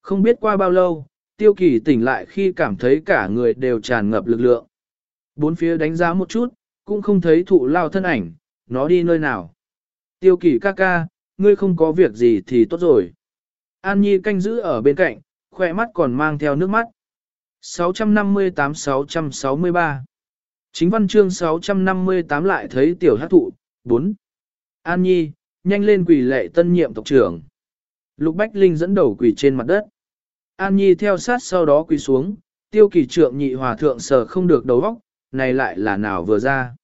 Không biết qua bao lâu, tiêu kỳ tỉnh lại khi cảm thấy cả người đều tràn ngập lực lượng. Bốn phía đánh giá một chút, cũng không thấy thụ lao thân ảnh, nó đi nơi nào. Tiêu kỳ ca ca, ngươi không có việc gì thì tốt rồi. An Nhi canh giữ ở bên cạnh, khoe mắt còn mang theo nước mắt. 658-663 Chính văn chương 658 lại thấy tiểu hát thụ, 4. An Nhi, nhanh lên quỳ lệ tân nhiệm tộc trưởng. Lục Bách Linh dẫn đầu quỳ trên mặt đất. An Nhi theo sát sau đó quỳ xuống, tiêu kỳ trượng nhị hòa thượng sở không được đầu óc, này lại là nào vừa ra.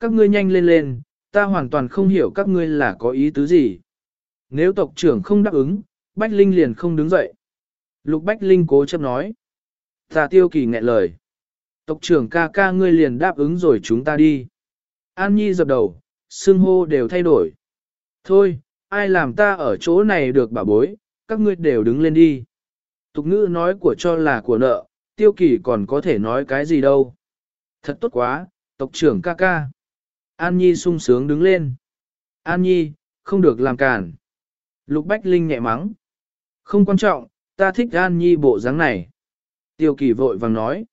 Các ngươi nhanh lên lên, ta hoàn toàn không hiểu các ngươi là có ý tứ gì. Nếu tộc trưởng không đáp ứng, Bách Linh liền không đứng dậy. Lục Bách Linh cố chấp nói. Tà tiêu kỳ nghẹn lời. Tộc trưởng ca ca ngươi liền đáp ứng rồi chúng ta đi. An Nhi dập đầu, xương hô đều thay đổi. Thôi, ai làm ta ở chỗ này được bảo bối, các ngươi đều đứng lên đi. Tục ngữ nói của cho là của nợ, tiêu kỳ còn có thể nói cái gì đâu. Thật tốt quá, tộc trưởng ca ca. An Nhi sung sướng đứng lên. An Nhi, không được làm cản. Lục Bách Linh nhẹ mắng. Không quan trọng, ta thích An Nhi bộ dáng này. Tiêu kỳ vội vàng nói.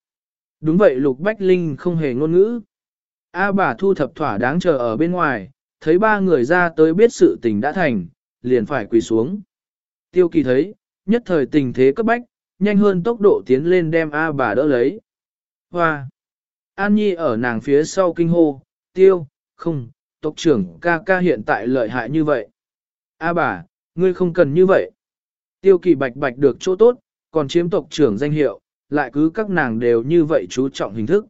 Đúng vậy Lục Bách Linh không hề ngôn ngữ. A bà thu thập thỏa đáng chờ ở bên ngoài, thấy ba người ra tới biết sự tình đã thành, liền phải quỳ xuống. Tiêu kỳ thấy, nhất thời tình thế cấp bách, nhanh hơn tốc độ tiến lên đem A bà đỡ lấy. Hoa! An Nhi ở nàng phía sau kinh hô, tiêu, không, tộc trưởng ca ca hiện tại lợi hại như vậy. A bà, ngươi không cần như vậy. Tiêu kỳ bạch bạch được chỗ tốt, còn chiếm tộc trưởng danh hiệu, lại cứ các nàng đều như vậy chú trọng hình thức.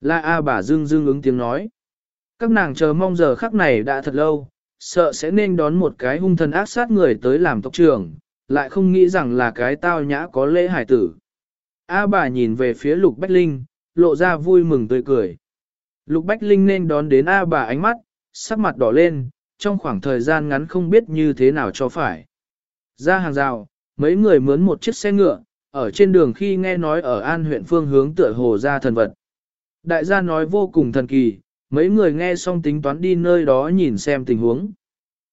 La A bà dương dương ứng tiếng nói. Các nàng chờ mong giờ khắc này đã thật lâu, sợ sẽ nên đón một cái hung thần ác sát người tới làm tộc trưởng, lại không nghĩ rằng là cái tao nhã có lễ hải tử. A bà nhìn về phía Lục Bách Linh, lộ ra vui mừng tươi cười. Lục Bách Linh nên đón đến A bà ánh mắt, sắc mặt đỏ lên, trong khoảng thời gian ngắn không biết như thế nào cho phải. Ra hàng rào, mấy người mướn một chiếc xe ngựa, ở trên đường khi nghe nói ở An huyện phương hướng tựa hồ ra thần vật. Đại gia nói vô cùng thần kỳ, mấy người nghe xong tính toán đi nơi đó nhìn xem tình huống.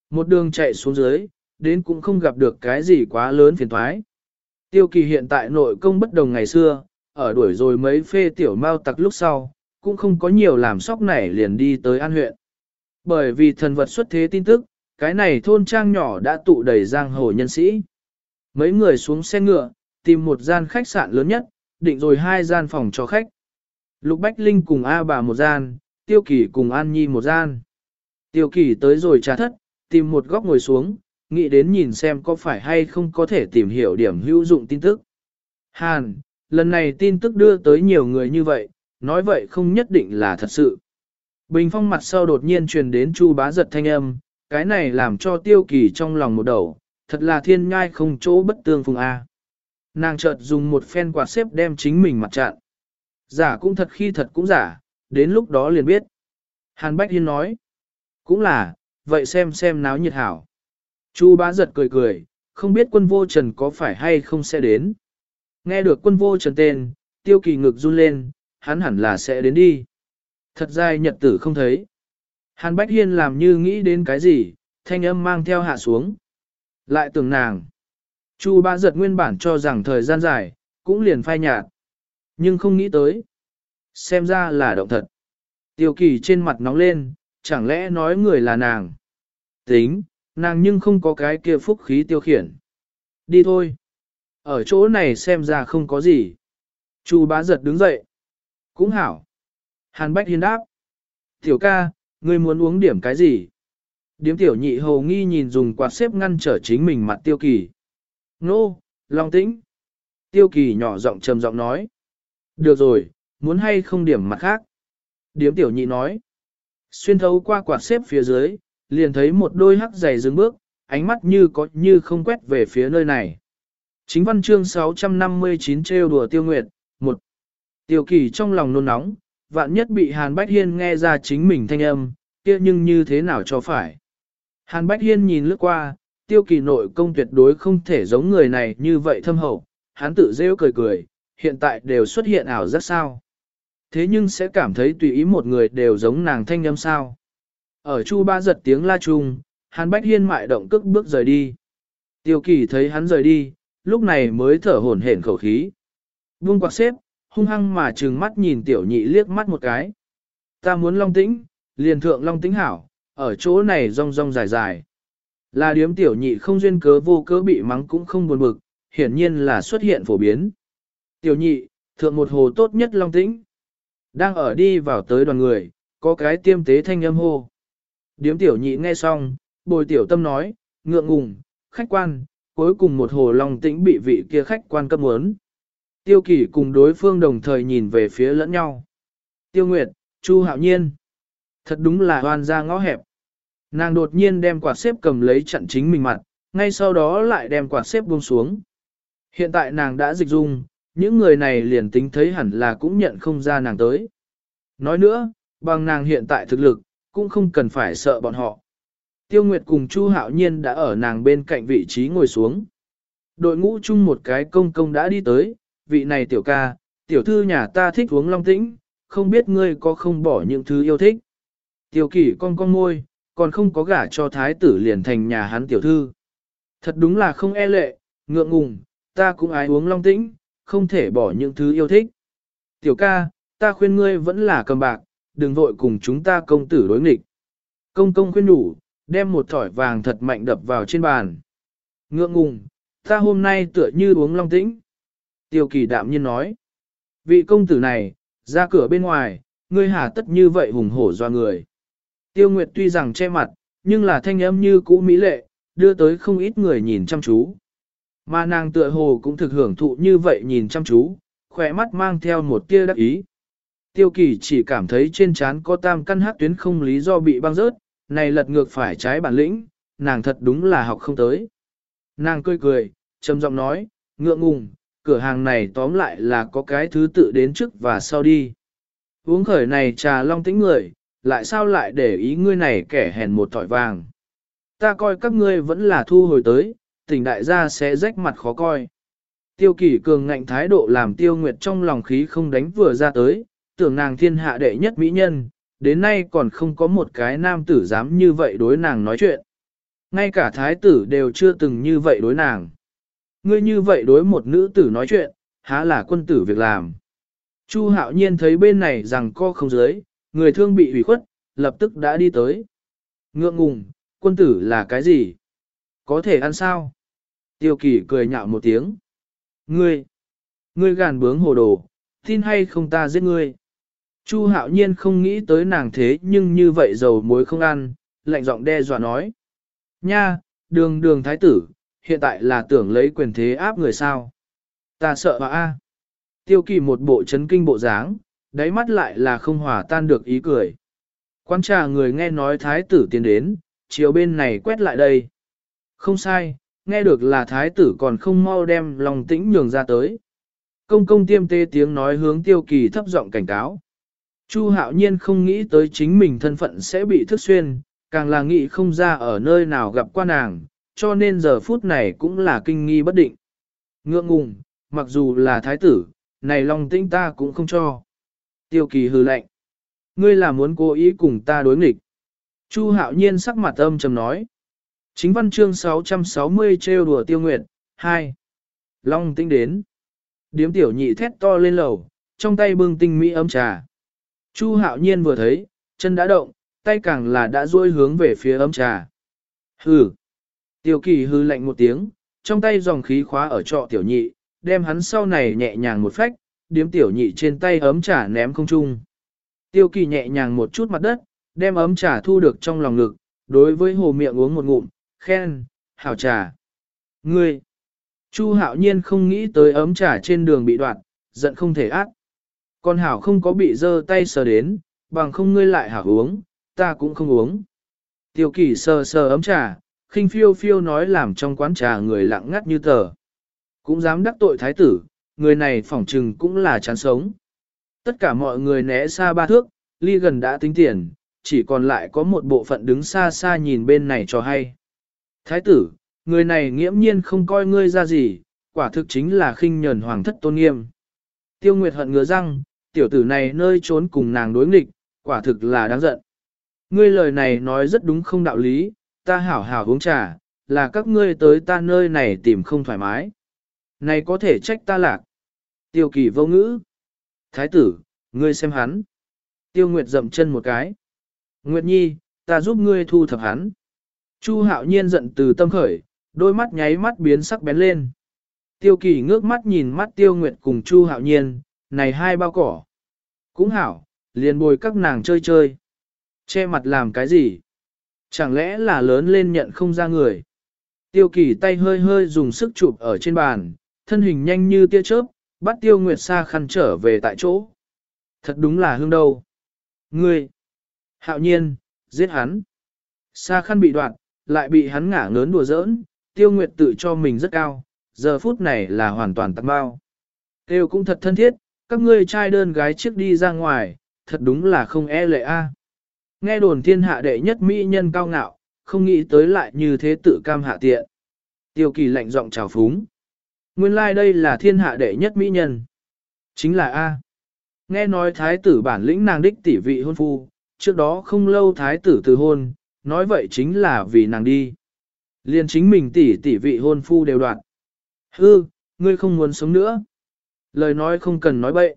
Một đường chạy xuống dưới, đến cũng không gặp được cái gì quá lớn phiền thoái. Tiêu kỳ hiện tại nội công bất đồng ngày xưa, ở đuổi rồi mấy phê tiểu mau tặc lúc sau, cũng không có nhiều làm sóc nảy liền đi tới An huyện. Bởi vì thần vật xuất thế tin tức, cái này thôn trang nhỏ đã tụ đầy giang hồ nhân sĩ. Mấy người xuống xe ngựa, tìm một gian khách sạn lớn nhất, định rồi hai gian phòng cho khách. Lục Bách Linh cùng A bà một gian, Tiêu Kỳ cùng An Nhi một gian. Tiêu Kỳ tới rồi trà thất, tìm một góc ngồi xuống, nghĩ đến nhìn xem có phải hay không có thể tìm hiểu điểm hữu dụng tin tức. Hàn, lần này tin tức đưa tới nhiều người như vậy, nói vậy không nhất định là thật sự. Bình phong mặt sau đột nhiên truyền đến Chu bá giật thanh âm, cái này làm cho tiêu kỳ trong lòng một đầu, thật là thiên nhai không chỗ bất tương phùng A. Nàng chợt dùng một phen quạt xếp đem chính mình mặt chặn. Giả cũng thật khi thật cũng giả, đến lúc đó liền biết. Hàn Bách Hiên nói, cũng là, vậy xem xem náo nhiệt hảo. Chu bá giật cười cười, không biết quân vô trần có phải hay không sẽ đến. Nghe được quân vô trần tên, tiêu kỳ ngực run lên, hắn hẳn là sẽ đến đi. Thật dài nhật tử không thấy. Hàn Bách Hiên làm như nghĩ đến cái gì, thanh âm mang theo hạ xuống. Lại tưởng nàng. Chu ba giật nguyên bản cho rằng thời gian dài, cũng liền phai nhạt. Nhưng không nghĩ tới. Xem ra là động thật. Tiêu kỳ trên mặt nóng lên, chẳng lẽ nói người là nàng. Tính, nàng nhưng không có cái kia phúc khí tiêu khiển. Đi thôi. Ở chỗ này xem ra không có gì. Chu bá giật đứng dậy. Cũng hảo. Hàn Bách Hiên đáp. Tiểu ca, ngươi muốn uống điểm cái gì? Điếm tiểu nhị hầu nghi nhìn dùng quạt xếp ngăn trở chính mình mặt tiêu kỳ. Nô, long tĩnh. Tiêu kỳ nhỏ giọng trầm giọng nói. Được rồi, muốn hay không điểm mặt khác. Điếm tiểu nhị nói. Xuyên thấu qua quạt xếp phía dưới, liền thấy một đôi hắc giày dừng bước, ánh mắt như có như không quét về phía nơi này. Chính văn chương 659 trêu đùa tiêu nguyệt, Tiêu kỳ trong lòng nôn nóng, vạn nhất bị Hàn Bách Hiên nghe ra chính mình thanh âm, kia nhưng như thế nào cho phải. Hàn Bách Hiên nhìn lướt qua, tiêu kỳ nội công tuyệt đối không thể giống người này như vậy thâm hậu, hắn tự rêu cười cười, hiện tại đều xuất hiện ảo rất sao. thế nhưng sẽ cảm thấy tùy ý một người đều giống nàng thanh âm sao. Ở chu ba giật tiếng la chung, Hàn Bách Hiên mại động cước bước rời đi. Tiêu kỳ thấy hắn rời đi, lúc này mới thở hổn hển khẩu khí. Vương quạt xếp, hung hăng mà trừng mắt nhìn tiểu nhị liếc mắt một cái. Ta muốn long tĩnh, liền thượng long tĩnh hảo, ở chỗ này rong rong dài dài. Là điếm tiểu nhị không duyên cớ vô cớ bị mắng cũng không buồn bực, hiển nhiên là xuất hiện phổ biến. Tiểu nhị, thượng một hồ tốt nhất long tĩnh. Đang ở đi vào tới đoàn người, có cái tiêm tế thanh âm hô. Điếm tiểu nhị nghe xong, bồi tiểu tâm nói, ngượng ngùng, khách quan, cuối cùng một hồ long tĩnh bị vị kia khách quan cấp muốn. Tiêu kỷ cùng đối phương đồng thời nhìn về phía lẫn nhau. Tiêu Nguyệt, Chu Hạo Nhiên. Thật đúng là hoan ra ngõ hẹp. Nàng đột nhiên đem quạt xếp cầm lấy chặn chính mình mặt, ngay sau đó lại đem quạt xếp buông xuống. Hiện tại nàng đã dịch dung, những người này liền tính thấy hẳn là cũng nhận không ra nàng tới. Nói nữa, bằng nàng hiện tại thực lực, cũng không cần phải sợ bọn họ. Tiêu Nguyệt cùng Chu Hạo Nhiên đã ở nàng bên cạnh vị trí ngồi xuống. Đội ngũ chung một cái công công đã đi tới, vị này tiểu ca, tiểu thư nhà ta thích uống long tĩnh, không biết ngươi có không bỏ những thứ yêu thích. Tiểu kỷ con con môi, còn không có gả cho thái tử liền thành nhà hắn tiểu thư. Thật đúng là không e lệ, ngượng ngùng, ta cũng ái uống long tĩnh, không thể bỏ những thứ yêu thích. Tiểu ca, ta khuyên ngươi vẫn là cầm bạc, đừng vội cùng chúng ta công tử đối nghịch. Công công khuyên đủ, đem một thỏi vàng thật mạnh đập vào trên bàn. Ngượng ngùng, ta hôm nay tựa như uống long tĩnh. Tiêu kỳ đạm nhiên nói. Vị công tử này, ra cửa bên ngoài, ngươi hà tất như vậy hùng hổ doa người. Tiêu Nguyệt tuy rằng che mặt, nhưng là thanh âm như cũ mỹ lệ, đưa tới không ít người nhìn chăm chú. Mà nàng tựa hồ cũng thực hưởng thụ như vậy nhìn chăm chú, khỏe mắt mang theo một tia đắc ý. Tiêu kỳ chỉ cảm thấy trên trán có tam căn hát tuyến không lý do bị băng rớt, này lật ngược phải trái bản lĩnh, nàng thật đúng là học không tới. Nàng cười cười, trầm giọng nói, ngượng ngùng, cửa hàng này tóm lại là có cái thứ tự đến trước và sau đi. Uống khởi này trà long tĩnh người, lại sao lại để ý ngươi này kẻ hèn một thỏi vàng. Ta coi các ngươi vẫn là thu hồi tới, tỉnh đại gia sẽ rách mặt khó coi. Tiêu kỷ cường ngạnh thái độ làm tiêu nguyệt trong lòng khí không đánh vừa ra tới, tưởng nàng thiên hạ đệ nhất mỹ nhân, đến nay còn không có một cái nam tử dám như vậy đối nàng nói chuyện. Ngay cả thái tử đều chưa từng như vậy đối nàng. Ngươi như vậy đối một nữ tử nói chuyện, há là quân tử việc làm. Chu hạo nhiên thấy bên này rằng co không dưới, người thương bị hủy khuất, lập tức đã đi tới. Ngượng ngùng, quân tử là cái gì? Có thể ăn sao? Tiêu kỳ cười nhạo một tiếng. Ngươi, ngươi gàn bướng hồ đồ, tin hay không ta giết ngươi? Chu hạo nhiên không nghĩ tới nàng thế nhưng như vậy dầu muối không ăn, lạnh giọng đe dọa nói. Nha, đường đường thái tử, hiện tại là tưởng lấy quyền thế áp người sao. Ta sợ mà a. Tiêu kỳ một bộ chấn kinh bộ dáng, đáy mắt lại là không hòa tan được ý cười. Quan trà người nghe nói thái tử tiến đến, chiều bên này quét lại đây. Không sai, nghe được là thái tử còn không mau đem lòng tĩnh nhường ra tới. Công công tiêm tê tiếng nói hướng tiêu kỳ thấp giọng cảnh cáo. Chu hạo nhiên không nghĩ tới chính mình thân phận sẽ bị thức xuyên, càng là nghĩ không ra ở nơi nào gặp qua nàng, cho nên giờ phút này cũng là kinh nghi bất định. Ngượng ngùng, mặc dù là thái tử, này lòng tĩnh ta cũng không cho. Tiêu kỳ hư lệnh. Ngươi là muốn cố ý cùng ta đối nghịch. Chu hạo nhiên sắc mặt âm trầm nói. Chính văn chương 660 trêu đùa tiêu nguyệt, 2. Long tĩnh đến. Điếm tiểu nhị thét to lên lầu, trong tay bưng tinh mỹ ấm trà. Chu hạo nhiên vừa thấy, chân đã động, tay càng là đã duỗi hướng về phía ấm trà. Hừ. Tiêu kỳ hư lạnh một tiếng, trong tay dòng khí khóa ở trọ tiểu nhị, đem hắn sau này nhẹ nhàng một phách, điếm tiểu nhị trên tay ấm trà ném không trung. Tiêu kỳ nhẹ nhàng một chút mặt đất, đem ấm trà thu được trong lòng ngực, đối với hồ miệng uống một ngụm, khen, hảo trà. Ngươi! Chu hạo nhiên không nghĩ tới ấm trà trên đường bị đoạn, giận không thể ác. Con hảo không có bị dơ tay sờ đến, bằng không ngươi lại hảo uống, ta cũng không uống. Tiêu kỳ sờ sờ ấm trà, khinh phiêu phiêu nói làm trong quán trà người lặng ngắt như tờ. Cũng dám đắc tội thái tử, người này phỏng trừng cũng là chán sống. Tất cả mọi người né xa ba thước, ly gần đã tính tiền, chỉ còn lại có một bộ phận đứng xa xa nhìn bên này cho hay. Thái tử, người này nghiễm nhiên không coi ngươi ra gì, quả thực chính là khinh nhẫn hoàng thất tôn nghiêm. Tiêu Nguyệt hận ngứa răng, tiểu tử này nơi trốn cùng nàng đối nghịch, quả thực là đáng giận. Ngươi lời này nói rất đúng không đạo lý, ta hảo hảo uống trà, là các ngươi tới ta nơi này tìm không thoải mái. Này có thể trách ta lạc. Tiêu kỳ vô ngữ. Thái tử, ngươi xem hắn. Tiêu Nguyệt dậm chân một cái. Nguyệt Nhi, ta giúp ngươi thu thập hắn. Chu hạo nhiên giận từ tâm khởi, đôi mắt nháy mắt biến sắc bén lên. Tiêu kỳ ngước mắt nhìn mắt tiêu nguyệt cùng chu hạo nhiên, này hai bao cỏ. Cũng hảo, liền bồi các nàng chơi chơi. Che mặt làm cái gì? Chẳng lẽ là lớn lên nhận không ra người? Tiêu kỳ tay hơi hơi dùng sức chụp ở trên bàn, thân hình nhanh như tia chớp, bắt tiêu nguyệt xa khăn trở về tại chỗ. Thật đúng là hương đâu. Ngươi! Hạo nhiên, giết hắn. Sa khăn bị đoạn, lại bị hắn ngả ngớn đùa giỡn, tiêu nguyệt tự cho mình rất cao, giờ phút này là hoàn toàn tặng bao. Tiêu cũng thật thân thiết, các ngươi trai đơn gái trước đi ra ngoài, thật đúng là không e lệ a. Nghe đồn thiên hạ đệ nhất mỹ nhân cao ngạo, không nghĩ tới lại như thế tự cam hạ tiện. Tiêu kỳ lạnh giọng chào phúng. Nguyên lai like đây là thiên hạ đệ nhất mỹ nhân. Chính là A. Nghe nói thái tử bản lĩnh nàng đích tỷ vị hôn phu, trước đó không lâu thái tử từ hôn, nói vậy chính là vì nàng đi. Liên chính mình tỷ tỷ vị hôn phu đều đoạn. Hư, ngươi không muốn sống nữa. Lời nói không cần nói bậy.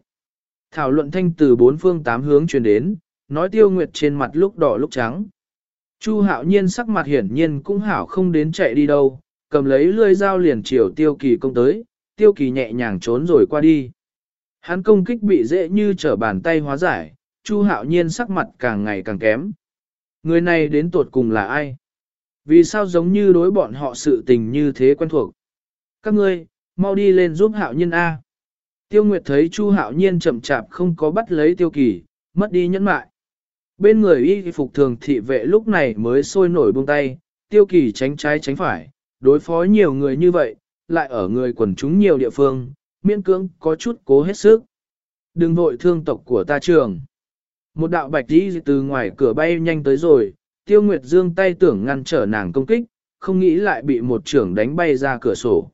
Thảo luận thanh từ bốn phương tám hướng truyền đến, nói tiêu nguyệt trên mặt lúc đỏ lúc trắng. Chu hạo nhiên sắc mặt hiển nhiên cũng hảo không đến chạy đi đâu, cầm lấy lươi dao liền chiều tiêu kỳ công tới, tiêu kỳ nhẹ nhàng trốn rồi qua đi. Hắn công kích bị dễ như trở bàn tay hóa giải, chu hạo nhiên sắc mặt càng ngày càng kém. Người này đến tột cùng là ai? Vì sao giống như đối bọn họ sự tình như thế quen thuộc? Các ngươi, mau đi lên giúp hạo nhiên A. Tiêu Nguyệt thấy Chu hạo nhiên chậm chạp không có bắt lấy tiêu kỳ, mất đi nhẫn mại. Bên người y phục thường thị vệ lúc này mới sôi nổi buông tay, tiêu kỳ tránh trái tránh phải, đối phó nhiều người như vậy, lại ở người quần chúng nhiều địa phương, miễn cưỡng có chút cố hết sức. Đừng vội thương tộc của ta trường. Một đạo bạch đi từ ngoài cửa bay nhanh tới rồi, tiêu nguyệt dương tay tưởng ngăn trở nàng công kích, không nghĩ lại bị một trưởng đánh bay ra cửa sổ.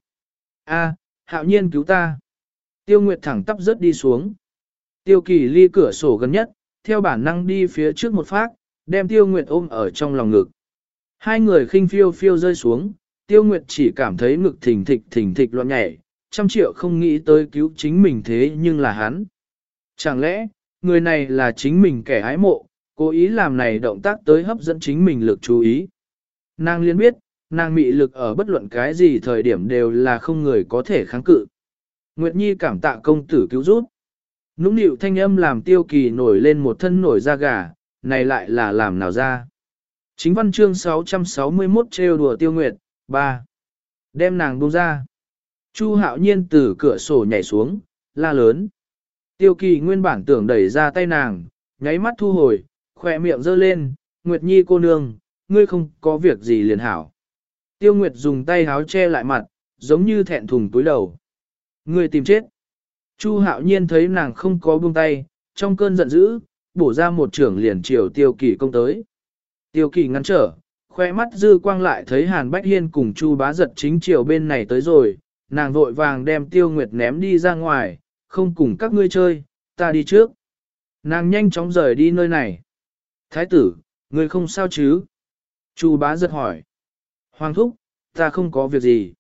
A, hạo nhiên cứu ta. Tiêu nguyệt thẳng tắp rớt đi xuống. Tiêu kỳ ly cửa sổ gần nhất, theo bản năng đi phía trước một phát, đem tiêu nguyệt ôm ở trong lòng ngực. Hai người khinh phiêu phiêu rơi xuống, tiêu nguyệt chỉ cảm thấy ngực thình thịch thình thịch loạn nhảy, trăm triệu không nghĩ tới cứu chính mình thế nhưng là hắn. Chẳng lẽ, người này là chính mình kẻ ái mộ, cố ý làm này động tác tới hấp dẫn chính mình lực chú ý. Nàng liên biết, nàng mị lực ở bất luận cái gì thời điểm đều là không người có thể kháng cự. Nguyệt Nhi cảm tạ công tử cứu giúp. Nũng nịu thanh âm làm tiêu kỳ nổi lên một thân nổi da gà, này lại là làm nào ra. Chính văn chương 661 trêu đùa tiêu nguyệt, 3. Đem nàng buông ra. Chu hạo nhiên từ cửa sổ nhảy xuống, la lớn. Tiêu kỳ nguyên bản tưởng đẩy ra tay nàng, nháy mắt thu hồi, khỏe miệng giơ lên, Nguyệt Nhi cô nương, ngươi không có việc gì liền hảo. Tiêu Nguyệt dùng tay háo che lại mặt, giống như thẹn thùng túi đầu. Ngươi tìm chết. Chu hạo nhiên thấy nàng không có buông tay, trong cơn giận dữ, bổ ra một trưởng liền chiều tiêu kỳ công tới. Tiêu kỳ ngăn trở, khoe mắt dư quang lại thấy Hàn Bách Hiên cùng Chu bá giật chính chiều bên này tới rồi, nàng vội vàng đem tiêu nguyệt ném đi ra ngoài, không cùng các ngươi chơi, ta đi trước. Nàng nhanh chóng rời đi nơi này. Thái tử, ngươi không sao chứ? Chu bá giật hỏi. Hoàng thúc, ta không có việc gì.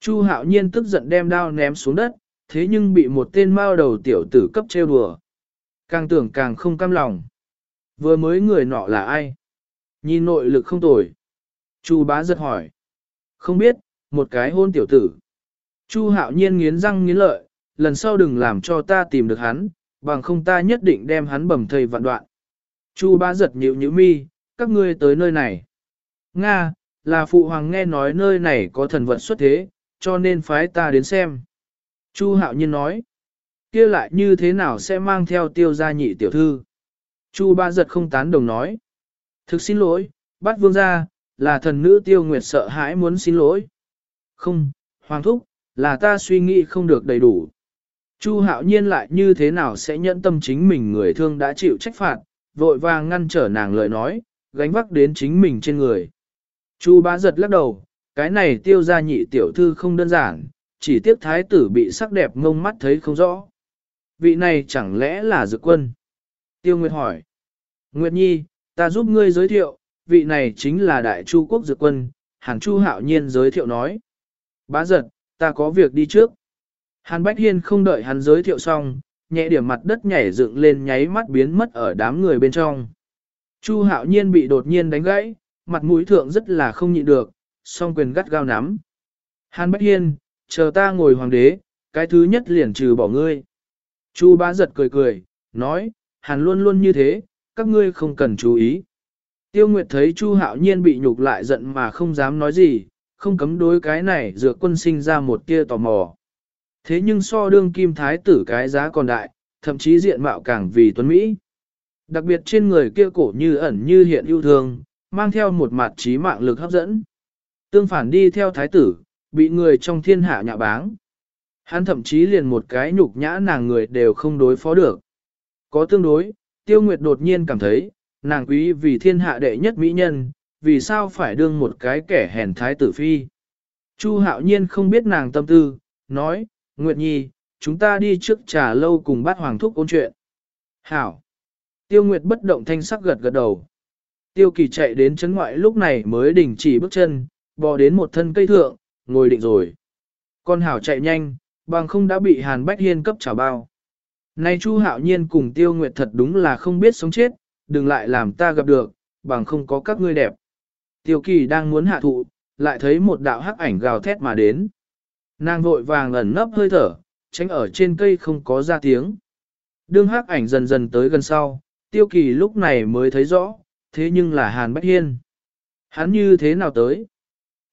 Chu hạo nhiên tức giận đem đao ném xuống đất, thế nhưng bị một tên mao đầu tiểu tử cấp trêu đùa. Càng tưởng càng không cam lòng. Vừa mới người nọ là ai? Nhìn nội lực không tồi. Chu bá giật hỏi. Không biết, một cái hôn tiểu tử. Chu hạo nhiên nghiến răng nghiến lợi, lần sau đừng làm cho ta tìm được hắn, bằng không ta nhất định đem hắn bầm thầy vạn đoạn. Chu bá giật nhịu nhịu mi, các ngươi tới nơi này. Nga, là phụ hoàng nghe nói nơi này có thần vật xuất thế, cho nên phái ta đến xem. Chu hạo nhiên nói, kia lại như thế nào sẽ mang theo tiêu gia nhị tiểu thư. Chu ba giật không tán đồng nói. Thực xin lỗi, bắt vương gia, là thần nữ tiêu nguyệt sợ hãi muốn xin lỗi. Không, hoàng thúc, là ta suy nghĩ không được đầy đủ. Chu hạo nhiên lại như thế nào sẽ nhận tâm chính mình người thương đã chịu trách phạt, vội vàng ngăn trở nàng lời nói, gánh vác đến chính mình trên người. Chu bá giật lắc đầu, cái này tiêu ra nhị tiểu thư không đơn giản, chỉ tiếc thái tử bị sắc đẹp ngông mắt thấy không rõ. vị này chẳng lẽ là dược quân? Tiêu Nguyệt hỏi. Nguyệt Nhi, ta giúp ngươi giới thiệu, vị này chính là Đại Chu Quốc dược quân, Hàn Chu hạo nhiên giới thiệu nói. Bá giật, ta có việc đi trước. Hàn Bách Hiên không đợi hắn giới thiệu xong, nhẹ điểm mặt đất nhảy dựng lên nháy mắt biến mất ở đám người bên trong. Chu hạo nhiên bị đột nhiên đánh gãy, mặt mũi thượng rất là không nhịn được, song quyền gắt gao nắm. Hàn Bách Hiên, chờ ta ngồi hoàng đế, cái thứ nhất liền trừ bỏ ngươi. Chu bá giật cười cười, nói, Hàn luôn luôn như thế, các ngươi không cần chú ý. Tiêu Nguyệt thấy Chu hạo nhiên bị nhục lại giận mà không dám nói gì, không cấm đối cái này dựa quân sinh ra một tia tò mò. Thế nhưng so đương kim thái tử cái giá còn đại, thậm chí diện mạo càng vì tuấn Mỹ. Đặc biệt trên người kia cổ như ẩn như hiện yêu thương, mang theo một mặt trí mạng lực hấp dẫn. Tương phản đi theo thái tử, bị người trong thiên hạ nhạ báng. Hắn thậm chí liền một cái nhục nhã nàng người đều không đối phó được. Có tương đối, tiêu nguyệt đột nhiên cảm thấy, nàng quý vì thiên hạ đệ nhất mỹ nhân, vì sao phải đương một cái kẻ hèn thái tử phi. Chu hạo nhiên không biết nàng tâm tư, nói, Nguyệt Nhi, chúng ta đi trước trà lâu cùng bát hoàng thúc ôn chuyện. Hảo. Tiêu Nguyệt bất động thanh sắc gật gật đầu. Tiêu kỳ chạy đến chấn ngoại lúc này mới đình chỉ bước chân, bò đến một thân cây thượng, ngồi định rồi. Con Hảo chạy nhanh, bằng không đã bị Hàn Bách Hiên cấp trả bao. Nay Chu Hạo Nhiên cùng Tiêu Nguyệt thật đúng là không biết sống chết, đừng lại làm ta gặp được, bằng không có các ngươi đẹp. Tiêu kỳ đang muốn hạ thụ, lại thấy một đạo hắc ảnh gào thét mà đến. Nàng vội vàng ẩn nấp hơi thở, tránh ở trên cây không có ra tiếng. Đương hắc ảnh dần dần tới gần sau, tiêu kỳ lúc này mới thấy rõ, thế nhưng là Hàn Bách Hiên. Hắn như thế nào tới?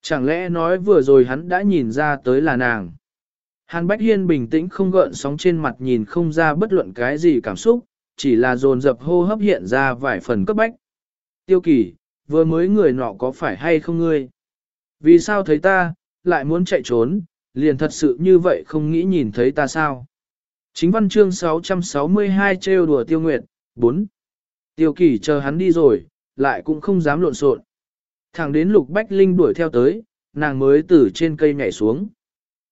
Chẳng lẽ nói vừa rồi hắn đã nhìn ra tới là nàng? Hàn Bách Hiên bình tĩnh không gợn sóng trên mặt nhìn không ra bất luận cái gì cảm xúc, chỉ là dồn dập hô hấp hiện ra vài phần cấp bách. Tiêu kỳ, vừa mới người nọ có phải hay không ngươi? Vì sao thấy ta, lại muốn chạy trốn, liền thật sự như vậy không nghĩ nhìn thấy ta sao? Chính văn chương 662 trêu đùa tiêu nguyệt, 4. Tiêu kỳ chờ hắn đi rồi, lại cũng không dám lộn xộn. Thẳng đến lục bách linh đuổi theo tới, nàng mới từ trên cây nhảy xuống.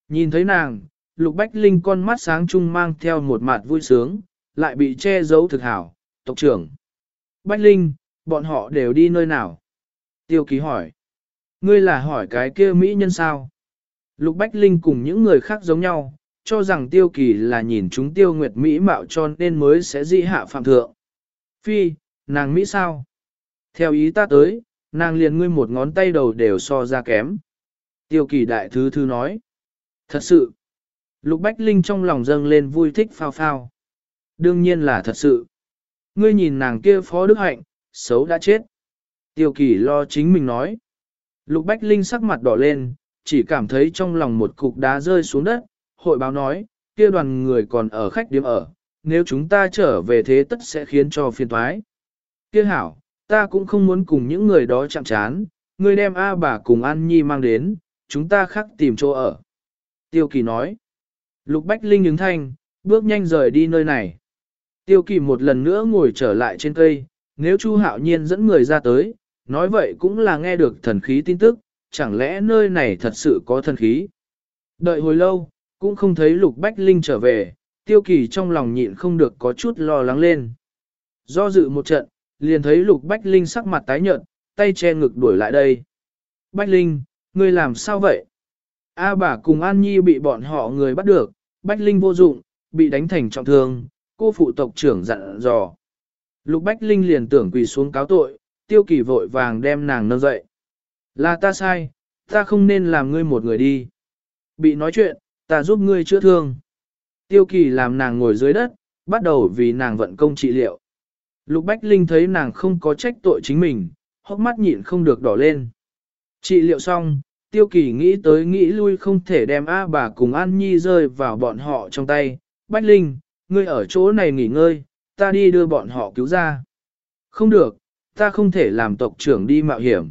Nhìn thấy nàng, lục bách linh con mắt sáng trung mang theo một mặt vui sướng, lại bị che giấu thực hảo, tộc trưởng. Bách linh, bọn họ đều đi nơi nào? Tiêu kỳ hỏi. Ngươi là hỏi cái kia Mỹ nhân sao? Lục Bách Linh cùng những người khác giống nhau, cho rằng tiêu kỳ là nhìn chúng tiêu nguyệt Mỹ mạo cho nên mới sẽ dị hạ phạm thượng. Phi, nàng Mỹ sao? Theo ý ta tới, nàng liền ngươi một ngón tay đầu đều so ra kém. Tiêu kỳ đại thứ thư nói. Thật sự. Lục Bách Linh trong lòng dâng lên vui thích phao phao. Đương nhiên là thật sự. Ngươi nhìn nàng kia phó đức hạnh, xấu đã chết. Tiêu kỳ lo chính mình nói. Lục Bách Linh sắc mặt đỏ lên, chỉ cảm thấy trong lòng một cục đá rơi xuống đất, hội báo nói, kia đoàn người còn ở khách điếm ở, nếu chúng ta trở về thế tất sẽ khiến cho phiền thoái. Kia hảo, ta cũng không muốn cùng những người đó chạm chán, ngươi đem A bà cùng An Nhi mang đến, chúng ta khắc tìm chỗ ở. Tiêu kỳ nói, Lục Bách Linh ứng thanh, bước nhanh rời đi nơi này. Tiêu kỳ một lần nữa ngồi trở lại trên cây, nếu Chu Hạo Nhiên dẫn người ra tới, nói vậy cũng là nghe được thần khí tin tức, chẳng lẽ nơi này thật sự có thần khí. Đợi hồi lâu, cũng không thấy Lục Bách Linh trở về, tiêu kỳ trong lòng nhịn không được có chút lo lắng lên. Do dự một trận, liền thấy Lục Bách Linh sắc mặt tái nhợt, tay che ngực đuổi lại đây. Bách Linh, ngươi làm sao vậy? A bà cùng An Nhi bị bọn họ người bắt được, Bách Linh vô dụng, bị đánh thành trọng thương, cô phụ tộc trưởng dặn dò. Lục Bách Linh liền tưởng quỳ xuống cáo tội, tiêu kỳ vội vàng đem nàng nâng dậy. Là ta sai, ta không nên làm ngươi một người đi. Bị nói chuyện, ta giúp ngươi chữa thương. Tiêu kỳ làm nàng ngồi dưới đất, bắt đầu vì nàng vận công trị liệu. Lục Bách Linh thấy nàng không có trách tội chính mình, hốc mắt nhịn không được đỏ lên. Trị liệu xong, tiêu kỳ nghĩ tới nghĩ lui không thể đem A bà cùng An Nhi rơi vào bọn họ trong tay. Bách Linh, ngươi ở chỗ này nghỉ ngơi, ta đi đưa bọn họ cứu ra. Không được, ta không thể làm tộc trưởng đi mạo hiểm.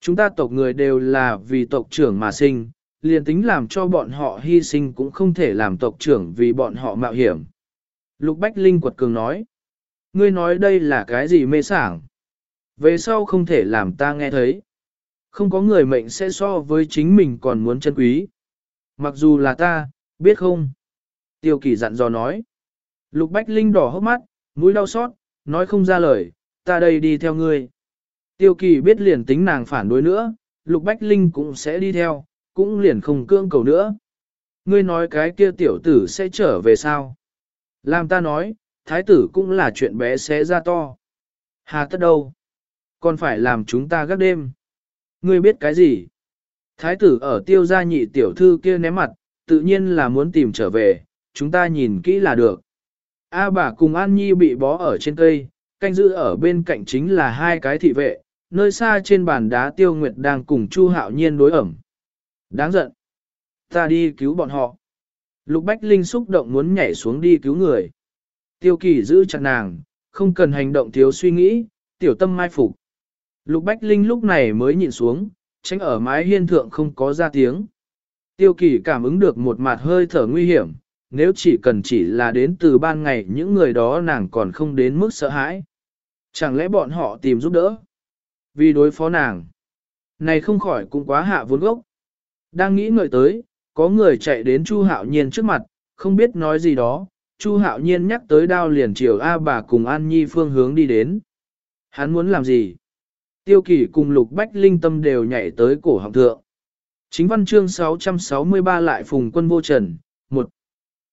Chúng ta tộc người đều là vì tộc trưởng mà sinh, liền tính làm cho bọn họ hy sinh cũng không thể làm tộc trưởng vì bọn họ mạo hiểm. Lục Bách Linh quật cường nói, ngươi nói đây là cái gì mê sảng? Về sau không thể làm ta nghe thấy. Không có người mệnh sẽ so với chính mình còn muốn chân quý. Mặc dù là ta, biết không? Tiêu kỳ dặn dò nói. Lục Bách Linh đỏ hốc mắt, mũi đau xót, nói không ra lời, ta đây đi theo ngươi. Tiêu kỳ biết liền tính nàng phản đối nữa, Lục Bách Linh cũng sẽ đi theo, cũng liền không cương cầu nữa. Ngươi nói cái kia tiểu tử sẽ trở về sao? Làm ta nói, thái tử cũng là chuyện bé xé ra to. Hà tất đâu? Còn phải làm chúng ta gác đêm. Ngươi biết cái gì? Thái tử ở tiêu gia nhị tiểu thư kia ném mặt, tự nhiên là muốn tìm trở về, chúng ta nhìn kỹ là được. A bà cùng An Nhi bị bó ở trên cây, canh giữ ở bên cạnh chính là hai cái thị vệ, nơi xa trên bàn đá tiêu nguyệt đang cùng Chu Hạo Nhiên đối ẩm. Đáng giận. Ta đi cứu bọn họ. Lục Bách Linh xúc động muốn nhảy xuống đi cứu người. Tiêu kỳ giữ chặt nàng, không cần hành động thiếu suy nghĩ, tiểu tâm mai phục. Lục Bách Linh lúc này mới nhìn xuống, tránh ở mái hiên thượng không có ra tiếng. Tiêu kỳ cảm ứng được một mặt hơi thở nguy hiểm, nếu chỉ cần chỉ là đến từ ban ngày những người đó nàng còn không đến mức sợ hãi. Chẳng lẽ bọn họ tìm giúp đỡ? Vì đối phó nàng. Này không khỏi cũng quá hạ vốn gốc. Đang nghĩ ngợi tới, có người chạy đến Chu Hạo Nhiên trước mặt, không biết nói gì đó. Chu Hạo Nhiên nhắc tới đao liền chiều A bà cùng An Nhi phương hướng đi đến. Hắn muốn làm gì? Tiêu kỳ cùng Lục Bách Linh Tâm đều nhảy tới cổ họng thượng. Chính văn chương 663 lại phùng quân vô trần, một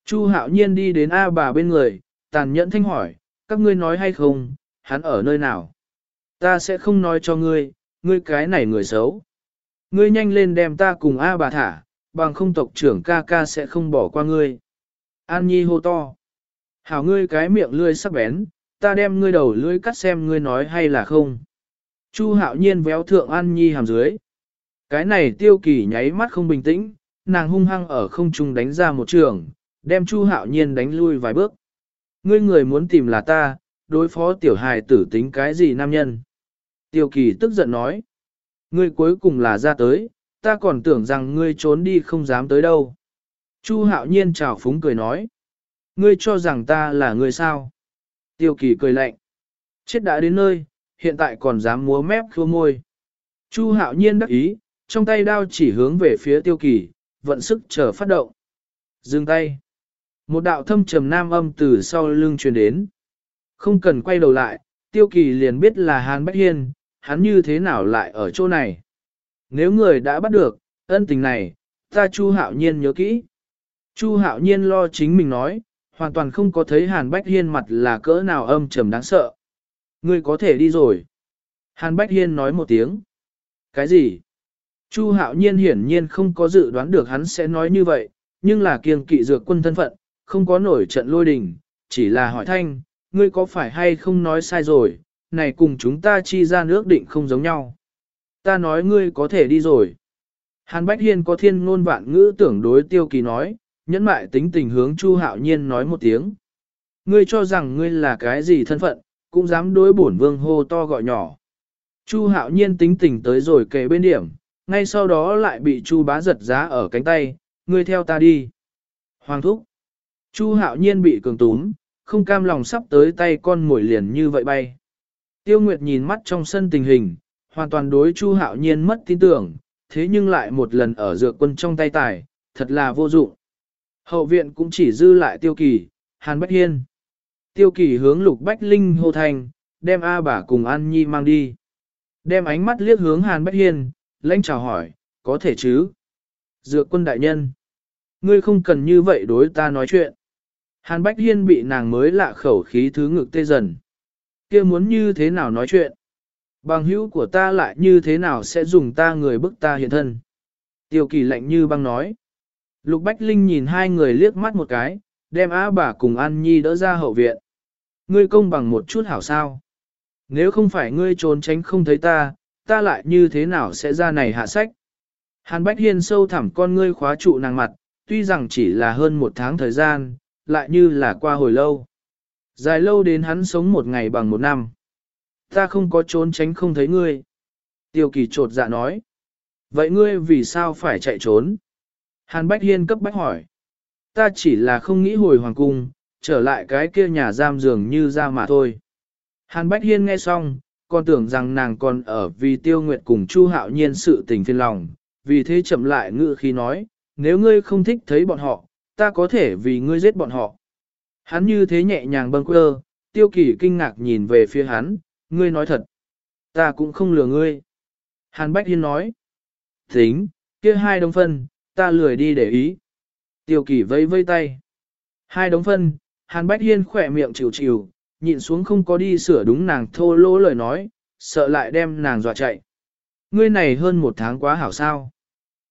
Chu hạo nhiên đi đến A bà bên người, tàn nhẫn thanh hỏi, các ngươi nói hay không, hắn ở nơi nào? Ta sẽ không nói cho ngươi, ngươi cái này người xấu. Ngươi nhanh lên đem ta cùng A bà thả, bằng không tộc trưởng ca ca sẽ không bỏ qua ngươi. An Nhi hô to. Hảo ngươi cái miệng lươi sắc bén, ta đem ngươi đầu lưỡi cắt xem ngươi nói hay là không. Chu hạo nhiên véo thượng An Nhi hàm dưới. Cái này tiêu kỳ nháy mắt không bình tĩnh, nàng hung hăng ở không trung đánh ra một trường, đem Chu hạo nhiên đánh lui vài bước. Ngươi người muốn tìm là ta, đối phó tiểu hài tử tính cái gì nam nhân. Tiêu kỳ tức giận nói. Ngươi cuối cùng là ra tới, ta còn tưởng rằng ngươi trốn đi không dám tới đâu. Chu hạo nhiên chào phúng cười nói. Ngươi cho rằng ta là người sao? Tiêu kỳ cười lạnh. Chết đã đến nơi, hiện tại còn dám múa mép khua môi. Chu hạo nhiên đắc ý, trong tay đao chỉ hướng về phía tiêu kỳ, vận sức chờ phát động. Dừng tay. Một đạo thâm trầm nam âm từ sau lưng truyền đến. Không cần quay đầu lại, tiêu kỳ liền biết là Hàn Bách Hiên, hắn như thế nào lại ở chỗ này. Nếu người đã bắt được, ân tình này, ta Chu Hạo Nhiên nhớ kỹ. Chu Hạo Nhiên lo chính mình nói, hoàn toàn không có thấy Hàn Bách Hiên mặt là cỡ nào âm trầm đáng sợ. Ngươi có thể đi rồi. Hàn Bách Hiên nói một tiếng. Cái gì? Chu Hạo Nhiên hiển nhiên không có dự đoán được hắn sẽ nói như vậy, nhưng là kiêng kỵ dược quân thân phận, không có nổi trận lôi đình, chỉ là hỏi thanh, ngươi có phải hay không nói sai rồi, này cùng chúng ta chi ra nước định không giống nhau. Ta nói ngươi có thể đi rồi. Hàn Bách Hiên có thiên ngôn vạn ngữ tưởng đối tiêu kỳ nói, nhẫn mại tính tình hướng Chu Hạo Nhiên nói một tiếng. Ngươi cho rằng ngươi là cái gì thân phận, cũng dám đối bổn vương hô to gọi nhỏ. Chu Hạo Nhiên tính tình tới rồi kề bên điểm, ngay sau đó lại bị Chu bá giật giá ở cánh tay, ngươi theo ta đi. Hoàng thúc. Chu hạo nhiên bị cường túm, không cam lòng sắp tới tay con ngồi liền như vậy bay. Tiêu Nguyệt nhìn mắt trong sân tình hình, hoàn toàn đối Chu hạo nhiên mất tin tưởng, thế nhưng lại một lần ở dược quân trong tay tài, thật là vô dụng. Hậu viện cũng chỉ dư lại tiêu kỳ, Hàn Bách Hiên. Tiêu kỳ hướng lục Bách Linh hô thành, đem A bà cùng An Nhi mang đi. Đem ánh mắt liếc hướng Hàn Bách Hiên, lãnh chào hỏi, có thể chứ? Dược quân đại nhân. Ngươi không cần như vậy đối ta nói chuyện. Hàn Bách Hiên bị nàng mới lạ khẩu khí thứ ngực tê dần. kia muốn như thế nào nói chuyện? Bằng hữu của ta lại như thế nào sẽ dùng ta người bức ta hiện thân? Tiêu kỳ lạnh như băng nói. Lục Bách Linh nhìn hai người liếc mắt một cái, đem á bà cùng An Nhi đỡ ra hậu viện. Ngươi công bằng một chút hảo sao? Nếu không phải ngươi trốn tránh không thấy ta, ta lại như thế nào sẽ ra này hạ sách? Hàn Bách Hiên sâu thẳm con ngươi khóa trụ nàng mặt, tuy rằng chỉ là hơn một tháng thời gian, lại như là qua hồi lâu. Dài lâu đến hắn sống một ngày bằng một năm. Ta không có trốn tránh không thấy ngươi. Tiêu kỳ trột dạ nói. Vậy ngươi vì sao phải chạy trốn? Hàn Bách Hiên cấp bách hỏi. Ta chỉ là không nghĩ hồi hoàng cung, trở lại cái kia nhà giam dường như ra mà thôi. Hàn Bách Hiên nghe xong, còn tưởng rằng nàng còn ở vì tiêu nguyệt cùng Chu Hạo Nhiên sự tình phiền lòng, vì thế chậm lại ngự khi nói, nếu ngươi không thích thấy bọn họ, ta có thể vì ngươi giết bọn họ. Hắn như thế nhẹ nhàng bâng quơ, tiêu kỳ kinh ngạc nhìn về phía hắn, ngươi nói thật. Ta cũng không lừa ngươi. Hàn Bách Hiên nói. Tính, kia hai đồng phân, ta lười đi để ý. Tiêu kỳ vây vây tay. Hai đống phân, Hàn Bách Hiên khỏe miệng chịu chịu, nhịn xuống không có đi sửa đúng nàng thô lỗ lời nói, sợ lại đem nàng dọa chạy. Ngươi này hơn một tháng quá hảo sao.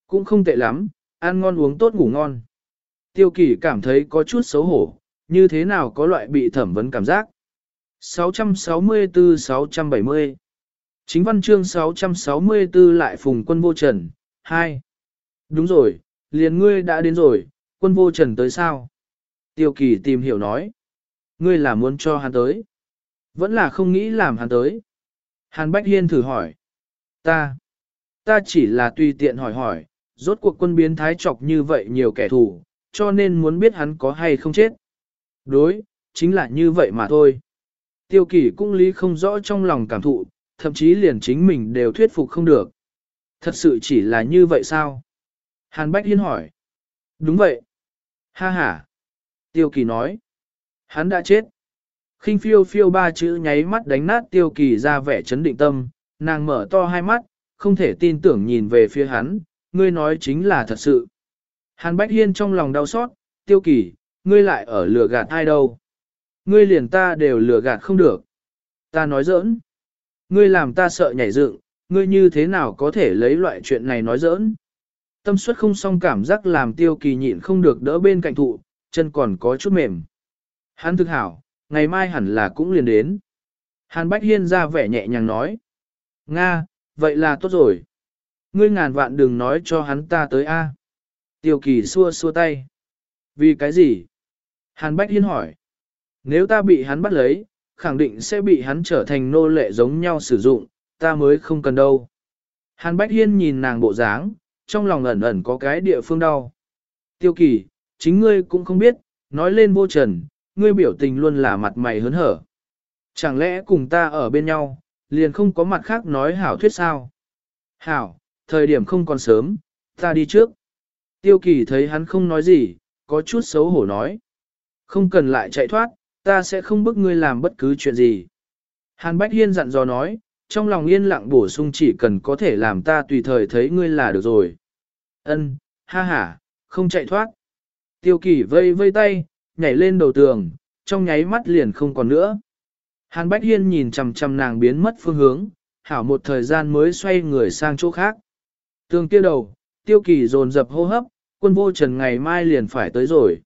Cũng không tệ lắm, ăn ngon uống tốt ngủ ngon. Tiêu kỳ cảm thấy có chút xấu hổ, như thế nào có loại bị thẩm vấn cảm giác. 664-670 Chính văn chương 664 lại phùng quân vô trần, 2. Đúng rồi, liền ngươi đã đến rồi, quân vô trần tới sao? Tiêu kỳ tìm hiểu nói. Ngươi là muốn cho hắn tới. Vẫn là không nghĩ làm hắn tới. Hàn Bách Hiên thử hỏi. Ta. Ta chỉ là tùy tiện hỏi hỏi, rốt cuộc quân biến thái chọc như vậy nhiều kẻ thù, cho nên muốn biết hắn có hay không chết. Đối, chính là như vậy mà thôi. Tiêu kỳ cũng lý không rõ trong lòng cảm thụ, thậm chí liền chính mình đều thuyết phục không được. Thật sự chỉ là như vậy sao? Hàn Bách Hiên hỏi. Đúng vậy. Ha ha. Tiêu kỳ nói. Hắn đã chết. khinh phiêu phiêu ba chữ nháy mắt đánh nát tiêu kỳ ra vẻ chấn định tâm, nàng mở to hai mắt, không thể tin tưởng nhìn về phía hắn, ngươi nói chính là thật sự. Hàn Bách Hiên trong lòng đau xót, tiêu kỳ, ngươi lại ở lừa gạt ai đâu. Ngươi liền ta đều lừa gạt không được. Ta nói giỡn. Ngươi làm ta sợ nhảy dựng, ngươi như thế nào có thể lấy loại chuyện này nói giỡn. Tâm suất không xong cảm giác làm tiêu kỳ nhịn không được đỡ bên cạnh thụ, chân còn có chút mềm. Hắn thực hảo, ngày mai hẳn là cũng liền đến. Hàn Bách Hiên ra vẻ nhẹ nhàng nói. Nga, vậy là tốt rồi. Ngươi ngàn vạn đừng nói cho hắn ta tới A. Tiêu kỳ xua xua tay. Vì cái gì? Hàn Bách Hiên hỏi. Nếu ta bị hắn bắt lấy, khẳng định sẽ bị hắn trở thành nô lệ giống nhau sử dụng, ta mới không cần đâu. Hàn Bách Hiên nhìn nàng bộ dáng, trong lòng ẩn ẩn có cái địa phương đau. Tiêu kỳ, chính ngươi cũng không biết, nói lên vô trần, ngươi biểu tình luôn là mặt mày hớn hở. Chẳng lẽ cùng ta ở bên nhau, liền không có mặt khác nói hảo thuyết sao? Hảo, thời điểm không còn sớm, ta đi trước. Tiêu kỳ thấy hắn không nói gì, có chút xấu hổ nói. Không cần lại chạy thoát, ta sẽ không bức ngươi làm bất cứ chuyện gì. Hàn Bách Hiên dặn dò nói, trong lòng yên lặng bổ sung chỉ cần có thể làm ta tùy thời thấy ngươi là được rồi. Ân, ha ha, không chạy thoát. Tiêu kỳ vây vây tay, nhảy lên đầu tường, trong nháy mắt liền không còn nữa. Hàn Bách Hiên nhìn chằm chằm nàng biến mất phương hướng, hảo một thời gian mới xoay người sang chỗ khác. Tường kia đầu, tiêu kỳ dồn dập hô hấp, quân vô trần ngày mai liền phải tới rồi.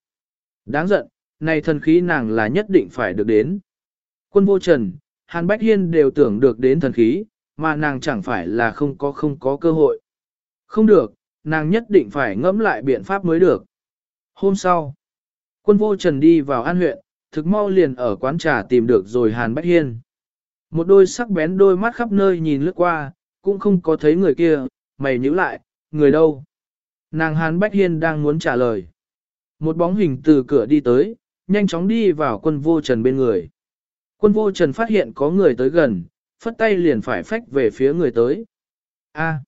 Đáng giận, này thần khí nàng là nhất định phải được đến. Quân vô trần, Hàn Bách Hiên đều tưởng được đến thần khí, mà nàng chẳng phải là không có không có cơ hội. Không được, nàng nhất định phải ngẫm lại biện pháp mới được. Hôm sau, quân vô trần đi vào an huyện, thực mau liền ở quán trà tìm được rồi Hàn Bách Hiên. Một đôi sắc bén đôi mắt khắp nơi nhìn lướt qua, cũng không có thấy người kia, mày nhíu lại, người đâu? Nàng Hàn Bách Hiên đang muốn trả lời. Một bóng hình từ cửa đi tới, nhanh chóng đi vào quân vô trần bên người. Quân vô trần phát hiện có người tới gần, phất tay liền phải phách về phía người tới. A.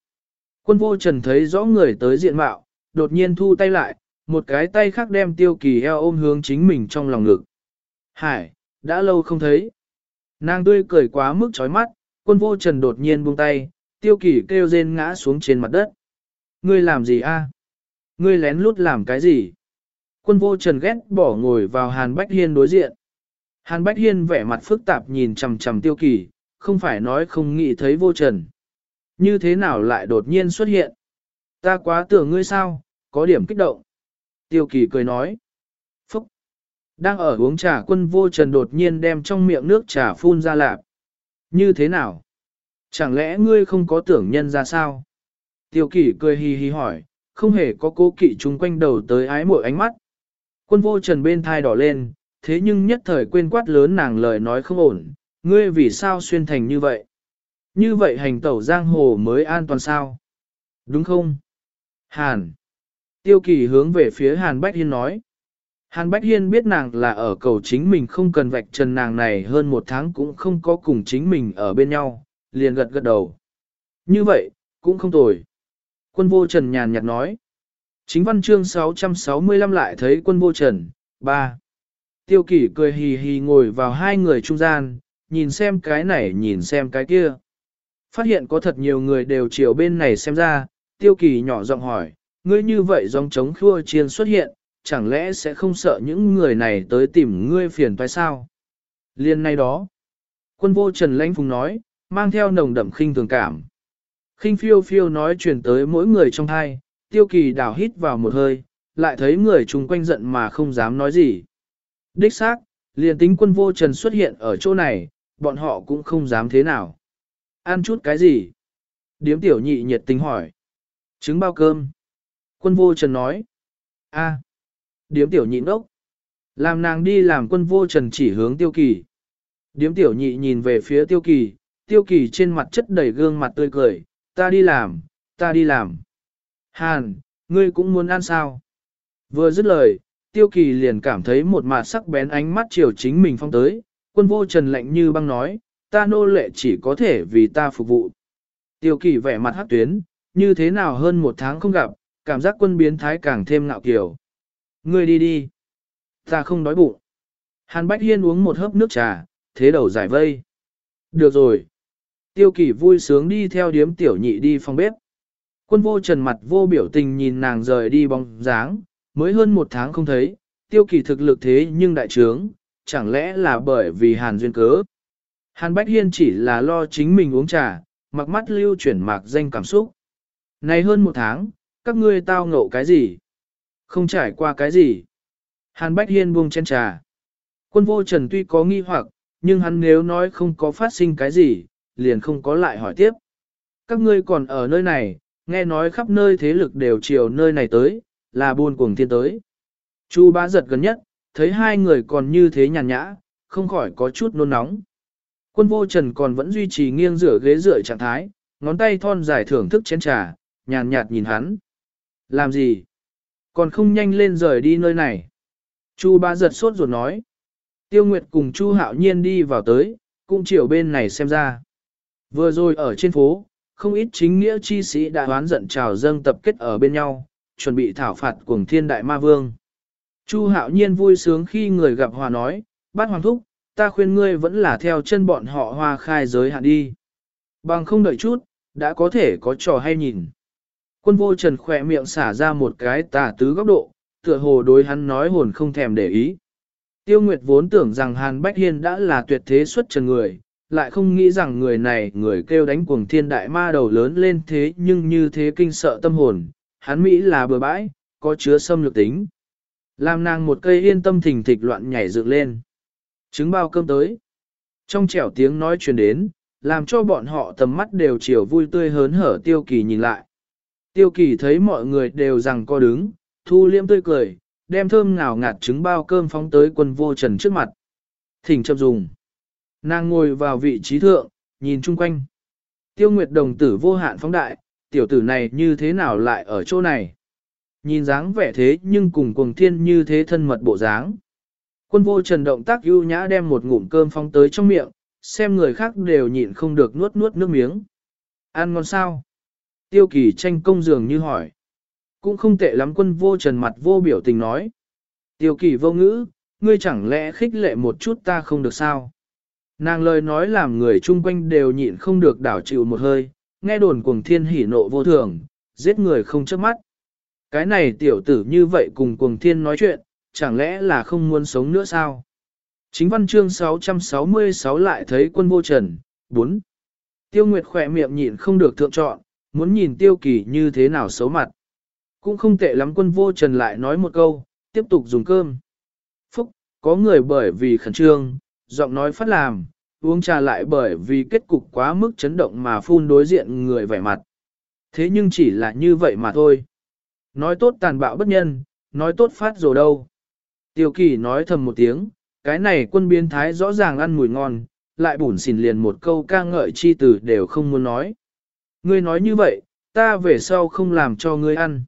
Quân vô trần thấy rõ người tới diện mạo, đột nhiên thu tay lại, một cái tay khác đem tiêu kỳ eo ôm hướng chính mình trong lòng ngực. Hải, đã lâu không thấy. Nàng tươi cười quá mức chói mắt, quân vô trần đột nhiên buông tay, tiêu kỳ kêu rên ngã xuống trên mặt đất. Ngươi làm gì a? Ngươi lén lút làm cái gì? Quân vô trần ghét bỏ ngồi vào Hàn Bách Hiên đối diện. Hàn Bách Hiên vẻ mặt phức tạp nhìn chằm chằm tiêu kỳ, không phải nói không nghĩ thấy vô trần. Như thế nào lại đột nhiên xuất hiện? Ta quá tưởng ngươi sao, có điểm kích động. Tiêu kỳ cười nói. Phúc. Đang ở uống trà quân vô trần đột nhiên đem trong miệng nước trà phun ra lạp. Như thế nào? Chẳng lẽ ngươi không có tưởng nhân ra sao? Tiêu kỳ cười hì hì hỏi, không hề có cố kỵ chung quanh đầu tới ái mội ánh mắt. Quân vô trần bên thai đỏ lên, thế nhưng nhất thời quên quát lớn nàng lời nói không ổn, ngươi vì sao xuyên thành như vậy? Như vậy hành tẩu giang hồ mới an toàn sao? Đúng không? Hàn. Tiêu kỳ hướng về phía Hàn Bách Hiên nói. Hàn Bách Hiên biết nàng là ở cầu chính mình không cần vạch trần nàng này hơn một tháng cũng không có cùng chính mình ở bên nhau, liền gật gật đầu. Như vậy, cũng không tồi. Quân vô trần nhàn nhạt nói. Chính văn chương 665 lại thấy quân vô trần, 3. Tiêu kỷ cười hì hì ngồi vào hai người trung gian, nhìn xem cái này nhìn xem cái kia. Phát hiện có thật nhiều người đều chiều bên này xem ra, tiêu kỳ nhỏ giọng hỏi, ngươi như vậy dòng chống khua chiên xuất hiện, chẳng lẽ sẽ không sợ những người này tới tìm ngươi phiền phải sao? Liên này đó, quân vô Trần Lãnh Phùng nói, mang theo nồng đậm khinh thường cảm. Khinh phiêu phiêu nói truyền tới mỗi người trong hai, tiêu kỳ đảo hít vào một hơi, lại thấy người chung quanh giận mà không dám nói gì. Đích xác, liền tính quân vô trần xuất hiện ở chỗ này, bọn họ cũng không dám thế nào. Ăn chút cái gì? Điếm tiểu nhị nhiệt tình hỏi. Trứng bao cơm. Quân vô trần nói. a Điếm tiểu nhị ngốc. Làm nàng đi làm quân vô trần chỉ hướng tiêu kỳ. Điếm tiểu nhị nhìn về phía tiêu kỳ, tiêu kỳ trên mặt chất đầy gương mặt tươi cười, ta đi làm, ta đi làm. Hàn, ngươi cũng muốn ăn sao? Vừa dứt lời, tiêu kỳ liền cảm thấy một mạt sắc bén ánh mắt chiều chính mình phong tới, quân vô trần lạnh như băng nói, ta nô lệ chỉ có thể vì ta phục vụ. Tiêu kỳ vẻ mặt hát tuyến, như thế nào hơn một tháng không gặp, cảm giác quân biến thái càng thêm ngạo kiều. Ngươi đi đi. Ta không đói bụng. Hàn Bách Hiên uống một hớp nước trà, thế đầu giải vây. Được rồi. Tiêu kỳ vui sướng đi theo điếm tiểu nhị đi phòng bếp. Quân vô trần mặt vô biểu tình nhìn nàng rời đi bóng dáng, mới hơn một tháng không thấy, tiêu kỳ thực lực thế nhưng đại trướng, chẳng lẽ là bởi vì hàn duyên cớ. Hàn Bách Hiên chỉ là lo chính mình uống trà, mặc mắt lưu chuyển mạc danh cảm xúc. Này hơn một tháng, các ngươi tao ngộ cái gì? Không trải qua cái gì? Hàn Bách Hiên buông chén trà. Quân vô trần tuy có nghi hoặc, nhưng hắn nếu nói không có phát sinh cái gì, liền không có lại hỏi tiếp. Các ngươi còn ở nơi này, nghe nói khắp nơi thế lực đều chiều nơi này tới, là buôn cuồng thiên tới. Chu bá giật gần nhất, thấy hai người còn như thế nhàn nhã, không khỏi có chút nôn nóng. Quân vô trần còn vẫn duy trì nghiêng rửa ghế rửa trạng thái, ngón tay thon dài thưởng thức chén trà, nhàn nhạt nhìn hắn. Làm gì? Còn không nhanh lên rời đi nơi này. Chu bá giật sốt ruột nói. Tiêu Nguyệt cùng Chu Hạo Nhiên đi vào tới, cũng chiều bên này xem ra. Vừa rồi ở trên phố, không ít chính nghĩa chi sĩ đã hoán giận trào dâng tập kết ở bên nhau, chuẩn bị thảo phạt cuồng thiên đại ma vương. Chu hạo nhiên vui sướng khi người gặp hòa nói, bát hoàng thúc, ta khuyên ngươi vẫn là theo chân bọn họ hoa khai giới hạn đi. Bằng không đợi chút, đã có thể có trò hay nhìn. Quân vô trần khỏe miệng xả ra một cái tà tứ góc độ, tựa hồ đối hắn nói hồn không thèm để ý. Tiêu Nguyệt vốn tưởng rằng Hàn Bách Hiên đã là tuyệt thế xuất trần người, lại không nghĩ rằng người này người kêu đánh cuồng thiên đại ma đầu lớn lên thế nhưng như thế kinh sợ tâm hồn, hắn Mỹ là bừa bãi, có chứa xâm lược tính. Làm nàng một cây yên tâm thình thịch loạn nhảy dựng lên. Trứng bao cơm tới. Trong trẻo tiếng nói truyền đến, làm cho bọn họ tầm mắt đều chiều vui tươi hớn hở tiêu kỳ nhìn lại. Tiêu kỳ thấy mọi người đều rằng co đứng, thu liêm tươi cười, đem thơm ngào ngạt trứng bao cơm phóng tới quân vô trần trước mặt. Thỉnh chậm dùng. Nàng ngồi vào vị trí thượng, nhìn chung quanh. Tiêu Nguyệt đồng tử vô hạn phóng đại, tiểu tử này như thế nào lại ở chỗ này? Nhìn dáng vẻ thế nhưng cùng cuồng thiên như thế thân mật bộ dáng. Quân vô trần động tác ưu nhã đem một ngụm cơm phong tới trong miệng, xem người khác đều nhịn không được nuốt nuốt nước miếng. Ăn ngon sao? Tiêu kỳ tranh công dường như hỏi. Cũng không tệ lắm quân vô trần mặt vô biểu tình nói. Tiêu kỳ vô ngữ, ngươi chẳng lẽ khích lệ một chút ta không được sao? Nàng lời nói làm người chung quanh đều nhịn không được đảo chịu một hơi, nghe đồn cuồng thiên hỉ nộ vô thường, giết người không chớp mắt. Cái này tiểu tử như vậy cùng cuồng thiên nói chuyện, chẳng lẽ là không muốn sống nữa sao? Chính văn chương 666 lại thấy quân vô trần, 4. Tiêu Nguyệt khỏe miệng nhịn không được thượng chọn, muốn nhìn tiêu kỳ như thế nào xấu mặt. Cũng không tệ lắm quân vô trần lại nói một câu, tiếp tục dùng cơm. Phúc, có người bởi vì khẩn trương, giọng nói phát làm, uống trà lại bởi vì kết cục quá mức chấn động mà phun đối diện người vẻ mặt. Thế nhưng chỉ là như vậy mà thôi. Nói tốt tàn bạo bất nhân, nói tốt phát rồi đâu. Tiêu kỳ nói thầm một tiếng, cái này quân biến thái rõ ràng ăn mùi ngon, lại bủn xỉn liền một câu ca ngợi chi từ đều không muốn nói. Ngươi nói như vậy, ta về sau không làm cho ngươi ăn.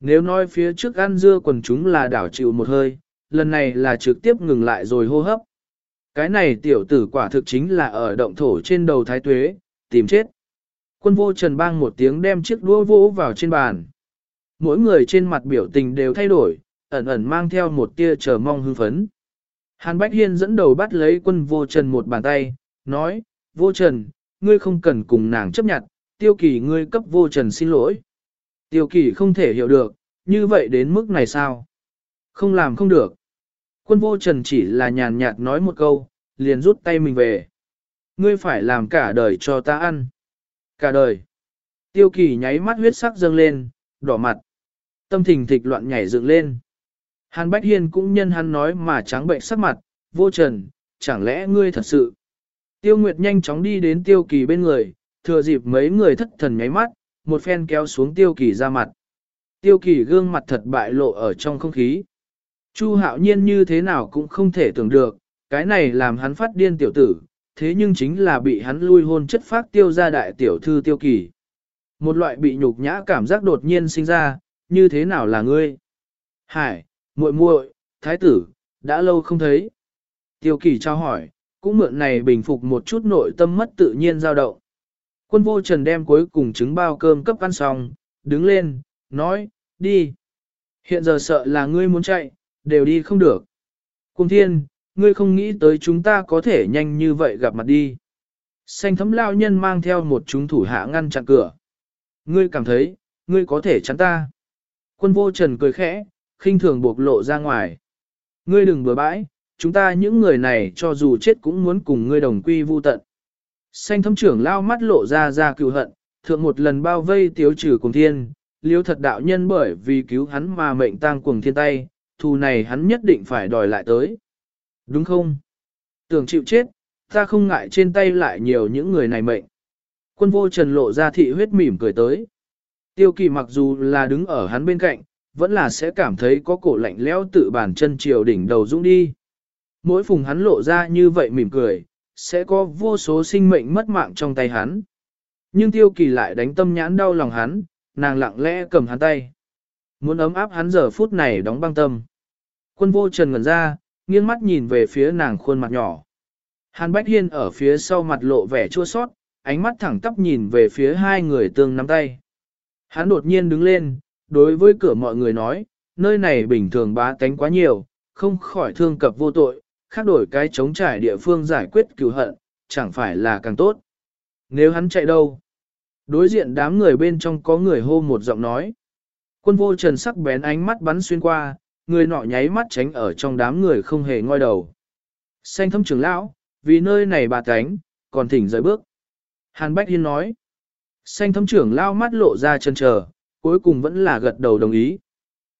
Nếu nói phía trước ăn dưa quần chúng là đảo chịu một hơi, lần này là trực tiếp ngừng lại rồi hô hấp. Cái này tiểu tử quả thực chính là ở động thổ trên đầu thái tuế, tìm chết. Quân vô trần bang một tiếng đem chiếc đũa vỗ vào trên bàn. Mỗi người trên mặt biểu tình đều thay đổi, ẩn ẩn mang theo một tia chờ mong hưng phấn. Hàn Bách Hiên dẫn đầu bắt lấy quân vô trần một bàn tay, nói, vô trần, ngươi không cần cùng nàng chấp nhận, tiêu kỳ ngươi cấp vô trần xin lỗi. Tiêu kỳ không thể hiểu được, như vậy đến mức này sao? Không làm không được. Quân vô trần chỉ là nhàn nhạt nói một câu, liền rút tay mình về. Ngươi phải làm cả đời cho ta ăn. Cả đời. Tiêu kỳ nháy mắt huyết sắc dâng lên, đỏ mặt. Tâm thình thịch loạn nhảy dựng lên. Hàn Bách Hiên cũng nhân hắn nói mà trắng bệnh sắc mặt, vô trần, chẳng lẽ ngươi thật sự. Tiêu Nguyệt nhanh chóng đi đến tiêu kỳ bên người, thừa dịp mấy người thất thần nháy mắt, một phen kéo xuống tiêu kỳ ra mặt. Tiêu kỳ gương mặt thật bại lộ ở trong không khí. Chu hạo nhiên như thế nào cũng không thể tưởng được, cái này làm hắn phát điên tiểu tử, thế nhưng chính là bị hắn lui hôn chất phát tiêu ra đại tiểu thư tiêu kỳ. Một loại bị nhục nhã cảm giác đột nhiên sinh ra, như thế nào là ngươi? Hải, muội muội, thái tử, đã lâu không thấy. Tiêu kỳ trao hỏi, cũng mượn này bình phục một chút nội tâm mất tự nhiên dao động. Quân vô trần đem cuối cùng trứng bao cơm cấp ăn xong, đứng lên, nói, đi. Hiện giờ sợ là ngươi muốn chạy, đều đi không được. Cung thiên, ngươi không nghĩ tới chúng ta có thể nhanh như vậy gặp mặt đi. Xanh thấm lao nhân mang theo một chúng thủ hạ ngăn chặn cửa. Ngươi cảm thấy, ngươi có thể chắn ta. Quân vô trần cười khẽ, khinh thường buộc lộ ra ngoài. Ngươi đừng bừa bãi, chúng ta những người này cho dù chết cũng muốn cùng ngươi đồng quy vu tận. Xanh thấm trưởng lao mắt lộ ra ra cựu hận, thượng một lần bao vây tiếu trừ cùng thiên, liêu thật đạo nhân bởi vì cứu hắn mà mệnh tang cuồng thiên tay, thù này hắn nhất định phải đòi lại tới. Đúng không? Tưởng chịu chết, ta không ngại trên tay lại nhiều những người này mệnh. Quân vô trần lộ ra thị huyết mỉm cười tới. Tiêu kỳ mặc dù là đứng ở hắn bên cạnh, vẫn là sẽ cảm thấy có cổ lạnh lẽo tự bản chân chiều đỉnh đầu dũng đi. Mỗi phùng hắn lộ ra như vậy mỉm cười, sẽ có vô số sinh mệnh mất mạng trong tay hắn. Nhưng tiêu kỳ lại đánh tâm nhãn đau lòng hắn, nàng lặng lẽ cầm hắn tay. Muốn ấm áp hắn giờ phút này đóng băng tâm. Quân vô trần ngẩn ra, nghiêng mắt nhìn về phía nàng khuôn mặt nhỏ. Hàn Bách Hiên ở phía sau mặt lộ vẻ chua sót, ánh mắt thẳng tắp nhìn về phía hai người tương nắm tay. Hắn đột nhiên đứng lên, đối với cửa mọi người nói, nơi này bình thường bá tánh quá nhiều, không khỏi thương cập vô tội, khác đổi cái chống trải địa phương giải quyết cửu hận, chẳng phải là càng tốt. Nếu hắn chạy đâu? Đối diện đám người bên trong có người hô một giọng nói. Quân vô trần sắc bén ánh mắt bắn xuyên qua, người nọ nháy mắt tránh ở trong đám người không hề ngoi đầu. Xanh thâm trưởng lão, vì nơi này bà cánh, còn thỉnh rời bước. Hàn Bách Hiên nói. Xanh thâm trưởng lao mắt lộ ra chân chờ, cuối cùng vẫn là gật đầu đồng ý.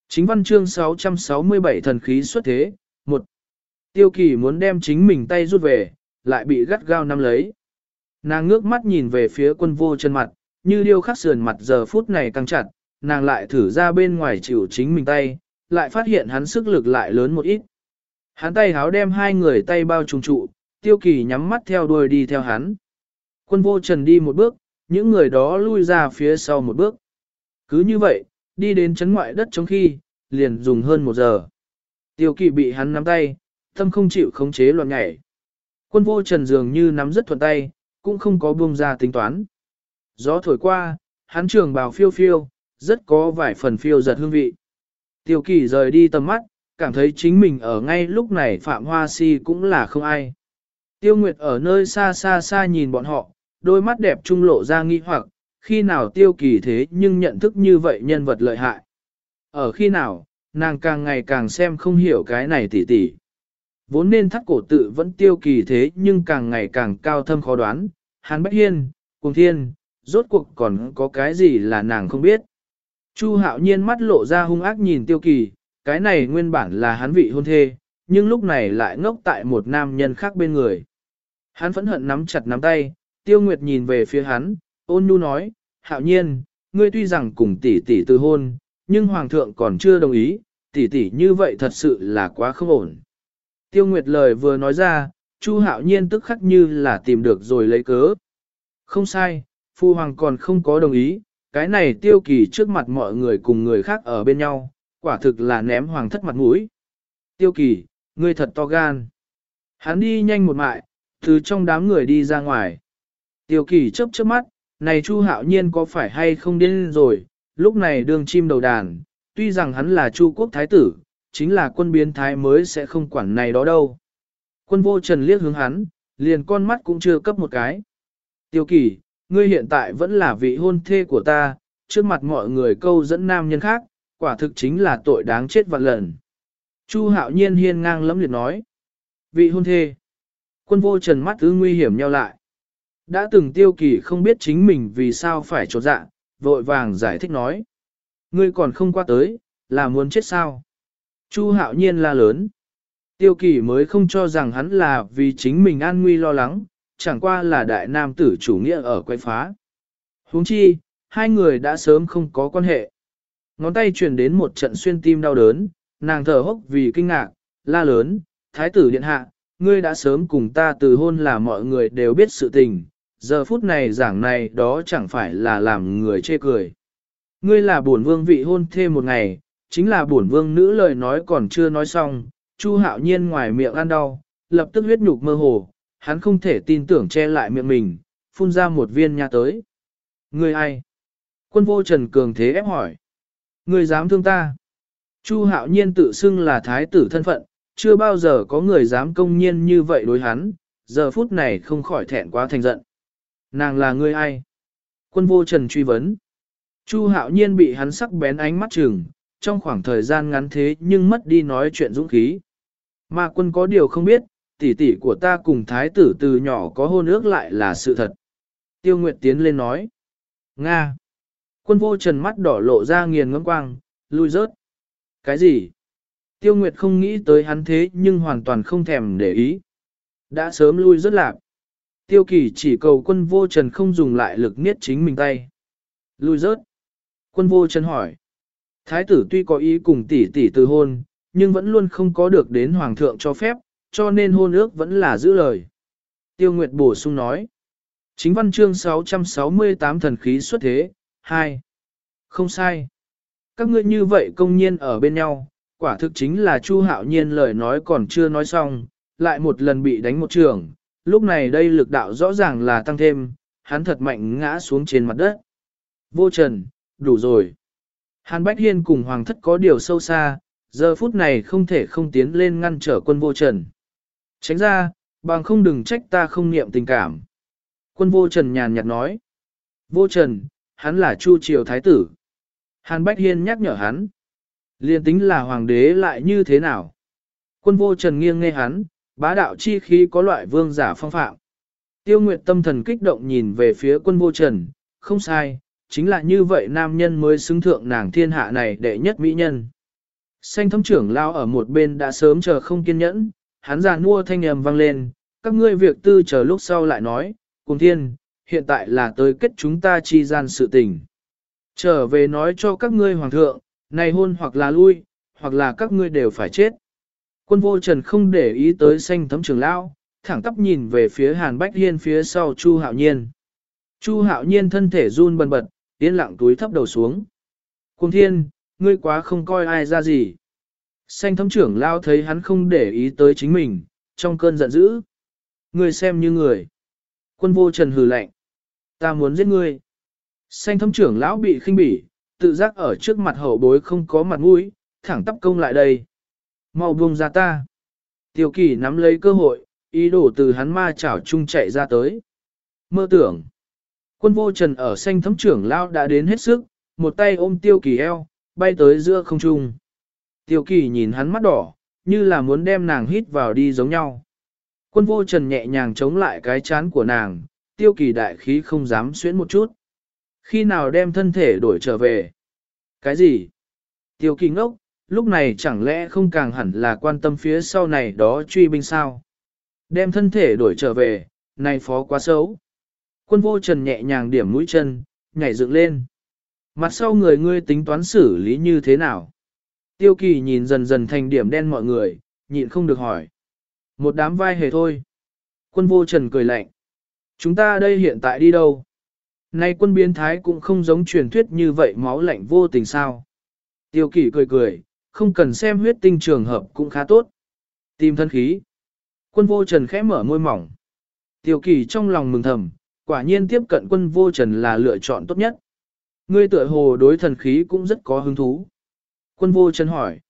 Chính văn chương 667 thần khí xuất thế, một Tiêu kỳ muốn đem chính mình tay rút về, lại bị gắt gao nắm lấy. Nàng ngước mắt nhìn về phía quân vô chân mặt, như điêu khắc sườn mặt giờ phút này căng chặt, nàng lại thử ra bên ngoài chịu chính mình tay, lại phát hiện hắn sức lực lại lớn một ít. Hắn tay háo đem hai người tay bao trùng trụ, tiêu kỳ nhắm mắt theo đuôi đi theo hắn. Quân vô trần đi một bước, những người đó lui ra phía sau một bước. Cứ như vậy, đi đến chấn ngoại đất trong khi, liền dùng hơn một giờ. Tiêu kỳ bị hắn nắm tay, tâm không chịu khống chế loạn nhảy. Quân vô trần dường như nắm rất thuận tay, cũng không có buông ra tính toán. Gió thổi qua, hắn trường bào phiêu phiêu, rất có vài phần phiêu giật hương vị. Tiêu kỳ rời đi tầm mắt, cảm thấy chính mình ở ngay lúc này Phạm Hoa Si cũng là không ai. Tiêu Nguyệt ở nơi xa xa xa nhìn bọn họ, đôi mắt đẹp trung lộ ra nghi hoặc, khi nào tiêu kỳ thế nhưng nhận thức như vậy nhân vật lợi hại. Ở khi nào, nàng càng ngày càng xem không hiểu cái này tỉ tỉ. Vốn nên thắt cổ tự vẫn tiêu kỳ thế nhưng càng ngày càng cao thâm khó đoán, Hàn Bách Hiên, Cùng Thiên, rốt cuộc còn có cái gì là nàng không biết. Chu hạo nhiên mắt lộ ra hung ác nhìn tiêu kỳ, cái này nguyên bản là hắn vị hôn thê, nhưng lúc này lại ngốc tại một nam nhân khác bên người. Hắn phẫn hận nắm chặt nắm tay, tiêu nguyệt nhìn về phía hắn, ôn nhu nói, hạo nhiên, ngươi tuy rằng cùng tỷ tỷ từ hôn, nhưng hoàng thượng còn chưa đồng ý, tỷ tỷ như vậy thật sự là quá không ổn. Tiêu nguyệt lời vừa nói ra, chu hạo nhiên tức khắc như là tìm được rồi lấy cớ. Không sai, phu hoàng còn không có đồng ý, cái này tiêu kỳ trước mặt mọi người cùng người khác ở bên nhau, quả thực là ném hoàng thất mặt mũi. Tiêu kỳ, ngươi thật to gan. Hắn đi nhanh một mại, từ trong đám người đi ra ngoài. Tiêu kỳ chớp chớp mắt, này Chu Hạo Nhiên có phải hay không điên rồi, lúc này đường chim đầu đàn, tuy rằng hắn là Chu quốc thái tử, chính là quân biến thái mới sẽ không quản này đó đâu. Quân vô trần liếc hướng hắn, liền con mắt cũng chưa cấp một cái. Tiêu kỳ, ngươi hiện tại vẫn là vị hôn thê của ta, trước mặt mọi người câu dẫn nam nhân khác, quả thực chính là tội đáng chết vạn lần. Chu hạo nhiên hiên ngang lẫm liệt nói. Vị hôn thê. Quân vô trần mắt ư nguy hiểm nhau lại. Đã từng tiêu kỳ không biết chính mình vì sao phải trột dạ, vội vàng giải thích nói. Ngươi còn không qua tới, là muốn chết sao? Chu hạo nhiên la lớn. Tiêu kỳ mới không cho rằng hắn là vì chính mình an nguy lo lắng, chẳng qua là đại nam tử chủ nghĩa ở quay phá. huống chi, hai người đã sớm không có quan hệ. Ngón tay truyền đến một trận xuyên tim đau đớn, nàng thở hốc vì kinh ngạc, la lớn, thái tử điện hạ, ngươi đã sớm cùng ta từ hôn là mọi người đều biết sự tình, giờ phút này giảng này đó chẳng phải là làm người chê cười. Ngươi là bổn vương vị hôn thêm một ngày, chính là bổn vương nữ lời nói còn chưa nói xong, Chu hạo nhiên ngoài miệng ăn đau, lập tức huyết nhục mơ hồ, hắn không thể tin tưởng che lại miệng mình, phun ra một viên nha tới. Ngươi ai? Quân vô trần cường thế ép hỏi. Ngươi dám thương ta? Chu hạo nhiên tự xưng là thái tử thân phận, chưa bao giờ có người dám công nhiên như vậy đối hắn, giờ phút này không khỏi thẹn quá thành giận. Nàng là ngươi ai? Quân vô trần truy vấn. Chu hạo nhiên bị hắn sắc bén ánh mắt chừng, trong khoảng thời gian ngắn thế nhưng mất đi nói chuyện dũng khí. Mà quân có điều không biết, tỷ tỷ của ta cùng thái tử từ nhỏ có hôn ước lại là sự thật. Tiêu Nguyệt tiến lên nói. Nga. Quân vô trần mắt đỏ lộ ra nghiền ngẫm quang, lui rớt. Cái gì? Tiêu Nguyệt không nghĩ tới hắn thế nhưng hoàn toàn không thèm để ý. Đã sớm lui rất lạc. Tiêu kỳ chỉ cầu quân vô trần không dùng lại lực niết chính mình tay. Lui rớt. Quân vô trần hỏi. Thái tử tuy có ý cùng tỷ tỷ từ hôn, nhưng vẫn luôn không có được đến hoàng thượng cho phép, cho nên hôn ước vẫn là giữ lời. Tiêu Nguyệt bổ sung nói. Chính văn chương 668 thần khí xuất thế, 2. Không sai. Các ngươi như vậy công nhiên ở bên nhau, quả thực chính là Chu Hạo Nhiên lời nói còn chưa nói xong, lại một lần bị đánh một trường, lúc này đây lực đạo rõ ràng là tăng thêm, hắn thật mạnh ngã xuống trên mặt đất. Vô trần, đủ rồi. Hàn Bách Hiên cùng Hoàng thất có điều sâu xa, giờ phút này không thể không tiến lên ngăn trở quân vô trần. Tránh ra, bằng không đừng trách ta không niệm tình cảm. Quân vô trần nhàn nhạt nói. Vô trần, hắn là Chu Triều Thái tử. Hàn Bách Hiên nhắc nhở hắn. Liên tính là hoàng đế lại như thế nào? Quân vô trần nghiêng nghe hắn, bá đạo chi khí có loại vương giả phong phạm. Tiêu Nguyệt tâm thần kích động nhìn về phía quân vô trần, không sai, chính là như vậy nam nhân mới xứng thượng nàng thiên hạ này đệ nhất mỹ nhân. Xanh thống trưởng lao ở một bên đã sớm chờ không kiên nhẫn, hắn già nua thanh âm vang lên, các ngươi việc tư chờ lúc sau lại nói, cùng thiên, hiện tại là tới kết chúng ta chi gian sự tình. Trở về nói cho các ngươi hoàng thượng, này hôn hoặc là lui, hoặc là các ngươi đều phải chết. Quân vô trần không để ý tới xanh thấm trường lao, thẳng tắp nhìn về phía hàn bách hiên phía sau Chu hạo nhiên. Chu hạo nhiên thân thể run bần bật, yên lặng túi thấp đầu xuống. Cung thiên, ngươi quá không coi ai ra gì. Xanh thấm trưởng lao thấy hắn không để ý tới chính mình, trong cơn giận dữ. người xem như người. Quân vô trần hừ lạnh. Ta muốn giết ngươi. Xanh thấm trưởng lão bị khinh bỉ, tự giác ở trước mặt hậu bối không có mặt mũi, thẳng tắp công lại đây. Mau buông ra ta. Tiêu kỳ nắm lấy cơ hội, ý đồ từ hắn ma chảo chung chạy ra tới. Mơ tưởng. Quân vô trần ở xanh thấm trưởng lão đã đến hết sức, một tay ôm tiêu kỳ eo, bay tới giữa không trung. Tiêu kỳ nhìn hắn mắt đỏ, như là muốn đem nàng hít vào đi giống nhau. Quân vô trần nhẹ nhàng chống lại cái chán của nàng, tiêu kỳ đại khí không dám xuyến một chút. Khi nào đem thân thể đổi trở về? Cái gì? Tiêu kỳ ngốc, lúc này chẳng lẽ không càng hẳn là quan tâm phía sau này đó truy binh sao? Đem thân thể đổi trở về, này phó quá xấu. Quân vô trần nhẹ nhàng điểm mũi chân, nhảy dựng lên. Mặt sau người ngươi tính toán xử lý như thế nào? Tiêu kỳ nhìn dần dần thành điểm đen mọi người, nhịn không được hỏi. Một đám vai hề thôi. Quân vô trần cười lạnh. Chúng ta đây hiện tại đi đâu? Nay quân biến thái cũng không giống truyền thuyết như vậy máu lạnh vô tình sao. Tiêu Kỳ cười cười, không cần xem huyết tinh trường hợp cũng khá tốt. Tìm thân khí. Quân vô trần khẽ mở môi mỏng. Tiêu Kỳ trong lòng mừng thầm, quả nhiên tiếp cận quân vô trần là lựa chọn tốt nhất. Ngươi tựa hồ đối thần khí cũng rất có hứng thú. Quân vô trần hỏi.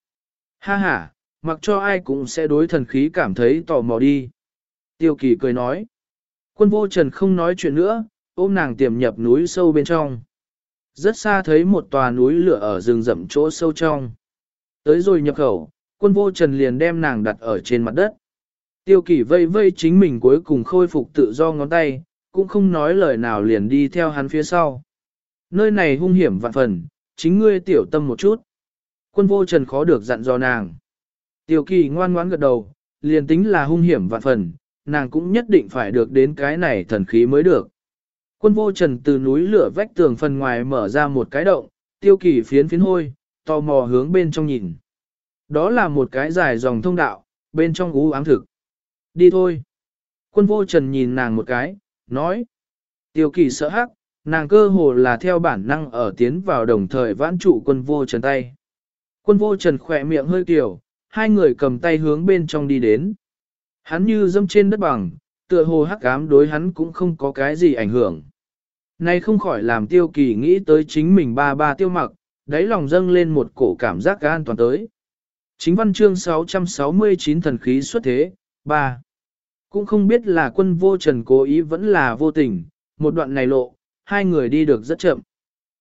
Ha ha, mặc cho ai cũng sẽ đối thần khí cảm thấy tò mò đi. Tiêu kỳ cười nói. Quân vô trần không nói chuyện nữa, ôm nàng tiềm nhập núi sâu bên trong. Rất xa thấy một tòa núi lửa ở rừng rậm chỗ sâu trong. Tới rồi nhập khẩu, quân vô trần liền đem nàng đặt ở trên mặt đất. Tiêu kỳ vây vây chính mình cuối cùng khôi phục tự do ngón tay, cũng không nói lời nào liền đi theo hắn phía sau. Nơi này hung hiểm vạn phần, chính ngươi tiểu tâm một chút. Quân vô trần khó được dặn dò nàng. Tiêu kỳ ngoan ngoãn gật đầu, liền tính là hung hiểm vạn phần, nàng cũng nhất định phải được đến cái này thần khí mới được. Quân vô trần từ núi lửa vách tường phần ngoài mở ra một cái động, tiêu kỳ phiến phiến hôi, tò mò hướng bên trong nhìn. Đó là một cái dài dòng thông đạo, bên trong ú ám thực. Đi thôi. Quân vô trần nhìn nàng một cái, nói. Tiêu kỳ sợ hắc, nàng cơ hồ là theo bản năng ở tiến vào đồng thời vãn trụ quân vô trần tay. Quân vô trần khỏe miệng hơi kiểu, hai người cầm tay hướng bên trong đi đến. Hắn như dâm trên đất bằng, tựa hồ hắc ám đối hắn cũng không có cái gì ảnh hưởng. Này không khỏi làm tiêu kỳ nghĩ tới chính mình ba ba tiêu mặc, đáy lòng dâng lên một cổ cảm giác an toàn tới. Chính văn chương 669 thần khí xuất thế, 3. Cũng không biết là quân vô trần cố ý vẫn là vô tình, một đoạn này lộ, hai người đi được rất chậm.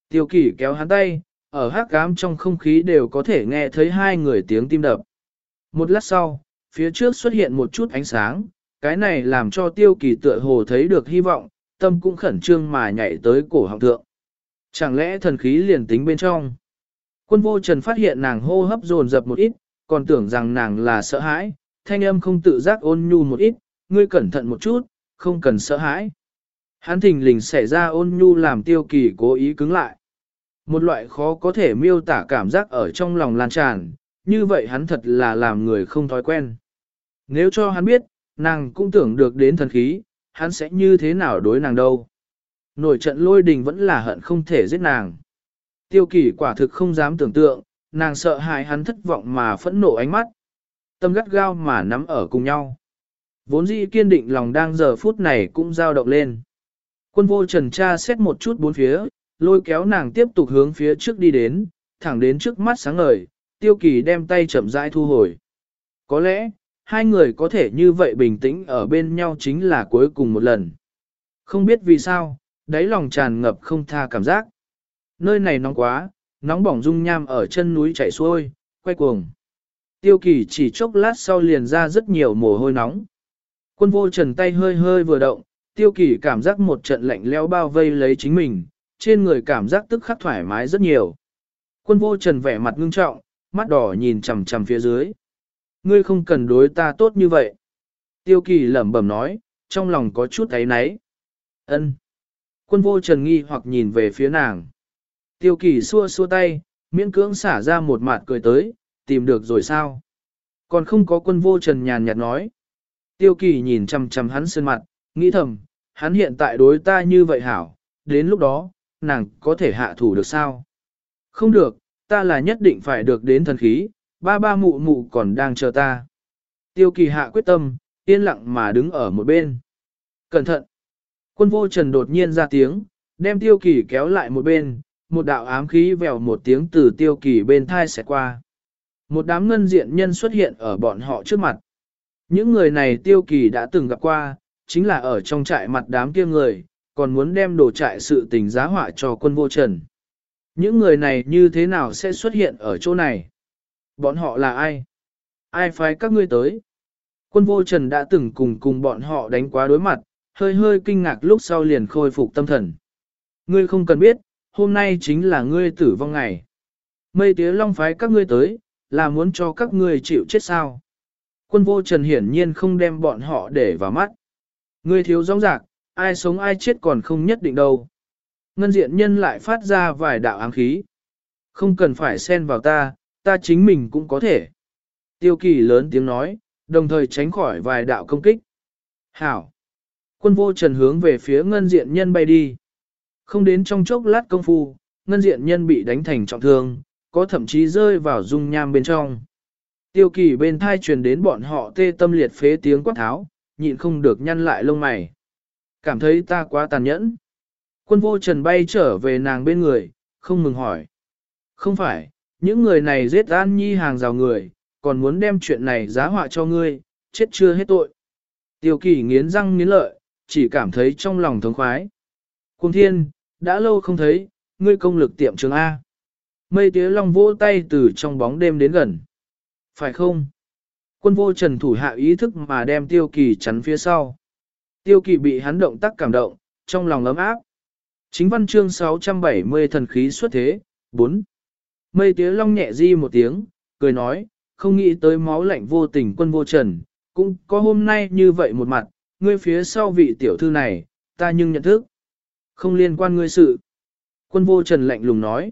Tiêu kỳ kéo hắn tay, ở hát cám trong không khí đều có thể nghe thấy hai người tiếng tim đập. Một lát sau, phía trước xuất hiện một chút ánh sáng, cái này làm cho tiêu kỳ tựa hồ thấy được hy vọng, tâm cũng khẩn trương mà nhảy tới cổ họng thượng. Chẳng lẽ thần khí liền tính bên trong? Quân vô trần phát hiện nàng hô hấp dồn dập một ít, còn tưởng rằng nàng là sợ hãi, thanh âm không tự giác ôn nhu một ít, ngươi cẩn thận một chút, không cần sợ hãi. Hắn thình lình xảy ra ôn nhu làm tiêu kỳ cố ý cứng lại. Một loại khó có thể miêu tả cảm giác ở trong lòng lan tràn, như vậy hắn thật là làm người không thói quen. Nếu cho hắn biết, nàng cũng tưởng được đến thần khí, hắn sẽ như thế nào đối nàng đâu. Nổi trận lôi đình vẫn là hận không thể giết nàng. Tiêu kỷ quả thực không dám tưởng tượng, nàng sợ hại hắn thất vọng mà phẫn nộ ánh mắt. Tâm gắt gao mà nắm ở cùng nhau. Vốn dĩ kiên định lòng đang giờ phút này cũng dao động lên. Quân vô trần tra xét một chút bốn phía, lôi kéo nàng tiếp tục hướng phía trước đi đến, thẳng đến trước mắt sáng ngời, tiêu kỳ đem tay chậm rãi thu hồi. Có lẽ, hai người có thể như vậy bình tĩnh ở bên nhau chính là cuối cùng một lần. Không biết vì sao, đáy lòng tràn ngập không tha cảm giác. Nơi này nóng quá, nóng bỏng dung nham ở chân núi chảy xuôi, quay cuồng. Tiêu kỳ chỉ chốc lát sau liền ra rất nhiều mồ hôi nóng. Quân vô trần tay hơi hơi vừa động, tiêu kỳ cảm giác một trận lạnh leo bao vây lấy chính mình, trên người cảm giác tức khắc thoải mái rất nhiều. Quân vô trần vẻ mặt ngưng trọng, mắt đỏ nhìn chằm chằm phía dưới. Ngươi không cần đối ta tốt như vậy. Tiêu kỳ lẩm bẩm nói, trong lòng có chút thấy náy. Ân. Quân vô trần nghi hoặc nhìn về phía nàng. Tiêu kỳ xua xua tay, miễn cưỡng xả ra một mặt cười tới, tìm được rồi sao? Còn không có quân vô trần nhàn nhạt nói. Tiêu kỳ nhìn chằm chằm hắn sơn mặt, nghĩ thầm, hắn hiện tại đối ta như vậy hảo, đến lúc đó, nàng có thể hạ thủ được sao? Không được, ta là nhất định phải được đến thần khí, ba ba mụ mụ còn đang chờ ta. Tiêu kỳ hạ quyết tâm, yên lặng mà đứng ở một bên. Cẩn thận! Quân vô trần đột nhiên ra tiếng, đem tiêu kỳ kéo lại một bên, một đạo ám khí vèo một tiếng từ tiêu kỳ bên thai sẽ qua. Một đám ngân diện nhân xuất hiện ở bọn họ trước mặt. Những người này tiêu kỳ đã từng gặp qua, chính là ở trong trại mặt đám kia người, còn muốn đem đồ trại sự tình giá họa cho quân vô trần. Những người này như thế nào sẽ xuất hiện ở chỗ này? Bọn họ là ai? Ai phái các ngươi tới? Quân vô trần đã từng cùng cùng bọn họ đánh quá đối mặt, hơi hơi kinh ngạc lúc sau liền khôi phục tâm thần. Ngươi không cần biết, hôm nay chính là ngươi tử vong ngày. Mây tía long phái các ngươi tới, là muốn cho các ngươi chịu chết sao. Quân vô trần hiển nhiên không đem bọn họ để vào mắt. Ngươi thiếu rõ rạc, ai sống ai chết còn không nhất định đâu. Ngân diện nhân lại phát ra vài đạo ám khí. Không cần phải xen vào ta, ta chính mình cũng có thể. Tiêu kỳ lớn tiếng nói, đồng thời tránh khỏi vài đạo công kích. Hảo! Quân vô trần hướng về phía ngân diện nhân bay đi. Không đến trong chốc lát công phu, ngân diện nhân bị đánh thành trọng thương, có thậm chí rơi vào dung nham bên trong. Tiêu kỳ bên thai truyền đến bọn họ tê tâm liệt phế tiếng quát tháo, nhịn không được nhăn lại lông mày. Cảm thấy ta quá tàn nhẫn. Quân vô trần bay trở về nàng bên người, không mừng hỏi. Không phải, những người này giết An Nhi hàng rào người, còn muốn đem chuyện này giá họa cho ngươi, chết chưa hết tội. Tiêu kỳ nghiến răng nghiến lợi, chỉ cảm thấy trong lòng thống khoái. Cung thiên, đã lâu không thấy, ngươi công lực tiệm trường A. Mây tía long vỗ tay từ trong bóng đêm đến gần. Phải không? Quân vô trần thủ hạ ý thức mà đem tiêu kỳ chắn phía sau. Tiêu kỳ bị hắn động tác cảm động, trong lòng ấm áp. Chính văn chương 670 thần khí xuất thế, 4. Mây tía long nhẹ di một tiếng, cười nói, không nghĩ tới máu lạnh vô tình quân vô trần, cũng có hôm nay như vậy một mặt, ngươi phía sau vị tiểu thư này, ta nhưng nhận thức. Không liên quan ngươi sự. Quân vô trần lạnh lùng nói.